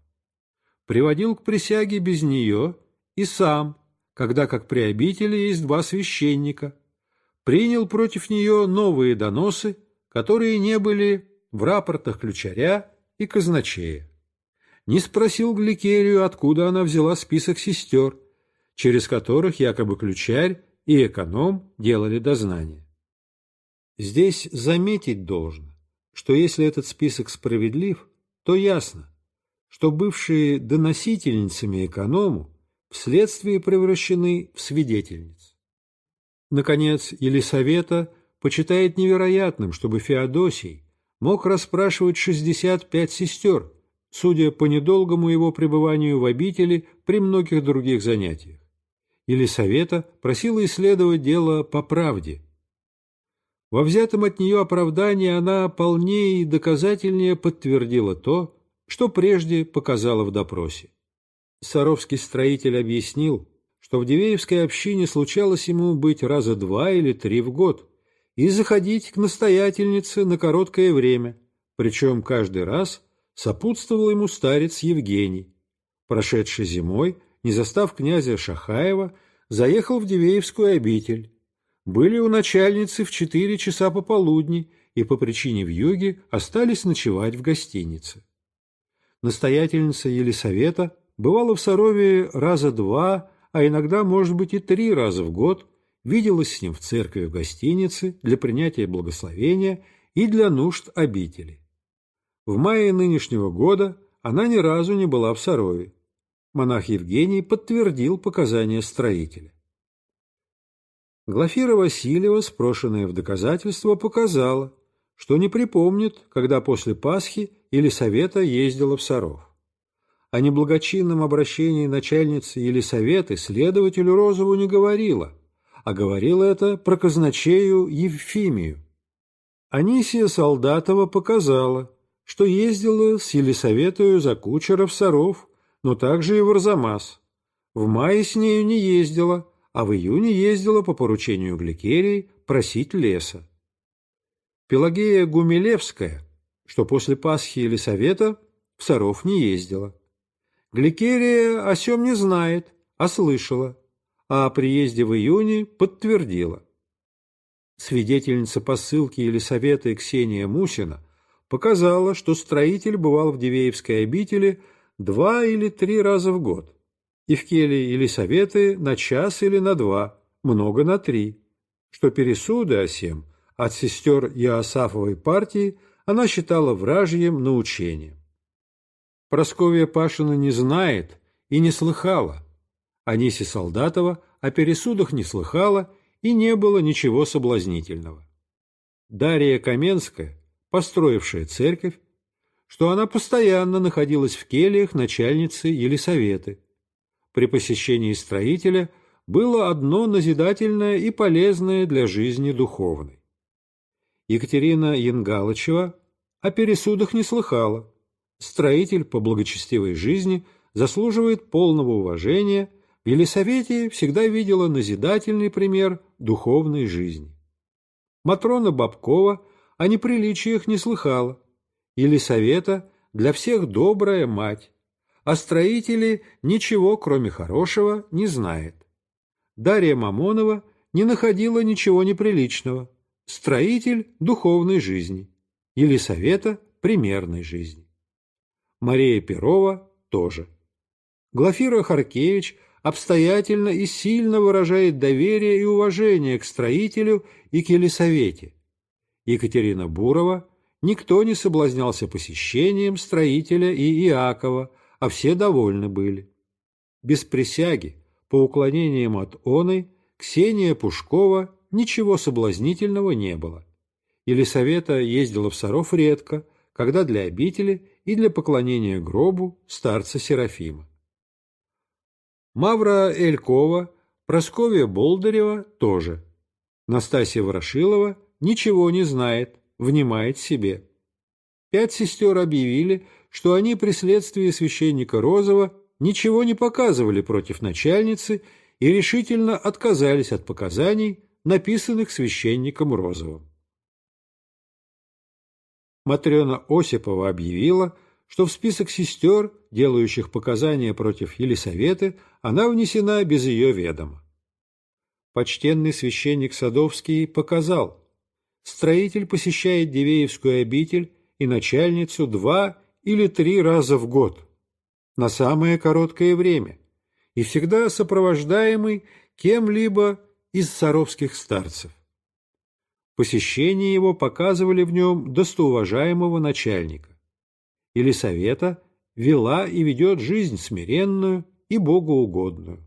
Speaker 1: Приводил к присяге без нее – и сам, когда, как при обители, есть два священника, принял против нее новые доносы, которые не были в рапортах ключаря и казначея. Не спросил Гликерию, откуда она взяла список сестер, через которых якобы ключарь и эконом делали дознание. Здесь заметить должно, что если этот список справедлив, то ясно, что бывшие доносительницами эконому вследствие превращены в свидетельниц. Наконец, Елисавета почитает невероятным, чтобы Феодосий мог расспрашивать 65 сестер, судя по недолгому его пребыванию в обители при многих других занятиях. Елисавета просила исследовать дело по правде. Во взятом от нее оправдании она полнее и доказательнее подтвердила то, что прежде показала в допросе. Саровский строитель объяснил, что в Дивеевской общине случалось ему быть раза два или три в год и заходить к настоятельнице на короткое время, причем каждый раз сопутствовал ему старец Евгений. Прошедшей зимой, не застав князя Шахаева, заехал в Дивеевскую обитель. Были у начальницы в четыре часа пополудни и по причине вьюги остались ночевать в гостинице. Настоятельница Елисавета бывала в Сарове раза два, а иногда, может быть, и три раза в год, виделась с ним в церкви в гостинице для принятия благословения и для нужд обители. В мае нынешнего года она ни разу не была в Сарове. Монах Евгений подтвердил показания строителя. Глафира Васильева, спрошенная в доказательство, показала, что не припомнит, когда после Пасхи или Совета ездила в Саров о неблагочинном обращении начальницы Елисаветы следователю Розову не говорила, а говорила это про казначею Евфимию. Анисия Солдатова показала, что ездила с Елисаветою за кучера в Саров, но также и в Арзамас. В мае с нею не ездила, а в июне ездила по поручению Гликерии просить леса. Пелагея Гумилевская, что после Пасхи Елисавета в Саров не ездила. Гликерия о сем не знает, а слышала, а о приезде в июне подтвердила. Свидетельница посылки или совета Ксения Мусина показала, что строитель бывал в Дивеевской обители два или три раза в год, и в келье или советы на час или на два, много на три, что пересуды о сем от сестер Иосафовой партии она считала вражьем научением. Просковья Пашина не знает и не слыхала. О Солдатова о пересудах не слыхала и не было ничего соблазнительного. Дарья Каменская, построившая церковь, что она постоянно находилась в кельях начальницы Елисаветы. При посещении строителя было одно назидательное и полезное для жизни духовной. Екатерина Янгалычева о пересудах не слыхала, строитель по благочестивой жизни, заслуживает полного уважения, в Елисавете всегда видела назидательный пример духовной жизни. Матрона Бабкова о неприличиях не слыхала, Елисавета для всех добрая мать, а строители ничего, кроме хорошего, не знает. Дарья Мамонова не находила ничего неприличного, строитель духовной жизни, Елисавета – примерной жизни. Мария Перова тоже. Глафира Харкевич обстоятельно и сильно выражает доверие и уважение к строителю и к Елисавете. Екатерина Бурова никто не соблазнялся посещением строителя и Иакова, а все довольны были. Без присяги, по уклонениям от оной, Ксения Пушкова ничего соблазнительного не было. Елисавета ездила в Саров редко, когда для обители и для поклонения гробу старца Серафима. Мавра Элькова, Просковья Болдарева тоже. Настасья Ворошилова ничего не знает, внимает себе. Пять сестер объявили, что они при следствии священника Розова ничего не показывали против начальницы и решительно отказались от показаний, написанных священником Розовым. Матрена Осипова объявила, что в список сестер, делающих показания против Елисаветы, она внесена без ее ведома. Почтенный священник Садовский показал, строитель посещает Дивеевскую обитель и начальницу два или три раза в год, на самое короткое время, и всегда сопровождаемый кем-либо из саровских старцев. Посещение его показывали в нем достоуважаемого начальника. Елисавета вела и ведет жизнь смиренную и богоугодную.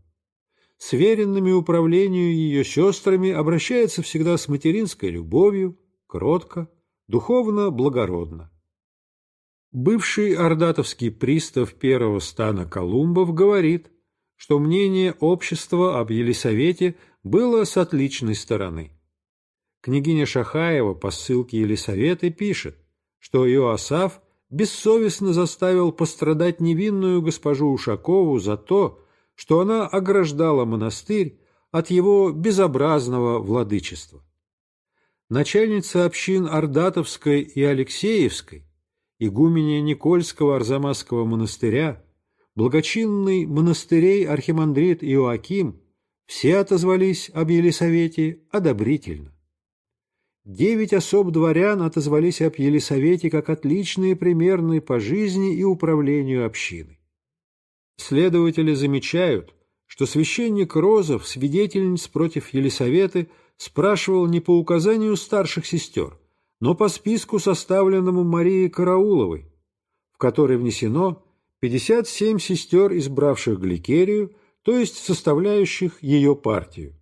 Speaker 1: С веренными управлению ее сестрами обращается всегда с материнской любовью, кротко, духовно благородно. Бывший ордатовский пристав первого стана Колумбов говорит, что мнение общества об Елисавете было с отличной стороны – Княгиня Шахаева по ссылке или советы пишет, что Иоасаф бессовестно заставил пострадать невинную госпожу Ушакову за то, что она ограждала монастырь от его безобразного владычества. Начальница общин Ордатовской и Алексеевской, игуменя Никольского Арзамасского монастыря, благочинный монастырей архимандрит Иоаким, все отозвались об Елисавете одобрительно. Девять особ дворян отозвались об Елисавете как отличные примерные по жизни и управлению общиной. Следователи замечают, что священник Розов, свидетельниц против Елисаветы, спрашивал не по указанию старших сестер, но по списку, составленному Марией Карауловой, в который внесено 57 сестер, избравших Гликерию, то есть составляющих ее партию.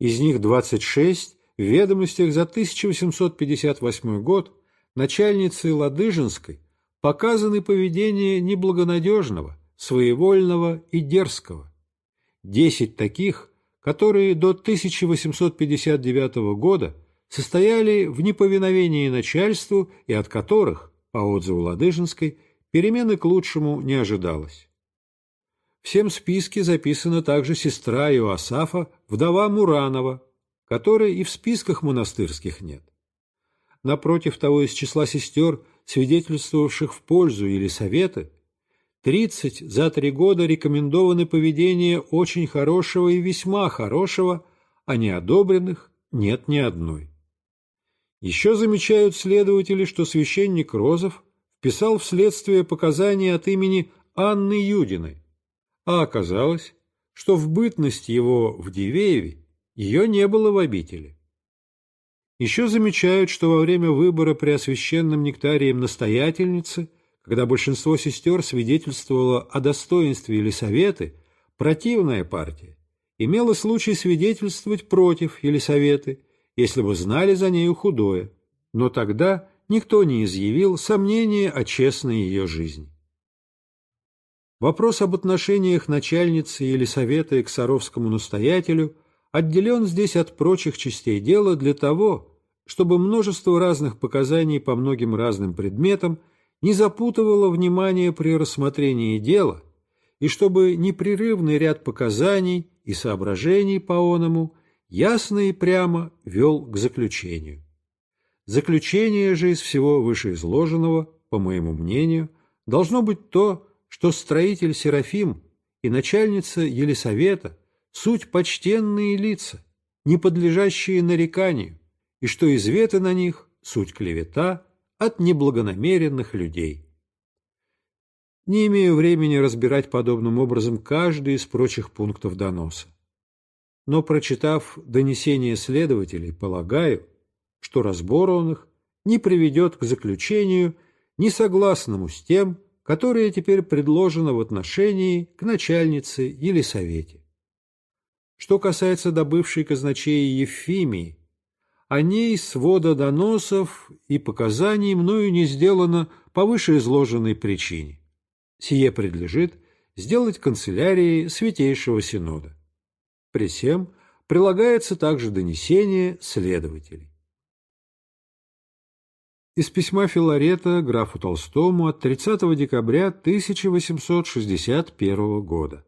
Speaker 1: Из них 26 в ведомостях за 1858 год начальницей Ладыжинской показаны поведение неблагонадежного, своевольного и дерзкого. Десять таких, которые до 1859 года состояли в неповиновении начальству и от которых, по отзыву Ладыжинской, перемены к лучшему не ожидалось. В всем списке записана также сестра Иоасафа, вдова Муранова, которой и в списках монастырских нет. Напротив того, из числа сестер, свидетельствовавших в пользу или советы, 30 за три года рекомендованы поведение очень хорошего и весьма хорошего, а неодобренных нет ни одной. Еще замечают следователи, что священник Розов писал вследствие показания от имени Анны Юдиной, а оказалось, что в бытность его в Дивееве ее не было в обители. Еще замечают, что во время выбора при освященном нектарием настоятельницы, когда большинство сестер свидетельствовало о достоинстве елисаветы, противная партия имела случай свидетельствовать против елисаветы, если бы знали за нею худое, но тогда никто не изъявил сомнения о честной ее жизни. Вопрос об отношениях начальницы елисаветы к Саровскому настоятелю – отделен здесь от прочих частей дела для того, чтобы множество разных показаний по многим разным предметам не запутывало внимание при рассмотрении дела и чтобы непрерывный ряд показаний и соображений по оному ясно и прямо вел к заключению. Заключение же из всего вышеизложенного, по моему мнению, должно быть то, что строитель Серафим и начальница Елисавета суть почтенные лица, не подлежащие нареканию, и что извета на них суть клевета от неблагонамеренных людей. Не имею времени разбирать подобным образом каждый из прочих пунктов доноса. Но, прочитав донесения следователей, полагаю, что разбор он их не приведет к заключению, не согласному с тем, которое теперь предложено в отношении к начальнице или совете. Что касается добывшей казначеи Ефимии, о ней свода доносов и показаний мною не сделано по вышеизложенной причине. Сие предлежит сделать канцелярии Святейшего Синода. При всем прилагается также донесение следователей. Из письма Филарета графу Толстому от 30 декабря 1861 года.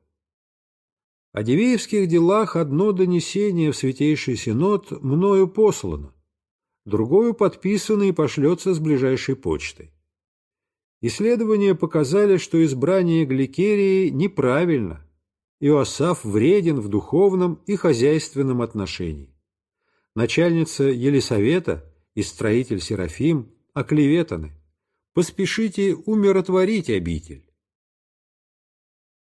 Speaker 1: О девеевских делах одно донесение в Святейший Синод мною послано, другое подписано и пошлется с ближайшей почтой. Исследования показали, что избрание гликерии неправильно, Иосаф вреден в духовном и хозяйственном отношении. Начальница Елисавета и строитель Серафим оклеветаны. Поспешите умиротворить обитель.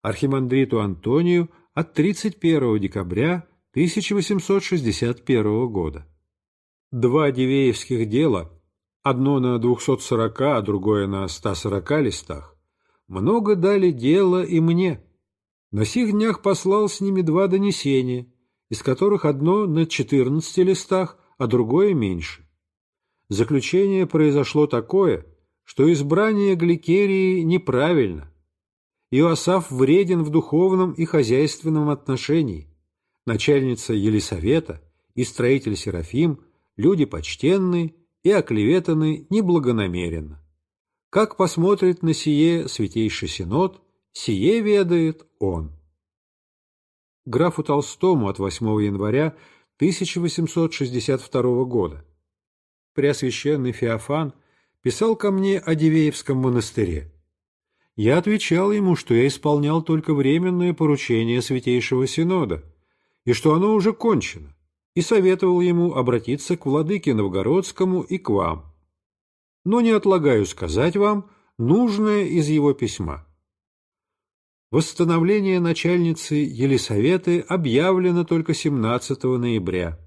Speaker 1: Архимандриту Антонию – от 31 декабря 1861 года. Два Дивеевских дела, одно на 240, а другое на 140 листах, много дали дела и мне. На сих днях послал с ними два донесения, из которых одно на 14 листах, а другое меньше. Заключение произошло такое, что избрание Гликерии неправильно, Иосаф вреден в духовном и хозяйственном отношении. Начальница Елисавета и строитель Серафим – люди почтенные и оклеветаны неблагонамеренно. Как посмотрит на сие Святейший Синод, сие ведает он. Графу Толстому от 8 января 1862 года. Преосвященный Феофан писал ко мне о Дивеевском монастыре я отвечал ему, что я исполнял только временное поручение Святейшего Синода, и что оно уже кончено, и советовал ему обратиться к владыке Новгородскому и к вам. Но не отлагаю сказать вам нужное из его письма. Восстановление начальницы Елисаветы объявлено только 17 ноября.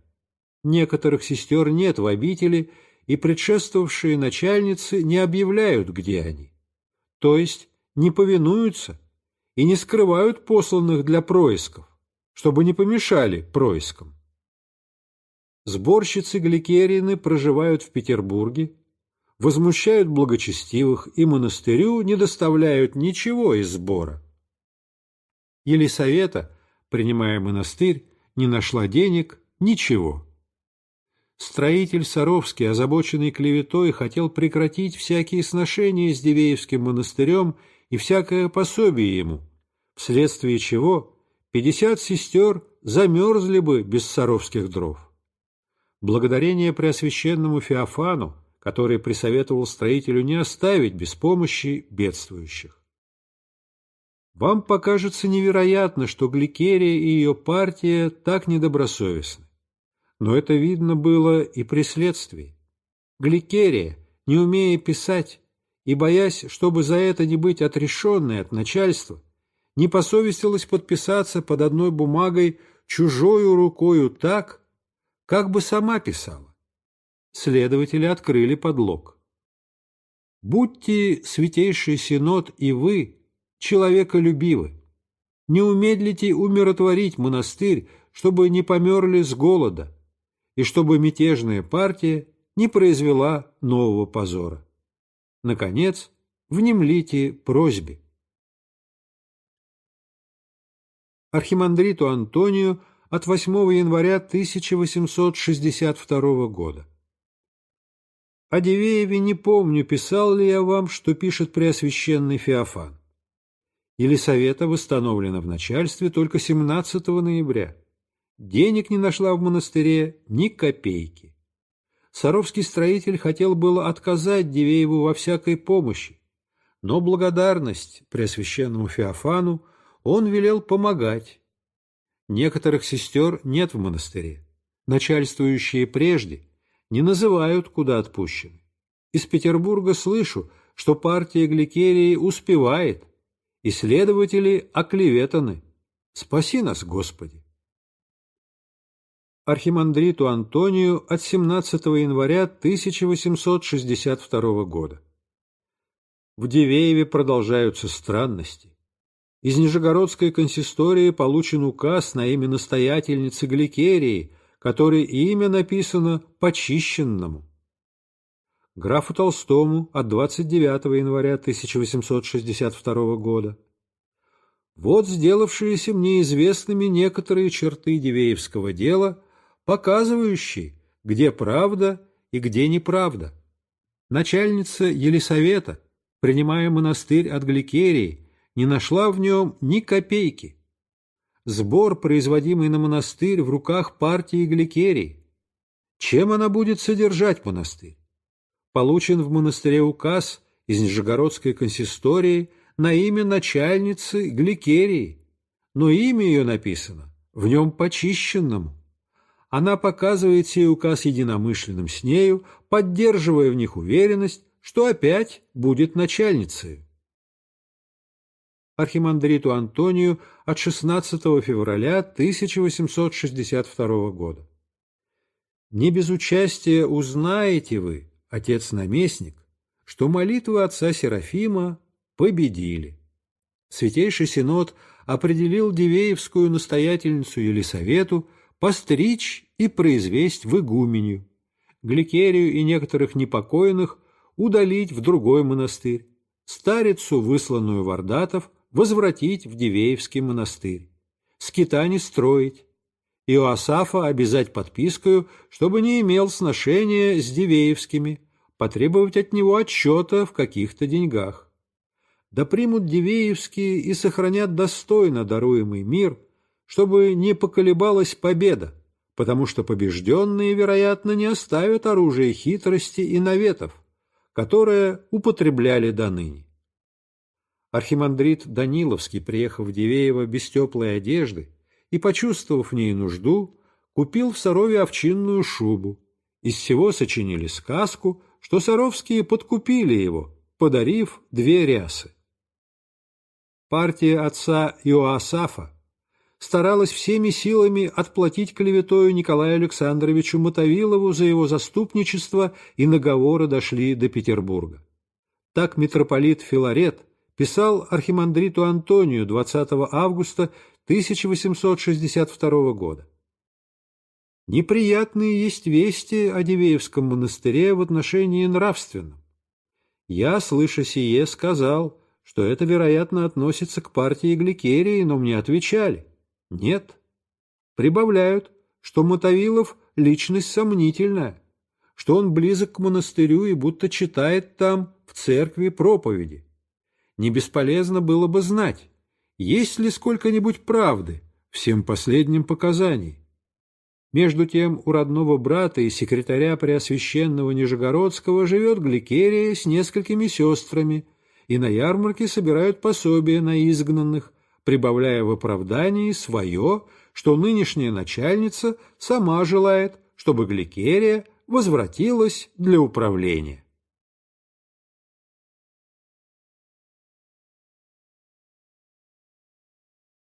Speaker 1: Некоторых сестер нет в обители, и предшествовавшие начальницы не объявляют, где они. То есть не повинуются и не скрывают посланных для происков, чтобы не помешали проискам. Сборщицы Гликерины проживают в Петербурге, возмущают благочестивых и монастырю не доставляют ничего из сбора. Елисавета, принимая монастырь, не нашла денег, ничего. Строитель Саровский, озабоченный клеветой, хотел прекратить всякие сношения с Дивеевским монастырем и всякое пособие ему, вследствие чего пятьдесят сестер замерзли бы без саровских дров. Благодарение Преосвященному Феофану, который присоветовал строителю не оставить без помощи бедствующих. Вам покажется невероятно, что Гликерия и ее партия так недобросовестны. Но это видно было и при следствии. Гликерия, не умея писать, и, боясь, чтобы за это не быть отрешенной от начальства, не посовестилась подписаться под одной бумагой чужою рукою так, как бы сама писала. Следователи открыли подлог. «Будьте, святейший синод, и вы, человеколюбивы. Не умедлите умиротворить монастырь, чтобы не померли с голода, и чтобы мятежная партия не произвела нового позора. Наконец, внемлите просьбе. Архимандриту Антонию от 8 января 1862 года. О Дивееве не помню, писал ли я вам, что пишет Преосвященный Феофан. Елисавета восстановлена в начальстве только 17 ноября. Денег не нашла в монастыре ни копейки. Саровский строитель хотел было отказать Дивееву во всякой помощи, но благодарность Преосвященному Феофану он велел помогать. Некоторых сестер нет в монастыре. Начальствующие прежде не называют, куда отпущены. Из Петербурга слышу, что партия Гликерии успевает, и следователи оклеветаны. Спаси нас, Господи! архимандриту Антонию от 17 января 1862 года. В Дивееве продолжаются странности. Из Нижегородской консистории получен указ на имя настоятельницы Гликерии, которой имя написано «почищенному». Графу Толстому от 29 января 1862 года. Вот сделавшиеся мне известными некоторые черты Дивеевского дела – показывающий, где правда и где неправда. Начальница Елисавета, принимая монастырь от Гликерии, не нашла в нем ни копейки. Сбор, производимый на монастырь, в руках партии Гликерии. Чем она будет содержать монастырь? Получен в монастыре указ из Нижегородской консистории на имя начальницы Гликерии, но имя ее написано в нем почищенном она показывает сей указ единомышленным с нею, поддерживая в них уверенность, что опять будет начальницей. Архимандриту Антонию от 16 февраля 1862 года. Не без участия узнаете вы, отец-наместник, что молитвы отца Серафима победили. Святейший Синод определил Дивеевскую настоятельницу Елисавету постричь и произвесть в игуменью, Гликерию и некоторых непокойных удалить в другой монастырь, старицу, высланную Вардатов возвратить в Дивеевский монастырь, скитани не строить, Иоасафа обязать подпискою, чтобы не имел сношения с Дивеевскими, потребовать от него отчета в каких-то деньгах. Да примут Дивеевские и сохранят достойно даруемый мир – чтобы не поколебалась победа, потому что побежденные, вероятно, не оставят оружие хитрости и наветов, которые употребляли до ныне. Архимандрит Даниловский, приехав в Дивеево без теплой одежды и, почувствовав в ней нужду, купил в Сарове овчинную шубу. Из всего сочинили сказку, что саровские подкупили его, подарив две рясы. Партия отца Иоасафа старалась всеми силами отплатить клеветою Николаю Александровичу Мотовилову за его заступничество, и наговоры дошли до Петербурга. Так митрополит Филарет писал архимандриту Антонию 20 августа 1862 года. Неприятные есть вести о Дивеевском монастыре в отношении нравственном. Я, слыша сие, сказал, что это, вероятно, относится к партии Гликерии, но мне отвечали. Нет. Прибавляют, что Мотовилов — личность сомнительная, что он близок к монастырю и будто читает там, в церкви, проповеди. Не бесполезно было бы знать, есть ли сколько-нибудь правды всем последним показаний. Между тем у родного брата и секретаря Преосвященного Нижегородского живет Гликерия с несколькими сестрами, и на ярмарке собирают пособия на изгнанных, прибавляя в оправдании свое, что нынешняя начальница сама желает, чтобы Гликерия возвратилась для управления.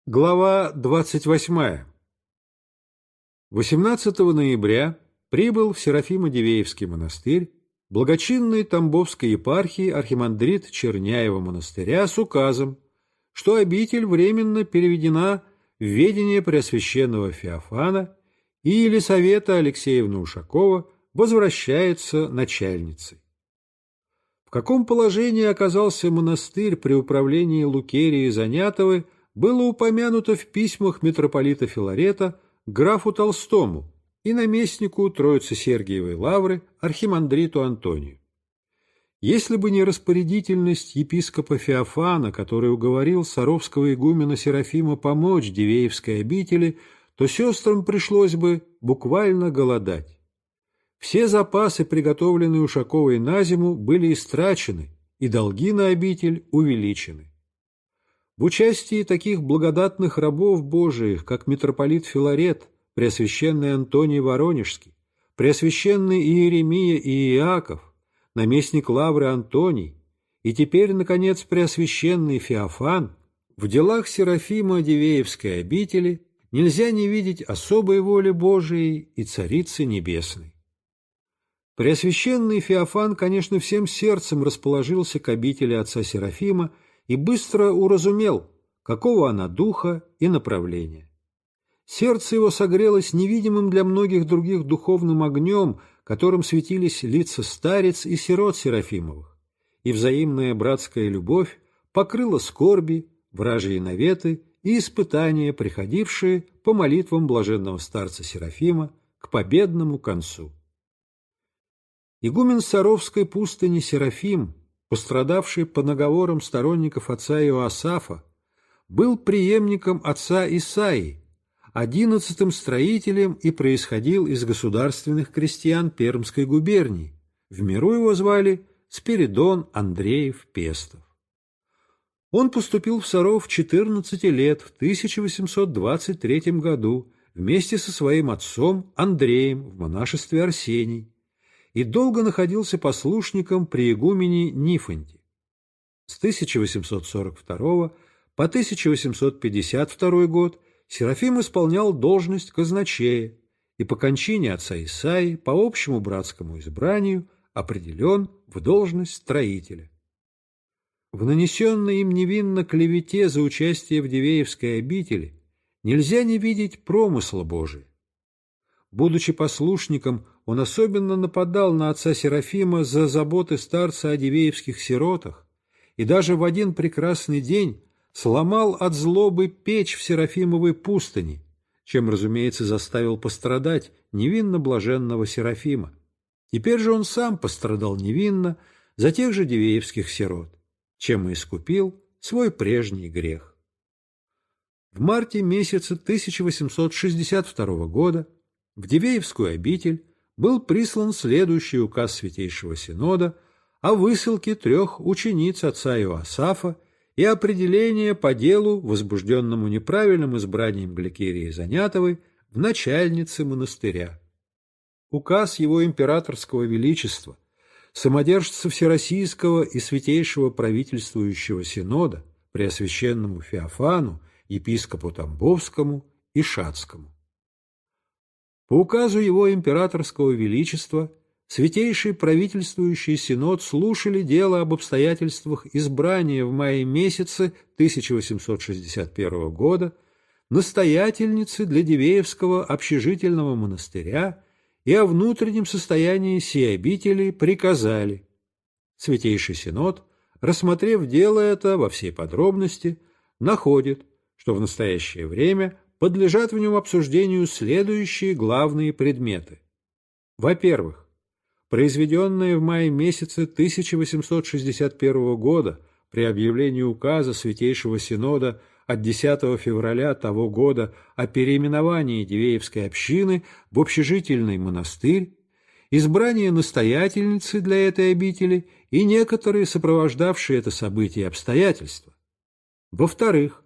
Speaker 1: Глава 28. 18 ноября прибыл в Серафимо-Дивеевский монастырь благочинной Тамбовской епархии архимандрит Черняева монастыря с указом что обитель временно переведена в ведение Преосвященного Феофана и Елисавета Алексеевна Ушакова возвращается начальницей. В каком положении оказался монастырь при управлении Лукерии Занятовой было упомянуто в письмах митрополита Филарета графу Толстому и наместнику Троицы Сергиевой Лавры архимандриту Антонию. Если бы не распорядительность епископа Феофана, который уговорил Саровского игумена Серафима помочь Дивеевской обители, то сестрам пришлось бы буквально голодать. Все запасы, приготовленные Ушаковой на зиму, были истрачены, и долги на обитель увеличены. В участии таких благодатных рабов Божиих, как митрополит Филарет, Преосвященный Антоний Воронежский, Преосвященный Иеремия и Иаков, наместник Лавры Антоний и теперь, наконец, преосвященный Феофан, в делах Серафима Дивеевской обители нельзя не видеть особой воли Божией и Царицы Небесной. Преосвященный Феофан, конечно, всем сердцем расположился к обители отца Серафима и быстро уразумел, какого она духа и направления. Сердце его согрелось невидимым для многих других духовным огнем – которым светились лица старец и сирот Серафимовых, и взаимная братская любовь покрыла скорби, вражьи наветы и испытания, приходившие по молитвам блаженного старца Серафима к победному концу. Игумен Саровской пустыни Серафим, пострадавший по наговорам сторонников отца Иоасафа, был преемником отца Исаии, одиннадцатым строителем и происходил из государственных крестьян Пермской губернии. В миру его звали Спиридон Андреев Пестов. Он поступил в Саров в 14 лет в 1823 году вместе со своим отцом Андреем в монашестве Арсений и долго находился послушником при игумене Нифонте. С 1842 по 1852 год – Серафим исполнял должность казначея и по кончине отца Исаи по общему братскому избранию определен в должность строителя. В нанесенной им невинно клевете за участие в Дивеевской обители нельзя не видеть промысла Божия. Будучи послушником, он особенно нападал на отца Серафима за заботы старца о дивеевских сиротах, и даже в один прекрасный день сломал от злобы печь в Серафимовой пустыне, чем, разумеется, заставил пострадать невинно блаженного Серафима. Теперь же он сам пострадал невинно за тех же девеевских сирот, чем и искупил свой прежний грех. В марте месяца 1862 года в Дивеевскую обитель был прислан следующий указ Святейшего Синода о высылке трех учениц отца Иоасафа и определение по делу, возбужденному неправильным избранием Гликерии Занятовой, в начальнице монастыря. Указ его императорского величества, самодержца Всероссийского и Святейшего правительствующего Синода, Преосвященному Феофану, епископу Тамбовскому и Шацкому. По указу его императорского величества – Святейший правительствующий синод слушали дело об обстоятельствах избрания в мае месяце 1861 года настоятельницы для Дивеевского общежительного монастыря и о внутреннем состоянии сей обители приказали. Святейший Синод, рассмотрев дело это во всей подробности, находит, что в настоящее время подлежат в нем обсуждению следующие главные предметы. Во-первых, произведенное в мае месяце 1861 года при объявлении указа Святейшего Синода от 10 февраля того года о переименовании Дивеевской общины в общежительный монастырь, избрание настоятельницы для этой обители и некоторые сопровождавшие это событие обстоятельства. Во-вторых,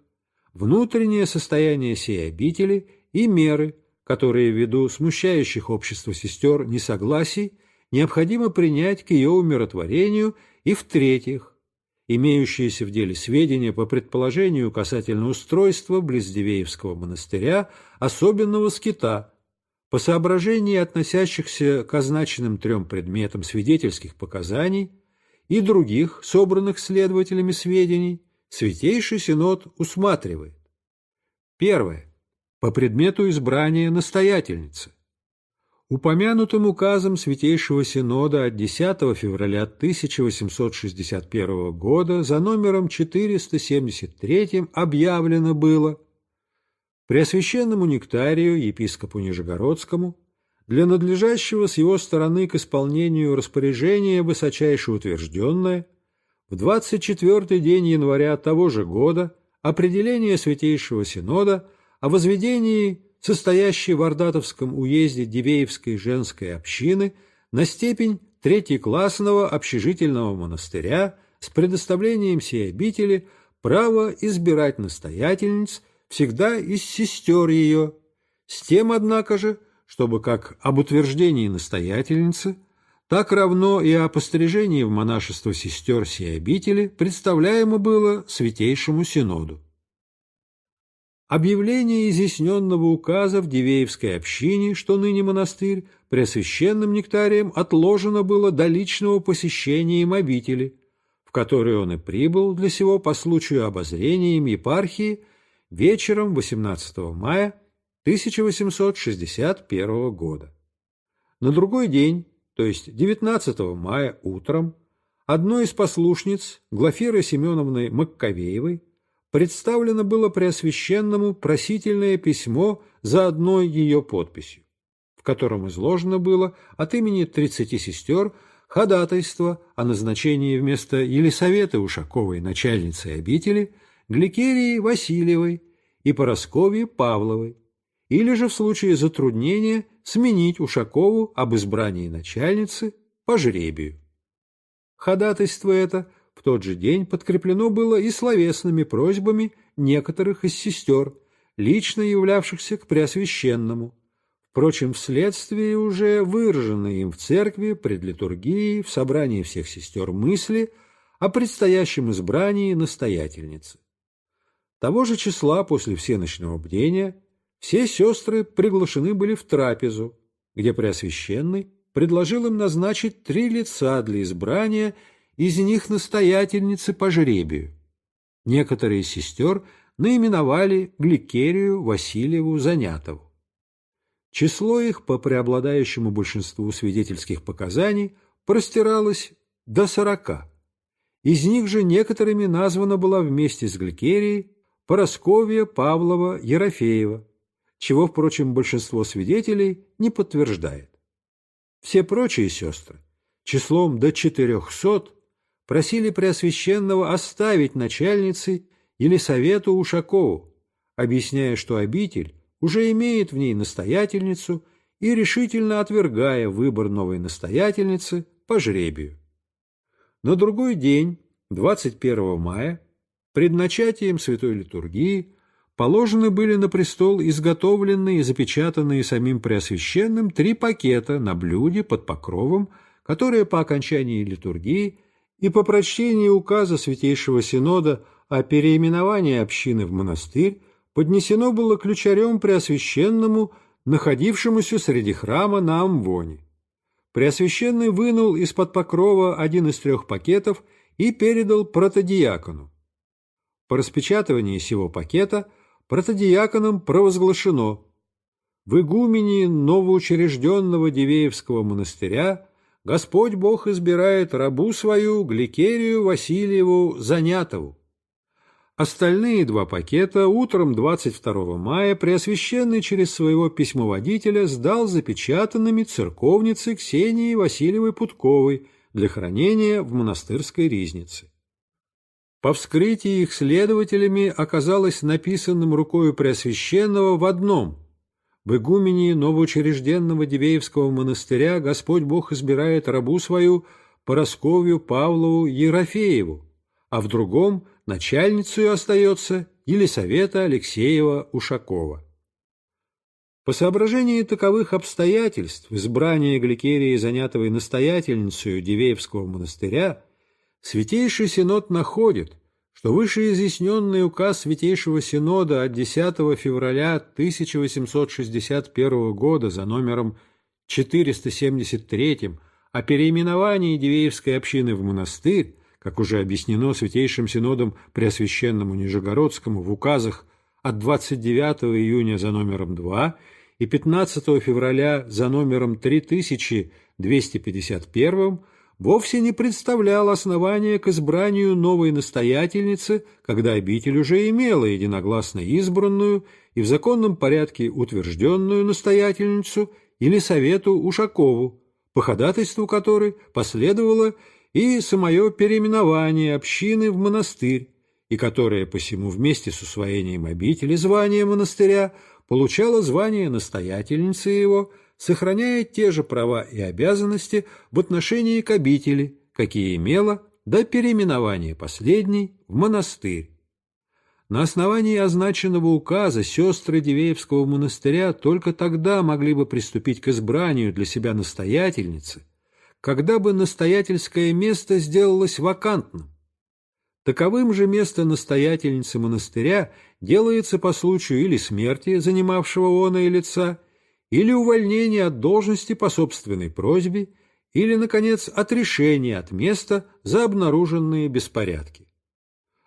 Speaker 1: внутреннее состояние сей обители и меры, которые ввиду смущающих общество сестер несогласий необходимо принять к ее умиротворению и, в-третьих, имеющиеся в деле сведения по предположению касательно устройства Близдевеевского монастыря особенного скита, по соображении относящихся к означенным трем предметам свидетельских показаний и других собранных следователями сведений, Святейший Синод усматривает. Первое. По предмету избрания настоятельницы. Упомянутым указом Святейшего Синода от 10 февраля 1861 года за номером 473 объявлено было Преосвященному Нектарию, епископу Нижегородскому, для надлежащего с его стороны к исполнению распоряжения высочайше утвержденное в 24 день января того же года определение Святейшего Синода о возведении состоящей в Ордатовском уезде Дивеевской женской общины, на степень третьеклассного общежительного монастыря с предоставлением сей обители право избирать настоятельниц всегда из сестер ее, с тем, однако же, чтобы как об утверждении настоятельницы, так равно и о пострижении в монашество сестер сей обители представляемо было Святейшему Синоду. Объявление изъясненного указа в Дивеевской общине, что ныне монастырь, преосвященным нектарием отложено было до личного посещения им обители, в которую он и прибыл для сего по случаю обозрения им епархии вечером 18 мая 1861 года. На другой день, то есть 19 мая утром, одной из послушниц, Глафиры Семеновны Маккавеевой представлено было Преосвященному просительное письмо за одной ее подписью, в котором изложено было от имени тридцати сестер ходатайство о назначении вместо Елисаветы Ушаковой начальницы обители Гликерии Васильевой и Поросковье Павловой, или же в случае затруднения сменить Ушакову об избрании начальницы по жребию. Ходатайство это в тот же день подкреплено было и словесными просьбами некоторых из сестер, лично являвшихся к Преосвященному, впрочем, вследствие уже выраженной им в церкви, пред литургией, в собрании всех сестер мысли о предстоящем избрании настоятельницы. Того же числа после всеночного бдения все сестры приглашены были в трапезу, где Преосвященный предложил им назначить три лица для избрания из них настоятельницы по жребию. Некоторые сестер наименовали Гликерию Васильеву Занятову. Число их по преобладающему большинству свидетельских показаний простиралось до сорока. Из них же некоторыми названа была вместе с Гликерией Поросковья Павлова Ерофеева, чего, впрочем, большинство свидетелей не подтверждает. Все прочие сестры числом до четырехсот просили Преосвященного оставить начальницы совету Ушакову, объясняя, что обитель уже имеет в ней настоятельницу и решительно отвергая выбор новой настоятельницы по жребию. На другой день, 21 мая, пред начатием Святой Литургии положены были на престол изготовленные и запечатанные самим Преосвященным три пакета на блюде под покровом, которые по окончании литургии – и по прочтении указа Святейшего Синода о переименовании общины в монастырь поднесено было ключарем Преосвященному, находившемуся среди храма на Амвоне. Преосвященный вынул из-под покрова один из трех пакетов и передал протодиакону. По распечатывании сего пакета протодиаконом провозглашено в игумении новоучрежденного Дивеевского монастыря Господь Бог избирает рабу свою Гликерию Васильеву Занятову. Остальные два пакета утром 22 мая Преосвященный через своего письмоводителя сдал запечатанными церковнице Ксении Васильевой Путковой для хранения в монастырской ризнице. По вскрытии их следователями оказалось написанным рукою Преосвященного в одном в игумении новоучрежденного Дивеевского монастыря Господь Бог избирает рабу свою Поросковью Павлову Ерофееву, а в другом начальницей остается Елисавета Алексеева Ушакова. По соображении таковых обстоятельств избрание Гликерии, занятовой настоятельницей Дивеевского монастыря, Святейший Синод находит – что вышеизъясненный указ Святейшего Синода от 10 февраля 1861 года за номером 473 о переименовании Дивеевской общины в монастырь, как уже объяснено Святейшим Синодом Преосвященному Нижегородскому в указах от 29 июня за номером 2 и 15 февраля за номером 3251, вовсе не представлял основания к избранию новой настоятельницы, когда обитель уже имела единогласно избранную и в законном порядке утвержденную настоятельницу или совету Ушакову, по ходатайству которой последовало и самое переименование общины в монастырь, и которая посему вместе с усвоением обители звания монастыря получала звание настоятельницы его – сохраняя те же права и обязанности в отношении к обители, какие имела до переименования последней в монастырь. На основании означенного указа сестры Дивеевского монастыря только тогда могли бы приступить к избранию для себя настоятельницы, когда бы настоятельское место сделалось вакантным. Таковым же место настоятельницы монастыря делается по случаю или смерти занимавшего она лица, или увольнение от должности по собственной просьбе, или, наконец, отрешение от места за обнаруженные беспорядки.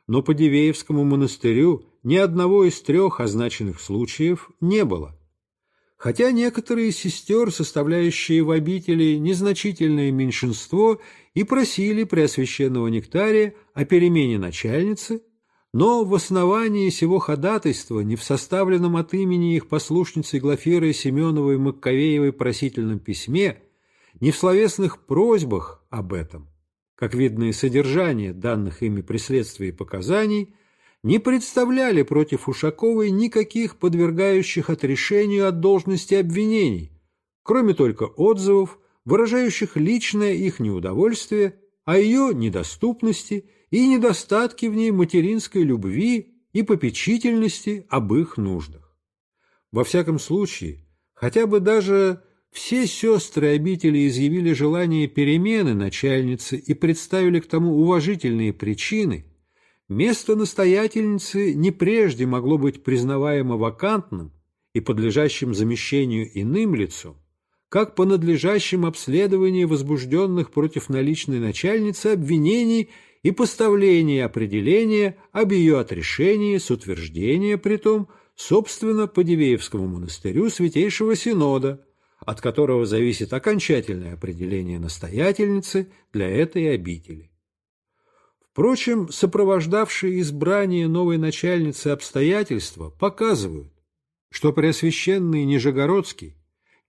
Speaker 1: Но по Дивеевскому монастырю ни одного из трех означенных случаев не было. Хотя некоторые сестер, составляющие в обители незначительное меньшинство, и просили Преосвященного Нектария о перемене начальницы – но в основании сего ходатайства, не в составленном от имени их послушницы Глафиры Семеновой Маккавеевой просительном письме, не в словесных просьбах об этом, как видно и содержание данных ими преследствий и показаний, не представляли против Ушаковой никаких подвергающих отрешению от должности обвинений, кроме только отзывов, выражающих личное их неудовольствие о а ее недоступности – и недостатки в ней материнской любви и попечительности об их нуждах. Во всяком случае, хотя бы даже все сестры обители изъявили желание перемены начальницы и представили к тому уважительные причины, место настоятельницы не прежде могло быть признаваемо вакантным и подлежащим замещению иным лицом, как по надлежащим обследованию возбужденных против наличной начальницы обвинений и поставление определения об ее отрешении с утверждения том, собственно, по Дивеевскому монастырю Святейшего Синода, от которого зависит окончательное определение настоятельницы для этой обители. Впрочем, сопровождавшие избрание новой начальницы обстоятельства показывают, что Преосвященный Нижегородский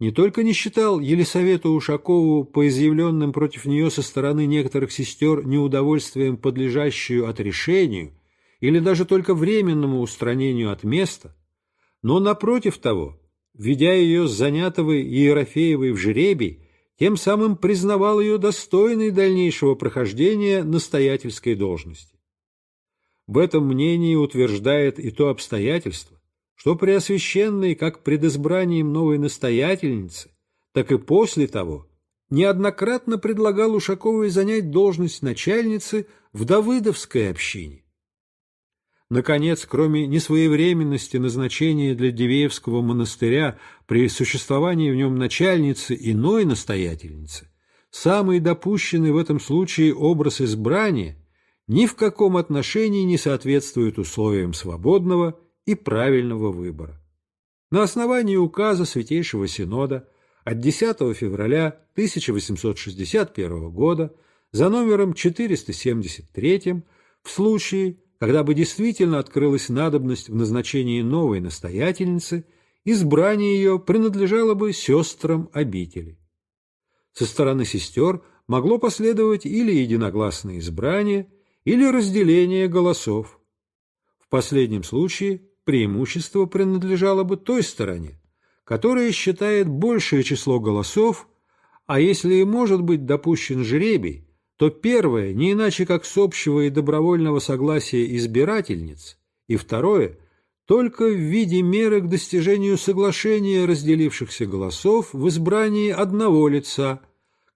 Speaker 1: не только не считал Елисавету Ушакову по изъявленным против нее со стороны некоторых сестер неудовольствием, подлежащую отрешению или даже только временному устранению от места, но, напротив того, ведя ее с Занятовой Ерофеевой в жребий, тем самым признавал ее достойной дальнейшего прохождения настоятельской должности. В этом мнении утверждает и то обстоятельство, что Преосвященный как пред избранием новой настоятельницы, так и после того неоднократно предлагал Ушаковой занять должность начальницы в Давыдовской общине. Наконец, кроме несвоевременности назначения для Дивеевского монастыря при существовании в нем начальницы иной настоятельницы, самый допущенный в этом случае образ избрания ни в каком отношении не соответствует условиям свободного и правильного выбора. На основании указа Святейшего Синода от 10 февраля 1861 года за номером 473 в случае, когда бы действительно открылась надобность в назначении новой настоятельницы, избрание ее принадлежало бы сестрам обители. Со стороны сестер могло последовать или единогласное избрание, или разделение голосов. В последнем случае преимущество принадлежало бы той стороне, которая считает большее число голосов, а если и может быть допущен жребий, то первое не иначе как с общего и добровольного согласия избирательниц, и второе только в виде меры к достижению соглашения разделившихся голосов в избрании одного лица,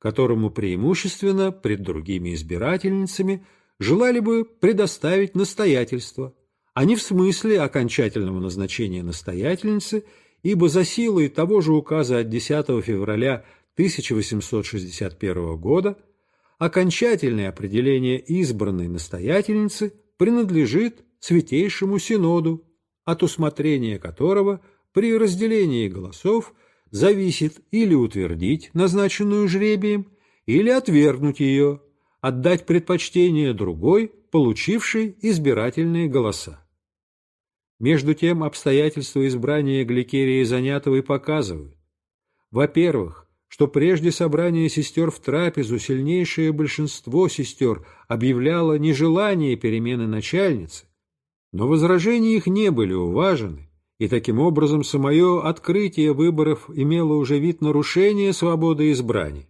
Speaker 1: которому преимущественно пред другими избирательницами желали бы предоставить настоятельство – а не в смысле окончательного назначения настоятельницы, ибо за силой того же указа от 10 февраля 1861 года окончательное определение избранной настоятельницы принадлежит Святейшему Синоду, от усмотрения которого при разделении голосов зависит или утвердить назначенную жребием, или отвергнуть ее, отдать предпочтение другой, получившей избирательные голоса. Между тем обстоятельства избрания Гликерии Занятовой показывают. Во-первых, что прежде собрания сестер в трапезу сильнейшее большинство сестер объявляло нежелание перемены начальницы, но возражения их не были уважены, и таким образом самое открытие выборов имело уже вид нарушения свободы избраний.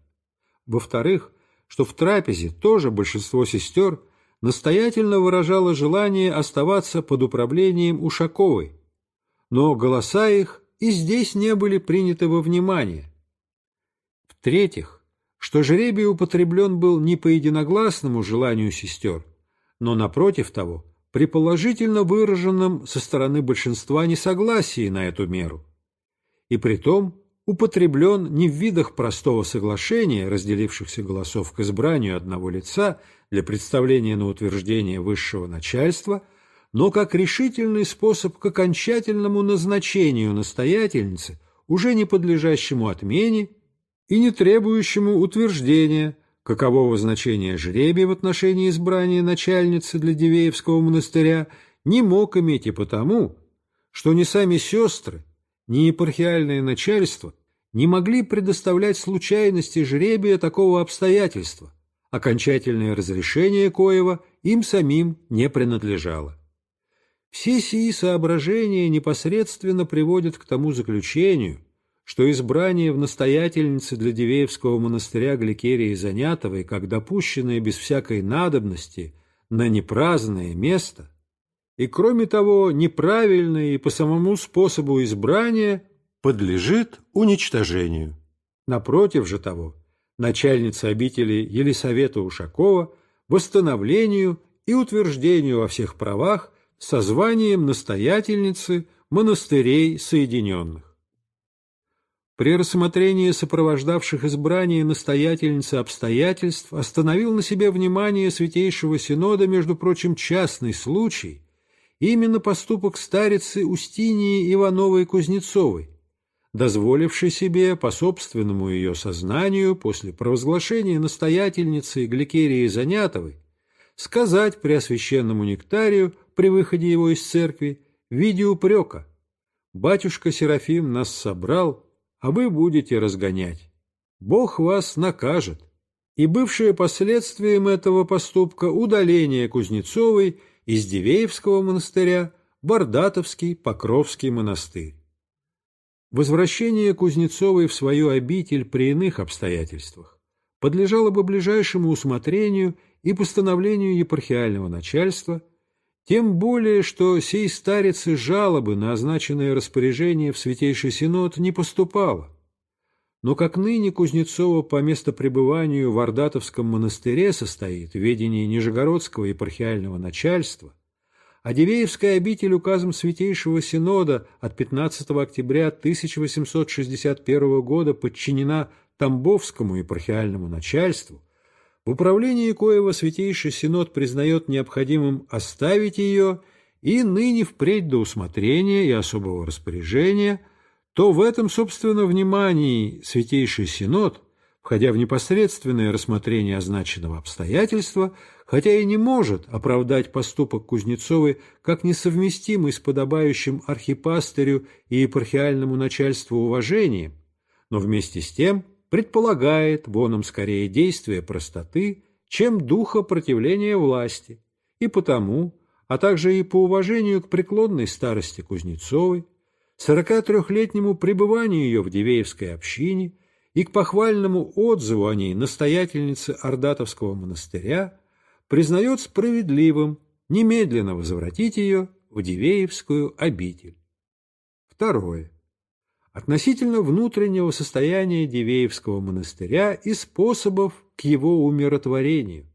Speaker 1: Во-вторых, что в трапезе тоже большинство сестер настоятельно выражала желание оставаться под управлением Ушаковой, но голоса их и здесь не были приняты во внимание. В-третьих, что жребий употреблен был не по единогласному желанию сестер, но, напротив того, при положительно выраженном со стороны большинства несогласии на эту меру. И притом употреблен не в видах простого соглашения, разделившихся голосов к избранию одного лица – для представления на утверждение высшего начальства, но как решительный способ к окончательному назначению настоятельницы, уже не подлежащему отмене и не требующему утверждения, какового значения жребия в отношении избрания начальницы для Дивеевского монастыря не мог иметь и потому, что ни сами сестры, ни епархиальное начальство не могли предоставлять случайности жребия такого обстоятельства, окончательное разрешение коего им самим не принадлежало. Все сии соображения непосредственно приводят к тому заключению, что избрание в настоятельнице для Дивеевского монастыря Гликерии Занятовой, как допущенное без всякой надобности на непраздное место, и, кроме того, неправильное и по самому способу избрания подлежит уничтожению. Напротив же того – начальница обители Елисавета Ушакова, восстановлению и утверждению во всех правах со званием настоятельницы монастырей соединенных. При рассмотрении сопровождавших избрание настоятельницы обстоятельств остановил на себе внимание Святейшего Синода, между прочим, частный случай, именно поступок старицы Устинии Ивановой Кузнецовой, дозволивший себе, по собственному ее сознанию, после провозглашения настоятельницы Гликерии Занятовой, сказать Преосвященному Нектарию при выходе его из церкви в виде упрека «Батюшка Серафим нас собрал, а вы будете разгонять. Бог вас накажет». И бывшее последствием этого поступка удаление Кузнецовой из Дивеевского монастыря Бордатовский, Покровский монастырь. Возвращение Кузнецовой в свою обитель при иных обстоятельствах подлежало бы ближайшему усмотрению и постановлению епархиального начальства, тем более, что сей старец и жалобы на означенное распоряжение в Святейший Синод не поступало. Но как ныне Кузнецова по местопребыванию в Ордатовском монастыре состоит в ведении Нижегородского епархиального начальства – Адивеевская обитель указом Святейшего Синода от 15 октября 1861 года подчинена Тамбовскому епархиальному начальству, в управлении коего Святейший Синод признает необходимым оставить ее и ныне впредь до усмотрения и особого распоряжения, то в этом, собственно, внимании Святейший Синод, входя в непосредственное рассмотрение означенного обстоятельства, хотя и не может оправдать поступок Кузнецовой как несовместимый с подобающим архипастырю и епархиальному начальству уважением, но вместе с тем предполагает воном скорее действие простоты, чем духа противления власти, и потому, а также и по уважению к преклонной старости Кузнецовой, 43-летнему пребыванию ее в Дивеевской общине и к похвальному отзыву о ней настоятельницы Ордатовского монастыря – признает справедливым немедленно возвратить ее в Дивеевскую обитель. Второе. Относительно внутреннего состояния Дивеевского монастыря и способов к его умиротворению.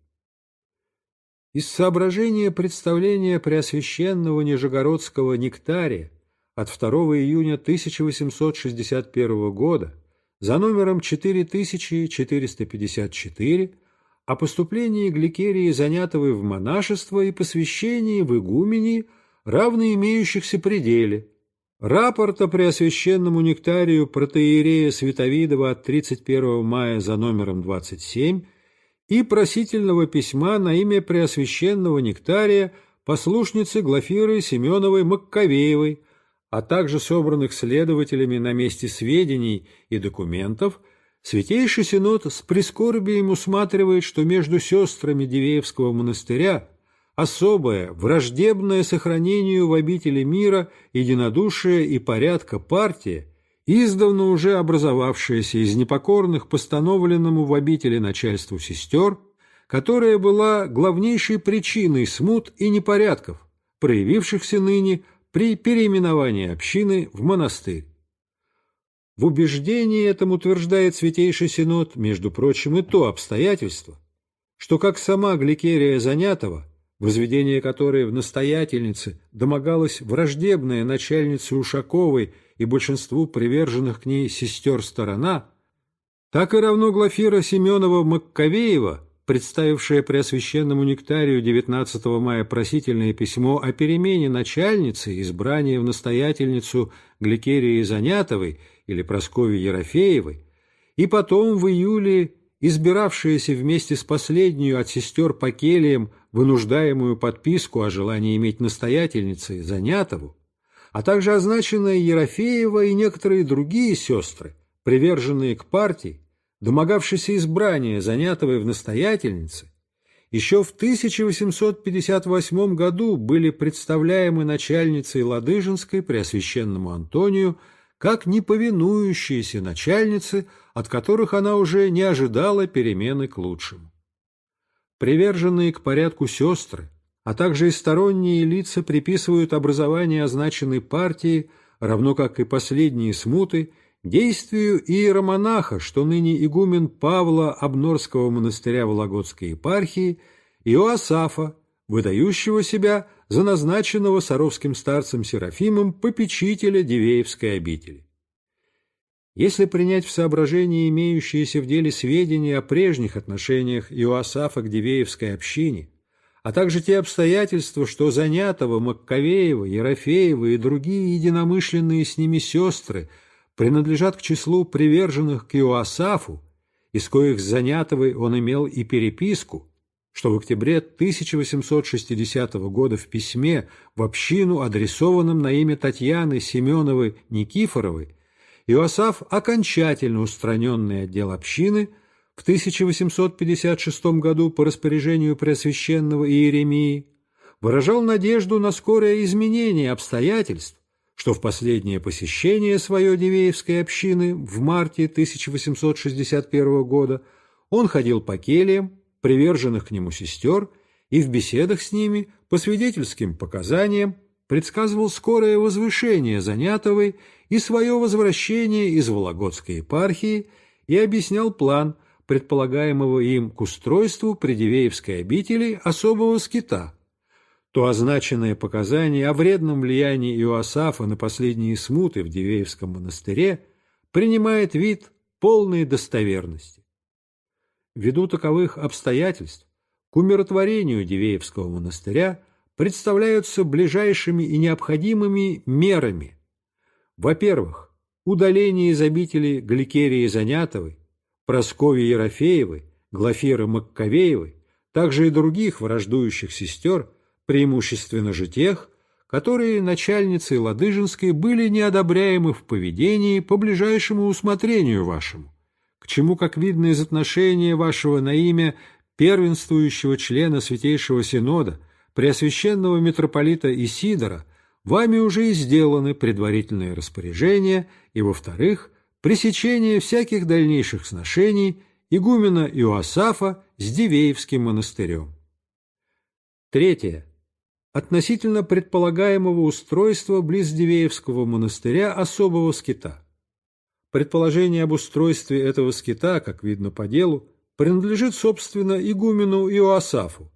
Speaker 1: Из соображения представления Преосвященного Нижегородского Нектария от 2 июня 1861 года за номером 4454 о поступлении Гликерии Занятовой в монашество и посвящении в игумении равны имеющихся пределе, рапорта Преосвященному Нектарию протеерея Световидова от 31 мая за номером 27 и просительного письма на имя Преосвященного Нектария послушницы Глафиры Семеновой Маккавеевой, а также собранных следователями на месте сведений и документов – Святейший Синод с прискорбием усматривает, что между сестрами Дивеевского монастыря особое, враждебное сохранению в обители мира, единодушие и порядка партии, издавна уже образовавшаяся из непокорных постановленному в обители начальству сестер, которая была главнейшей причиной смут и непорядков, проявившихся ныне при переименовании общины в монастырь. В убеждении этом утверждает Святейший Синод, между прочим, и то обстоятельство, что как сама Гликерия Занятова, возведение которой в настоятельнице домогалась враждебная начальница Ушаковой и большинству приверженных к ней сестер сторона, так и равно Глафира Семенова-Маккавеева, представившая Преосвященному Нектарию 19 мая просительное письмо о перемене начальницы, избрания в настоятельницу Гликерии Занятовой или Прасковьи Ерофеевой, и потом в июле избиравшаяся вместе с последнюю от сестер по келиям вынуждаемую подписку о желании иметь настоятельницы Занятову, а также означенная Ерофеева и некоторые другие сестры, приверженные к партии, домогавшиеся избрания Занятовой в настоятельнице, еще в 1858 году были представляемы начальницей Ладыжинской Преосвященному Антонию как неповинующиеся начальницы, от которых она уже не ожидала перемены к лучшему. Приверженные к порядку сестры, а также и сторонние лица приписывают образование означенной партии, равно как и последние смуты, действию иеромонаха, что ныне игумен Павла Обнорского монастыря Вологодской епархии, Иоасафа, выдающего себя за назначенного саровским старцем Серафимом попечителя Дивеевской обители. Если принять в соображение имеющиеся в деле сведения о прежних отношениях Иоасафа к Дивеевской общине, а также те обстоятельства, что Занятова, Маккавеева, Ерофеева и другие единомышленные с ними сестры принадлежат к числу приверженных к Иоасафу, из коих с Занятовой он имел и переписку, что в октябре 1860 года в письме в общину, адресованном на имя Татьяны Семеновой Никифоровой, Иосаф, окончательно устраненный отдел общины, в 1856 году по распоряжению Преосвященного Иеремии, выражал надежду на скорое изменение обстоятельств, что в последнее посещение своей Дивеевской общины в марте 1861 года он ходил по кельям, приверженных к нему сестер, и в беседах с ними, по свидетельским показаниям, предсказывал скорое возвышение Занятовой и свое возвращение из Вологодской епархии и объяснял план предполагаемого им к устройству Придивеевской обители особого скита. То означенное показание о вредном влиянии Иоасафа на последние смуты в Дивеевском монастыре принимает вид полной достоверности ввиду таковых обстоятельств к умиротворению Дивеевского монастыря представляются ближайшими и необходимыми мерами. Во-первых, удаление из обители Гликерии Занятовой, Прасковьи Ерофеевой, Глафиры Маккавеевой, также и других враждующих сестер, преимущественно же тех, которые начальницей Ладыжинской были неодобряемы в поведении по ближайшему усмотрению вашему чему, как видно из отношения вашего на имя первенствующего члена Святейшего Синода, Преосвященного Митрополита Исидора, вами уже и сделаны предварительные распоряжения и, во-вторых, пресечение всяких дальнейших сношений игумена Иоасафа с Дивеевским монастырем. Третье. Относительно предполагаемого устройства близ Дивеевского монастыря особого скита. Предположение об устройстве этого скита, как видно по делу, принадлежит, собственно, игумену Иоасафу,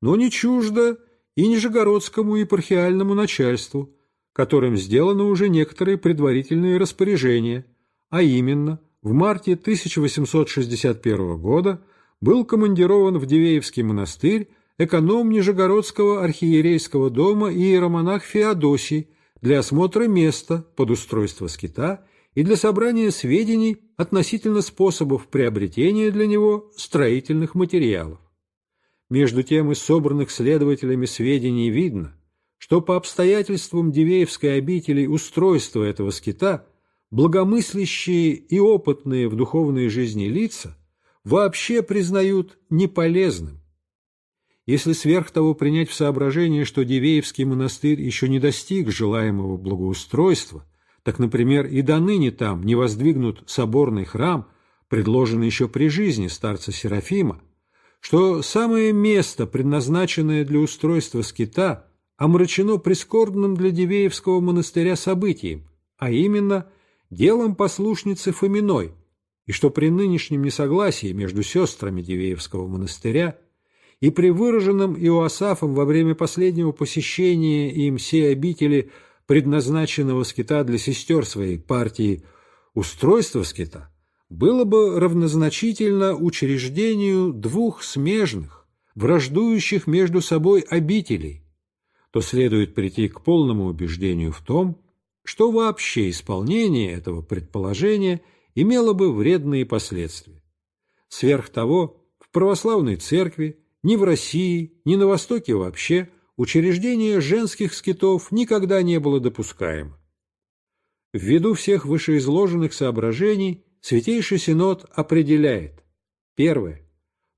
Speaker 1: но не чуждо и нижегородскому епархиальному начальству, которым сделаны уже некоторые предварительные распоряжения, а именно в марте 1861 года был командирован в Дивеевский монастырь эконом Нижегородского архиерейского дома иеромонах Феодосий для осмотра места под устройство скита и для собрания сведений относительно способов приобретения для него строительных материалов. Между тем из собранных следователями сведений видно, что по обстоятельствам Дивеевской обители устройства этого скита благомыслящие и опытные в духовной жизни лица вообще признают неполезным. Если сверх того принять в соображение, что Дивеевский монастырь еще не достиг желаемого благоустройства – так, например, и до ныне там не воздвигнут соборный храм, предложенный еще при жизни старца Серафима, что самое место, предназначенное для устройства скита, омрачено прискорбным для Дивеевского монастыря событием, а именно делом послушницы Фоминой, и что при нынешнем несогласии между сестрами Дивеевского монастыря и при выраженном Иоасафом во время последнего посещения им всей обители предназначенного скита для сестер своей партии, устройство скита было бы равнозначительно учреждению двух смежных, враждующих между собой обителей, то следует прийти к полному убеждению в том, что вообще исполнение этого предположения имело бы вредные последствия. Сверх того, в православной церкви ни в России, ни на Востоке вообще учреждение женских скитов никогда не было допускаемо. Ввиду всех вышеизложенных соображений Святейший Синод определяет первое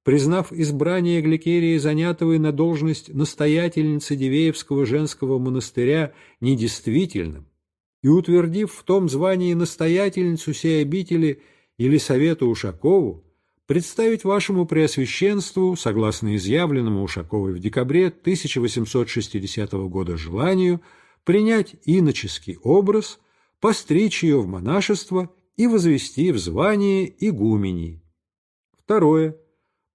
Speaker 1: признав избрание Гликерии Занятовой на должность настоятельницы Дивеевского женского монастыря недействительным и утвердив в том звании настоятельницу сей обители совета Ушакову, представить вашему Преосвященству, согласно изъявленному Ушаковой в декабре 1860 года желанию, принять иноческий образ, постричь ее в монашество и возвести в звание игуменей. Второе.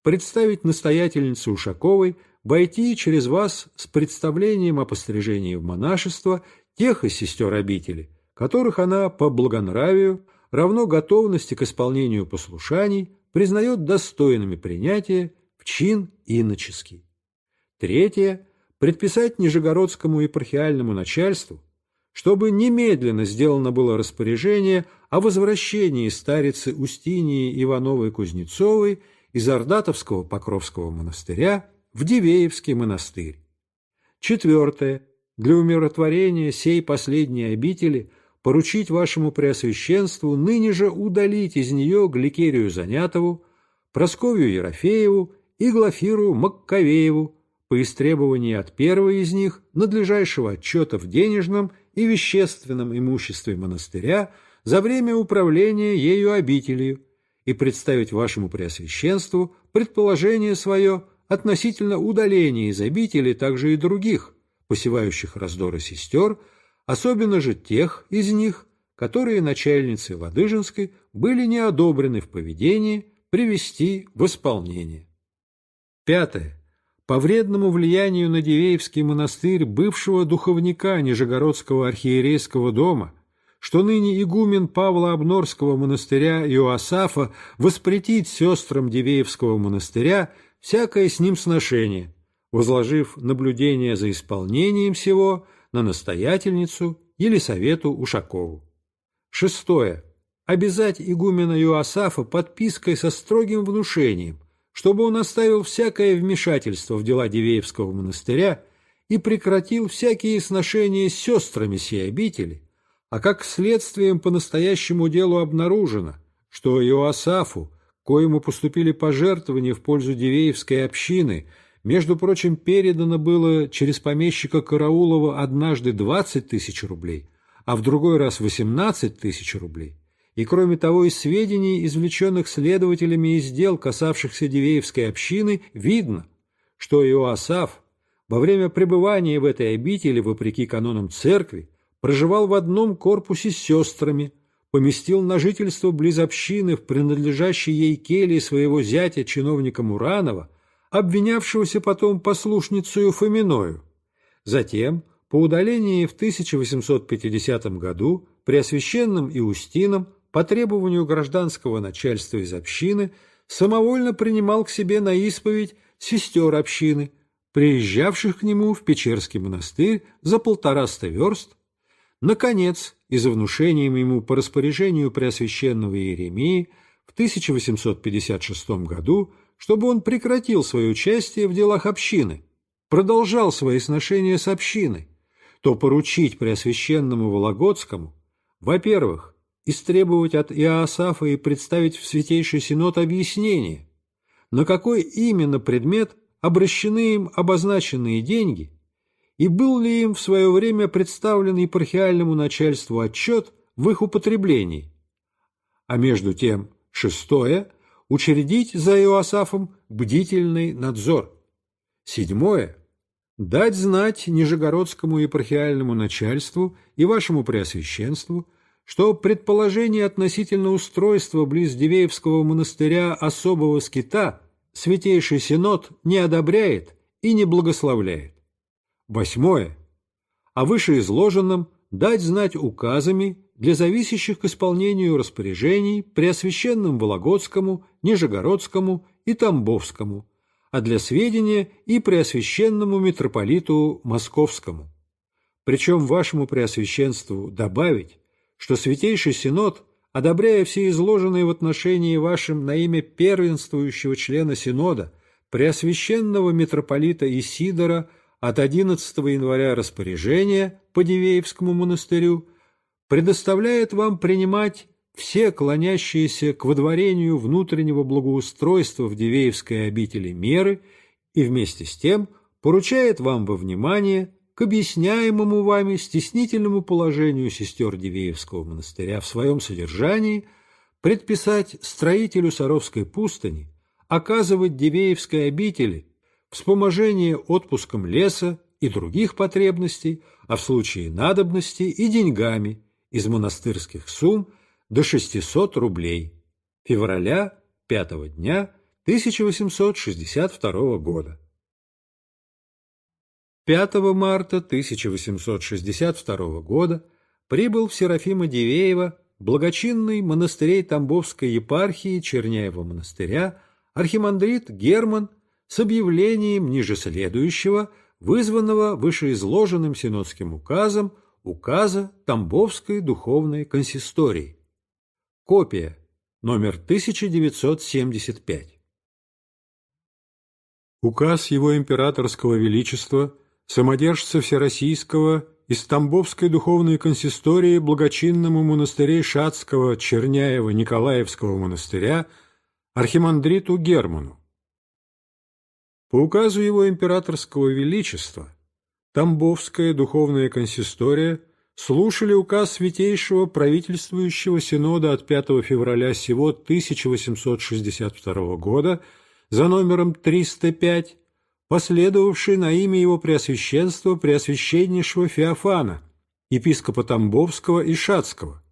Speaker 1: Представить настоятельнице Ушаковой войти через вас с представлением о пострижении в монашество тех из сестер обители, которых она по благонравию, равно готовности к исполнению послушаний, признает достойными принятия в чин иноческий. Третье – предписать Нижегородскому епархиальному начальству, чтобы немедленно сделано было распоряжение о возвращении старицы Устинии Ивановой-Кузнецовой из Ордатовского Покровского монастыря в Дивеевский монастырь. Четвертое. Для умиротворения сей последней обители – поручить вашему Преосвященству ныне же удалить из нее Гликерию Занятову, Просковью Ерофееву и Глафиру Маккавееву по истребованию от первой из них надлежащего отчета в денежном и вещественном имуществе монастыря за время управления ею обителью и представить вашему Преосвященству предположение свое относительно удаления из обители также и других, посевающих раздоры сестер, особенно же тех из них, которые начальницей Ладыжинской были не одобрены в поведении привести в исполнение. Пятое. По вредному влиянию на Дивеевский монастырь бывшего духовника Нижегородского архиерейского дома, что ныне игумен Павла Обнорского монастыря Иоасафа воспретить сестрам Дивеевского монастыря всякое с ним сношение, возложив наблюдение за исполнением всего на настоятельницу Елисавету Ушакову. Шестое. Обязать игумена Юасафа подпиской со строгим внушением, чтобы он оставил всякое вмешательство в дела Дивеевского монастыря и прекратил всякие сношения с сестрами сей обители, а как следствием по настоящему делу обнаружено, что Иоасафу, коему поступили пожертвования в пользу Дивеевской общины – между прочим, передано было через помещика Караулова однажды 20 тысяч рублей, а в другой раз 18 тысяч рублей. И, кроме того, из сведений, извлеченных следователями из дел, касавшихся Дивеевской общины, видно, что Иоасаф во время пребывания в этой обители, вопреки канонам церкви, проживал в одном корпусе с сестрами, поместил на жительство близ общины в принадлежащей ей келье своего зятя, чиновника Муранова, обвинявшегося потом послушницею Фоминою. Затем, по удалении в 1850 году, при освященном Иустином по требованию гражданского начальства из общины самовольно принимал к себе на исповедь сестер общины, приезжавших к нему в Печерский монастырь за полтораста верст. Наконец, и за внушением ему по распоряжению Преосвященного Иеремии в 1856 году чтобы он прекратил свое участие в делах общины, продолжал свои сношения с общиной, то поручить Преосвященному Вологодскому, во-первых, истребовать от Иоасафа и представить в Святейший Синод объяснение, на какой именно предмет обращены им обозначенные деньги и был ли им в свое время представлен епархиальному начальству отчет в их употреблении. А между тем, шестое – Учредить за Иоасафом бдительный надзор. Седьмое. Дать знать Нижегородскому епархиальному начальству и вашему преосвященству, что предположение относительно устройства близ Дивеевского монастыря особого скита Святейший Синод не одобряет и не благословляет. Восьмое. О вышеизложенном дать знать указами для зависящих к исполнению распоряжений Преосвященным Вологодскому, Нижегородскому и Тамбовскому, а для сведения и Преосвященному митрополиту Московскому. Причем вашему Преосвященству добавить, что Святейший Синод, одобряя все изложенные в отношении вашим на имя первенствующего члена Синода, Преосвященного митрополита Исидора от 11 января распоряжения по Дивеевскому монастырю – предоставляет вам принимать все клонящиеся к водворению внутреннего благоустройства в Дивеевской обители меры и вместе с тем поручает вам во внимание к объясняемому вами стеснительному положению сестер Дивеевского монастыря в своем содержании предписать строителю Саровской пустыни оказывать Дивеевской обители вспоможение отпуском леса и других потребностей, а в случае надобности и деньгами – из монастырских сумм до 600 рублей февраля 5 дня 1862 года. 5 марта 1862 года прибыл в Серафима Дивеева благочинный монастырей Тамбовской епархии Черняева монастыря архимандрит Герман с объявлением ниже следующего, вызванного вышеизложенным синодским указом указа Тамбовской духовной консистории. Копия, номер 1975. Указ Его Императорского Величества, самодержца Всероссийского из Тамбовской духовной консистории благочинному монастырей Шацкого Черняева-Николаевского монастыря архимандриту Герману. По указу Его Императорского Величества – Тамбовская духовная консистория слушали указ Святейшего правительствующего синода от 5 февраля сего 1862 года за номером 305, последовавший на имя его Преосвященства Преосвященнейшего Феофана, епископа Тамбовского и Шацкого,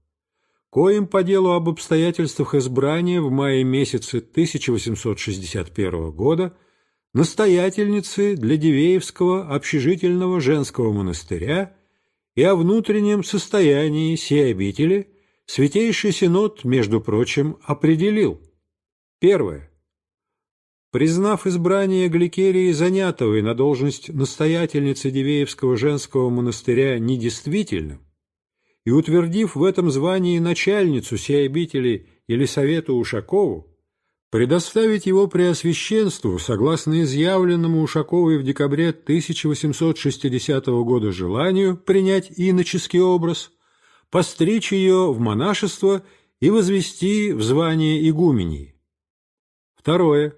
Speaker 1: коим по делу об обстоятельствах избрания в мае месяце 1861 года – настоятельницы для Дивеевского общежительного женского монастыря и о внутреннем состоянии сей обители Святейший Синод, между прочим, определил. Первое. Признав избрание Гликерии Занятовой на должность настоятельницы Дивеевского женского монастыря недействительным и утвердив в этом звании начальницу сей обители Елисавету Ушакову, предоставить его Преосвященству, согласно изъявленному Ушаковой в декабре 1860 года желанию принять иноческий образ, постричь ее в монашество и возвести в звание игумении. Второе.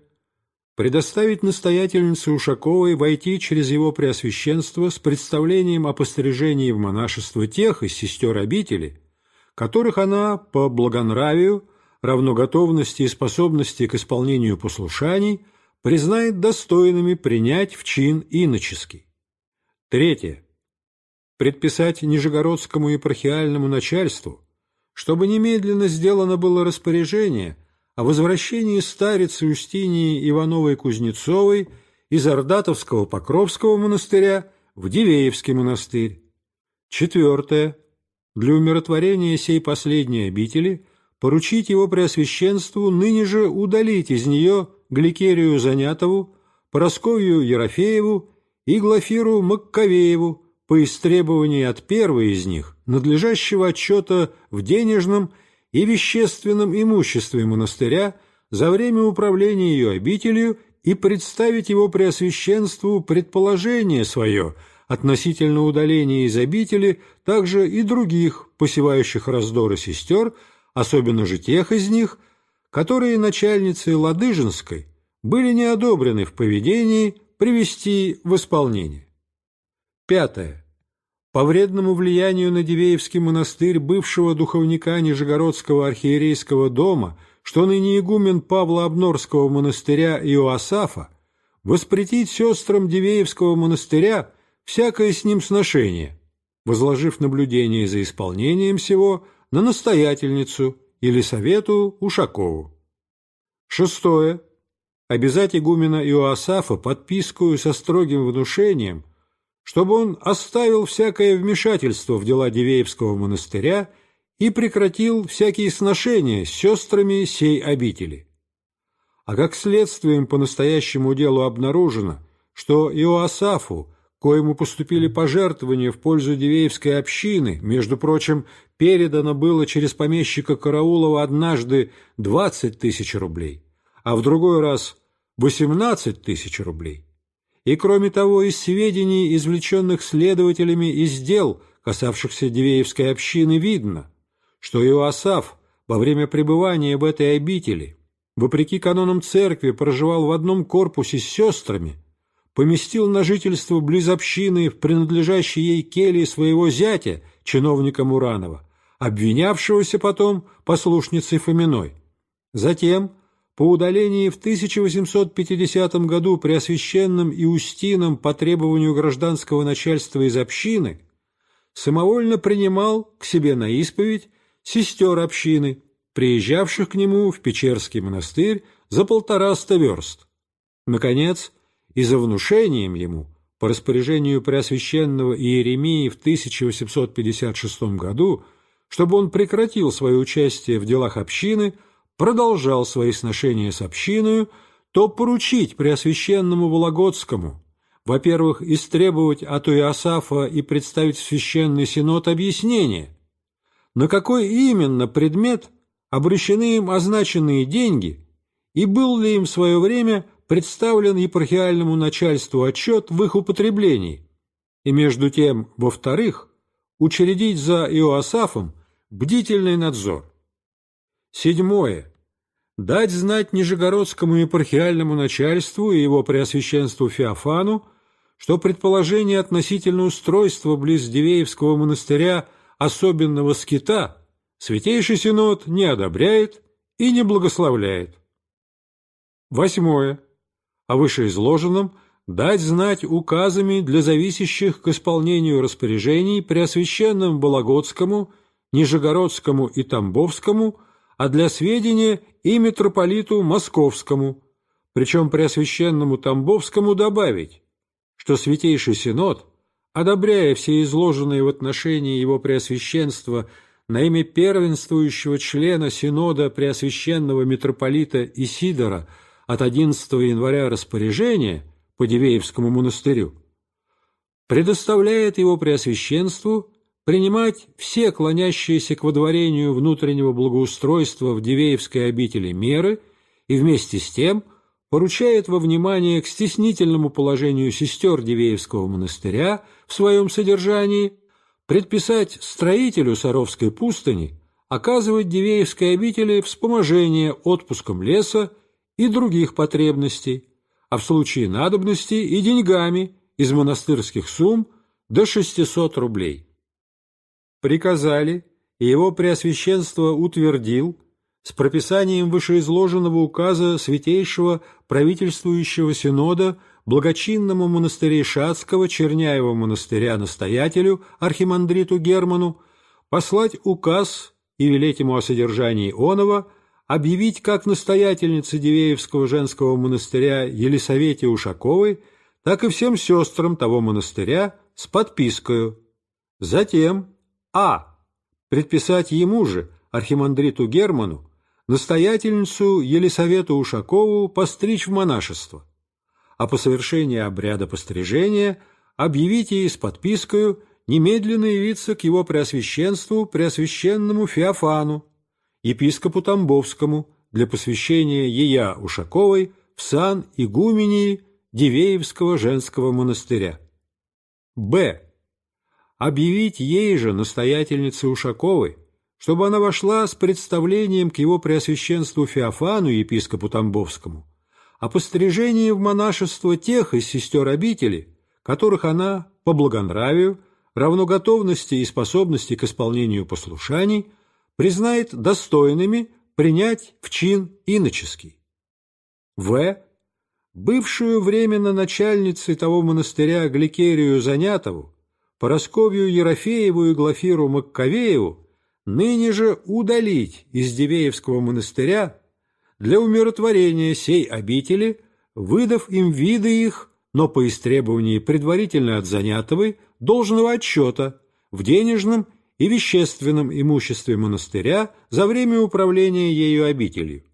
Speaker 1: Предоставить настоятельнице Ушаковой войти через его Преосвященство с представлением о пострижении в монашество тех из сестер обители, которых она по благонравию – равно готовности и способности к исполнению послушаний, признает достойными принять в чин иноческий. Третье. Предписать Нижегородскому епархиальному начальству, чтобы немедленно сделано было распоряжение о возвращении старицы Устинии Ивановой-Кузнецовой из Ордатовского Покровского монастыря в Дивеевский монастырь. Четвертое. Для умиротворения сей последней обители – поручить его преосвященству ныне же удалить из нее Гликерию Занятову, Поросковью Ерофееву и Глафиру Маккавееву по истребованию от первой из них надлежащего отчета в денежном и вещественном имуществе монастыря за время управления ее обителью и представить его преосвященству предположение свое относительно удаления из обители также и других, посевающих раздоры сестер, особенно же тех из них, которые начальницы Ладыжинской были не одобрены в поведении привести в исполнение. Пятое. По вредному влиянию на Дивеевский монастырь бывшего духовника Нижегородского архиерейского дома, что ныне игумен Павла Обнорского монастыря Иоасафа, воспретить сестрам Дивеевского монастыря всякое с ним сношение, возложив наблюдение за исполнением всего на настоятельницу или совету Ушакову. Шестое. Обязать игумена Иоасафа подпискую со строгим внушением, чтобы он оставил всякое вмешательство в дела Дивеевского монастыря и прекратил всякие сношения с сестрами сей обители. А как следствием по настоящему делу обнаружено, что Иоасафу, коему поступили пожертвования в пользу Дивеевской общины, между прочим, передано было через помещика Караулова однажды 20 тысяч рублей, а в другой раз 18 тысяч рублей. И, кроме того, из сведений, извлеченных следователями из дел, касавшихся Дивеевской общины, видно, что Иоасаф во время пребывания в этой обители, вопреки канонам церкви, проживал в одном корпусе с сестрами, поместил на жительство близ общины в принадлежащей ей келье своего зятя, чиновника Муранова, обвинявшегося потом послушницей Фоминой. Затем, по удалении в 1850 году Преосвященным и Устином по требованию гражданского начальства из общины, самовольно принимал к себе на исповедь сестер общины, приезжавших к нему в Печерский монастырь за полтораста верст. Наконец, и за внушением ему, по распоряжению Преосвященного Иеремии в 1856 году, чтобы он прекратил свое участие в делах общины, продолжал свои сношения с общиною, то поручить Преосвященному Вологодскому, во-первых, истребовать от Иосафа и представить Священный Синод объяснение, на какой именно предмет обращены им означенные деньги и был ли им в свое время представлен епархиальному начальству отчет в их употреблении, и между тем, во-вторых, учредить за Иоасафом Бдительный надзор. Седьмое. Дать знать Нижегородскому епархиальному начальству и его преосвященству Феофану, что предположение относительно устройства близ Дивеевского монастыря особенного скита Святейший Синод не одобряет и не благословляет. Восьмое. О вышеизложенном дать знать указами для зависящих к исполнению распоряжений Преосвященным Вологодскому Нижегородскому и Тамбовскому, а для сведения и митрополиту Московскому, причем преосвященному Тамбовскому добавить, что Святейший Синод, одобряя все изложенные в отношении его преосвященства на имя первенствующего члена Синода преосвященного митрополита Исидора от 11 января распоряжения по Дивеевскому монастырю, предоставляет его преосвященству принимать все клонящиеся к водворению внутреннего благоустройства в Дивеевской обители меры и вместе с тем поручает во внимание к стеснительному положению сестер Дивеевского монастыря в своем содержании предписать строителю Саровской пустыни оказывать Дивеевской обители вспоможение отпуском леса и других потребностей, а в случае надобности и деньгами из монастырских сумм до 600 рублей приказали, и его Преосвященство утвердил с прописанием вышеизложенного указа Святейшего Правительствующего Синода благочинному монастырю Шацкого Черняева монастыря настоятелю архимандриту Герману послать указ и велеть ему о содержании онова, объявить как настоятельнице Дивеевского женского монастыря Елисавете Ушаковой, так и всем сестрам того монастыря с подпискою. Затем а. Предписать ему же, архимандриту Герману, настоятельницу Елисавету Ушакову постричь в монашество, а по совершении обряда пострижения объявить ей с подпискою немедленно явиться к его преосвященству, преосвященному Феофану, епископу Тамбовскому, для посвящения ея Ушаковой в сан игумении Дивеевского женского монастыря. Б объявить ей же, настоятельнице Ушаковой, чтобы она вошла с представлением к его преосвященству Феофану, епископу Тамбовскому, о пострижении в монашество тех из сестер обители, которых она по благонравию, равноготовности и способности к исполнению послушаний признает достойными принять в чин иноческий. В. Бывшую временно начальницей того монастыря Гликерию Занятову Поросковью Ерофееву и Глафиру Маккавееву ныне же удалить из Дивеевского монастыря для умиротворения сей обители, выдав им виды их, но по истребовании предварительно от занятого должного отчета в денежном и вещественном имуществе монастыря за время управления ею обителью.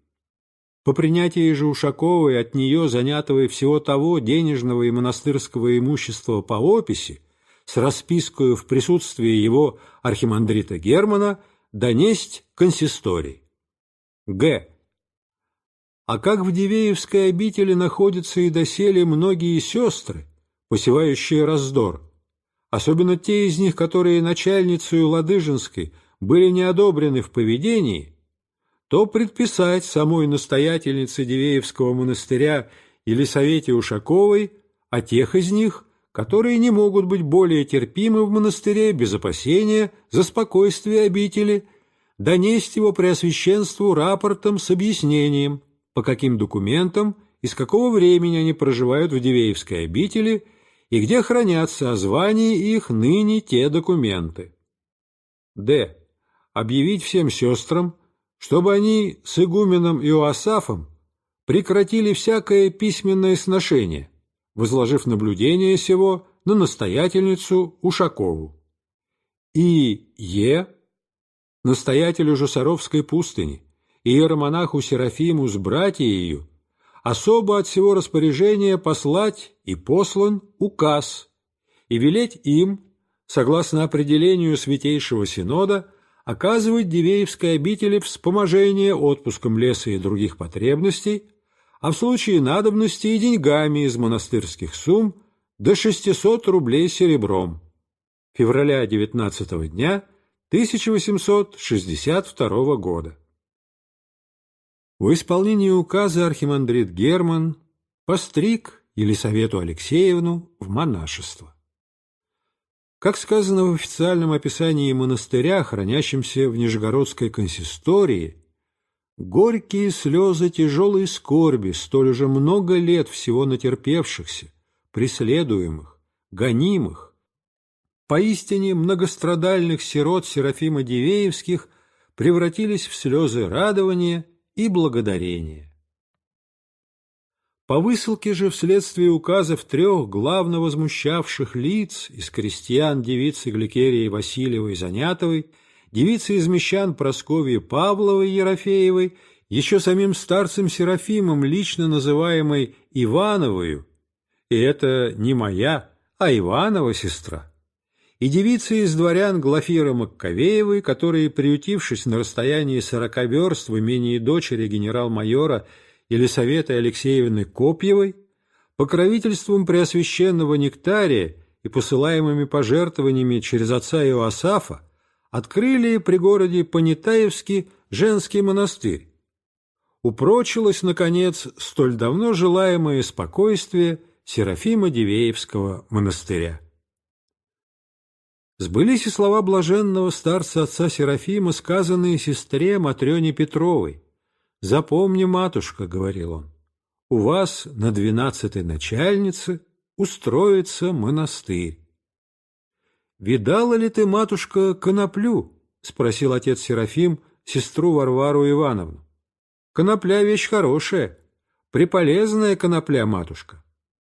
Speaker 1: По принятии же Ушаковой от нее занятого всего того денежного и монастырского имущества по описи, с распискою в присутствии его архимандрита Германа донесть консисторий. Г. А как в Дивеевской обители находятся и доселе многие сестры, посевающие раздор, особенно те из них, которые начальницей Ладыжинской были не одобрены в поведении, то предписать самой настоятельнице Дивеевского монастыря или совете Ушаковой, о а тех из них – которые не могут быть более терпимы в монастыре без опасения за спокойствие обители, донесть его преосвященству рапортом с объяснением, по каким документам и с какого времени они проживают в Дивеевской обители и где хранятся о звании их ныне те документы. Д. Объявить всем сестрам, чтобы они с игуменом Иоасафом прекратили всякое письменное сношение – возложив наблюдение сего на настоятельницу Ушакову. И Е, настоятелю Жусаровской пустыни, и иеромонаху Серафиму с братьею, особо от всего распоряжения послать и послан указ, и велеть им, согласно определению Святейшего Синода, оказывать Дивеевской обители вспоможение отпуском леса и других потребностей, а в случае надобности и деньгами из монастырских сумм до 600 рублей серебром. Февраля 19 дня 1862 года. В исполнении указа архимандрит Герман постриг Елисавету Алексеевну в монашество. Как сказано в официальном описании монастыря, хранящемся в Нижегородской консистории, Горькие слезы тяжелой скорби, столь же много лет всего натерпевшихся, преследуемых, гонимых, поистине многострадальных сирот Серафима Дивеевских превратились в слезы радования и благодарения. По высылке же вследствие указов трех главно возмущавших лиц из крестьян девицы Гликерии Васильевой Занятовой девицы из мещан Прасковьи Павловой Ерофеевой, еще самим старцем Серафимом, лично называемой Ивановою, и это не моя, а Иванова сестра, и девицы из дворян Глафира Маккавеевой, которые, приютившись на расстоянии сорока верст в имении дочери генерал-майора Елисаветы Алексеевны Копьевой, покровительством Преосвященного Нектария и посылаемыми пожертвованиями через отца Иоасафа, открыли при городе Понятаевске женский монастырь. Упрочилось, наконец, столь давно желаемое спокойствие Серафима Дивеевского монастыря. Сбылись и слова блаженного старца отца Серафима, сказанные сестре Матрёне Петровой. «Запомни, матушка», — говорил он, — «у вас на двенадцатой начальнице устроится монастырь. «Видала ли ты, матушка, коноплю?» — спросил отец Серафим сестру Варвару Ивановну. «Конопля — вещь хорошая, приполезная конопля, матушка.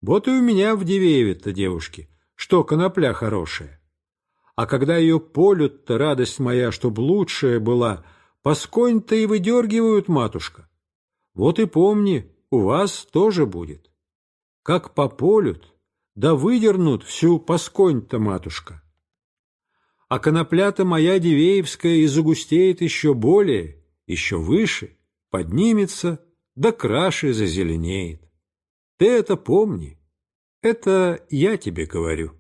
Speaker 1: Вот и у меня в Дивееве-то, девушки, что конопля хорошая. А когда ее полют-то, радость моя, чтоб лучшая была, посконь-то и выдергивают, матушка. Вот и помни, у вас тоже будет. Как пополют, да выдернут всю посконь-то, матушка а коноплята моя Дивеевская изугустеет еще более, еще выше, поднимется, да краше зазеленеет. Ты это помни, это я
Speaker 2: тебе говорю.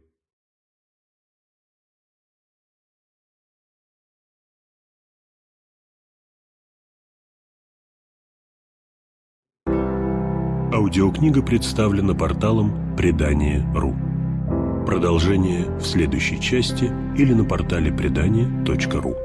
Speaker 1: Аудиокнига представлена порталом «Предание.ру». Продолжение в следующей части или на портале предания.ру.